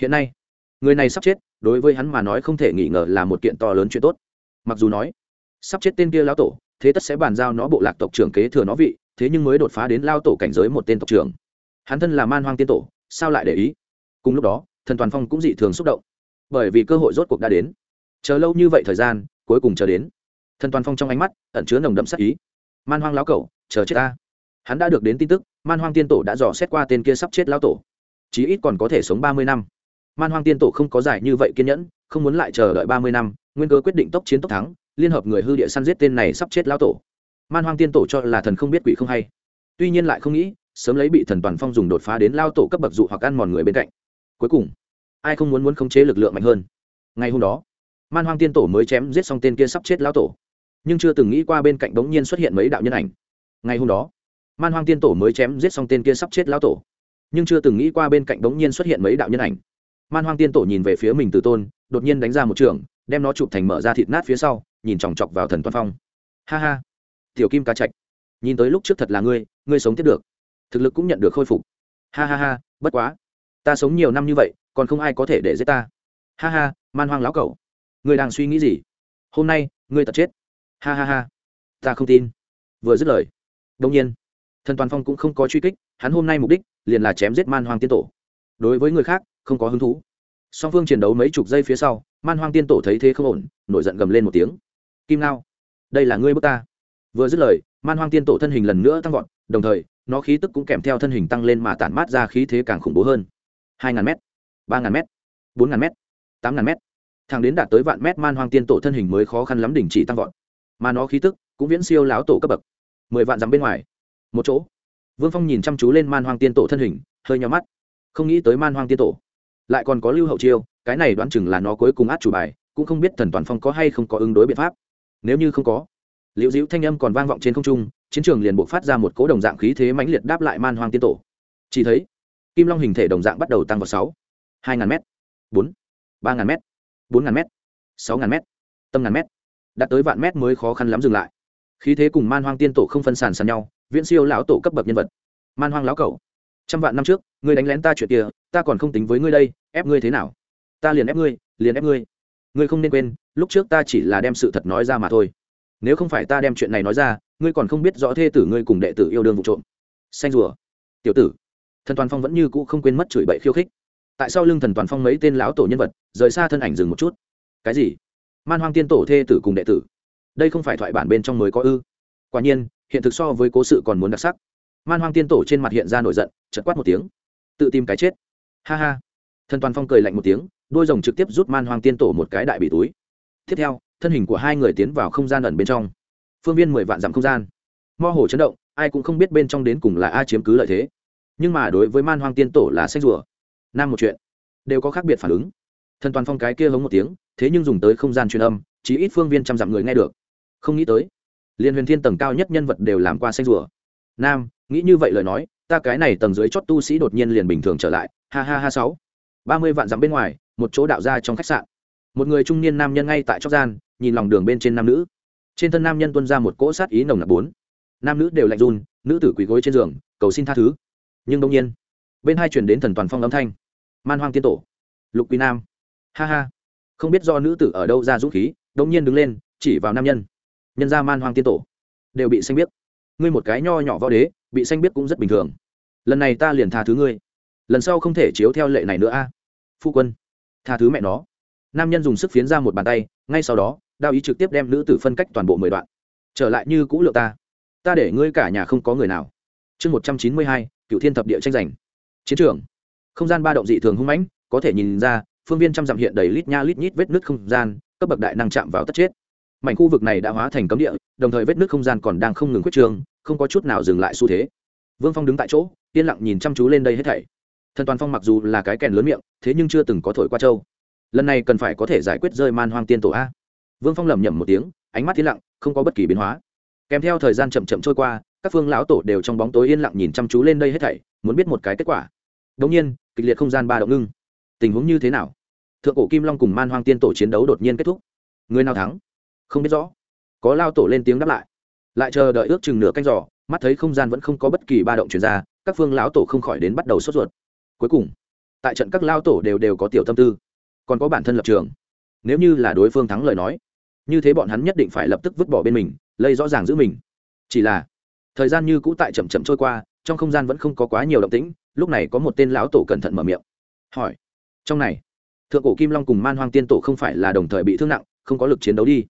Hiện nay, người này sắp chết, đối với hắn mà nói không thể nghi ngờ là một kiện to lớn chuyện tốt. Mặc dù nói, sắp chết tên kia lão tổ thế tất sẽ bàn giao nó bộ lạc tộc trưởng kế thừa nó vị, thế nhưng mới đột phá đến lao tổ cảnh giới một tên tộc trưởng. Hắn thân là man hoang tiên tổ, sao lại để ý? Cùng lúc đó, thần toàn phong cũng dị thường xúc động. Bởi vì cơ hội rốt cuộc đã đến. Chờ lâu như vậy thời gian, cuối cùng chờ đến. Thần toàn phong trong ánh mắt ẩn chứa nồng đậm sắc ý. Man hoang lão cẩu, chờ chết ta. Hắn đã được đến tin tức, man hoang tiên tổ đã dò xét qua tên kia sắp chết lão tổ. Chí ít còn có thể sống ba mươi năm. Man hoang tiên tổ không có giải như vậy kiên nhẫn, không muốn lại chờ đợi ba mươi năm, nguyên cơ quyết định tốc chiến tốc thắng liên hợp người hư địa săn giết tên này sắp chết lão tổ. Man hoang tiên tổ cho là thần không biết quỷ không hay. Tuy nhiên lại không nghĩ, sớm lấy bị thần toàn phong dùng đột phá đến lao tổ cấp bậc dụ hoặc ăn mòn người bên cạnh. Cuối cùng, ai không muốn muốn khống chế lực lượng mạnh hơn? Ngày hôm đó, man hoang tiên tổ mới chém giết xong tên kia sắp chết lão tổ. Nhưng chưa từng nghĩ qua bên cạnh bỗng nhiên xuất hiện mấy đạo nhân ảnh. Ngày hôm đó, man hoang tiên tổ mới chém giết xong tên kia sắp chết lão tổ. Nhưng chưa từng nghĩ qua bên cạnh bỗng nhiên xuất hiện mấy đạo nhân ảnh. Man hoang tiên tổ nhìn về phía mình từ tôn đột nhiên đánh ra một trường, đem nó chụp thành mở ra thịt nát phía sau, nhìn chòng chọc vào thần toàn phong. Ha ha. Tiểu kim cá chạch nhìn tới lúc trước thật là ngươi ngươi sống tiếp được. Thực lực cũng nhận được khôi phục. Ha ha ha, bất quá. Ta sống nhiều năm như vậy, còn không ai có thể để giết ta. Ha ha, man hoang lão cẩu. Ngươi đang suy nghĩ gì? Hôm nay, ngươi tật chết. Ha ha ha. Ta không tin. Vừa dứt lời đông nhiên, thần toàn phong cũng không có truy kích, hắn hôm nay mục đích liền là chém giết man hoang tiên tổ. Đối với người khác, không có hứng thú song phương chiến đấu mấy chục giây phía sau, man hoang tiên tổ thấy thế không ổn, nổi giận gầm lên một tiếng. Kim lao đây là ngươi bước ta. Vừa dứt lời, man hoang tiên tổ thân hình lần nữa tăng vọt, đồng thời, nó khí tức cũng kèm theo thân hình tăng lên mà tản mát ra khí thế càng khủng bố hơn. Hai ngàn m ba ngàn m bốn ngàn m tám ngàn m thằng đến đạt tới vạn mét, man hoang tiên tổ thân hình mới khó khăn lắm đình chỉ tăng vọt. Mà nó khí tức cũng viễn siêu láo tổ cấp bậc. Mười vạn dặm bên ngoài, một chỗ. Vương phong nhìn chăm chú lên man hoang tiên tổ thân hình, hơi nhau mắt. Không nghĩ tới man hoang tiên tổ lại còn có lưu hậu chiêu, cái này đoán chừng là nó cuối cùng át chủ bài, cũng không biết thần toàn phong có hay không có ứng đối biện pháp. Nếu như không có, liễu dĩu thanh âm còn vang vọng trên không trung, chiến trường liền buộc phát ra một cỗ đồng dạng khí thế mãnh liệt đáp lại man hoang tiên tổ. Chỉ thấy, kim long hình thể đồng dạng bắt đầu tăng vào sáu, hai ngàn m bốn, ba ngàn m bốn ngàn m sáu ngàn m tâm ngàn m đã tới vạn mét mới khó khăn lắm dừng lại. Khí thế cùng man hoang tiên tổ không phân sàn sàn nhau, viễn siêu lão tổ cấp bậc nhân vật. Man hoang lão cẩu trăm vạn năm trước, ngươi đánh lén ta chuyện kia, ta còn không tính với ngươi đây, ép ngươi thế nào? Ta liền ép ngươi, liền ép ngươi. Ngươi không nên quên, lúc trước ta chỉ là đem sự thật nói ra mà thôi. Nếu không phải ta đem chuyện này nói ra, ngươi còn không biết rõ thê tử ngươi cùng đệ tử yêu đương vụ trộm. Xanh rùa. Tiểu tử. Thần toàn phong vẫn như cũ không quên mất chửi bậy khiêu khích. Tại sao lưng thần toàn phong mấy tên lão tổ nhân vật, rời xa thân ảnh dừng một chút. Cái gì? Man hoang tiên tổ thê tử cùng đệ tử. Đây không phải thoại bản bên trong mới có ư? Quả nhiên, hiện thực so với cố sự còn muốn đặc sắc man hoang tiên tổ trên mặt hiện ra nổi giận chật quát một tiếng. Tự tìm cái chết. Ha ha. Thần toàn phong cười lạnh một tiếng, đôi rồng trực tiếp rút man hoang tiên tổ một cái đại bị túi. Tiếp theo, thân hình của hai người tiến vào không gian ẩn bên trong. Phương viên mười vạn dặm không gian. Mo hồ chấn động, ai cũng không biết bên trong đến cùng là ai chiếm cứ lợi thế. Nhưng mà đối với man hoang tiên tổ là sách rùa. Nam một chuyện, đều có khác biệt phản ứng. Thần toàn phong cái kia hống một tiếng, thế nhưng dùng tới không gian truyền âm chỉ ít phương viên trăm dặm người nghe được. Không nghĩ tới, liên huyền thiên tầng cao nhất nhân vật đều làm qua xanh rùa. Nam nghĩ như vậy lời nói, ta cái này tầng dưới chót tu sĩ đột nhiên liền bình thường trở lại. Ha ha ha sáu. Ba mươi vạn dặm bên ngoài, một chỗ đạo ra trong khách sạn. Một người trung niên nam nhân ngay tại chót gian, nhìn lòng đường bên trên nam nữ. Trên thân nam nhân tuân ra một cỗ sát ý nồng nặc bốn. Nam nữ đều lạnh run, nữ tử quỳ gối trên giường, cầu xin tha thứ. Nhưng đông nhiên, bên hai chuyển đến thần toàn phong âm thanh. Man hoang tiên tổ. Lục quý nam. Ha ha. Không biết do nữ tử ở đâu ra dũng khí đông nhiên đứng lên, chỉ vào nam nhân. Nhân ra man hoang tiên tổ. Đều bị xanh biết ngươi một cái nho nhỏ võ đế bị xanh biết cũng rất bình thường. Lần này ta liền tha thứ ngươi. Lần sau không thể chiếu theo lệ này nữa a. Phu quân, tha thứ mẹ nó. Nam nhân dùng sức phiến ra một bàn tay, ngay sau đó, đao ý trực tiếp đem nữ tử phân cách toàn bộ mười đoạn. Trở lại như cũ lượng ta. Ta để ngươi cả nhà không có người nào. Chương một trăm chín mươi hai cựu thiên thập địa tranh giành. Chiến trường. Không gian ba động dị thường hung mãnh, có thể nhìn ra, phương viên trăm dặm hiện đầy lít nha lít nhít vết nước không gian, cấp bậc đại năng chạm vào tất chết. Mảnh khu vực này đã hóa thành cấm địa, đồng thời vết nước không gian còn đang không ngừng quyết trường không có chút nào dừng lại xu thế. Vương phong đứng tại chỗ, yên lặng nhìn chăm chú lên đây hết thảy. Thần toàn phong mặc dù là cái kèn lớn miệng, thế nhưng chưa từng có thổi qua châu. Lần này cần phải có thể giải quyết rơi man hoang tiên tổ a. Vương phong lẩm nhẩm một tiếng, ánh mắt yên lặng, không có bất kỳ biến hóa. Kèm theo thời gian chậm chậm trôi qua, các phương lão tổ đều trong bóng tối yên lặng nhìn chăm chú lên đây hết thảy, muốn biết một cái kết quả. Đống nhiên, kịch liệt không gian ba động ngưng. Tình huống như thế nào? Thượng cổ kim long cùng man hoang tiên tổ chiến đấu đột nhiên kết thúc. Người nào thắng? Không biết rõ. Có lao tổ lên tiếng đáp lại lại chờ đợi ước chừng nửa canh giỏ mắt thấy không gian vẫn không có bất kỳ ba động chuyển ra, các phương lão tổ không khỏi đến bắt đầu sốt ruột. Cuối cùng, tại trận các lao tổ đều đều có tiểu tâm tư, còn có bản thân lập trường. Nếu như là đối phương thắng lời nói, như thế bọn hắn nhất định phải lập tức vứt bỏ bên mình lây rõ ràng giữ mình. Chỉ là, thời gian như cũ tại chậm chậm trôi qua, trong không gian vẫn không có quá nhiều động tĩnh, lúc này có một tên lão tổ cẩn thận mở miệng. Hỏi, trong này, thượng cổ kim long cùng man hoang tiên tổ không phải là đồng thời bị thương nặng, không có lực chiến đấu đi?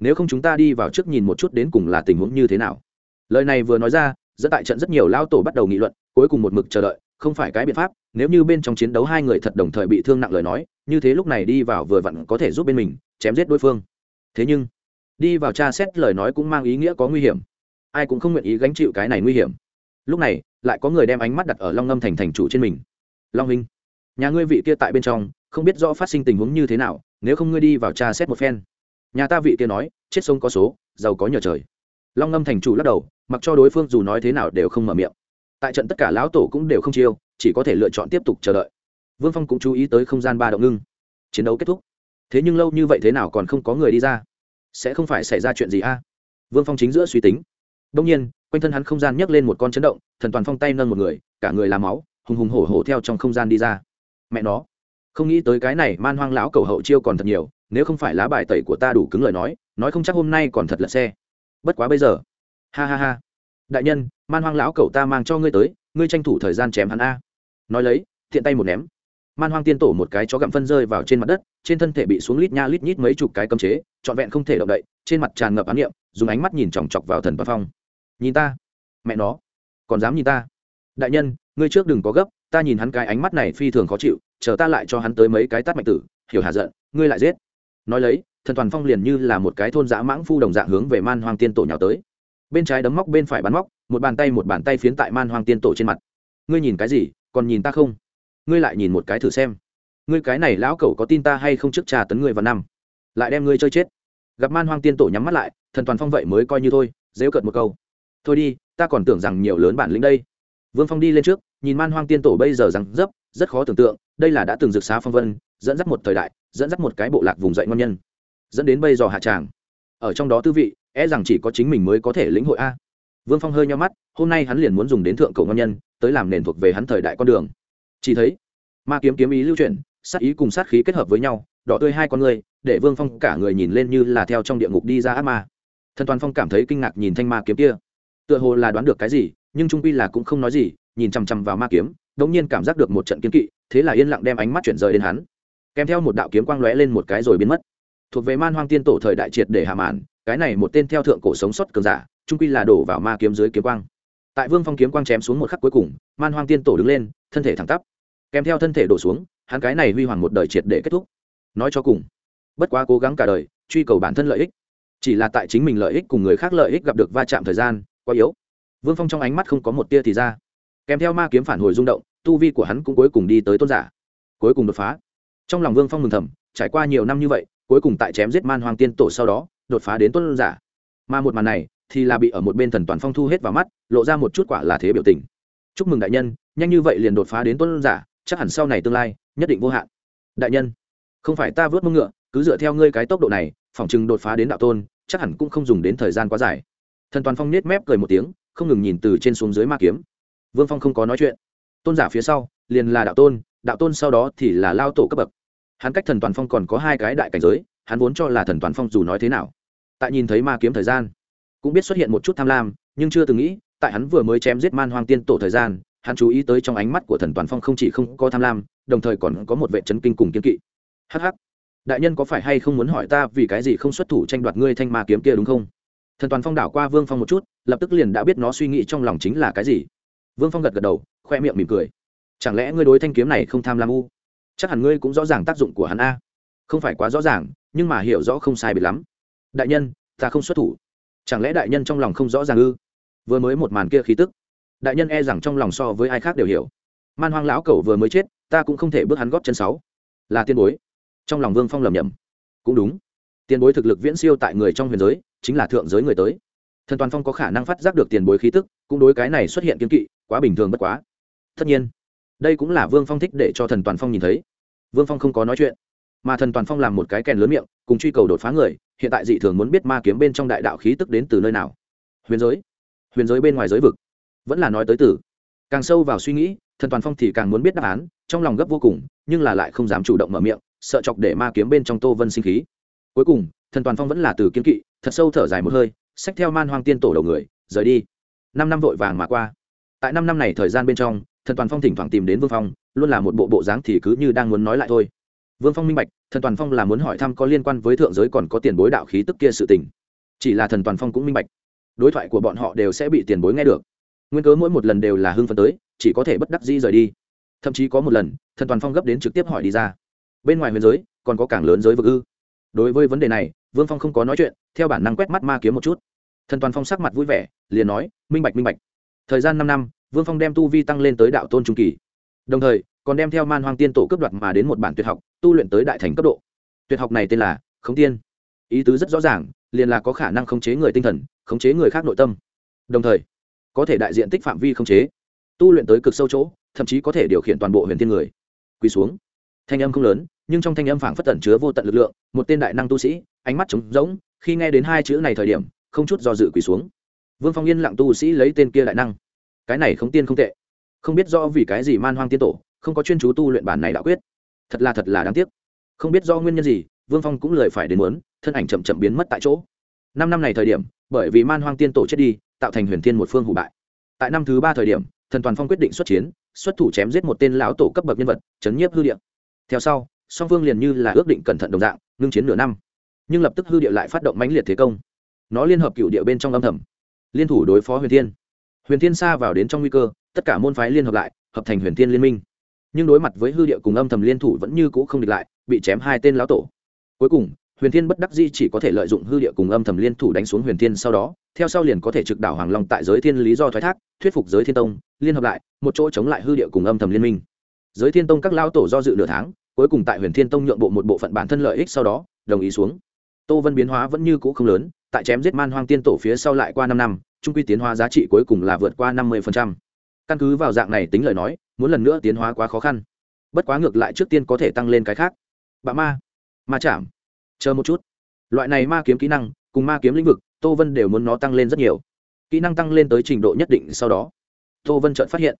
Nếu không chúng ta đi vào trước nhìn một chút đến cùng là tình huống như thế nào. Lời này vừa nói ra, dẫn tại trận rất nhiều lao tổ bắt đầu nghị luận, cuối cùng một mực chờ đợi, không phải cái biện pháp, nếu như bên trong chiến đấu hai người thật đồng thời bị thương nặng lời nói, như thế lúc này đi vào vừa vặn có thể giúp bên mình, chém giết đối phương. Thế nhưng, đi vào tra xét lời nói cũng mang ý nghĩa có nguy hiểm. Ai cũng không nguyện ý gánh chịu cái này nguy hiểm. Lúc này, lại có người đem ánh mắt đặt ở long ngâm thành thành chủ trên mình. Long huynh, nhà ngươi vị kia tại bên trong, không biết rõ phát sinh tình huống như thế nào, nếu không ngươi đi vào tra xét một phen nhà ta vị kia nói, chết sông có số, giàu có nhờ trời. Long ngâm thành chủ lắc đầu, mặc cho đối phương dù nói thế nào đều không mở miệng. Tại trận tất cả lão tổ cũng đều không chiêu, chỉ có thể lựa chọn tiếp tục chờ đợi. Vương phong cũng chú ý tới không gian ba động ngưng. Chiến đấu kết thúc. Thế nhưng lâu như vậy thế nào còn không có người đi ra? Sẽ không phải xảy ra chuyện gì a? Vương phong chính giữa suy tính. Đông nhiên, quanh thân hắn không gian nhấc lên một con chấn động, thần toàn phong tay nâng một người, cả người làm máu, hùng hùng hổ hổ theo trong không gian đi ra. Mẹ nó. Không nghĩ tới cái này man hoang lão cầu hậu chiêu còn thật nhiều nếu không phải lá bài tẩy của ta đủ cứng lời nói nói không chắc hôm nay còn thật là xe. Bất quá bây giờ. Ha ha ha. Đại nhân, man hoang lão cậu ta mang cho ngươi tới, ngươi tranh thủ thời gian chém hắn a. Nói lấy, thiện tay một ném. Man hoang tiên tổ một cái chó gặm phân rơi vào trên mặt đất, trên thân thể bị xuống lít nha lít nhít mấy chục cái cấm chế, trọn vẹn không thể động đậy, trên mặt tràn ngập ám niệm, dùng ánh mắt nhìn chòng chọc vào thần toàn phong. Nhìn ta. Mẹ nó. Còn dám nhìn ta. Đại nhân, ngươi trước đừng có gấp, ta nhìn hắn cái ánh mắt này phi thường khó chịu, chờ ta lại cho hắn tới mấy cái tát mạnh tử, hiểu hà giận, ngươi lại giết nói lấy, thần toàn phong liền như là một cái thôn dã mãng phu đồng dạng hướng về man hoang tiên tổ nhào tới. Bên trái đấm móc, bên phải bắn móc, một bàn tay một bàn tay phiến tại man hoang tiên tổ trên mặt. Ngươi nhìn cái gì, còn nhìn ta không? Ngươi lại nhìn một cái thử xem. Ngươi cái này lão cẩu có tin ta hay không trước trà tấn ngươi vào năm? Lại đem ngươi chơi chết. Gặp man hoang tiên tổ nhắm mắt lại, thần toàn phong vậy mới coi như thôi dễu cợt một câu. Thôi đi, ta còn tưởng rằng nhiều lớn bản lĩnh đây. Vương phong đi lên trước, nhìn man hoang tiên tổ bây giờ rằng dấp, rất khó tưởng tượng đây là đã từng rực xá phong vân, dẫn dắt một thời đại, dẫn dắt một cái bộ lạc vùng dậy ngon nhân, dẫn đến bây giờ hạ tràng. Ở trong đó tư vị e rằng chỉ có chính mình mới có thể lĩnh hội a. Vương phong hơi nho mắt, hôm nay hắn liền muốn dùng đến thượng cầu ngon nhân, tới làm nền thuộc về hắn thời đại con đường. Chỉ thấy, ma kiếm kiếm ý lưu chuyển, sát ý cùng sát khí kết hợp với nhau, đỏ tươi hai con người, để vương phong cả người nhìn lên như là theo trong địa ngục đi ra ác ma. Thần toàn phong cảm thấy kinh ngạc nhìn thanh ma kiếm kia. Tựa hồ là đoán được cái gì, nhưng trung pi là cũng không nói gì, nhìn chằm chằm vào ma kiếm, đống nhiên cảm giác được một trận kiếm kỵ thế là yên lặng đem ánh mắt chuyển rời đến hắn. Kèm theo một đạo kiếm quang lóe lên một cái rồi biến mất. Thuộc về man hoang tiên tổ thời đại triệt để hạ màn, cái này một tên theo thượng cổ sống sót cường giả, trung quy là đổ vào ma kiếm dưới kiếm quang. Tại vương phong kiếm quang chém xuống một khắc cuối cùng, man hoang tiên tổ đứng lên, thân thể thẳng tắp. Kèm theo thân thể đổ xuống, hắn cái này huy hoàng một đời triệt để kết thúc. Nói cho cùng, bất quá cố gắng cả đời, truy cầu bản thân lợi ích. Chỉ là tại chính mình lợi ích cùng người khác lợi ích gặp được va chạm thời gian quá yếu. Vương phong trong ánh mắt không có một tia thì ra. Kèm theo ma kiếm phản hồi rung động tu vi của hắn cũng cuối cùng đi tới tôn giả, cuối cùng đột phá. Trong lòng vương phong mừng thầm, trải qua nhiều năm như vậy, cuối cùng tại chém giết man hoàng tiên tổ sau đó, đột phá đến tôn giả. Mà một màn này thì là bị ở một bên thần toàn phong thu hết vào mắt, lộ ra một chút quả là thế biểu tình. Chúc mừng đại nhân, nhanh như vậy liền đột phá đến tôn giả, chắc hẳn sau này tương lai, nhất định vô hạn. Đại nhân, không phải ta vớt mông ngựa, cứ dựa theo ngươi cái tốc độ này, phỏng chừng đột phá đến đạo tôn, chắc hẳn cũng không dùng đến thời gian quá dài. Thần toàn phong nết mép cười một tiếng, không ngừng nhìn từ trên xuống dưới ma kiếm. Vương phong không có nói chuyện tôn giả phía sau, liền là đạo tôn đạo tôn sau đó thì là lao tổ cấp bậc. Hắn cách thần toàn phong còn có hai cái đại cảnh giới, hắn vốn cho là thần toàn phong dù nói thế nào. Tại nhìn thấy ma kiếm thời gian, cũng biết xuất hiện một chút tham lam, nhưng chưa từng nghĩ, tại hắn vừa mới chém giết man hoang tiên tổ thời gian, hắn chú ý tới trong ánh mắt của thần toàn phong không chỉ không có tham lam, đồng thời còn có một vệ chấn kinh cùng kiên kỵ. Hh đại nhân có phải hay không muốn hỏi ta vì cái gì không xuất thủ tranh đoạt ngươi thanh ma kiếm kia đúng không? Thần toàn phong đảo qua vương phong một chút, lập tức liền đã biết nó suy nghĩ trong lòng chính là cái gì vương phong gật gật đầu, khoe miệng mỉm cười. Chẳng lẽ ngươi đối thanh kiếm này không tham lam u? Chắc hẳn ngươi cũng rõ ràng tác dụng của hắn a. Không phải quá rõ ràng, nhưng mà hiểu rõ không sai biệt lắm. Đại nhân, ta không xuất thủ. Chẳng lẽ đại nhân trong lòng không rõ ràng ư? Vừa mới một màn kia khí tức. Đại nhân e rằng trong lòng so với ai khác đều hiểu. Man hoang lão cẩu vừa mới chết, ta cũng không thể bước hắn góp chân sáu. Là tiên bối. Trong lòng vương phong lầm nhầm cũng đúng. Tiền bối thực lực viễn siêu tại người trong huyền giới, chính là thượng giới người tới. Thần toàn phong có khả năng phát giác được tiền bối khí tức, cũng đối cái này xuất hiện kiên kỵ quá bình thường bất quá. Tất nhiên, đây cũng là vương phong thích để cho thần toàn phong nhìn thấy. Vương phong không có nói chuyện, mà thần toàn phong làm một cái kèn lớn miệng, cùng truy cầu đột phá người, hiện tại dị thường muốn biết ma kiếm bên trong đại đạo khí tức đến từ nơi nào. Huyền giới huyền giới bên ngoài giới vực. Vẫn là nói tới từ. Càng sâu vào suy nghĩ, thần toàn phong thì càng muốn biết đáp án, trong lòng gấp vô cùng, nhưng là lại không dám chủ động mở miệng, sợ chọc để ma kiếm bên trong tô vân sinh khí. Cuối cùng, thần toàn phong vẫn là từ kiếm kỵ, thật sâu thở dài một hơi, xách theo man hoang tiên tổ đầu người, rời đi. Năm năm vội vàng mà qua tại năm năm này thời gian bên trong, thần toàn phong thỉnh thoảng tìm đến vương phong, luôn là một bộ bộ dáng thì cứ như đang muốn nói lại thôi. Vương phong minh bạch, thần toàn phong là muốn hỏi thăm có liên quan với thượng giới còn có tiền bối đạo khí tức kia sự tình. Chỉ là thần toàn phong cũng minh bạch, đối thoại của bọn họ đều sẽ bị tiền bối nghe được. Nguyên cớ mỗi một lần đều là hưng phấn tới, chỉ có thể bất đắc dĩ rời đi. Thậm chí có một lần, thần toàn phong gấp đến trực tiếp hỏi đi ra. Bên ngoài huyền giới, còn có cảng lớn giới vực ư? Đối với vấn đề này, vương phong không có nói chuyện, theo bản năng quét mắt ma kiếm một chút. Thần toàn phong sắc mặt vui vẻ, liền nói, minh bạch minh bạch thời gian năm năm, vương phong đem tu vi tăng lên tới đạo tôn trung kỳ. Đồng thời, còn đem theo man hoang tiên tổ cấp đoạt mà đến một bản tuyệt học, tu luyện tới đại thành cấp độ. Tuyệt học này tên là khống tiên. Ý tứ rất rõ ràng, liền là có khả năng khống chế người tinh thần, khống chế người khác nội tâm. Đồng thời, có thể đại diện tích phạm vi khống chế, tu luyện tới cực sâu chỗ, thậm chí có thể điều khiển toàn bộ huyền tiên người. Quỳ xuống. Thanh âm không lớn, nhưng trong thanh âm phảng phất tẩn chứa vô tận lực lượng, một tên đại năng tu sĩ, ánh mắt trống rỗng, khi nghe đến hai chữ này thời điểm, không chút do dự quỳ xuống vương phong yên lặng tu sĩ lấy tên kia đại năng. Cái này không tiên không tệ. Không biết rõ vì cái gì man hoang tiên tổ, không có chuyên chú tu luyện bản này đã quyết. Thật là thật là đáng tiếc. Không biết do nguyên nhân gì, vương phong cũng lời phải đến muốn, thân ảnh chậm chậm biến mất tại chỗ. Năm năm này thời điểm, bởi vì man hoang tiên tổ chết đi, tạo thành huyền thiên một phương hủ bại. Tại năm thứ ba thời điểm, thần toàn phong quyết định xuất chiến, xuất thủ chém giết một tên lão tổ cấp bậc nhân vật, chấn nhiếp hư địa. Theo sau, song phương liền như là ước định cẩn thận đồng dạng, ngưng chiến nửa năm. Nhưng lập tức hư địa lại phát động mãnh liệt thế công. Nó liên hợp cựu địa bên trong âm thầm liên thủ đối phó huyền thiên. Huyền thiên xa vào đến trong nguy cơ, tất cả môn phái liên hợp lại, hợp thành huyền thiên liên minh. Nhưng đối mặt với hư địa cùng âm thầm liên thủ vẫn như c ũ không địch lại, bị chém hai tên lão tổ. Cuối cùng, huyền thiên bất đắc di chỉ có thể lợi dụng hư địa cùng âm thầm liên thủ đánh xuống huyền thiên sau đó, theo sau liền có thể trực đảo hoàng long tại giới thiên lý do thoái thác, thuyết phục giới thiên tông, liên hợp lại, một chỗ chống lại hư địa cùng âm thầm liên minh. Giới thiên tông các lao tổ do dự nửa tháng, cuối cùng tại huyền thiên tông nhượng bộ một bộ phận bản thân lợi ích sau đó, đồng ý xuống. Tô vân biến hóa vẫn như cũ không lớn tại chém giết man hoang tiên tổ phía sau lại qua năm năm, trung quy tiến hóa giá trị cuối cùng là vượt qua năm mươi căn cứ vào dạng này tính lời nói, muốn lần nữa tiến hóa quá khó khăn. Bất quá ngược lại trước tiên có thể tăng lên cái khác. Bạ ma ma chạm. Chờ một chút. Loại này ma kiếm kỹ năng, cùng ma kiếm lĩnh vực, tô vân đều muốn nó tăng lên rất nhiều. Kỹ năng tăng lên tới trình độ nhất định sau đó, tô vân chợt phát hiện,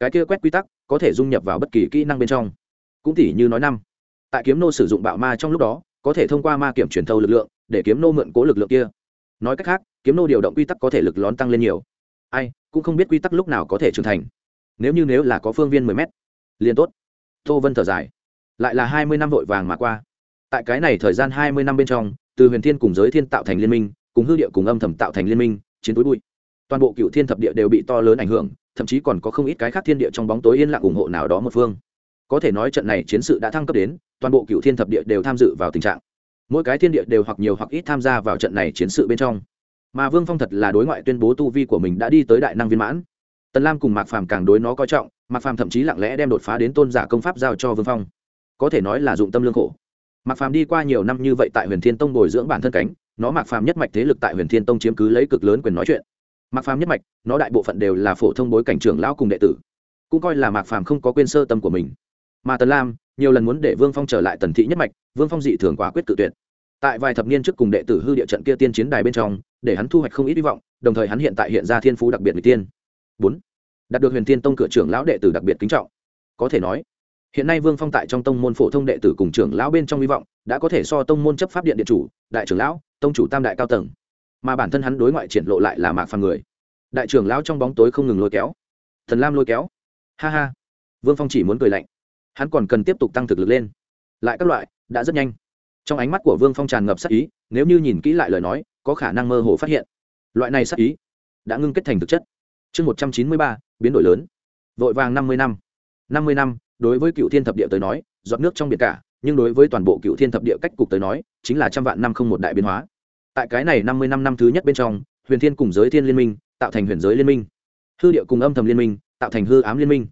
cái kia quét quy tắc có thể dung nhập vào bất kỳ kỹ năng bên trong. Cũng tỉ như nói năm, tại kiếm nô sử dụng bạo ma trong lúc đó có thể thông qua ma kiểm truyền thâu lực lượng để kiếm nô mượn cố lực lượng kia. Nói cách khác, kiếm nô điều động quy tắc có thể lực lón tăng lên nhiều. Ai, cũng không biết quy tắc lúc nào có thể trưởng thành. Nếu như nếu là có phương viên mười mét, liền tốt. Tô vân thở dài. Lại là hai mươi năm vội vàng mà qua. Tại cái này thời gian hai mươi năm bên trong, từ huyền thiên cùng giới thiên tạo thành liên minh, cùng hư địa cùng âm thầm tạo thành liên minh, chiến túi bụi. Toàn bộ cựu thiên thập địa đều bị to lớn ảnh hưởng, thậm chí còn có không ít cái khác thiên địa trong bóng tối yên lặng ủng hộ nào đó một phương có thể nói trận này chiến sự đã thăng cấp đến, toàn bộ cựu thiên thập địa đều tham dự vào tình trạng. Mỗi cái thiên địa đều hoặc nhiều hoặc ít tham gia vào trận này chiến sự bên trong. Mà vương phong thật là đối ngoại tuyên bố tu vi của mình đã đi tới đại năng viên mãn. Tần lam cùng mạc phàm càng đối nó coi trọng, mạc phàm thậm chí lặng lẽ đem đột phá đến tôn giả công pháp giao cho vương phong. Có thể nói là dụng tâm lương khổ. Mạc phàm đi qua nhiều năm như vậy tại huyền thiên tông bồi dưỡng bản thân cánh, nó mạc phàm nhất mạch thế lực tại huyền thiên tông chiếm cứ lấy cực lớn quyền nói chuyện. Mạc phàm nhất mạch, nó đại bộ phận đều là phổ thông bối cảnh trưởng lão cùng đệ tử. Cũng coi là mạc phàm không có quên sơ tâm của mình mà tần lam nhiều lần muốn để vương phong trở lại tần thị nhất mạch, vương phong dị thường quả quyết tự tuyệt. Tại vài thập niên trước cùng đệ tử hư địa trận kia tiên chiến đài bên trong, để hắn thu hoạch không ít hy vọng, đồng thời hắn hiện tại hiện ra thiên phú đặc biệt người tiên. Bốn, đạt được huyền tiên tông cửa trưởng lão đệ tử đặc biệt kính trọng. Có thể nói, hiện nay vương phong tại trong tông môn phổ thông đệ tử cùng trưởng lão bên trong hy vọng, đã có thể so tông môn chấp pháp điện điện chủ, đại trưởng lão, tông chủ tam đại cao tầng. Mà bản thân hắn đối ngoại triển lộ lại là mạc phàm người. Đại trưởng lão trong bóng tối không ngừng lôi kéo. Thần lam lôi kéo. Ha ha. Vương phong chỉ muốn cười lạnh hắn còn cần tiếp tục tăng thực lực lên. Lại các loại, đã rất nhanh. Trong ánh mắt của vương phong tràn ngập sắc ý, nếu như nhìn kỹ lại lời nói, có khả năng mơ hồ phát hiện. Loại này sắc ý, đã ngưng kết thành thực chất. Chương một trăm chín mươi ba, biến đổi lớn. Vội vàng năm mươi năm. năm mươi năm, đối với cựu thiên thập địa tới nói, giọt nước trong biển cả, nhưng đối với toàn bộ cựu thiên thập địa cách cục tới nói, chính là trăm vạn năm không một đại biến hóa. Tại cái này năm mươi năm năm thứ nhất bên trong, huyền thiên cùng giới thiên liên minh tạo thành huyền giới liên minh. Hư địa cùng âm thầm liên minh tạo thành hư ám liên minh.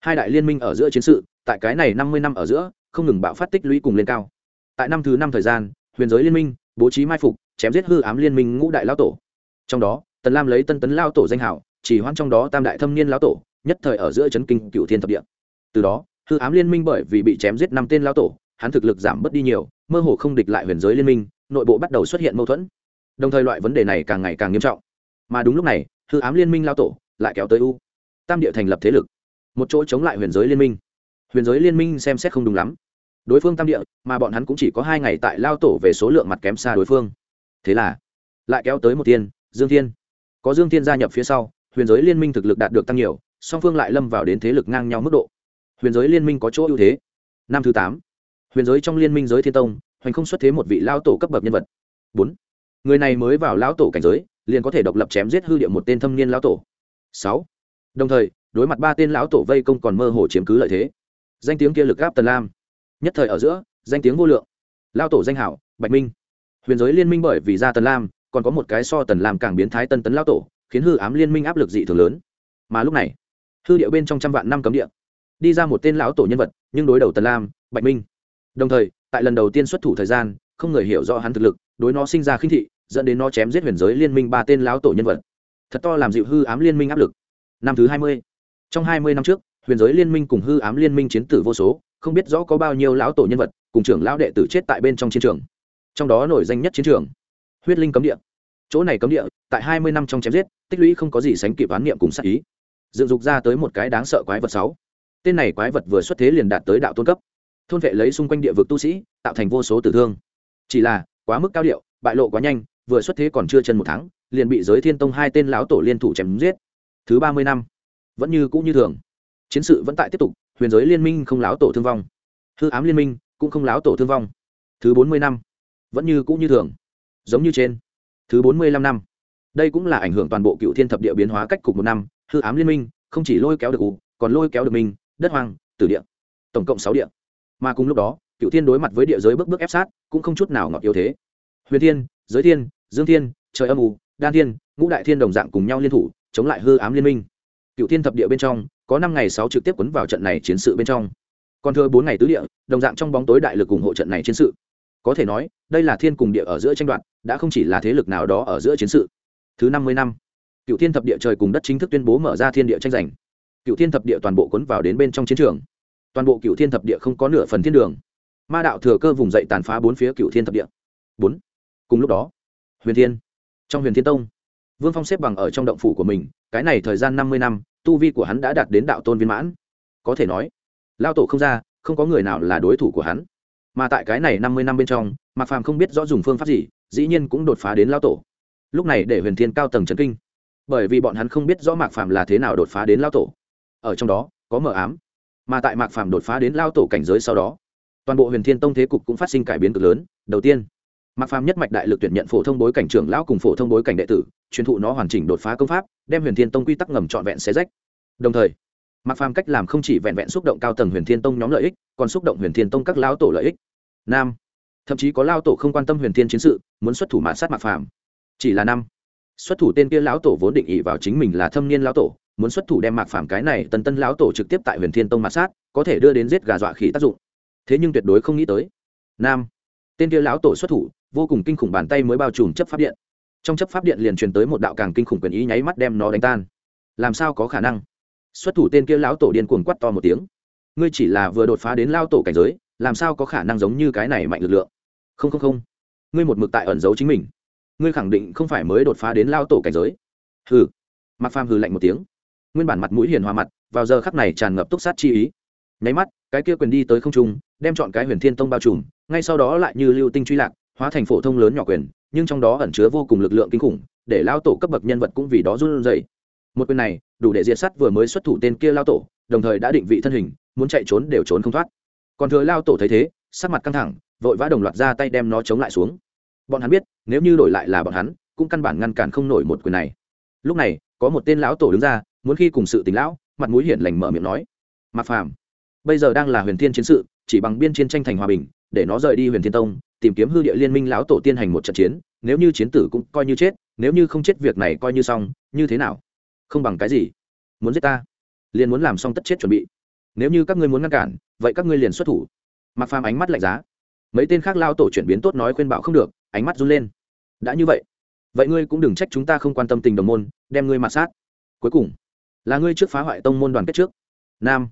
Hai đại liên minh ở giữa chiến sự tại cái này năm mươi năm ở giữa, không ngừng bạo phát tích lũy cùng lên cao. Tại năm thứ năm thời gian, huyền giới liên minh, bố trí mai phục, chém giết hư ám liên minh ngũ đại lao tổ. Trong đó, tần lam lấy tân tấn lao tổ danh hảo, chỉ hoan trong đó tam đại thâm niên lao tổ, nhất thời ở giữa chấn kinh cựu thiên thập địa. Từ đó, hư ám liên minh bởi vì bị chém giết năm tên lao tổ, hắn thực lực giảm bớt đi nhiều, mơ hồ không địch lại huyền giới liên minh, nội bộ bắt đầu xuất hiện mâu thuẫn. Đồng thời loại vấn đề này càng ngày càng nghiêm trọng. Mà đúng lúc này, hư ám liên minh lao tổ lại kéo tới u tam địa thành lập thế lực. Một chỗ chống lại huyền giới liên minh huyền giới liên minh xem xét không đúng lắm. Đối phương tam địa, mà bọn hắn cũng chỉ có hai ngày tại lao tổ về số lượng mặt kém xa đối phương. Thế là, lại kéo tới một tiên dương thiên. Có dương thiên gia nhập phía sau, huyền giới liên minh thực lực đạt được tăng nhiều, song phương lại lâm vào đến thế lực ngang nhau mức độ. Huyền giới liên minh có chỗ ưu thế. Năm thứ tám, huyền giới trong liên minh giới thiên tông, hoành không xuất thế một vị lao tổ cấp bậc nhân vật. Bốn, người này mới vào lão tổ cảnh giới, liền có thể độc lập chém giết hư địa một tên thâm niên lão tổ. Sáu, đồng thời, đối mặt ba tên lão tổ vây công còn mơ hồ chiếm cứ lợi thế danh tiếng kia lực gáp tần lam. Nhất thời ở giữa, danh tiếng vô lượng. Lao tổ danh hảo, bạch minh. Huyền giới liên minh bởi vì ra tần lam, còn có một cái so tần lam càng biến thái tân tấn lao tổ, khiến hư ám liên minh áp lực dị thường lớn. Mà lúc này, hư điệu bên trong trăm vạn năm cấm địa, đi ra một tên lão tổ nhân vật, nhưng đối đầu tần lam, bạch minh. Đồng thời, tại lần đầu tiên xuất thủ thời gian, không người hiểu rõ hắn thực lực, đối nó sinh ra khinh thị, dẫn đến nó chém giết huyền giới liên minh ba tên lão tổ nhân vật. Thật to làm dịu hư ám liên minh áp lực. Năm thứ hai mươi. Trong hai mươi năm trước huyền giới liên minh cùng hư ám liên minh chiến tử vô số, không biết rõ có bao nhiêu lão tổ nhân vật cùng trưởng lão đệ tử chết tại bên trong chiến trường. Trong đó nổi danh nhất chiến trường, huyết linh cấm địa. Chỗ này cấm địa, tại hai mươi năm trong chém giết, tích lũy không có gì sánh kịp án niệm cùng sát ý. Dựng dục ra tới một cái đáng sợ quái vật sáu. Tên này quái vật vừa xuất thế liền đạt tới đạo tôn cấp. Thôn vệ lấy xung quanh địa vực tu sĩ, tạo thành vô số tử thương. Chỉ là, quá mức cao điệu, bại lộ quá nhanh, vừa xuất thế còn chưa chân một tháng, liền bị giới thiên tông hai tên lão tổ liên thủ chém giết. Thứ ba mươi năm, vẫn như cũ như thường chiến sự vẫn tại tiếp tục, huyền giới liên minh không láo tổ thương vong. Hư ám liên minh cũng không láo tổ thương vong. Thứ bốn mươi năm, vẫn như cũ như thường, giống như trên. Thứ bốn mươi lăm năm, đây cũng là ảnh hưởng toàn bộ cựu thiên thập địa biến hóa cách cục một năm. Hư ám liên minh không chỉ lôi kéo được ủ, còn lôi kéo được mình, đất hoang, tử địa, tổng cộng sáu địa. Mà cùng lúc đó, cựu thiên đối mặt với địa giới bước bước ép sát, cũng không chút nào ngọt yếu thế. Huyền thiên, giới thiên, dương thiên, trời âm ù đan thiên, ngũ đại thiên đồng dạng cùng nhau liên thủ, chống lại hư ám liên minh. Cựu thiên thập địa bên trong có năm ngày sáu trực tiếp quấn vào trận này chiến sự bên trong. Còn thưa bốn ngày tứ địa, đồng dạng trong bóng tối đại lực ủng hộ trận này chiến sự. Có thể nói, đây là thiên cùng địa ở giữa tranh đoạt, đã không chỉ là thế lực nào đó ở giữa chiến sự. Thứ năm mươi năm, cựu thiên thập địa trời cùng đất chính thức tuyên bố mở ra thiên địa tranh giành. Cựu thiên thập địa toàn bộ cuốn vào đến bên trong chiến trường. Toàn bộ cựu thiên thập địa không có nửa phần thiên đường. Ma đạo thừa cơ vùng dậy tàn phá bốn phía cựu thiên thập địa. Bốn, cùng lúc đó, huyền thiên, trong huyền thiên tông, vương phong xếp bằng ở trong động phủ của mình, cái này thời gian năm mươi năm tu vi của hắn đã đạt đến đạo tôn viên mãn. Có thể nói, lao tổ không ra, không có người nào là đối thủ của hắn. Mà tại cái này năm mươi năm bên trong, mạc phàm không biết rõ dùng phương pháp gì, dĩ nhiên cũng đột phá đến lao tổ. Lúc này để huyền thiên cao tầng trấn kinh. Bởi vì bọn hắn không biết rõ mạc phàm là thế nào đột phá đến lao tổ. Ở trong đó, có mờ ám. Mà tại mạc phàm đột phá đến lao tổ cảnh giới sau đó, toàn bộ huyền thiên tông thế cục cũng phát sinh cải biến cực lớn. Đầu tiên mạc phàm nhất mạch đại lực tuyển nhận phổ thông bối cảnh trưởng lão cùng phổ thông bối cảnh đệ tử, truyền thụ nó hoàn chỉnh đột phá công pháp, đem huyền thiên tông quy tắc ngầm trọn vẹn xé rách. Đồng thời, mạc phàm cách làm không chỉ vẹn vẹn xúc động cao tầng huyền thiên tông nhóm lợi ích, còn xúc động huyền thiên tông các lão tổ lợi ích. Nam, thậm chí có lao tổ không quan tâm huyền thiên chiến sự, muốn xuất thủ mã sát mạc phàm. Chỉ là năm, xuất thủ tên kia lão tổ vốn định ý vào chính mình là thâm niên lão tổ, muốn xuất thủ đem mạc phàm cái này tần tân lão tổ trực tiếp tại huyền thiên tông mạt sát, có thể đưa đến giết gà dọa khỉ tác dụng. Thế nhưng tuyệt đối không nghĩ tới. Nam, tên kia lão tổ xuất thủ vô cùng kinh khủng bàn tay mới bao trùm chấp pháp điện. Trong chấp pháp điện liền truyền tới một đạo càng kinh khủng quyền ý nháy mắt đem nó đánh tan. Làm sao có khả năng? Xuất thủ tên kia lão tổ điên cuồng quát to một tiếng. Ngươi chỉ là vừa đột phá đến lao tổ cảnh giới, làm sao có khả năng giống như cái này mạnh lực lượng? Không không không. Ngươi một mực tại ẩn giấu chính mình. Ngươi khẳng định không phải mới đột phá đến lao tổ cảnh giới. Hừ. Mặc phàm hừ lạnh một tiếng. Nguyên bản mặt mũi hiền hòa mặt, vào giờ khắc này tràn ngập túc sát chi ý. Nháy mắt, cái kia quyền đi tới không trung, đem chọn cái huyền thiên tông bao trùm, ngay sau đó lại như lưu tinh truy lạc hóa thành phổ thông lớn nhỏ quyền, nhưng trong đó ẩn chứa vô cùng lực lượng kinh khủng, để lao tổ cấp bậc nhân vật cũng vì đó run rẩy. Một quyền này, đủ để diệt sắt vừa mới xuất thủ tên kia lao tổ, đồng thời đã định vị thân hình, muốn chạy trốn đều trốn không thoát. Còn thừa lao tổ thấy thế, sắc mặt căng thẳng, vội vã đồng loạt ra tay đem nó chống lại xuống. Bọn hắn biết, nếu như đổi lại là bọn hắn, cũng căn bản ngăn cản không nổi một quyền này. Lúc này, có một tên lão tổ đứng ra, muốn khi cùng sự tình lão, mặt mũi hiển lành mở miệng nói mặc phàm, bây giờ đang là huyền thiên chiến sự, chỉ bằng biên chiến tranh thành hòa bình, để nó rời đi huyền thiên tông tìm kiếm hư địa liên minh lão tổ tiên hành một trận chiến, nếu như chiến tử cũng coi như chết, nếu như không chết việc này coi như xong, như thế nào? Không bằng cái gì? Muốn giết ta? Liền muốn làm xong tất chết chuẩn bị. Nếu như các ngươi muốn ngăn cản, vậy các ngươi liền xuất thủ. Mặc phàm ánh mắt lạnh giá. Mấy tên khác lao tổ chuyển biến tốt nói khuyên bảo không được, ánh mắt run lên. Đã như vậy vậy ngươi cũng đừng trách chúng ta không quan tâm tình đồng môn, đem ngươi mặt sát. Cuối cùng, là ngươi trước phá hoại tông môn đoàn kết trước. Nam.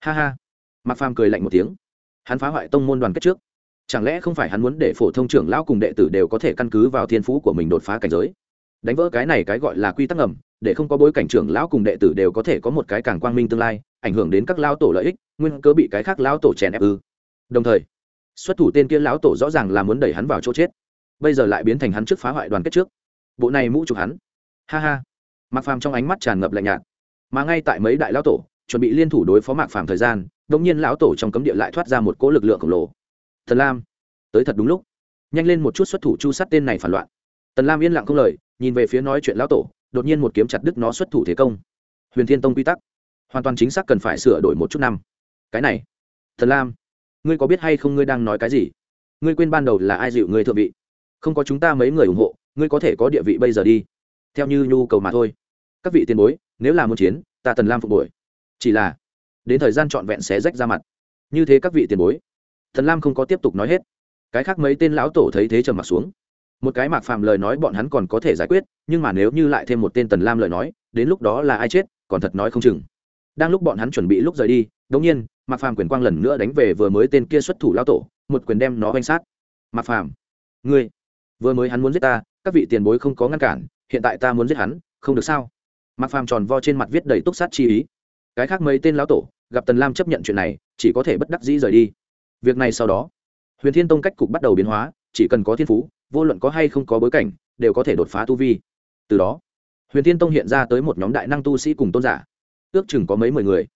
Ha ha. Mặc phàm cười lạnh một tiếng. Hắn phá hoại tông môn đoàn kết trước chẳng lẽ không phải hắn muốn để phổ thông trưởng lão cùng đệ tử đều có thể căn cứ vào thiên phú của mình đột phá cảnh giới? Đánh vỡ cái này cái gọi là quy tắc ngầm, để không có bối cảnh trưởng lão cùng đệ tử đều có thể có một cái càng quang minh tương lai, ảnh hưởng đến các lão tổ lợi ích, nguyên cớ bị cái khác lão tổ chèn ép ư. Đồng thời, xuất thủ tên kia lão tổ rõ ràng là muốn đẩy hắn vào chỗ chết. Bây giờ lại biến thành hắn trước phá hoại đoàn kết trước. Bộ này mũ chụp hắn. Ha ha. Mạc phàm trong ánh mắt tràn ngập lạnh nhạt. Mà ngay tại mấy đại lão tổ, chuẩn bị liên thủ đối phó mạc phàm thời gian đông nhiên lão tổ trong cấm địa lại thoát ra một cỗ lực lượng khổng lồ thần lam. Tới thật đúng lúc. Nhanh lên một chút xuất thủ chu sát tên này phản loạn. Tần lam yên lặng không lời, nhìn về phía nói chuyện lão tổ, đột nhiên một kiếm chặt đứt nó xuất thủ thế công. Huyền thiên tông quy tắc. Hoàn toàn chính xác cần phải sửa đổi một chút năm. Cái này. Thần lam, ngươi có biết hay không ngươi đang nói cái gì? Ngươi quên ban đầu là ai dịu ngươi thượng vị? Không có chúng ta mấy người ủng hộ, ngươi có thể có địa vị bây giờ đi. Theo như nhu cầu mà thôi. Các vị tiền bối, nếu là muốn chiến, ta tần lam phục bồi chỉ là, đến thời gian trọn vẹn sẽ rách ra mặt. Như thế các vị tiền bối thần lam không có tiếp tục nói hết. Cái khác mấy tên lão tổ thấy thế trầm m ặ t xuống. Một cái mạc phàm lời nói bọn hắn còn có thể giải quyết, nhưng mà nếu như lại thêm một tên tần lam lời nói, đến lúc đó là ai chết, còn thật nói không chừng. Đang lúc bọn hắn chuẩn bị lúc rời đi đống nhiên, mạc phàm quyền quang lần nữa đánh về vừa mới tên kia xuất thủ lão tổ, một quyền đem nó oanh sát. Mạc phàm, ngươi, vừa mới hắn muốn giết ta, các vị tiền bối không có ngăn cản, hiện tại ta muốn giết hắn, không được sao? Mạc phàm tròn vo trên mặt viết đầy túc sát chi ý. Cái khác mấy tên lão tổ, gặp tần lam chấp nhận chuyện này, chỉ có thể bất đắc dĩ rời đi việc này sau đó, huyền thiên tông cách cục bắt đầu biến hóa, chỉ cần có thiên phú, vô luận có hay không có bối cảnh, đều có thể đột phá tu vi. Từ đó, huyền thiên tông hiện ra tới một nhóm đại năng tu sĩ cùng tôn giả, ước chừng có mấy mười người.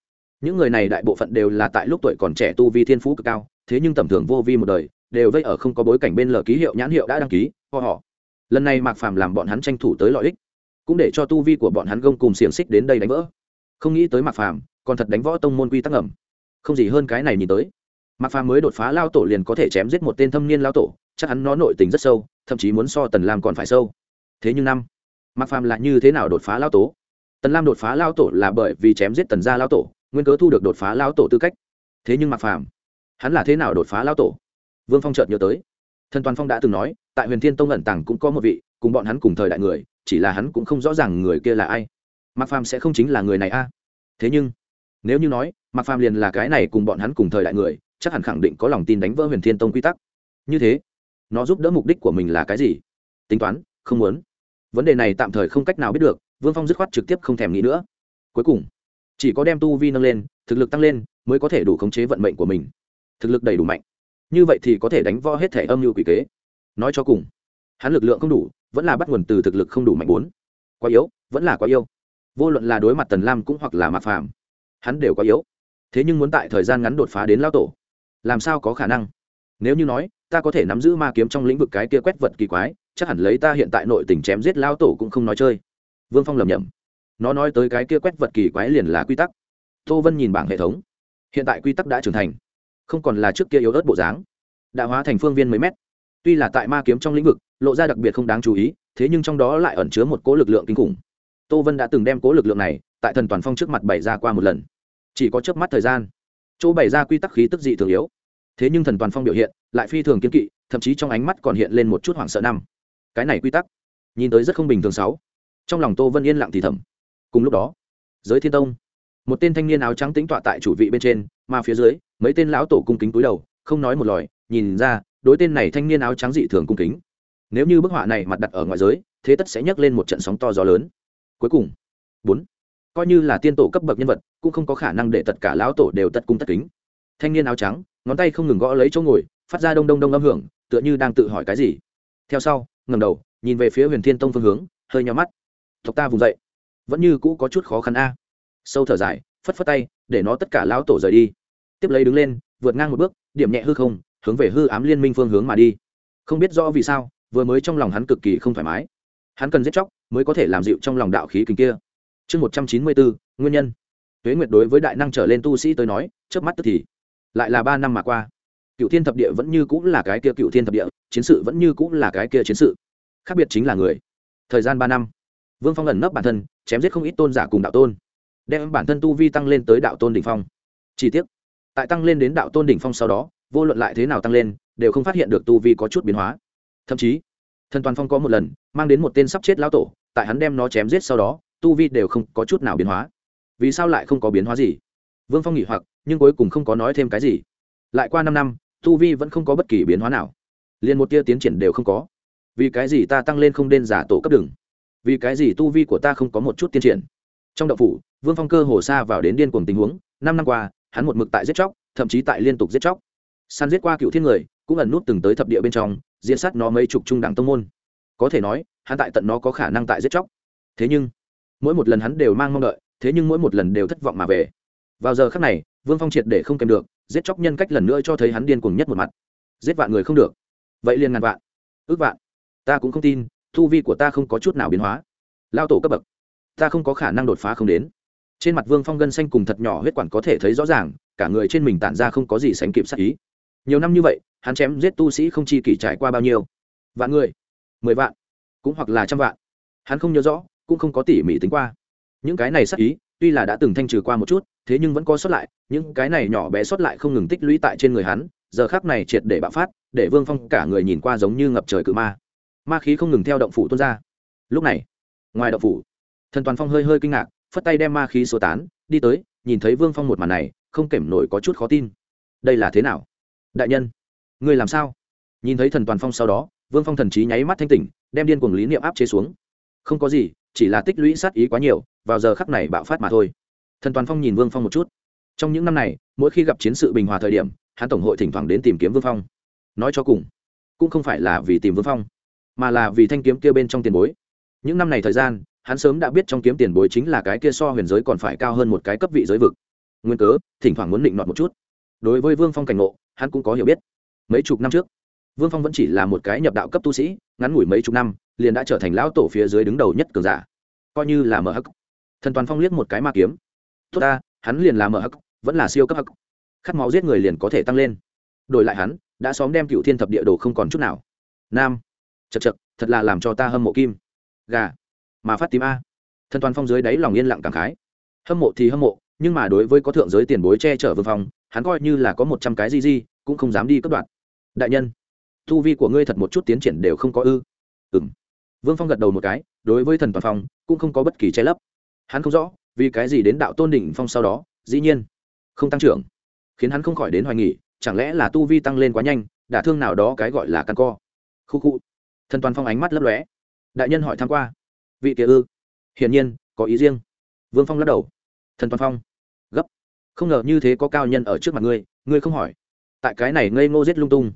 Những người này đại bộ phận đều là tại lúc tuổi còn trẻ tu vi thiên phú cực cao, thế nhưng tầm thường vô vi một đời, đều vây ở không có bối cảnh bên lờ ký hiệu nhãn hiệu đã đăng ký, ho họ lần này mạc phàm làm bọn hắn tranh thủ tới lợi ích, cũng để cho tu vi của bọn hắn gông cùng xiềng xích đến đây đánh vỡ. Không nghĩ tới mạc phàm còn thật đánh võ tông môn quy tắc ẩm không gì hơn cái này nhìn tới mạc phàm mới đột phá lao tổ liền có thể chém giết một tên thâm niên lao tổ, chắc hắn nó nội tình rất sâu, thậm chí muốn so tần lam còn phải sâu. Thế nhưng năm, mạc phàm là như thế nào đột phá lao tổ? Tần lam đột phá lao tổ là bởi vì chém giết tần gia lao tổ, nguyên cớ thu được đột phá lao tổ tư cách. Thế nhưng mạc phàm, hắn là thế nào đột phá lao tổ? Vương phong chợt nhớ tới. Thần toàn phong đã từng nói, tại huyền thiên tông ẩn tàng cũng có một vị, cùng bọn hắn cùng thời đại người, chỉ là hắn cũng không rõ ràng người kia là ai. Mạc phàm sẽ không chính là người này a. Thế nhưng, nếu như nói, mạc phàm liền là cái này cùng bọn hắn cùng thời đại người chắc hẳn khẳng định có lòng tin đánh vỡ huyền thiên tông quy tắc. Như thế, nó giúp đỡ mục đích của mình là cái gì? Tính toán, không muốn. Vấn đề này tạm thời không cách nào biết được, vương phong dứt khoát trực tiếp không thèm nghĩ nữa. Cuối cùng, chỉ có đem tu vi nâng lên, thực lực tăng lên mới có thể đủ khống chế vận mệnh của mình. Thực lực đầy đủ mạnh. Như vậy thì có thể đánh vo hết thể âm mưu quỷ kế. Nói cho cùng, hắn lực lượng không đủ, vẫn là bắt nguồn từ thực lực không đủ mạnh bốn. Quá yếu, vẫn là quá yêu. Vô luận là đối mặt tần lam cũng hoặc là mạc phàm, hắn đều quá yếu. Thế nhưng muốn tại thời gian ngắn đột phá đến lao tổ làm sao có khả năng? Nếu như nói, ta có thể nắm giữ ma kiếm trong lĩnh vực cái kia quét vật kỳ quái, chắc hẳn lấy ta hiện tại nội tình chém giết lao tổ cũng không nói chơi. Vương phong lầm nhầm nó nói tới cái kia quét vật kỳ quái liền là quy tắc. Tô vân nhìn bảng hệ thống. Hiện tại quy tắc đã trưởng thành. Không còn là trước kia yếu ớt bộ dáng. Đã hóa thành phương viên mấy mét. Tuy là tại ma kiếm trong lĩnh vực, lộ ra đặc biệt không đáng chú ý, thế nhưng trong đó lại ẩn chứa một cố lực lượng kinh khủng. Tô vân đã từng đem cố lực lượng này, tại thần toàn phong trước mặt bày ra qua một lần. Chỉ có chớp mắt thời gian chỗ bày ra quy tắc khí tức dị thường yếu. Thế nhưng thần toàn phong biểu hiện lại phi thường kiên kỵ, thậm chí trong ánh mắt còn hiện lên một chút hoảng sợ năm. Cái này quy tắc, nhìn tới rất không bình thường sáu. Trong lòng tô vân yên lặng thì thầm. Cùng lúc đó, giới thiên tông, một tên thanh niên áo trắng tính tọa tại chủ vị bên trên, mà phía dưới, mấy tên lão tổ cung kính túi đầu, không nói một lời, nhìn ra, đối tên này thanh niên áo trắng dị thường cung kính. Nếu như bức họa này mặt đặt ở ngoại giới, thế tất sẽ nhấc lên một trận sóng to gió lớn. Cuối cùng, bốn coi như là tiên tổ cấp bậc nhân vật, cũng không có khả năng để tất cả lão tổ đều tất cung tất kính. Thanh niên áo trắng, ngón tay không ngừng gõ lấy chỗ ngồi, phát ra đông đông đông âm hưởng, tựa như đang tự hỏi cái gì. Theo sau ngầm đầu, nhìn về phía huyền thiên tông phương hướng, hơi nhắm mắt. Tộc ta vùng dậy. Vẫn như cũ có chút khó khăn a. Sâu thở dài, phất phất tay, để nó tất cả lão tổ rời đi. Tiếp lấy đứng lên, vượt ngang một bước, điểm nhẹ hư không, hướng về hư ám liên minh phương hướng mà đi. Không biết rõ vì sao, vừa mới trong lòng hắn cực kỳ không thoải mái. Hắn cần giết chóc, mới có thể làm dịu trong lòng đạo khí kinh kia chương một trăm chín mươi bốn, nguyên nhân. Tuế nguyệt đối với đại năng trở lên tu sĩ tới nói trước mắt tức thì, lại là ba năm mà qua. Cựu thiên thập địa vẫn như cũng là cái kia cựu thiên thập địa, chiến sự vẫn như cũng là cái kia chiến sự. Khác biệt chính là người. Thời gian ba năm, vương phong ẩn nấp bản thân, chém giết không ít tôn giả cùng đạo tôn, đem bản thân tu vi tăng lên tới đạo tôn đỉnh phong. Chi tiết tại tăng lên đến đạo tôn đỉnh phong sau đó, vô luận lại thế nào tăng lên, đều không phát hiện được tu vi có chút biến hóa. Thậm chí, thần toàn phong có một lần, mang đến một tên sắp chết lão tổ, tại hắn đem nó chém giết sau đó tu vi đều không có chút nào biến hóa. Vì sao lại không có biến hóa gì? Vương phong nghỉ hoặc, nhưng cuối cùng không có nói thêm cái gì. Lại qua năm năm, tu vi vẫn không có bất kỳ biến hóa nào. Liền một tia tiến triển đều không có. Vì cái gì ta tăng lên không nên giả tổ cấp đường? Vì cái gì tu vi của ta không có một chút tiến triển? Trong đậu phủ, vương phong cơ hồ xa vào đến điên cuồng tình huống. Năm năm qua, hắn một mực tại giết chóc, thậm chí tại liên tục giết chóc. Săn giết qua cựu thiên người, cũng ẩn nút từng tới thập địa bên trong, diễn sát nó mấy chục trung đẳng tông môn. Có thể nói, hắn tại tận nó có khả năng tại giết chóc. Thế nhưng mỗi một lần hắn đều mang mong đợi, thế nhưng mỗi một lần đều thất vọng mà về. Vào giờ khắc này, vương phong triệt để không kèm được, giết chóc nhân cách lần nữa cho thấy hắn điên cuồng nhất một mặt. Giết vạn người không được. Vậy liền ngàn vạn. Ước vạn. Ta cũng không tin thu vi của ta không có chút nào biến hóa. Lao tổ cấp bậc, ta không có khả năng đột phá không đến. Trên mặt vương phong gân xanh cùng thật nhỏ huyết quản có thể thấy rõ ràng, cả người trên mình tản ra không có gì sánh kịp sắc ý. Nhiều năm như vậy, hắn chém giết tu sĩ không chi kỷ trải qua bao nhiêu? Vạn người, mười vạn, cũng hoặc là trăm vạn. Hắn không nhớ rõ cũng không có tỉ mỉ tính qua. Những cái này sắc ý, tuy là đã từng thanh trừ qua một chút, thế nhưng vẫn có sót lại, những cái này nhỏ bé sót lại không ngừng tích lũy tại trên người hắn, giờ khác này triệt để bạo phát, để vương phong cả người nhìn qua giống như ngập trời cự ma. Ma khí không ngừng theo động phủ tuôn ra. Lúc này, ngoài động phủ, thần toàn phong hơi hơi kinh ngạc, phất tay đem ma khí sơ tán, đi tới, nhìn thấy vương phong một màn này, không kèm nổi có chút khó tin. Đây là thế nào? Đại nhân người làm sao? Nhìn thấy thần toàn phong sau đó, vương phong thần trí nháy mắt thanh tỉnh, đem điên cuồng lý niệm áp chế xuống không có gì, chỉ là tích lũy sát ý quá nhiều, vào giờ khắc này bạo phát mà thôi. Thần toàn phong nhìn vương phong một chút. Trong những năm này, mỗi khi gặp chiến sự bình hòa thời điểm, hắn tổng hội thỉnh thoảng đến tìm kiếm vương phong. Nói cho cùng, cũng không phải là vì tìm vương phong, mà là vì thanh kiếm kia bên trong tiền bối. Những năm này thời gian, hắn sớm đã biết trong kiếm tiền bối chính là cái kia so huyền giới còn phải cao hơn một cái cấp vị giới vực. Nguyên cớ, thỉnh thoảng muốn định nọt một chút. Đối với vương phong cảnh ngộ, hắn cũng có hiểu biết. Mấy chục năm trước vương phong vẫn chỉ là một cái nhập đạo cấp tu sĩ, ngắn ngủi mấy chục năm, liền đã trở thành lão tổ phía dưới đứng đầu nhất cường giả. Coi như là mở hắc. Thần toàn phong liếc một cái ma kiếm. Tốt ta, hắn liền là mở hắc, vẫn là siêu cấp hắc. Khát máu giết người liền có thể tăng lên. Đổi lại hắn, đã xóm đem cựu thiên thập địa đồ không còn chút nào. Nam. Chật chật thật là làm cho ta hâm mộ kim. Gà. Mà phát tím a. Thần toàn phong dưới đáy lòng yên lặng cảm khái. Hâm mộ thì hâm mộ, nhưng mà đối với có thượng giới tiền bối che chở vương phong, hắn coi như là có một trăm cái gì gì cũng không dám đi cất đoạn đại nhân tu vi của ngươi thật một chút tiến triển đều không có ư? Ừng vương phong gật đầu một cái, đối với thần toàn phong, cũng không có bất kỳ che lấp. Hắn không rõ, vì cái gì đến đạo tôn đỉnh phong sau đó, dĩ nhiên, không tăng trưởng. Khiến hắn không khỏi đến hoài nghỉ chẳng lẽ là tu vi tăng lên quá nhanh, đả thương nào đó cái gọi là căn co? Khu khu. Thần toàn phong ánh mắt lấp lóe. Đại nhân hỏi tham q u a vị kia ư? Hiển nhiên, có ý riêng. Vương phong lắc đầu. Thần toàn phong. Gấp. Không ngờ như thế có cao nhân ở trước mặt ngươi ngươi không hỏi. Tại cái này ngây ngô giết lung tung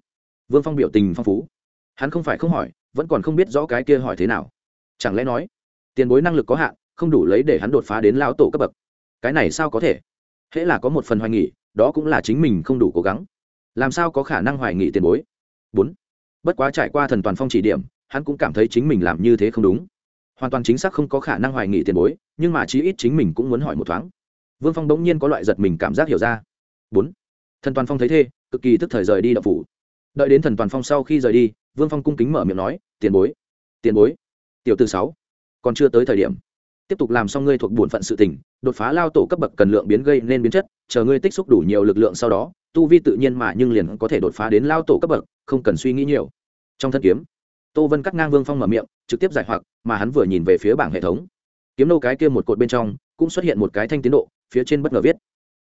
vương phong biểu tình phong phú. Hắn không phải không hỏi, vẫn còn không biết rõ cái kia hỏi thế nào. Chẳng lẽ nói, tiền bối năng lực có hạn, không đủ lấy để hắn đột phá đến lao tổ cấp bậc. Cái này sao có thể? Hễ là có một phần hoài nghỉ, đó cũng là chính mình không đủ cố gắng. Làm sao có khả năng hoài nghỉ tiền bối? Bốn. Bất quá trải qua thần toàn phong chỉ điểm, hắn cũng cảm thấy chính mình làm như thế không đúng. Hoàn toàn chính xác không có khả năng hoài nghỉ tiền bối, nhưng mà chí ít chính mình cũng muốn hỏi một thoáng. Vương phong bỗng nhiên có loại giật mình cảm giác hiểu ra. Bốn. Thần toàn phong thấy thế, cực kỳ tức thời rời đi đậu phủ đợi đến thần toàn phong sau khi rời đi, vương phong cung kính mở miệng nói, tiền bối tiền bối, tiểu từ sáu, còn chưa tới thời điểm. Tiếp tục làm xong ngươi thuộc bổn phận sự tình, đột phá lao tổ cấp bậc cần lượng biến gây nên biến chất, chờ ngươi tích xúc đủ nhiều lực lượng sau đó, tu vi tự nhiên mà nhưng liền có thể đột phá đến lao tổ cấp bậc, không cần suy nghĩ nhiều. Trong thân kiếm, tô vân cắt ngang vương phong mở miệng, trực tiếp giải hoặc, mà hắn vừa nhìn về phía bảng hệ thống. Kiếm nâu cái kia một cột bên trong, cũng xuất hiện một cái thanh tiến độ, phía trên bất ngờ viết,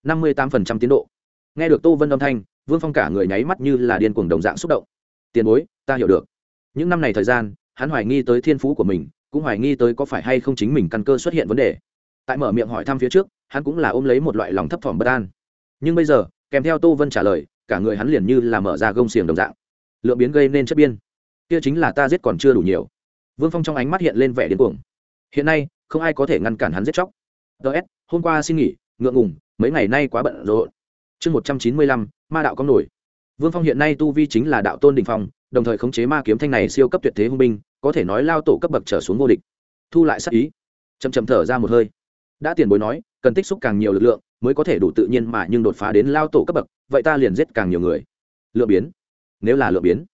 năm mươi tám phần trăm tiến độ. Nghe được tô vân âm thanh vương phong cả người nháy mắt như là điên cuồng đồng dạng xúc động. Tiền bối, ta hiểu được. Những năm này thời gian, hắn hoài nghi tới thiên phú của mình, cũng hoài nghi tới có phải hay không chính mình căn cơ xuất hiện vấn đề. Tại mở miệng hỏi thăm phía trước, hắn cũng là ôm lấy một loại lòng thấp thỏm bất an. Nhưng bây giờ, kèm theo tô vân trả lời, cả người hắn liền như là mở ra gông xiềng đồng dạng. Lượng biến gây nên chất biên. Kia chính là ta giết còn chưa đủ nhiều. Vương phong trong ánh mắt hiện lên vẻ điên cuồng. Hiện nay, không ai có thể ngăn cản hắn giết chóc. Ts hôm qua xin nghỉ, ngượng ngùng, mấy ngày nay quá bận rộn. Chương một trăm chín mươi lăm ma đạo có nổi. Vương phong hiện nay tu vi chính là đạo tôn đình phong, đồng thời khống chế ma kiếm thanh này siêu cấp tuyệt thế hung binh, có thể nói lao tổ cấp bậc trở xuống vô địch. Thu lại sắc ý. Chầm chầm thở ra một hơi. Đã tiền bối nói, cần tích xúc càng nhiều lực lượng, mới có thể đủ tự nhiên mà nhưng đột phá đến lao tổ cấp bậc, vậy ta liền giết càng nhiều người. Lựa biến. Nếu là lựa biến.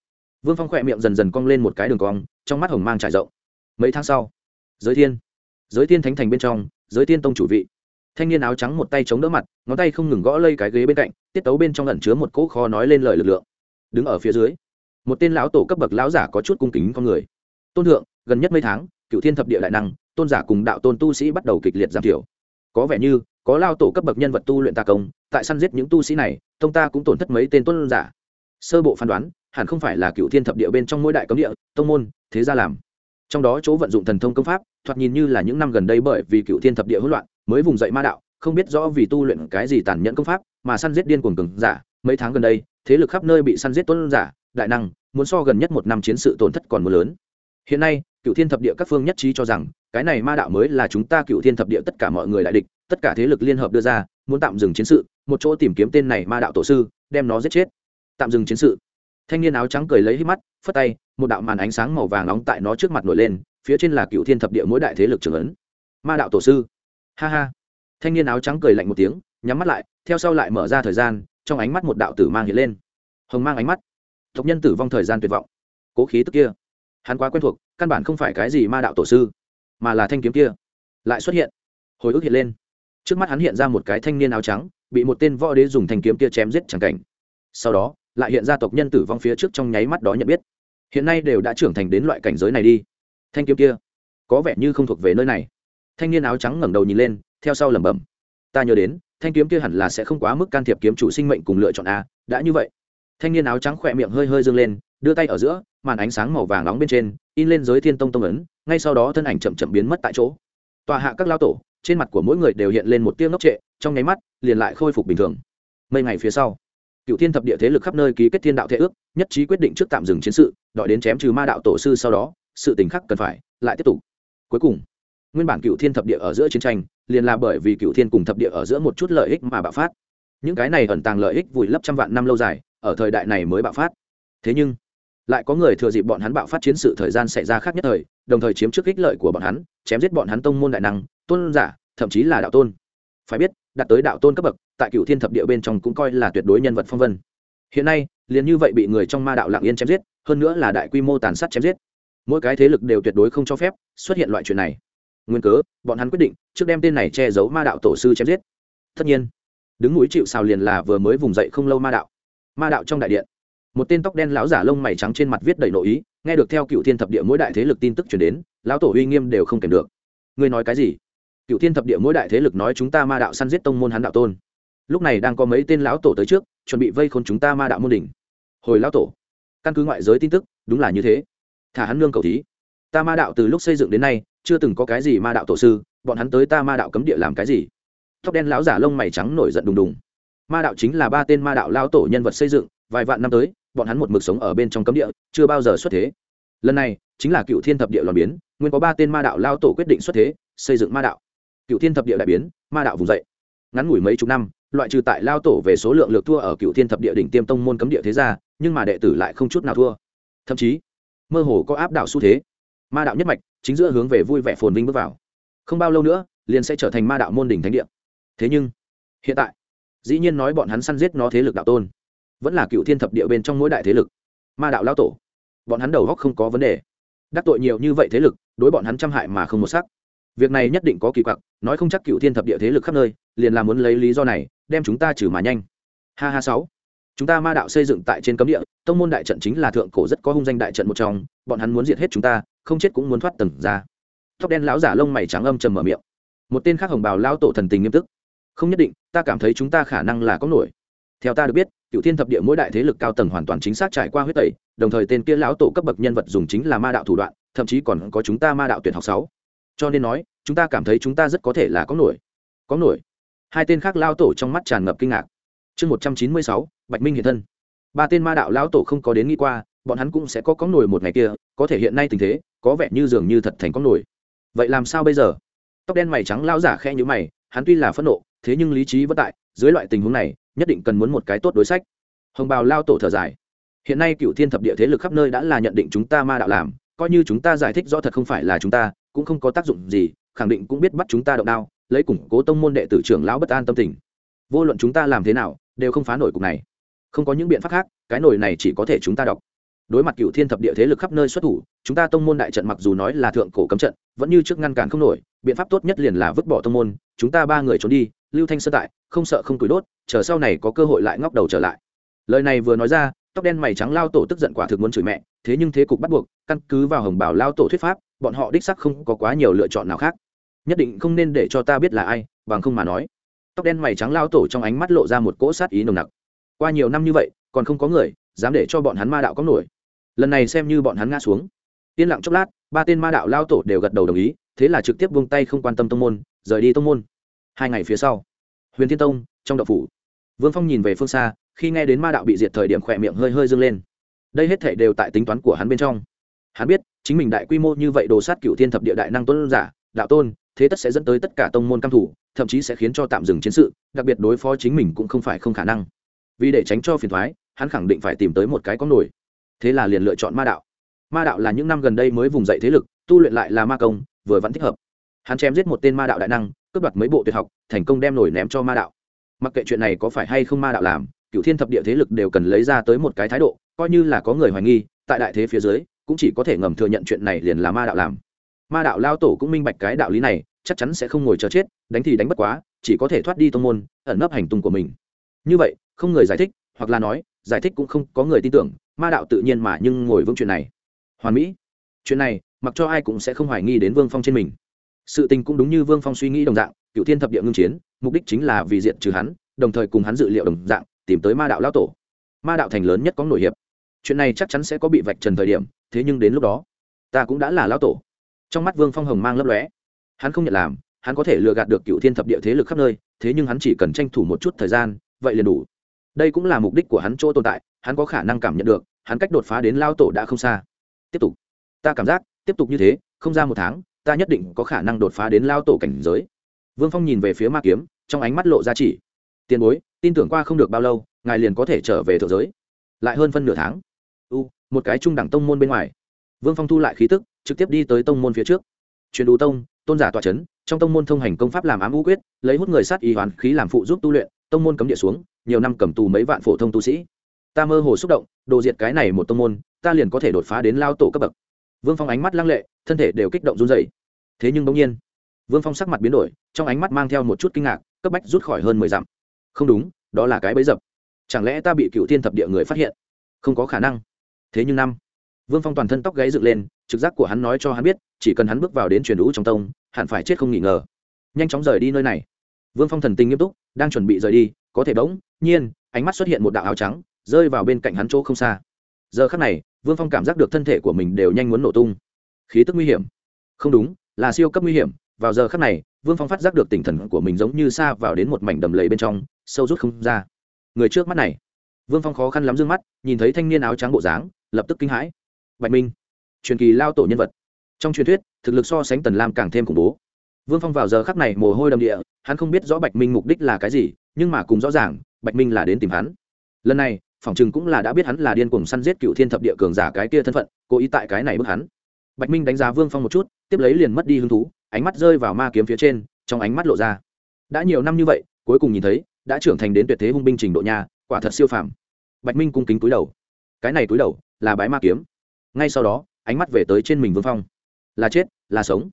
Vương phong khỏe miệng dần dần cong lên một cái đường cong, trong mắt hồng mang trải rộng. Mấy tháng sau. Giới thiên. Giới thiên thánh thành bên trong, giới thiên tông chủ vị thanh niên áo trắng một tay chống đỡ mặt, ngón tay không ngừng gõ lây cái ghế bên cạnh, tiết tấu bên trong lẩn chứa một cỗ kho nói lên lời lực lượng. Đứng ở phía dưới, một tên lão tổ cấp bậc lão giả có chút cung kính con người. Tôn thượng, gần nhất mấy tháng, cựu thiên thập địa đại năng, tôn giả cùng đạo tôn tu sĩ bắt đầu kịch liệt giảm thiểu. Có vẻ như, có lao tổ cấp bậc nhân vật tu luyện ta công, tại săn giết những tu sĩ này, tông ta cũng tổn thất mấy tên tôn giả. Sơ bộ phán đoán, hẳn không phải là cựu thiên thập địa bên trong mỗi đại cấm địa, tông môn, thế gia làm. Trong đó chỗ vận dụng thần thông công pháp, thoạt nhìn như là những năm gần đây bởi vì cựu thiên thập địa hỗn loạn mới vùng dậy ma đạo, không biết rõ vì tu luyện cái gì tàn nhẫn công pháp, mà săn giết điên cuồng cường giả, mấy tháng gần đây, thế lực khắp nơi bị săn giết tuấn giả, đại năng, muốn so gần nhất một năm chiến sự tổn thất còn mưa lớn. Hiện nay cựu thiên thập địa các phương nhất trí cho rằng, cái này ma đạo mới là chúng ta cựu thiên thập địa tất cả mọi người đại địch, tất cả thế lực liên hợp đưa ra, muốn tạm dừng chiến sự, một chỗ tìm kiếm tên này ma đạo tổ sư, đem nó giết chết. Tạm dừng chiến sự. Thanh niên áo trắng cười lấy hít mắt, phất tay, một đạo màn ánh sáng màu vàng nóng tại nó trước mặt nổi lên, phía trên là cựu thiên thập địa mỗi đại thế lực trưởng ấn. Ma đạo tổ sư ha ha. Thanh niên áo trắng cười lạnh một tiếng, nhắm mắt lại, theo sau lại mở ra thời gian, trong ánh mắt một đạo tử mang hiện lên. Hồng mang ánh mắt. Tộc nhân tử vong thời gian tuyệt vọng. Cố khí tức kia. Hắn quá quen thuộc, căn bản không phải cái gì ma đạo tổ sư, mà là thanh kiếm kia. Lại xuất hiện. Hồi ức hiện lên. Trước mắt hắn hiện ra một cái thanh niên áo trắng, bị một tên võ đế dùng thanh kiếm kia chém giết chẳng cảnh. Sau đó, lại hiện ra tộc nhân tử vong phía trước trong nháy mắt đó nhận biết. Hiện nay đều đã trưởng thành đến loại cảnh giới này đi. Thanh kiếm kia, có vẻ như không thuộc về nơi này thanh niên áo trắng ngẩng đầu nhìn lên, theo sau lẩm bẩm. Ta nhớ đến, thanh kiếm kia hẳn là sẽ không quá mức can thiệp kiếm chủ sinh mệnh cùng lựa chọn a, đã như vậy. Thanh niên áo trắng khỏe miệng hơi hơi dâng lên, đưa tay ở giữa, màn ánh sáng màu vàng nóng bên trên, in lên giới thiên tông tông ấn, ngay sau đó thân ảnh chậm chậm biến mất tại chỗ. Tòa hạ các lao tổ, trên mặt của mỗi người đều hiện lên một tiếng ngốc trệ, trong nháy mắt, liền lại khôi phục bình thường. Mấy ngày phía sau, cựu thiên thập địa thế lực khắp nơi ký kết thiên đạo thế ước, nhất trí quyết định trước tạm dừng chiến sự, đợi đến chém trừ ma đạo tổ sư sau đó, sự tình khắc cần phải, lại tiếp tục. Cuối cùng nguyên bản cựu thiên thập địa ở giữa chiến tranh, liền là bởi vì cựu thiên cùng thập địa ở giữa một chút lợi ích mà bạo phát. Những cái này ẩn tàng lợi ích vùi lấp trăm vạn năm lâu dài, ở thời đại này mới bạo phát. Thế nhưng, lại có người thừa dịp bọn hắn bạo phát chiến sự thời gian xảy ra khác nhất thời, đồng thời chiếm trước ích lợi của bọn hắn, chém giết bọn hắn tông môn đại năng, tôn giả, thậm chí là đạo tôn. Phải biết, đạt tới đạo tôn cấp bậc, tại cựu thiên thập địa bên trong cũng coi là tuyệt đối nhân vật phong vân. Hiện nay, liền như vậy bị người trong ma đạo lạng yên chém giết, hơn nữa là đại quy mô tàn sát chém giết. Mỗi cái thế lực đều tuyệt đối không cho phép xuất hiện loại chuyện này nguyên cớ, bọn hắn quyết định trước đem tên này che giấu ma đạo tổ sư chém giết. Tất nhiên, đứng núi chịu xào liền là vừa mới vùng dậy không lâu ma đạo. Ma đạo trong đại điện, một tên tóc đen lão giả lông mày trắng trên mặt viết đầy nội ý, nghe được theo cựu thiên thập địa mỗi đại thế lực tin tức chuyển đến, lão tổ uy nghiêm đều không kèm được. Ngươi nói cái gì? Cựu thiên thập địa mỗi đại thế lực nói chúng ta ma đạo săn giết tông môn hắn đạo tôn. Lúc này đang có mấy tên lão tổ tới trước, chuẩn bị vây khôn chúng ta ma đạo môn đỉnh. Hồi lão tổ, căn cứ ngoại giới tin tức, đúng là như thế. Thả hắn nương cầu thí. Ta ma đạo từ lúc xây dựng đến nay chưa từng có cái gì ma đạo tổ sư, bọn hắn tới ta ma đạo cấm địa làm cái gì? Tóc đen lão giả lông mày trắng nổi giận đùng đùng. Ma đạo chính là ba tên ma đạo lao tổ nhân vật xây dựng, vài vạn năm tới, bọn hắn một mực sống ở bên trong cấm địa, chưa bao giờ xuất thế. Lần này, chính là cựu thiên thập địa loạn biến, nguyên có ba tên ma đạo lao tổ quyết định xuất thế, xây dựng ma đạo. Cựu thiên thập địa đại biến, ma đạo vùng dậy. Ngắn ngủi mấy chục năm, loại trừ tại lao tổ về số lượng lượt thua ở cựu thiên thập địa đỉnh tiêm tông môn cấm địa thế gia nhưng mà đệ tử lại không chút nào thua. Thậm chí, mơ hồ có áp đảo xu thế. Ma đạo nhất mạch chính giữa hướng về vui vẻ phồn vinh bước vào. Không bao lâu nữa, liền sẽ trở thành ma đạo môn đỉnh thánh địa. Thế nhưng, hiện tại, dĩ nhiên nói bọn hắn săn giết nó thế lực đạo tôn, vẫn là cựu thiên thập địa bên trong mỗi đại thế lực. Ma đạo lao tổ, bọn hắn đầu góc không có vấn đề. Đắc tội nhiều như vậy thế lực, đối bọn hắn trăm hại mà không một sắc. Việc này nhất định có kỳ quặc, nói không chắc cựu thiên thập địa thế lực khắp nơi, liền là muốn lấy lý do này, đem chúng ta trừ mà nhanh. Ha ha sáu. Chúng ta ma đạo xây dựng tại trên cấm địa, tông môn đại trận chính là thượng cổ rất có hung danh đại trận một trong, bọn hắn muốn diệt hết chúng ta không chết cũng muốn thoát tầng ra. Tóc đen lão giả lông mày trắng âm trầm mở miệng. Một tên khác hồng bào lao tổ thần tình nghiêm túc. Không nhất định, ta cảm thấy chúng ta khả năng là có nổi. Theo ta được biết cựu thiên thập địa mỗi đại thế lực cao tầng hoàn toàn chính xác trải qua huyết tẩy, đồng thời tên kia lão tổ cấp bậc nhân vật dùng chính là ma đạo thủ đoạn, thậm chí còn có chúng ta ma đạo tuyển học sáu. Cho nên nói, chúng ta cảm thấy chúng ta rất có thể là có nổi. Có nổi. Hai tên khác lao tổ trong mắt tràn ngập kinh ngạc. Chương một trăm chín mươi sáu, bạch minh hiện thân. Ba tên ma đạo lão tổ không có đến nghĩ qua bọn hắn cũng sẽ có có nổi một ngày kia, có thể hiện nay tình thế, có vẻ như dường như thật thành có nổi. Vậy làm sao bây giờ? Tóc đen mày trắng lao giả khe như mày, hắn tuy là phẫn nộ, thế nhưng lý trí vẫn tại, dưới loại tình huống này, nhất định cần muốn một cái tốt đối sách. Hồng bào lao tổ thở dài. Hiện nay cựu thiên thập địa thế lực khắp nơi đã là nhận định chúng ta ma đạo làm, coi như chúng ta giải thích rõ thật không phải là chúng ta, cũng không có tác dụng gì, khẳng định cũng biết bắt chúng ta động đao, lấy củng cố tông môn đệ tử trưởng lão bất an tâm tình. Vô luận chúng ta làm thế nào, đều không phá nổi cục này. Không có những biện pháp khác, cái nổi này chỉ có thể chúng ta đọc đối mặt cựu thiên thập địa thế lực khắp nơi xuất thủ, chúng ta tông môn đại trận mặc dù nói là thượng cổ cấm trận, vẫn như trước ngăn cản không nổi, biện pháp tốt nhất liền là vứt bỏ tông môn, chúng ta ba người trốn đi, lưu thanh sơ tại, không sợ không tuổi đốt, chờ sau này có cơ hội lại ngóc đầu trở lại. Lời này vừa nói ra, tóc đen mày trắng lao tổ tức giận quả thực muốn chửi mẹ, thế nhưng thế cục bắt buộc, căn cứ vào hồng bảo lao tổ thuyết pháp, bọn họ đích sắc không có quá nhiều lựa chọn nào khác. Nhất định không nên để cho ta biết là ai, bằng không mà nói. Tóc đen mày trắng lao tổ trong ánh mắt lộ ra một cỗ sát ý nồng nặc. Qua nhiều năm như vậy, còn không có người dám để cho bọn hắn ma đạo có nổi lần này xem như bọn hắn ngã xuống. Yên lặng chốc lát, ba tên ma đạo lao tổ đều gật đầu đồng ý, thế là trực tiếp buông tay không quan tâm tông môn, rời đi tông môn. Hai ngày phía sau, huyền thiên tông, trong đậu phủ, vương phong nhìn về phương xa, khi nghe đến ma đạo bị diệt thời điểm khỏe miệng hơi hơi dâng lên. Đây hết thể đều tại tính toán của hắn bên trong. Hắn biết, chính mình đại quy mô như vậy đồ sát cựu thiên thập địa đại năng tôn giả, đạo tôn, thế tất sẽ dẫn tới tất cả tông môn căm thủ, thậm chí sẽ khiến cho tạm dừng chiến sự, đặc biệt đối phó chính mình cũng không phải không khả năng. Vì để tránh cho phiền thoái, hắn khẳng định phải tìm tới một cái có nổi thế là liền lựa chọn ma đạo. Ma đạo là những năm gần đây mới vùng dậy thế lực, tu luyện lại là ma công, vừa vẫn thích hợp. Hắn chém giết một tên ma đạo đại năng, cướp đoạt mấy bộ tuyệt học, thành công đem nổi ném cho ma đạo. Mặc kệ chuyện này có phải hay không ma đạo làm cựu thiên thập địa thế lực đều cần lấy ra tới một cái thái độ, coi như là có người hoài nghi, tại đại thế phía dưới, cũng chỉ có thể ngầm thừa nhận chuyện này liền là ma đạo làm. Ma đạo lao tổ cũng minh bạch cái đạo lý này, chắc chắn sẽ không ngồi chờ chết, đánh thì đánh bất quá, chỉ có thể thoát đi tông môn, ẩn nấp hành tung của mình. Như vậy, không người giải thích, hoặc là nói, giải thích cũng không có người tin tưởng ma đạo tự nhiên mà nhưng ngồi vững chuyện này. Hoàn mỹ, chuyện này, mặc cho ai cũng sẽ không hoài nghi đến vương phong trên mình. Sự tình cũng đúng như vương phong suy nghĩ đồng dạng cựu thiên thập địa ngưng chiến, mục đích chính là vì diện trừ hắn, đồng thời cùng hắn dự liệu đồng dạng, tìm tới ma đạo lão tổ. Ma đạo thành lớn nhất có nổi hiệp. Chuyện này chắc chắn sẽ có bị vạch trần thời điểm, thế nhưng đến lúc đó, ta cũng đã là lão tổ. Trong mắt vương phong hồng mang lấp lóe. Hắn không nhận làm, hắn có thể lừa gạt được cựu thiên thập địa thế lực khắp nơi, thế nhưng hắn chỉ cần tranh thủ một chút thời gian, vậy liền đủ. Đây cũng là mục đích của hắn chỗ tồn tại hắn có khả năng cảm nhận được, hắn cách đột phá đến lao tổ đã không xa. Tiếp tục. Ta cảm giác, tiếp tục như thế, không ra một tháng, ta nhất định có khả năng đột phá đến lao tổ cảnh giới. Vương phong nhìn về phía ma kiếm, trong ánh mắt lộ ra chỉ. Tiền bối, tin tưởng qua không được bao lâu, ngài liền có thể trở về thượng giới. Lại hơn phân nửa tháng. U, một cái trung đẳng tông môn bên ngoài. Vương phong thu lại khí tức, trực tiếp đi tới tông môn phía trước. Truyền đủ tông, tôn giả tọa c h ấ n trong tông môn thông hành công pháp làm ám ngũ quyết, lấy hút người sát y hoàn khí làm phụ giúp tu luyện, tông môn cấm địa xuống, nhiều năm cầm tù mấy vạn phổ thông tu sĩ ta mơ hồ xúc động, đồ diệt cái này một tông môn, ta liền có thể đột phá đến lao tổ cấp bậc. Vương phong ánh mắt lăng lệ, thân thể đều kích động run dày thế nhưng bỗng nhiên, vương phong sắc mặt biến đổi, trong ánh mắt mang theo một chút kinh ngạc, cấp bách rút khỏi hơn mười dặm. Không đúng, đó là cái bấy dập. Chẳng lẽ ta bị cựu thiên thập địa người phát hiện? Không có khả năng. Thế nhưng năm, vương phong toàn thân tóc gáy dựng lên, trực giác của hắn nói cho hắn biết, chỉ cần hắn bước vào đến truyền lũ trong tông, hẳn phải chết không nghỉ ngờ. Nhanh chóng rời đi nơi này. Vương phong thần tình nghiêm túc, đang chuẩn bị rời đi, có thể bỗng nhiên, ánh mắt xuất hiện một đạo áo trắng rơi vào bên cạnh hắn chỗ không xa. Giờ khắc này, vương phong cảm giác được thân thể của mình đều nhanh muốn nổ tung. Khí tức nguy hiểm. Không đúng, là siêu cấp nguy hiểm. Vào giờ khắc này, vương phong phát giác được tinh thần của mình giống như xa vào đến một mảnh đầm lầy bên trong, sâu rút không ra. Người trước mắt này. Vương phong khó khăn lắm d ư ơ n g mắt, nhìn thấy thanh niên áo trắng bộ dáng, lập tức kinh hãi. Bạch minh, truyền kỳ lao tổ nhân vật. Trong truyền thuyết, thực lực so sánh tần lam càng thêm khủng bố. Vương phong vào giờ khắc này mồ hôi đầm địa, hắn không biết rõ bạch minh mục đích là cái gì, nhưng mà cùng rõ ràng, bạch minh là đến tìm hắn. Lần này phòng chừng cũng là đã biết hắn là điên cuồng săn giết cựu thiên thập địa cường giả cái kia thân phận, cố ý tại cái này bức hắn. Bạch minh đánh giá vương phong một chút, tiếp lấy liền mất đi hứng thú, ánh mắt rơi vào ma kiếm phía trên, trong ánh mắt lộ ra. Đã nhiều năm như vậy, cuối cùng nhìn thấy, đã trưởng thành đến tuyệt thế hung binh trình độ nhà quả thật siêu phàm. Bạch minh cung kính túi đầu. Cái này túi đầu, là bái ma kiếm. Ngay sau đó, ánh mắt về tới trên mình vương phong. Là chết, là sống.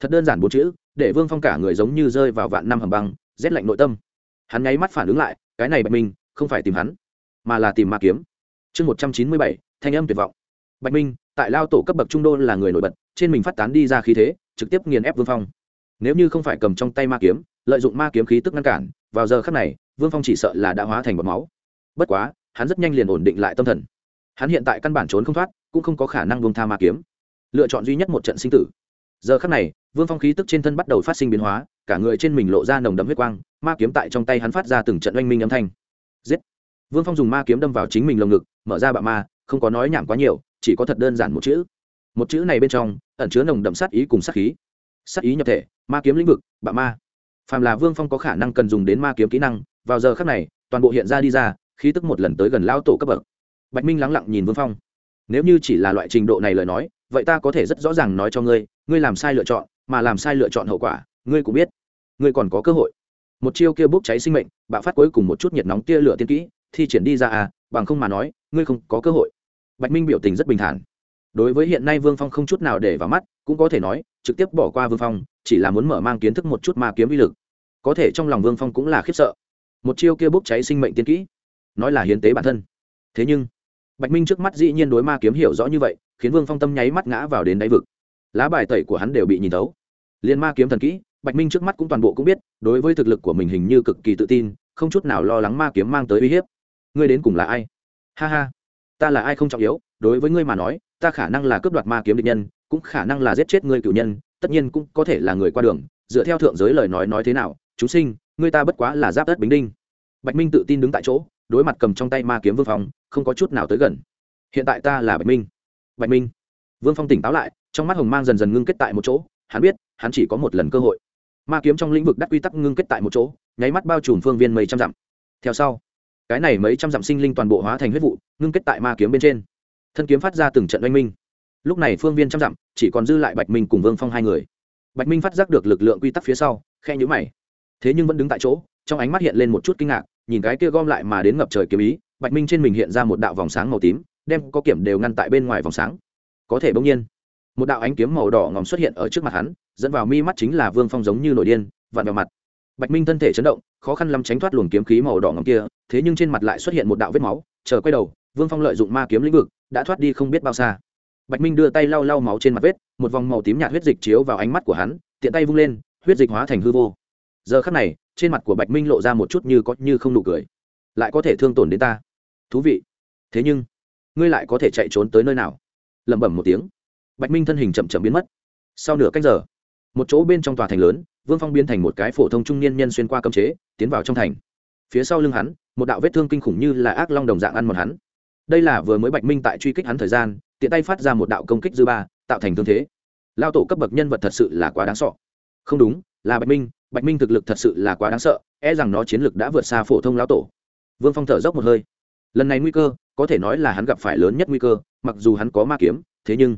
Thật đơn giản bốn chữ, để vương phong cả người giống như rơi vào vạn năm hầm băng, rét lạnh nội tâm. Hắn nháy mắt phản ứng lại, cái này bạch minh, không phải tìm hắn mà là tìm ma kiếm. Chương một trăm chín mươi bảy, thanh âm tuyệt vọng. Bạch minh, tại lao tổ cấp bậc trung đô là người nổi bật, trên mình phát tán đi ra khí thế, trực tiếp nghiền ép vương phong. Nếu như không phải cầm trong tay ma kiếm, lợi dụng ma kiếm khí tức ngăn cản, vào giờ khắc này, vương phong chỉ sợ là đã hóa thành bọt máu. Bất quá, hắn rất nhanh liền ổn định lại tâm thần. Hắn hiện tại căn bản trốn không thoát, cũng không có khả năng vương tha ma kiếm. Lựa chọn duy nhất một trận sinh tử. Giờ khắc này, vương phong khí tức trên thân bắt đầu phát sinh biến hóa, cả người trên mình lộ ra nồng đậm huyết quang, ma kiếm tại trong tay hắn phát ra từng trận oanh minh âm thanh. Giết! Vương phong dùng ma kiếm đâm vào chính mình lồng ngực, mở ra bạo ma, không có nói nhảm quá nhiều, chỉ có thật đơn giản một chữ. Một chữ này bên trong ẩn chứa nồng đậm sát ý cùng sát khí. Sát ý nhập thể, ma kiếm lĩnh vực bạo ma. Phàm là vương phong có khả năng cần dùng đến ma kiếm kỹ năng, vào giờ khác này, toàn bộ hiện ra đi ra, khí tức một lần tới gần lao tổ cấp bậc. Bạch minh lắng lặng nhìn vương phong. Nếu như chỉ là loại trình độ này lời nói, vậy ta có thể rất rõ ràng nói cho ngươi ngươi làm sai lựa chọn, mà làm sai lựa chọn hậu quả, ngươi cũng biết. Ngươi còn có cơ hội. Một chiêu kia bốc cháy sinh mệnh, bạo phát cuối cùng một chút nhiệt nóng tia lửa tiên kỹ thi triển đi ra à bằng không mà nói, ngươi không có cơ hội. Bạch minh biểu tình rất bình thản. Đối với hiện nay vương phong không chút nào để vào mắt, cũng có thể nói, trực tiếp bỏ qua vương phong, chỉ là muốn mở mang kiến thức một chút ma kiếm uy lực. Có thể trong lòng vương phong cũng là khiếp sợ. Một chiêu kia bốc cháy sinh mệnh tiên kỹ. Nói là hiến tế bản thân. Thế nhưng, bạch minh trước mắt dĩ nhiên đối ma kiếm hiểu rõ như vậy, khiến vương phong tâm nháy mắt ngã vào đến đáy vực. Lá bài tẩy của hắn đều bị nhìn thấu. Liên ma kiếm thần kỹ, bạch minh trước mắt cũng toàn bộ cũng biết, đối với thực lực của mình hình như cực kỳ tự tin, không chút nào lo lắng ma kiếm mang tới uy hiếp ngươi đến cùng là ai? Ha ha, ta là ai không trọng yếu, đối với ngươi mà nói, ta khả năng là cướp đoạt ma kiếm địch nhân, cũng khả năng là giết chết ngươi cựu nhân, tất nhiên cũng có thể là người qua đường. Dựa theo thượng giới lời nói nói thế nào, chúng sinh, ngươi ta bất quá là giáp đất bính đinh. Bạch minh tự tin đứng tại chỗ, đối mặt cầm trong tay ma kiếm vương phong, không có chút nào tới gần. Hiện tại ta là bạch minh. Bạch minh. Vương phong tỉnh táo lại, trong mắt hồng mang dần dần ngưng kết tại một chỗ, hắn biết, hắn chỉ có một lần cơ hội. Ma kiếm trong lĩnh vực đắc quy tắc ngưng kết tại một chỗ, nháy mắt bao trùm phương viên mấy trăm dặm. Theo sau cái này mấy trăm dặm sinh linh toàn bộ hóa thành huyết vụ, ngưng kết tại ma kiếm bên trên. Thân kiếm phát ra từng trận oanh minh. Lúc này phương viên trăm dặm, chỉ còn dư lại bạch minh cùng vương phong hai người. Bạch minh phát giác được lực lượng quy tắc phía sau khe nhữ mày. Thế nhưng vẫn đứng tại chỗ, trong ánh mắt hiện lên một chút kinh ngạc, nhìn cái kia gom lại mà đến ngập trời kiếm ý, bạch minh trên mình hiện ra một đạo vòng sáng màu tím, đem có kiểm đều ngăn tại bên ngoài vòng sáng. Có thể bỗng nhiên, một đạo ánh kiếm màu đỏ ngòm xuất hiện ở trước mặt hắn, dẫn vào mi mắt chính là vương phong giống như nổi điên, vặn vào mặt bạch minh thân thể chấn động, khó khăn lắm tránh thoát luồng kiếm khí màu đỏ ngòm kia, thế nhưng trên mặt lại xuất hiện một đạo vết máu, chờ quay đầu, vương phong lợi dụng ma kiếm lĩnh vực, đã thoát đi không biết bao xa. Bạch minh đưa tay lau lau máu trên mặt vết, một vòng màu tím nhạt huyết dịch chiếu vào ánh mắt của hắn, tiện tay vung lên, huyết dịch hóa thành hư vô. Giờ khắc này, trên mặt của bạch minh lộ ra một chút như có như không nụ cười. Lại có thể thương tổn đến ta. Thú vị. Thế nhưng, ngươi lại có thể chạy trốn tới nơi nào? Lẩm bẩm một tiếng. Bạch minh thân hình chậm chậm biến mất. Sau nửa canh giờ, một chỗ bên trong tòa thành lớn vương phong biến thành một cái phổ thông trung niên nhân xuyên qua cấm chế, tiến vào trong thành. Phía sau lưng hắn, một đạo vết thương kinh khủng như là ác long đồng dạng ăn một hắn. Đây là vừa mới bạch minh tại truy kích hắn thời gian, tiện tay phát ra một đạo công kích dư ba, tạo thành thương thế. Lao tổ cấp bậc nhân vật thật sự là quá đáng sợ. Không đúng, là bạch minh bạch minh thực lực thật sự là quá đáng sợ e rằng nó chiến lực đã vượt xa phổ thông lao tổ. Vương phong thở dốc một hơi. Lần này nguy cơ, có thể nói là hắn gặp phải lớn nhất nguy cơ, mặc dù hắn có ma kiếm, thế nhưng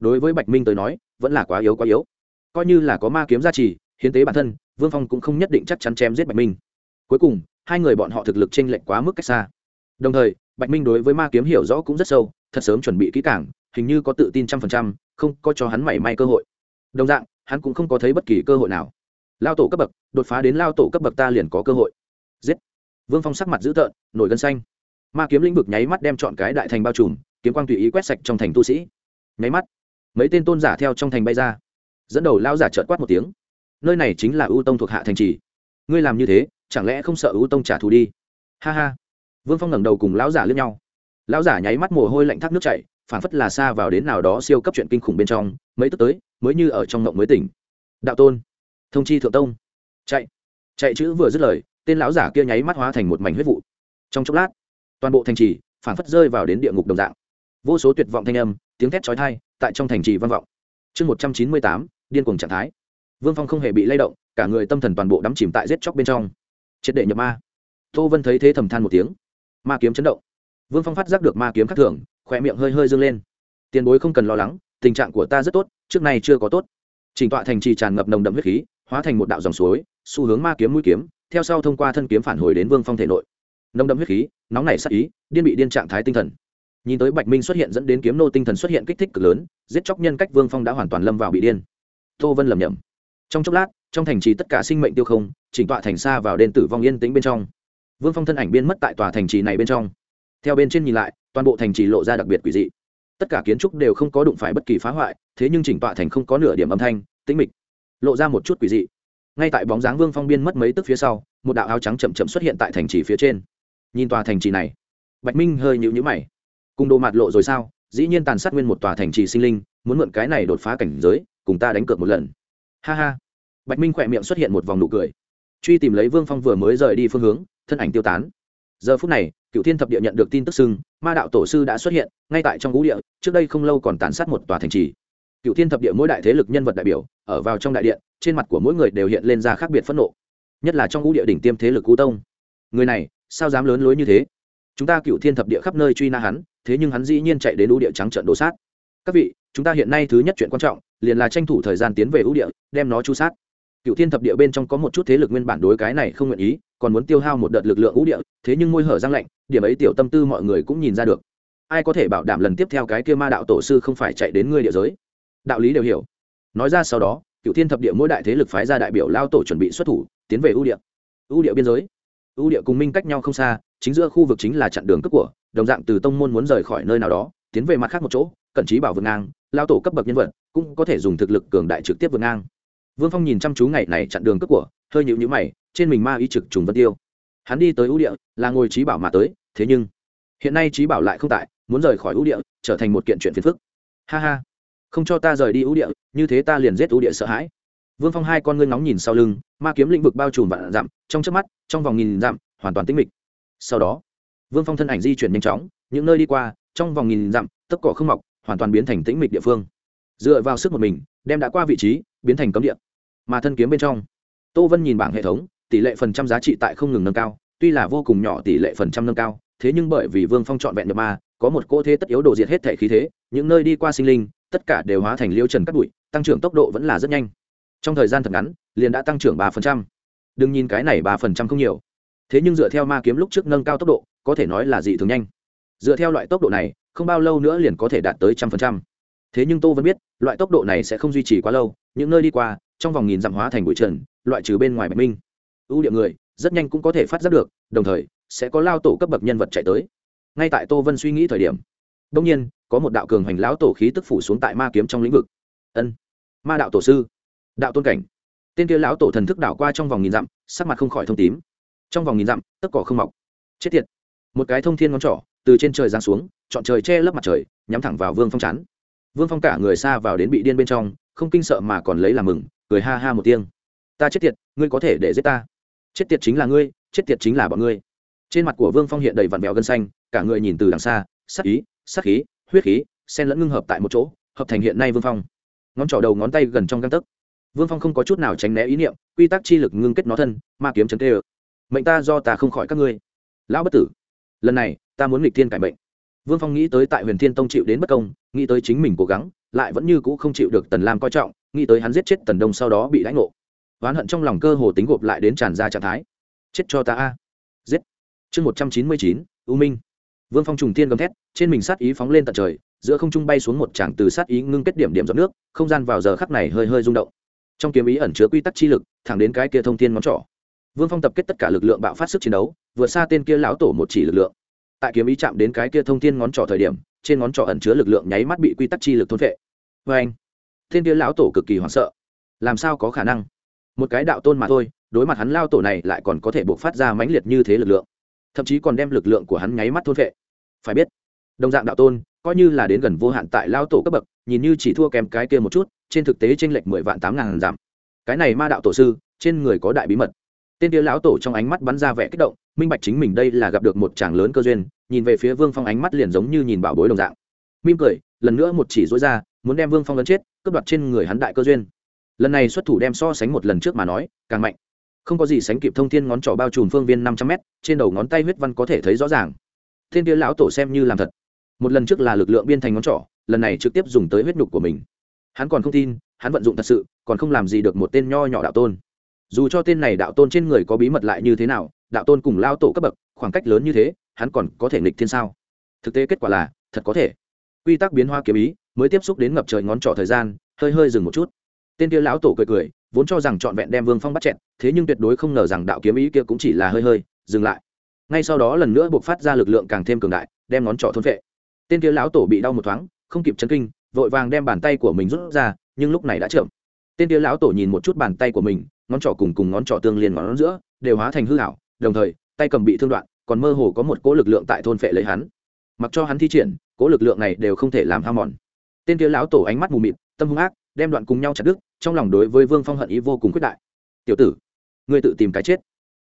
đối với bạch minh tới nói, vẫn là quá yếu quá yếu. Coi như là có ma kiếm gia trì hiến tế bản thân, vương phong cũng không nhất định chắc chắn chém giết bạch minh. Cuối cùng, hai người bọn họ thực lực chênh lệch quá mức cách xa. Đồng thời, bạch minh đối với ma kiếm hiểu rõ cũng rất sâu, thật sớm chuẩn bị kỹ càng, hình như có tự tin trăm phần trăm, không có cho hắn mảy may cơ hội. Đồng dạng, hắn cũng không có thấy bất kỳ cơ hội nào. Lao tổ cấp bậc, đột phá đến lao tổ cấp bậc ta liền có cơ hội. Giết! Vương phong sắc mặt dữ tợn, nổi gân xanh. Ma kiếm lĩnh vực nháy mắt đem chọn cái đại thành bao trùm, kiếm quang tùy ý quét sạch trong thành tu sĩ. Nháy mắt, mấy tên tôn giả theo trong thành bay ra. Dẫn đầu lao giả trợt quát một tiếng nơi này chính là ưu tông thuộc hạ thành trì. Ngươi làm như thế, chẳng lẽ không sợ ưu tông trả thù đi? Ha ha. Vương phong ngẩng đầu cùng lão giả lướt nhau. Lão giả nháy mắt mồ hôi lạnh thác nước chảy, phản phất là xa vào đến nào đó siêu cấp chuyện kinh khủng bên trong, mấy tức tới, mới như ở trong ngộng mới tỉnh. Đạo tôn. Thông chi thượng tông. Chạy. Chạy chữ vừa dứt lời, tên lão giả kia nháy mắt hóa thành một mảnh huyết vụ. Trong chốc lát, toàn bộ thành trì phản phất rơi vào đến địa ngục đồng dạng. Vô số tuyệt vọng thanh âm, tiếng thét chói tai, tại trong thành trì vang vọng. Chương một trăm chín mươi tám, điên cuồng trạng thái vương phong không hề bị lay động, cả người tâm thần toàn bộ đắm chìm tại giết chóc bên trong. Triệt đệ nhập ma. Tô vân thấy thế thầm than một tiếng. Ma kiếm chấn động. Vương phong phát giác được ma kiếm khắc thưởng khỏe miệng hơi hơi dâng lên. Tiền bối không cần lo lắng, tình trạng của ta rất tốt, trước nay chưa có tốt. Trình tọa thành trì tràn ngập nồng đậm huyết khí, hóa thành một đạo dòng suối, xu hướng ma kiếm mũi kiếm, theo sau thông qua thân kiếm phản hồi đến vương phong thể nội. Nồng đậm huyết khí, nóng nảy sắc ý, điên bị điên trạng thái tinh thần. Nhìn tới bạch minh xuất hiện dẫn đến kiếm nô tinh thần xuất hiện kích thích cực lớn, giết chóc nhân cách vương phong đã hoàn toàn lâm vào bị điên. Tô vân lầm nhầm trong chốc lát, trong thành trì tất cả sinh mệnh tiêu không, chỉnh tọa thành xa vào đền tử vong yên tĩnh bên trong. Vương phong thân ảnh biên mất tại tòa thành trì này bên trong. Theo bên trên nhìn lại, toàn bộ thành trì lộ ra đặc biệt quỷ dị. Tất cả kiến trúc đều không có đụng phải bất kỳ phá hoại, thế nhưng chỉnh tọa thành không có nửa điểm âm thanh, tĩnh mịch, lộ ra một chút quỷ dị. Ngay tại bóng dáng vương phong biên mất mấy tức phía sau, một đạo áo trắng chậm chậm xuất hiện tại thành trì phía trên. Nhìn tòa thành trì này, bạch minh hơi nhịu nhữ mày. Cùng đồ mặt lộ rồi sao? Dĩ nhiên tàn sát nguyên một tòa thành trì sinh linh, muốn mượn cái này đột phá cảnh giới, cùng ta đánh cược một lần ha ha. Bạch minh khỏe miệng xuất hiện một vòng nụ cười. Truy tìm lấy vương phong vừa mới rời đi phương hướng, thân ảnh tiêu tán. Giờ phút này cựu thiên thập địa nhận được tin tức xưng, ma đạo tổ sư đã xuất hiện, ngay tại trong ngũ địa, trước đây không lâu còn tàn sát một tòa thành trì. Cựu thiên thập địa mỗi đại thế lực nhân vật đại biểu, ở vào trong đại điện, trên mặt của mỗi người đều hiện lên ra khác biệt phẫn nộ. Nhất là trong ngũ địa đỉnh tiêm thế lực cú tông. Người này, sao dám lớn lối như thế? Chúng ta cựu thiên thập địa khắp nơi truy na hắn, thế nhưng hắn dĩ nhiên chạy đến ngũ địa trắng trận đổ sát các vị, chúng ta hiện nay thứ nhất chuyện quan trọng, liền là tranh thủ thời gian tiến về ưu địa, đem nó chu sát. Cựu thiên thập địa bên trong có một chút thế lực nguyên bản đối cái này không nguyện ý, còn muốn tiêu hao một đợt lực lượng ưu địa, thế nhưng môi hở răng lạnh, điểm ấy tiểu tâm tư mọi người cũng nhìn ra được. Ai có thể bảo đảm lần tiếp theo cái kia ma đạo tổ sư không phải chạy đến ngươi địa giới? Đạo lý đều hiểu. Nói ra sau đó, cựu thiên thập địa mỗi đại thế lực phái ra đại biểu lao tổ chuẩn bị xuất thủ, tiến về ưu địa. Ưu địa biên giới. Ưu địa cùng minh cách nhau không xa, chính giữa khu vực chính là chặn đường cướp của, đồng dạng từ tông môn muốn rời khỏi nơi nào đó, tiến về mặt khác một chỗ cận trí bảo vượt ngang, lao tổ cấp bậc nhân vật, cũng có thể dùng thực lực cường đại trực tiếp vượt ngang. Vương phong nhìn chăm chú ngày này chặn đường cướp của, hơi nhịu nhữ mày, trên mình ma y trực trùng vân tiêu. Hắn đi tới ưu địa, là ngồi trí bảo mà tới, thế nhưng, hiện nay trí bảo lại không tại, muốn rời khỏi ưu địa, trở thành một kiện chuyện phiền phức. Ha ha, không cho ta rời đi ưu địa, như thế ta liền giết ưu địa sợ hãi. Vương phong hai con ngươi nóng nhìn sau lưng, ma kiếm lĩnh vực bao trùm vạn dặm, trong trước mắt, trong vòng nghìn dặm, hoàn toàn tĩnh mịch. Sau đó, vương phong thân ảnh di chuyển nhanh chóng, những nơi đi qua, trong vòng nghìn dặm, tấc cỏ không mọc hoàn toàn biến thành tĩnh mịch địa phương. Dựa vào sức một mình, đem đã qua vị trí, biến thành cấm địa. Mà thân kiếm bên trong, tô vân nhìn bảng hệ thống, tỷ lệ phần trăm giá trị tại không ngừng nâng cao, tuy là vô cùng nhỏ tỷ lệ phần trăm nâng cao, thế nhưng bởi vì vương phong trọn vẹn nhập ma, có một cỗ thế tất yếu đồ diệt hết thể khí thế, những nơi đi qua sinh linh, tất cả đều hóa thành liêu trần cắt bụi, tăng trưởng tốc độ vẫn là rất nhanh. Trong thời gian thật ngắn, liền đã tăng trưởng ba phần trăm. Đừng nhìn cái này ba phần trăm không nhiều. Thế nhưng dựa theo ma kiếm lúc trước nâng cao tốc độ, có thể nói là dị thường nhanh. Dựa theo loại tốc độ này không bao lâu nữa liền có thể đạt tới trăm phần trăm. Thế nhưng tô vẫn biết, loại tốc độ này sẽ không duy trì quá lâu, những nơi đi qua, trong vòng nghìn dặm hóa thành bụi trần, loại trừ bên ngoài bạch minh. Ưu điểm người, rất nhanh cũng có thể phát giác được, đồng thời, sẽ có lao tổ cấp bậc nhân vật chạy tới. Ngay tại tô vân suy nghĩ thời điểm đông nhiên, có một đạo cường hành lão tổ khí tức phủ xuống tại ma kiếm trong lĩnh vực. Ân, ma đạo tổ sư, đạo tôn cảnh. Tên kia lão tổ thần thức đảo qua trong vòng nghìn dặm, sắc mặt không khỏi thông tím. Trong vòng nghìn dặm, tất cỏ không mọc. Chết tiệt. Một cái thông thiên ngón trỏ từ trên trời giáng xuống, chọn trời che lấp mặt trời, nhắm thẳng vào vương phong chắn vương phong cả người xa vào đến bị điên bên trong, không kinh sợ mà còn lấy làm mừng, cười ha ha một tiếng. Ta chết tiệt, ngươi có thể để giết ta? Chết tiệt chính là ngươi, chết tiệt chính là bọn ngươi. Trên mặt của vương phong hiện đầy vặn vẹo gân xanh, cả người nhìn từ đằng xa, sắc ý, sắc khí, huyết khí sen lẫn ngưng hợp tại một chỗ, hợp thành hiện nay vương phong. Ngón trỏ đầu ngón tay gần trong găng tấc. Vương phong không có chút nào tránh né ý niệm, quy tắc chi lực ngưng kết nó thân, ma kiếm chấn tê mệnh ta do ta không khỏi các ngươi. Lão bất tử lần này, ta muốn nghịch thiên cải mệnh. Vương phong nghĩ tới tại huyền thiên tông chịu đến bất công, nghĩ tới chính mình cố gắng, lại vẫn như cũ không chịu được tần lam coi trọng, nghĩ tới hắn giết chết tần đông sau đó bị đánh ngộ. Oán hận trong lòng cơ hồ tính gộp lại đến tràn ra trạng thái. Chết cho ta a. Giết. Chương một trăm chín mươi chín, u minh. Vương phong trùng tiên gầm thét, trên mình sát ý phóng lên tận trời, giữa không trung bay xuống một tràng từ sát ý ngưng kết điểm điểm giọt nước, không gian vào giờ khắc này hơi hơi rung động. Trong kiếm ý ẩn chứa quy tắc chi lực, thẳng đến cái kia thông thiên ngón trỏ vương phong tập kết tất cả lực lượng bạo phát sức chiến đấu, vượt xa tên kia lão tổ một chỉ lực lượng. Tại kiếm ý chạm đến cái kia thông thiên ngón trỏ thời điểm, trên ngón trỏ ẩn chứa lực lượng nháy mắt bị quy tắc chi lực thôn vệ. Vê anh tên kia lão tổ cực kỳ hoảng sợ. Làm sao có khả năng? Một cái đạo tôn mà thôi, đối mặt hắn lao tổ này lại còn có thể buộc phát ra mãnh liệt như thế lực lượng. Thậm chí còn đem lực lượng của hắn nháy mắt thôn vệ. Phải biết, đồng dạng đạo tôn, coi như là đến gần vô hạn tại lao tổ cấp bậc, nhìn như chỉ thua kém cái kia một chút, trên thực tế tranh lệch mười vạn tám ngàn giảm. Cái này ma đạo tổ sư, trên người có đại bí mật tên kia lão tổ trong ánh mắt bắn ra vẻ kích động, minh bạch chính mình đây là gặp được một chàng lớn cơ duyên, nhìn về phía vương phong ánh mắt liền giống như nhìn bảo bối đồng dạng. Mỉm cười, lần nữa một chỉ dối ra, muốn đem vương phong lấn chết, cướp đoạt trên người hắn đại cơ duyên. Lần này xuất thủ đem so sánh một lần trước mà nói, càng mạnh. Không có gì sánh kịp thông thiên ngón trỏ bao trùm phương viên năm trăm mét, trên đầu ngón tay huyết văn có thể thấy rõ ràng. Thiên kia lão tổ xem như làm thật. Một lần trước là lực lượng biên thành ngón trỏ, lần này trực tiếp dùng tới huyết nhục của mình. Hắn còn không tin, hắn vận dụng thật sự, còn không làm gì được một tên nho nhỏ đạo tôn dù cho tên này đạo tôn trên người có bí mật lại như thế nào, đạo tôn cùng lao tổ cấp bậc, khoảng cách lớn như thế, hắn còn có thể nghịch thiên sao? Thực tế kết quả là, thật có thể. Quy tắc biến hoa kiếm ý, mới tiếp xúc đến ngập trời ngón trỏ thời gian, hơi hơi dừng một chút. Tên kia lão tổ cười cười, vốn cho rằng trọn vẹn đem vương phong bắt chẹn thế nhưng tuyệt đối không ngờ rằng đạo kiếm ý kia cũng chỉ là hơi hơi, dừng lại. Ngay sau đó lần nữa buộc phát ra lực lượng càng thêm cường đại, đem ngón trỏ thôn vệ tên kia lão tổ bị đau một thoáng, không kịp chấn kinh, vội vàng đem bàn tay của mình rút ra, nhưng lúc này đã chậm. Tên kia lão tổ nhìn một chút bàn tay của mình ngón trỏ cùng cùng ngón trỏ tương liên ngón giữa đều hóa thành hư hảo đồng thời, tay cầm bị thương đoạn, còn mơ hồ có một cỗ lực lượng tại thôn phệ lấy hắn. Mặc cho hắn thi triển, cỗ lực lượng này đều không thể làm hao mòn. Tên kia lão tổ ánh mắt mù mịt, tâm hung ác, đem đoạn cùng nhau chặt đứt, trong lòng đối với vương phong hận ý vô cùng quyết đại. Tiểu tử, ngươi tự tìm cái chết.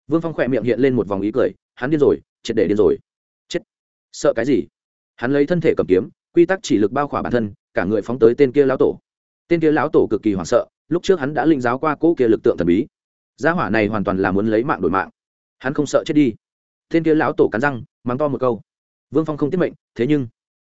Vương phong khỏe miệng hiện lên một vòng ý cười, hắn điên rồi, triệt để điên rồi. Chết. Sợ cái gì? Hắn lấy thân thể cầm kiếm, quy tắc chỉ lực bao khỏa bản thân, cả người phóng tới tên kia lão tổ. Tên kia lão tổ cực kỳ hoảng sợ lúc trước hắn đã linh giáo qua cỗ kia lực tượng thần bí. Gia hỏa này hoàn toàn là muốn lấy mạng đổi mạng. Hắn không sợ chết đi. Tên kia lão tổ cắn răng, mắng to một câu. Vương phong không tiết mệnh, thế nhưng,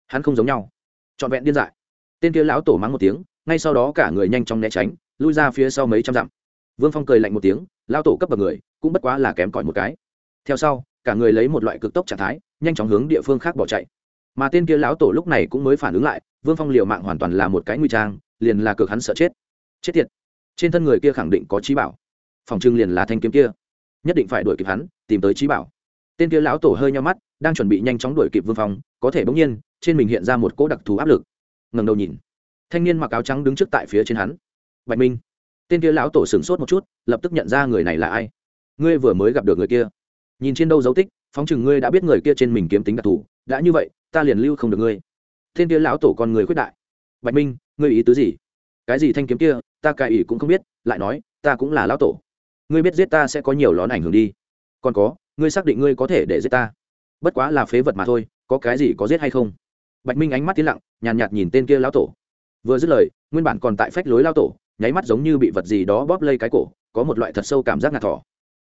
hắn không giống nhau. Trọn vẹn điên dại. Tên kia lão tổ mắng một tiếng, ngay sau đó cả người nhanh chóng né tránh, lui ra phía sau mấy trăm dặm. Vương phong cười lạnh một tiếng, lão tổ cấp bậc người, cũng bất quá là kém cỏi một cái. Theo sau, cả người lấy một loại cực tốc trạng thái, nhanh chóng hướng địa phương khác bỏ chạy. Mà tên kia lão tổ lúc này cũng mới phản ứng lại, vương phong liều mạng hoàn toàn là một cái nguy trang, liền là cực hắn sợ chết chết tiệt. Trên thân người kia khẳng định có trí bảo. Phòng trưng liền là thanh kiếm kia. Nhất định phải đuổi kịp hắn, tìm tới trí bảo. Tên kia lão tổ hơi nhau mắt, đang chuẩn bị nhanh chóng đuổi kịp vương phong, có thể bỗng nhiên, trên mình hiện ra một cỗ đặc thù áp lực. Ngầm đầu nhìn. Thanh niên mặc áo trắng đứng trước tại phía trên hắn. Bạch minh. Tên kia lão tổ sửng sốt một chút, lập tức nhận ra người này là ai. Ngươi vừa mới gặp được người kia. Nhìn trên đâu dấu tích, phóng chừng ngươi đã biết người kia trên mình kiếm tính đặc thù. Đã như vậy, ta liền lưu không được ngươi. Tên kia lão tổ con người khuyết đại. Bạch minh, ngươi ý tứ gì? Cái gì thanh kiếm kia? Ta cài ý cũng không biết lại nói ta cũng là lão tổ. Ngươi biết giết ta sẽ có nhiều lón ảnh hưởng đi. Còn có ngươi xác định ngươi có thể để giết ta. Bất quá là phế vật mà thôi có cái gì có giết hay không? Bạch minh ánh mắt tiến lặng nhàn nhạt, nhìn tên kia lão tổ. Vừa dứt lời nguyên bản còn tại phách lối lão tổ nháy mắt giống như bị vật gì đó bóp lây cái cổ có một loại thật sâu cảm giác ngạt thỏ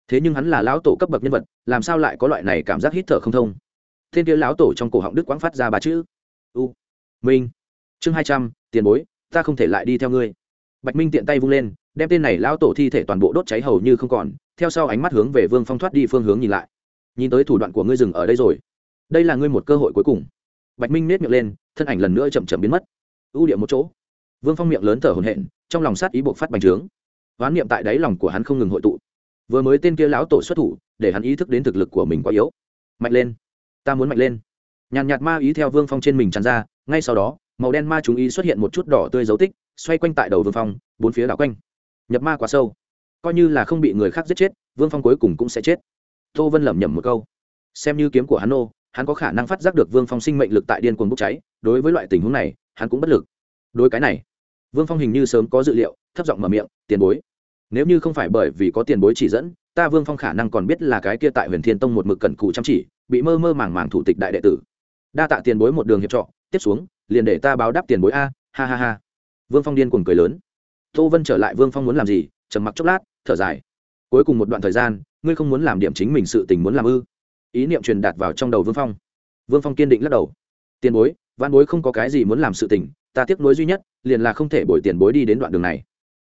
thế nhưng hắn là lão tổ cấp bậc nhân vật làm sao lại có loại này cảm giác hít thở không thông? Tên kia lão tổ trong cổ họng đức quãng phát ra ba chữ. U. Minh. Chương hai trăm tiền bối ta không thể lại đi theo ngươi bạch minh tiện tay vung lên, đem tên này lao tổ thi thể toàn bộ đốt cháy hầu như không còn, theo sau ánh mắt hướng về vương phong thoát đi phương hướng nhìn lại. Nhìn tới thủ đoạn của ngươi dừng ở đây rồi. Đây là ngươi một cơ hội cuối cùng. Bạch minh nết miệng lên, thân ảnh lần nữa chậm chậm biến mất. Ưu điểm một chỗ. Vương phong miệng lớn thở hồn hện trong lòng sát ý buộc phát bành trướng. Hoán niệm tại đáy lòng của hắn không ngừng hội tụ. Vừa mới tên kia lão tổ xuất thủ, để hắn ý thức đến thực lực của mình quá yếu. Mạnh lên. Ta muốn mạnh lên. Nhàn nhạt ma ý theo vương phong trên mình tràn ra, ngay sau đó, màu đen ma chúng ý xuất hiện một chút đỏ tươi dấu tích xoay quanh tại đầu vương phong, bốn phía đảo quanh. Nhập ma quá sâu. Coi như là không bị người khác giết chết, vương phong cuối cùng cũng sẽ chết. Tô vân lẩm nhẩm một câu. Xem như kiếm của hắn ô hắn có khả năng phát giác được vương phong sinh mệnh lực tại điên cuồng bốc cháy, đối với loại tình huống này, hắn cũng bất lực. Đối cái này, vương phong hình như sớm có dự liệu, thấp giọng mở miệng, tiền bối, nếu như không phải bởi vì có tiền bối chỉ dẫn, ta vương phong khả năng còn biết là cái kia tại huyền thiên tông một mực cẩn cụ chăm chỉ, bị mơ mơ màng màng thủ tịch đại đệ tử. Đa tạ tiền bối một đường hiệp trọ, tiếp xuống, liền để ta báo đáp tiền bối a, ha ha ha vương phong điên cuồng cười lớn. Tô vân trở lại vương phong muốn làm gì? Trầm mặc chốc lát, thở dài. Cuối cùng một đoạn thời gian, ngươi không muốn làm điểm chính mình sự tình muốn làm ư? Ý niệm truyền đạt vào trong đầu vương phong. Vương phong kiên định lắc đầu. Tiền bối văn bối không có cái gì muốn làm sự tình, ta tiếc nuối duy nhất, liền là không thể bồi tiền bối đi đến đoạn đường này.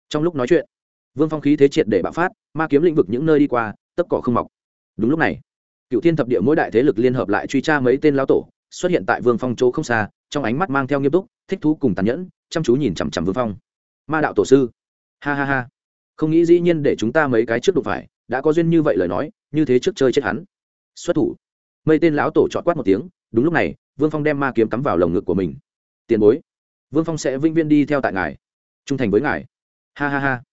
Trong lúc nói chuyện, vương phong khí thế triệt để bạo phát, ma kiếm lĩnh vực những nơi đi qua, tấp cỏ không mọc. Đúng lúc này, cựu thiên thập địa mỗi đại thế lực liên hợp lại truy tra mấy tên lao tổ, xuất hiện tại vương phong chỗ không xa, trong ánh mắt mang theo nghiêm túc, thích thú cùng tàn nhẫn chăm chú nhìn chằm chằm vương phong. Ma đạo tổ sư. Ha ha ha. Không nghĩ dĩ nhiên để chúng ta mấy cái trước đụng phải, đã có duyên như vậy lời nói, như thế trước chơi chết hắn. Xuất thủ. Mây tên lão tổ chọn quát một tiếng, đúng lúc này, vương phong đem ma kiếm cắm vào lồng ngực của mình. Tiền bối. Vương phong sẽ vĩnh viên đi theo tại ngài. Trung thành với ngài. Ha ha ha.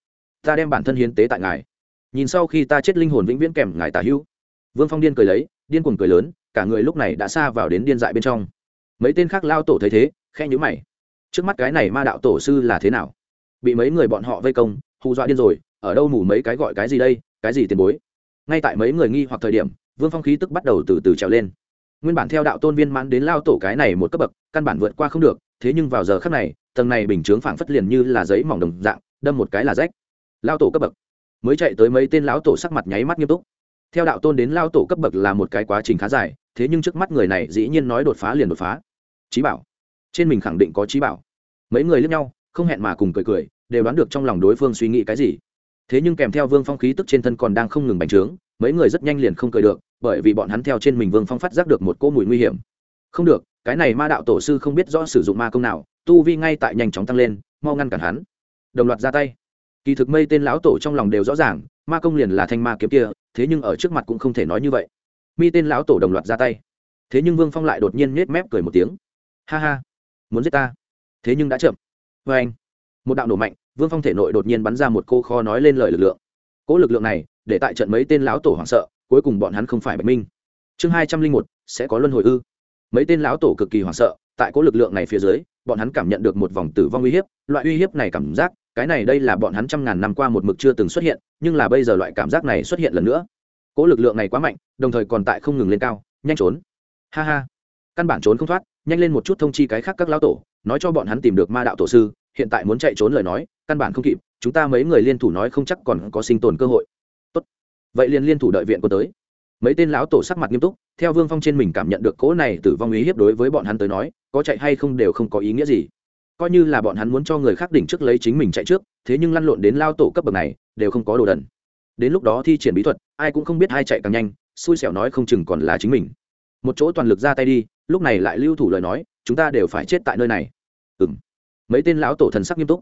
Ta đem bản thân hiến tế tại ngài. Nhìn sau khi ta chết linh hồn vĩnh viễn kèm ngài tả hữu. Vương phong điên cười lấy, điên cuồng cười lớn, cả người lúc này đã xa vào đến điên dại bên trong. Mấy tên khác lao tổ thấy thế khe nhữ mày trước mắt cái này ma đạo tổ sư là thế nào? Bị mấy người bọn họ vây công, hù dọa điên rồi, ở đâu mù mấy cái gọi cái gì đây, cái gì tiền bối? Ngay tại mấy người nghi hoặc thời điểm, vương phong khí tức bắt đầu từ từ trèo lên. Nguyên bản theo đạo tôn viên mãn đến lao tổ cái này một cấp bậc, căn bản vượt qua không được, thế nhưng vào giờ khắc này, tầng này bình chướng phảng phất liền như là giấy mỏng đồng dạng, đâm một cái là rách. Lao tổ cấp bậc. Mới chạy tới mấy tên lão tổ sắc mặt nháy mắt nghiêm túc. Theo đạo tôn đến lao tổ cấp bậc là một cái quá trình khá dài, thế nhưng trước mắt người này dĩ nhiên nói đột phá liền đột phá. Trí bảo trên mình khẳng định có trí bảo. Mấy người lướt nhau, không hẹn mà cùng cười cười, đều đoán được trong lòng đối phương suy nghĩ cái gì. Thế nhưng kèm theo vương phong khí tức trên thân còn đang không ngừng bành trướng, mấy người rất nhanh liền không cười được, bởi vì bọn hắn theo trên mình vương phong phát giác được một cỗ mùi nguy hiểm. Không được, cái này ma đạo tổ sư không biết rõ sử dụng ma công nào, tu vi ngay tại nhanh chóng tăng lên, mau ngăn cản hắn. Đồng loạt ra tay. Kỳ thực mây tên lão tổ trong lòng đều rõ ràng, ma công liền là thanh ma kiếm kia, thế nhưng ở trước mặt cũng không thể nói như vậy. Mi tên lão tổ đồng loạt ra tay. Thế nhưng vương phong lại đột nhiên nhếch mép cười một tiếng. Ha ha muốn giết ta. Thế nhưng đã chậm. Vê anh. Một đạo nổ mạnh, vương phong thể nội đột nhiên bắn ra một cô kho nói lên lời lực lượng. Cỗ lực lượng này, để tại trận mấy tên lão tổ hoảng sợ, cuối cùng bọn hắn không phải bạch minh. Chương hai trăm linh một, sẽ có luân hồi ư. Mấy tên lão tổ cực kỳ hoảng sợ, tại cỗ lực lượng này phía dưới, bọn hắn cảm nhận được một vòng tử vong uy hiếp. Loại uy hiếp này cảm giác, cái này đây là bọn hắn trăm ngàn năm qua một mực chưa từng xuất hiện, nhưng là bây giờ loại cảm giác này xuất hiện lần nữa. Cỗ lực lượng này quá mạnh, đồng thời còn tại không ngừng lên cao, nhanh trốn. Ha ha. Căn bản trốn không thoát nhanh lên một chút thông chi cái khác các lão tổ, nói cho bọn hắn tìm được ma đạo tổ sư, hiện tại muốn chạy trốn lời nói, căn bản không kịp, chúng ta mấy người liên thủ nói không chắc còn có sinh tồn cơ hội. Tốt. Vậy liền liên thủ đợi viện có tới. Mấy tên lão tổ sắc mặt nghiêm túc, theo vương phong trên mình cảm nhận được cỗ này tử vong ý hiếp đối với bọn hắn tới nói, có chạy hay không đều không có ý nghĩa gì. Coi như là bọn hắn muốn cho người khác đỉnh trước lấy chính mình chạy trước, thế nhưng lăn lộn đến lao tổ cấp bậc này, đều không có đồ đần. Đến lúc đó thi triển bí thuật, ai cũng không biết ai chạy càng nhanh, xui xẻo nói không chừng còn là chính mình. Một chỗ toàn lực ra tay đi lúc này lại lưu thủ lời nói chúng ta đều phải chết tại nơi này. Ừ m mấy tên lão tổ thần sắc nghiêm túc.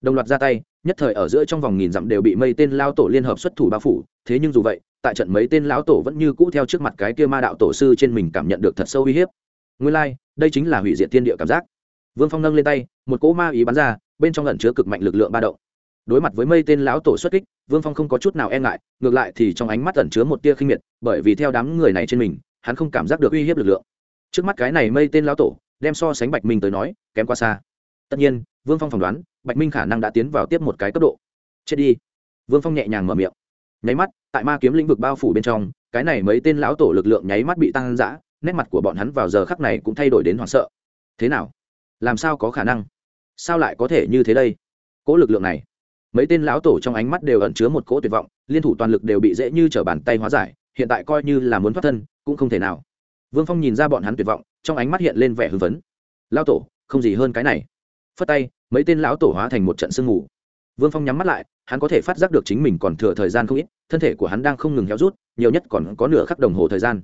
Đồng loạt ra tay nhất thời ở giữa trong vòng nghìn dặm đều bị mấy tên lao tổ liên hợp xuất thủ bao phủ. Thế nhưng dù vậy tại trận mấy tên lão tổ vẫn như cũ theo trước mặt cái kia ma đạo tổ sư trên mình cảm nhận được thật sâu uy hiếp. Nguyên lai、like, đây chính là hủy diệt thiên địa cảm giác. Vương phong nâng lên tay một cỗ ma ý bắn ra bên trong lẩn chứa cực mạnh lực lượng ba động. Đối mặt với mây tên lão tổ xuất kích vương phong không có chút nào e ngại ngược lại thì trong ánh mắt ẩn chứa một tia khinh miệt bởi vì theo đám người này trên mình hắn không cảm giác được uy hiếp lực lượng trước mắt cái này mây tên lão tổ, đem so sánh bạch minh tới nói, kém quá xa. Tất nhiên, vương phong phỏng đoán, bạch minh khả năng đã tiến vào tiếp một cái cấp độ. Chết đi. Vương phong nhẹ nhàng mở miệng. Nháy mắt, tại ma kiếm lĩnh vực bao phủ bên trong, cái này mấy tên lão tổ lực lượng nháy mắt bị tăng giã nét mặt của bọn hắn vào giờ khắc này cũng thay đổi đến hoảng sợ. Thế nào? Làm sao có khả năng? Sao lại có thể như thế đây? Cỗ lực lượng này. Mấy tên lão tổ trong ánh mắt đều ẩn chứa một cỗ tuyệt vọng, liên thủ toàn lực đều bị dễ như t r ở bàn tay hóa giải, hiện tại coi như là muốn thoát thân, cũng không thể nào vương phong nhìn ra bọn hắn tuyệt vọng, trong ánh mắt hiện lên vẻ hưng phấn. Lao tổ, không gì hơn cái này. Phất tay, mấy tên lão tổ hóa thành một trận sương mù. Vương phong nhắm mắt lại, hắn có thể phát giác được chính mình còn thừa thời gian không ít, thân thể của hắn đang không ngừng héo rút, nhiều nhất còn có nửa khắc đồng hồ thời gian.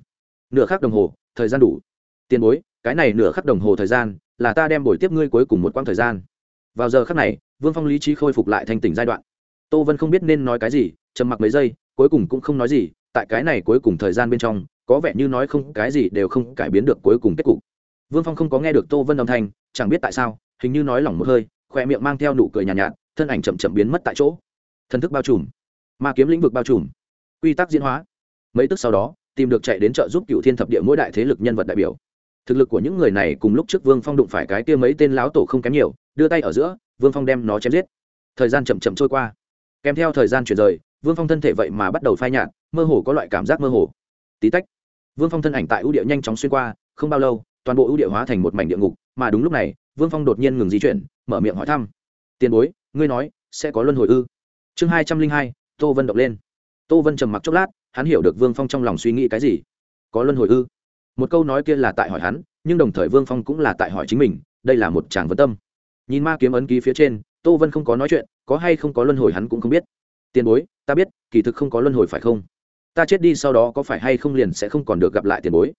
Nửa khắc đồng hồ, thời gian đủ. Tiền bối, cái này nửa khắc đồng hồ thời gian, là ta đem buổi tiếp ngươi cuối cùng một quãng thời gian. Vào giờ khắc này, vương phong lý trí khôi phục lại thanh tỉnh giai đoạn. Tô vân không biết nên nói cái gì, trầm mặc mấy giây, cuối cùng cũng không nói gì, tại cái này cuối cùng thời gian bên trong có vẻ như nói không cái gì đều không cải biến được cuối cùng kết cục. Vương phong không có nghe được tô vân âm thanh chẳng biết tại sao hình như nói lỏng một hơi khoe miệng mang theo nụ cười nhàn nhạt, nhạt thân ảnh chậm chậm biến mất tại chỗ. Thân thức bao trùm ma kiếm lĩnh vực bao trùm quy tắc diễn hóa. Mấy tức sau đó tìm được chạy đến chợ giúp cựu thiên thập địa mỗi đại thế lực nhân vật đại biểu. Thực lực của những người này cùng lúc trước vương phong đụng phải cái kia mấy tên láo tổ không kém nhiều đưa tay ở giữa vương phong đem nó chém giết. Thời gian chậm chậm trôi qua. Kèm theo thời gian chuyển rời vương phong thân thể vậy mà bắt đầu phai nhạt mơ hồ có loại cảm giác mơ hồ. Tí tách vương phong thân ảnh tại ưu địa nhanh chóng xuyên qua, không bao lâu, toàn bộ ưu địa hóa thành một mảnh địa ngục, mà đúng lúc này, vương phong đột nhiên ngừng di chuyển, mở miệng hỏi thăm. Tiền bối, ngươi nói, sẽ có luân hồi ư? Chương hai trăm linh hai, tô vân động lên. Tô vân trầm mặc chốc lát, hắn hiểu được vương phong trong lòng suy nghĩ cái gì. Có luân hồi ư? Một câu nói kia là tại hỏi hắn, nhưng đồng thời vương phong cũng là tại hỏi chính mình, đây là một tràng vấn tâm. Nhìn ma kiếm ấn ký phía trên, tô vân không có nói chuyện, có hay không có luân hồi hắn cũng không biết. Tiền bối, ta biết, kỳ thực không có luân hồi phải không? Ta chết đi sau đó có phải hay không liền sẽ không còn được gặp lại tiền bối.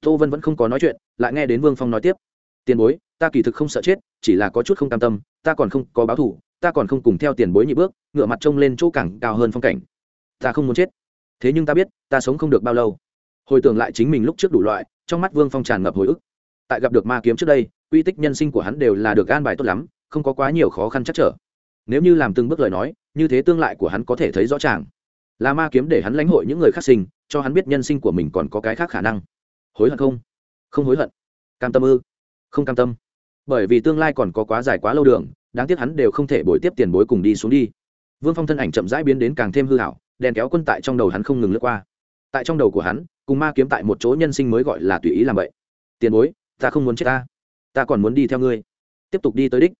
Tô vân vẫn không có nói chuyện, lại nghe đến vương phong nói tiếp. Tiền bối, ta kỳ thực không sợ chết, chỉ là có chút không cam tâm, ta còn không có báo thủ ta còn không cùng theo tiền bối nhị bước, ngựa mặt trông lên chỗ cảng cao hơn phong cảnh. Ta không muốn chết. Thế nhưng ta biết, ta sống không được bao lâu. Hồi tưởng lại chính mình lúc trước đủ loại, trong mắt vương phong tràn ngập hồi ức. Tại gặp được ma kiếm trước đây, quy tích nhân sinh của hắn đều là được gan bài tốt lắm, không có quá nhiều khó khăn chắc trở. Nếu như làm từng bước lời nói, như thế tương lại của hắn có thể thấy rõ ràng là ma kiếm để hắn lãnh hội những người khác sinh, cho hắn biết nhân sinh của mình còn có cái khác khả năng. Hối hận không? Không hối hận. Cam tâm ư? Không cam tâm. Bởi vì tương lai còn có quá dài quá lâu đường, đáng tiếc hắn đều không thể bồi tiếp tiền bối cùng đi xuống đi. Vương phong thân ảnh chậm rãi biến đến càng thêm hư hảo, đèn kéo quân tại trong đầu hắn không ngừng lướt qua. Tại trong đầu của hắn, cùng ma kiếm tại một chỗ nhân sinh mới gọi là tùy ý làm vậy. Tiền bối, ta không muốn chết ta. Ta còn muốn đi theo ngươi. Tiếp tục đi tới đích.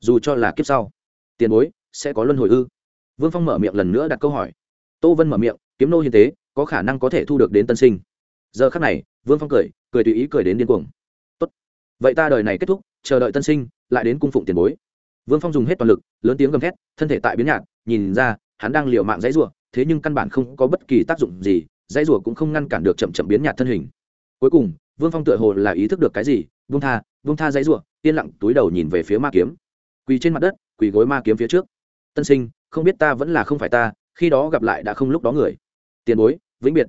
Dù cho là kiếp sau. Tiền bối, sẽ có luân hồi ư? Vương phong mở miệng lần nữa đặt câu hỏi tô vân mở miệng, kiếm nô hiền tế, có khả năng có thể thu được đến tân sinh. Giờ khắc này, vương phong cười cười tùy ý cười đến điên cuồng. Tốt, vậy ta đời này kết thúc, chờ đợi tân sinh, lại đến cung phụng tiền bối. Vương phong dùng hết toàn lực, lớn tiếng gầm thét, thân thể tại biến nhạt, nhìn ra, hắn đang liều mạng dãy rủa, thế nhưng căn bản không có bất kỳ tác dụng gì, dãy rủa cũng không ngăn cản được chậm chậm biến nhạt thân hình. Cuối cùng, vương phong tựa hồ là ý thức được cái gì vương tha vương tha dãy rủa, yên lặng túi đầu nhìn về phía ma kiếm. Quỳ trên mặt đất, quỳ gối ma kiếm phía trước. Tân sinh, không biết ta vẫn là không phải ta khi đó gặp lại đã không lúc đó người. Tiền bối, vĩnh biệt.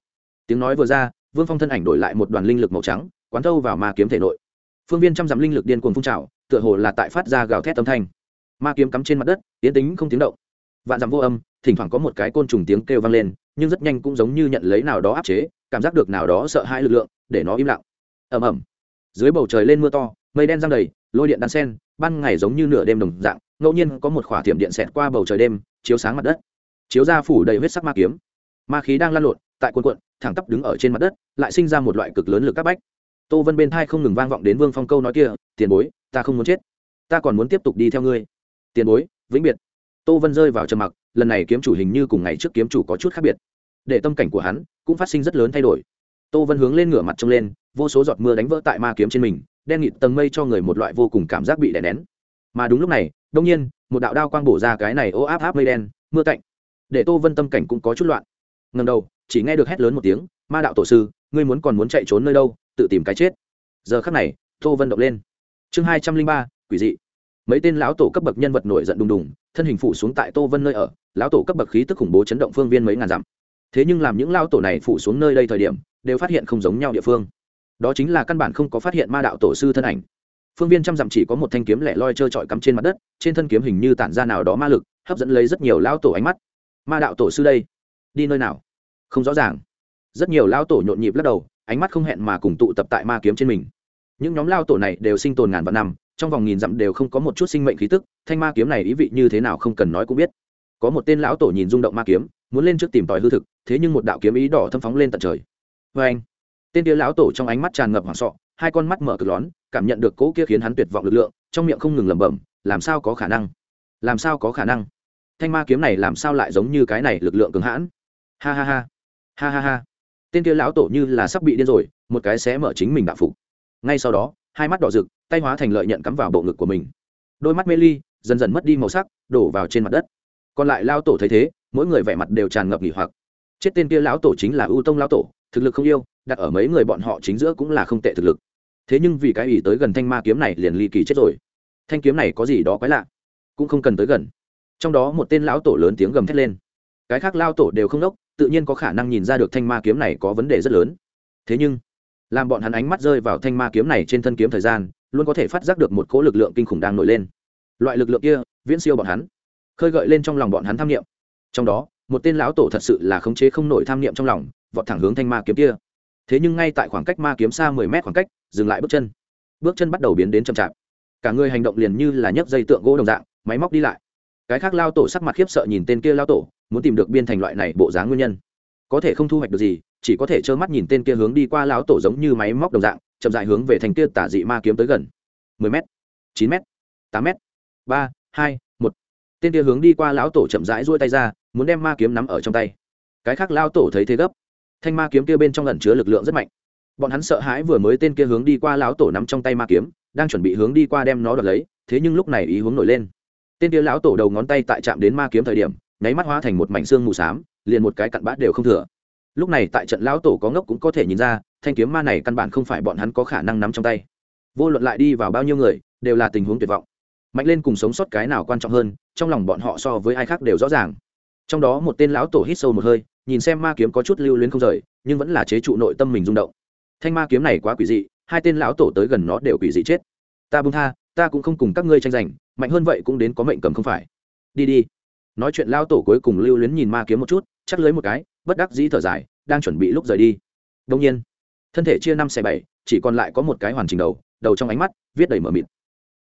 Tiếng nói vừa ra, vương phong thân ảnh đổi lại một đoàn linh lực màu trắng, quán thâu vào ma kiếm thể nội. Phương viên trăm dặm linh lực điên cuồng phun trào, tựa hồ là tại phát ra gào thét âm thanh. Ma kiếm cắm trên mặt đất tiến tính không tiếng động. Vạn dặm vô âm, thỉnh thoảng có một cái côn trùng tiếng kêu vang lên, nhưng rất nhanh cũng giống như nhận lấy nào đó áp chế, cảm giác được nào đó sợ hãi lực lượng, để nó im lặng. Ầm ầm. Dưới bầu trời lên mưa to, mây đen giăng đầy, lôi điện đan sen, ban ngày giống như nửa đêm đồng dạng, ngẫu nhiên có một khỏa thiểm điện xẹt qua bầu trời đêm, chiếu sáng mặt đất chiếu ra phủ đầy huyết sắc ma kiếm. Ma khí đang lan lộn, tại quân quận thẳng tắp đứng ở trên mặt đất, lại sinh ra một loại cực lớn lực các bách. Tô vân bên thai không ngừng vang vọng đến vương phong câu nói kia, tiền bối, ta không muốn chết. Ta còn muốn tiếp tục đi theo ngươi. Tiền bối, vĩnh biệt. Tô vân rơi vào trầm mặc, lần này kiếm chủ hình như cùng ngày trước kiếm chủ có chút khác biệt. Để tâm cảnh của hắn cũng phát sinh rất lớn thay đổi. Tô vân hướng lên ngửa mặt trông lên, vô số giọt mưa đánh vỡ tại ma kiếm trên mình, đen nghịt tầng mây cho người một loại vô cùng cảm giác bị đè nén. Mà đúng lúc này đông nhiên, một đạo đao quang bổ ra cái này ô áp áp mây đen, mưa cạnh để tô vân tâm cảnh cũng có chút loạn. Ngầm đầu, chỉ nghe được hét lớn một tiếng, ma đạo tổ sư, ngươi muốn còn muốn chạy trốn nơi đâu, tự tìm cái chết. Giờ khắc này, tô vân động lên. Chương hai trăm linh ba, quỷ dị. Mấy tên lão tổ cấp bậc nhân vật nổi giận đùng đùng, thân hình phủ xuống tại tô vân nơi ở, lão tổ cấp bậc khí tức khủng bố chấn động phương viên mấy ngàn dặm. Thế nhưng làm những lão tổ này phủ xuống nơi đây thời điểm, đều phát hiện không giống nhau địa phương. Đó chính là căn bản không có phát hiện ma đạo tổ sư thân ảnh. Phương viên trăm dặm chỉ có một thanh kiếm lẻ loi trơ trọi cắm trên mặt đất, trên thân kiếm hình như tản ra nào đó ma lực, hấp dẫn lấy rất nhiều lão tổ ánh mắt ma đạo tổ sư đây, đi nơi nào? Không rõ ràng. Rất nhiều lao tổ nhộn nhịp lắc đầu, ánh mắt không hẹn mà cùng tụ tập tại ma kiếm trên mình. Những nhóm lao tổ này đều sinh tồn ngàn vạn năm, trong vòng nghìn dặm đều không có một chút sinh mệnh khí tức, thanh ma kiếm này ý vị như thế nào không cần nói cũng biết. Có một tên lão tổ nhìn rung động ma kiếm, muốn lên trước tìm tòi hư thực, thế nhưng một đạo kiếm ý đỏ thâm phóng lên tận trời. Vê anh, tên kia lão tổ trong ánh mắt tràn ngập hoảng sọ, hai con mắt mở cực lón, cảm nhận được cỗ kia khiến hắn tuyệt vọng lực lượng, trong miệng không ngừng lẩm bẩm, làm sao có khả năng? Làm sao có khả năng? Thanh ma kiếm này làm sao lại giống như cái này lực lượng cứng hãn? Ha ha ha. Ha ha ha. Tên kia lão tổ như là sắp bị điên rồi, một cái xé mở chính mình đạo phục. Ngay sau đó, hai mắt đỏ rực, tay hóa thành lợi nhận cắm vào bộ ngực của mình. Đôi mắt mê ly, dần dần mất đi màu sắc, đổ vào trên mặt đất. Còn lại lao tổ thấy thế, mỗi người vẻ mặt đều tràn ngập nghỉ hoặc. Chết tên kia lão tổ chính là ưu tông lão tổ, thực lực không yêu, đặt ở mấy người bọn họ chính giữa cũng là không tệ thực lực. Thế nhưng vì cái ý tới gần thanh ma kiếm này liền ly kỳ chết rồi. Thanh kiếm này có gì đó quái lạ, cũng không cần tới gần trong đó một tên lão tổ lớn tiếng gầm thét lên. Cái khác lao tổ đều không đốc, tự nhiên có khả năng nhìn ra được thanh ma kiếm này có vấn đề rất lớn. Thế nhưng, làm bọn hắn ánh mắt rơi vào thanh ma kiếm này trên thân kiếm thời gian, luôn có thể phát giác được một cỗ lực lượng kinh khủng đang nổi lên. Loại lực lượng kia, viễn siêu bọn hắn. Khơi gợi lên trong lòng bọn hắn tham nghiệm trong đó, một tên lão tổ thật sự là khống chế không nổi tham nghiệm trong lòng, vọt thẳng hướng thanh ma kiếm kia. Thế nhưng ngay tại khoảng cách ma kiếm xa mười mét khoảng cách, dừng lại bước chân. Bước chân bắt đầu biến đến chậm chạp. Cả người hành động liền như là nhấc dây tượng gỗ đồng dạng, máy móc đi lại cái khác lao tổ sắc mặt khiếp sợ nhìn tên kia lao tổ, muốn tìm được biên thành loại này bộ dáng nguyên nhân. Có thể không thu hoạch được gì, chỉ có thể trơ mắt nhìn tên kia hướng đi qua lão tổ giống như máy móc đồng dạng, chậm dại hướng về thành kia tả dị ma kiếm tới gần. mười m chín m tám m ba, hai, một. Tên kia hướng đi qua lão tổ chậm rãi duỗi tay ra, muốn đem ma kiếm nắm ở trong tay. Cái khác lao tổ thấy thế gấp. Thanh ma kiếm kia bên trong ẩn chứa lực lượng rất mạnh. Bọn hắn sợ hãi vừa mới tên kia hướng đi qua lão tổ nắm trong tay ma kiếm, đang chuẩn bị hướng đi qua đem nó đoạt lấy, thế nhưng lúc này ý hướng nổi lên tên kia lão tổ đầu ngón tay tại chạm đến ma kiếm thời điểm, nháy mắt hóa thành một mảnh xương mù xám, liền một cái cặn bát đều không thừa. Lúc này tại trận lão tổ có ngốc cũng có thể nhìn ra, thanh kiếm ma này căn bản không phải bọn hắn có khả năng nắm trong tay. Vô luận lại đi vào bao nhiêu người, đều là tình huống tuyệt vọng. Mạnh lên cùng sống sót cái nào quan trọng hơn, trong lòng bọn họ so với ai khác đều rõ ràng. Trong đó một tên lão tổ hít sâu một hơi, nhìn xem ma kiếm có chút lưu luyến không rời, nhưng vẫn là chế trụ nội tâm mình rung động. Thanh ma kiếm này quá quỷ dị, hai tên lão tổ tới gần nó đều quỷ dị chết. Ta bung tha ta cũng không cùng các ngươi tranh giành, mạnh hơn vậy cũng đến có mệnh cầm không phải. Đi đi. Nói chuyện lao tổ cuối cùng lưu luyến nhìn ma kiếm một chút chắc lưới một cái, bất đắc dĩ thở dài, đang chuẩn bị lúc rời đi. Đông nhiên, thân thể chia năm xẻ bảy, chỉ còn lại có một cái hoàn chỉnh đầu đầu trong ánh mắt viết đầy mờ mịt.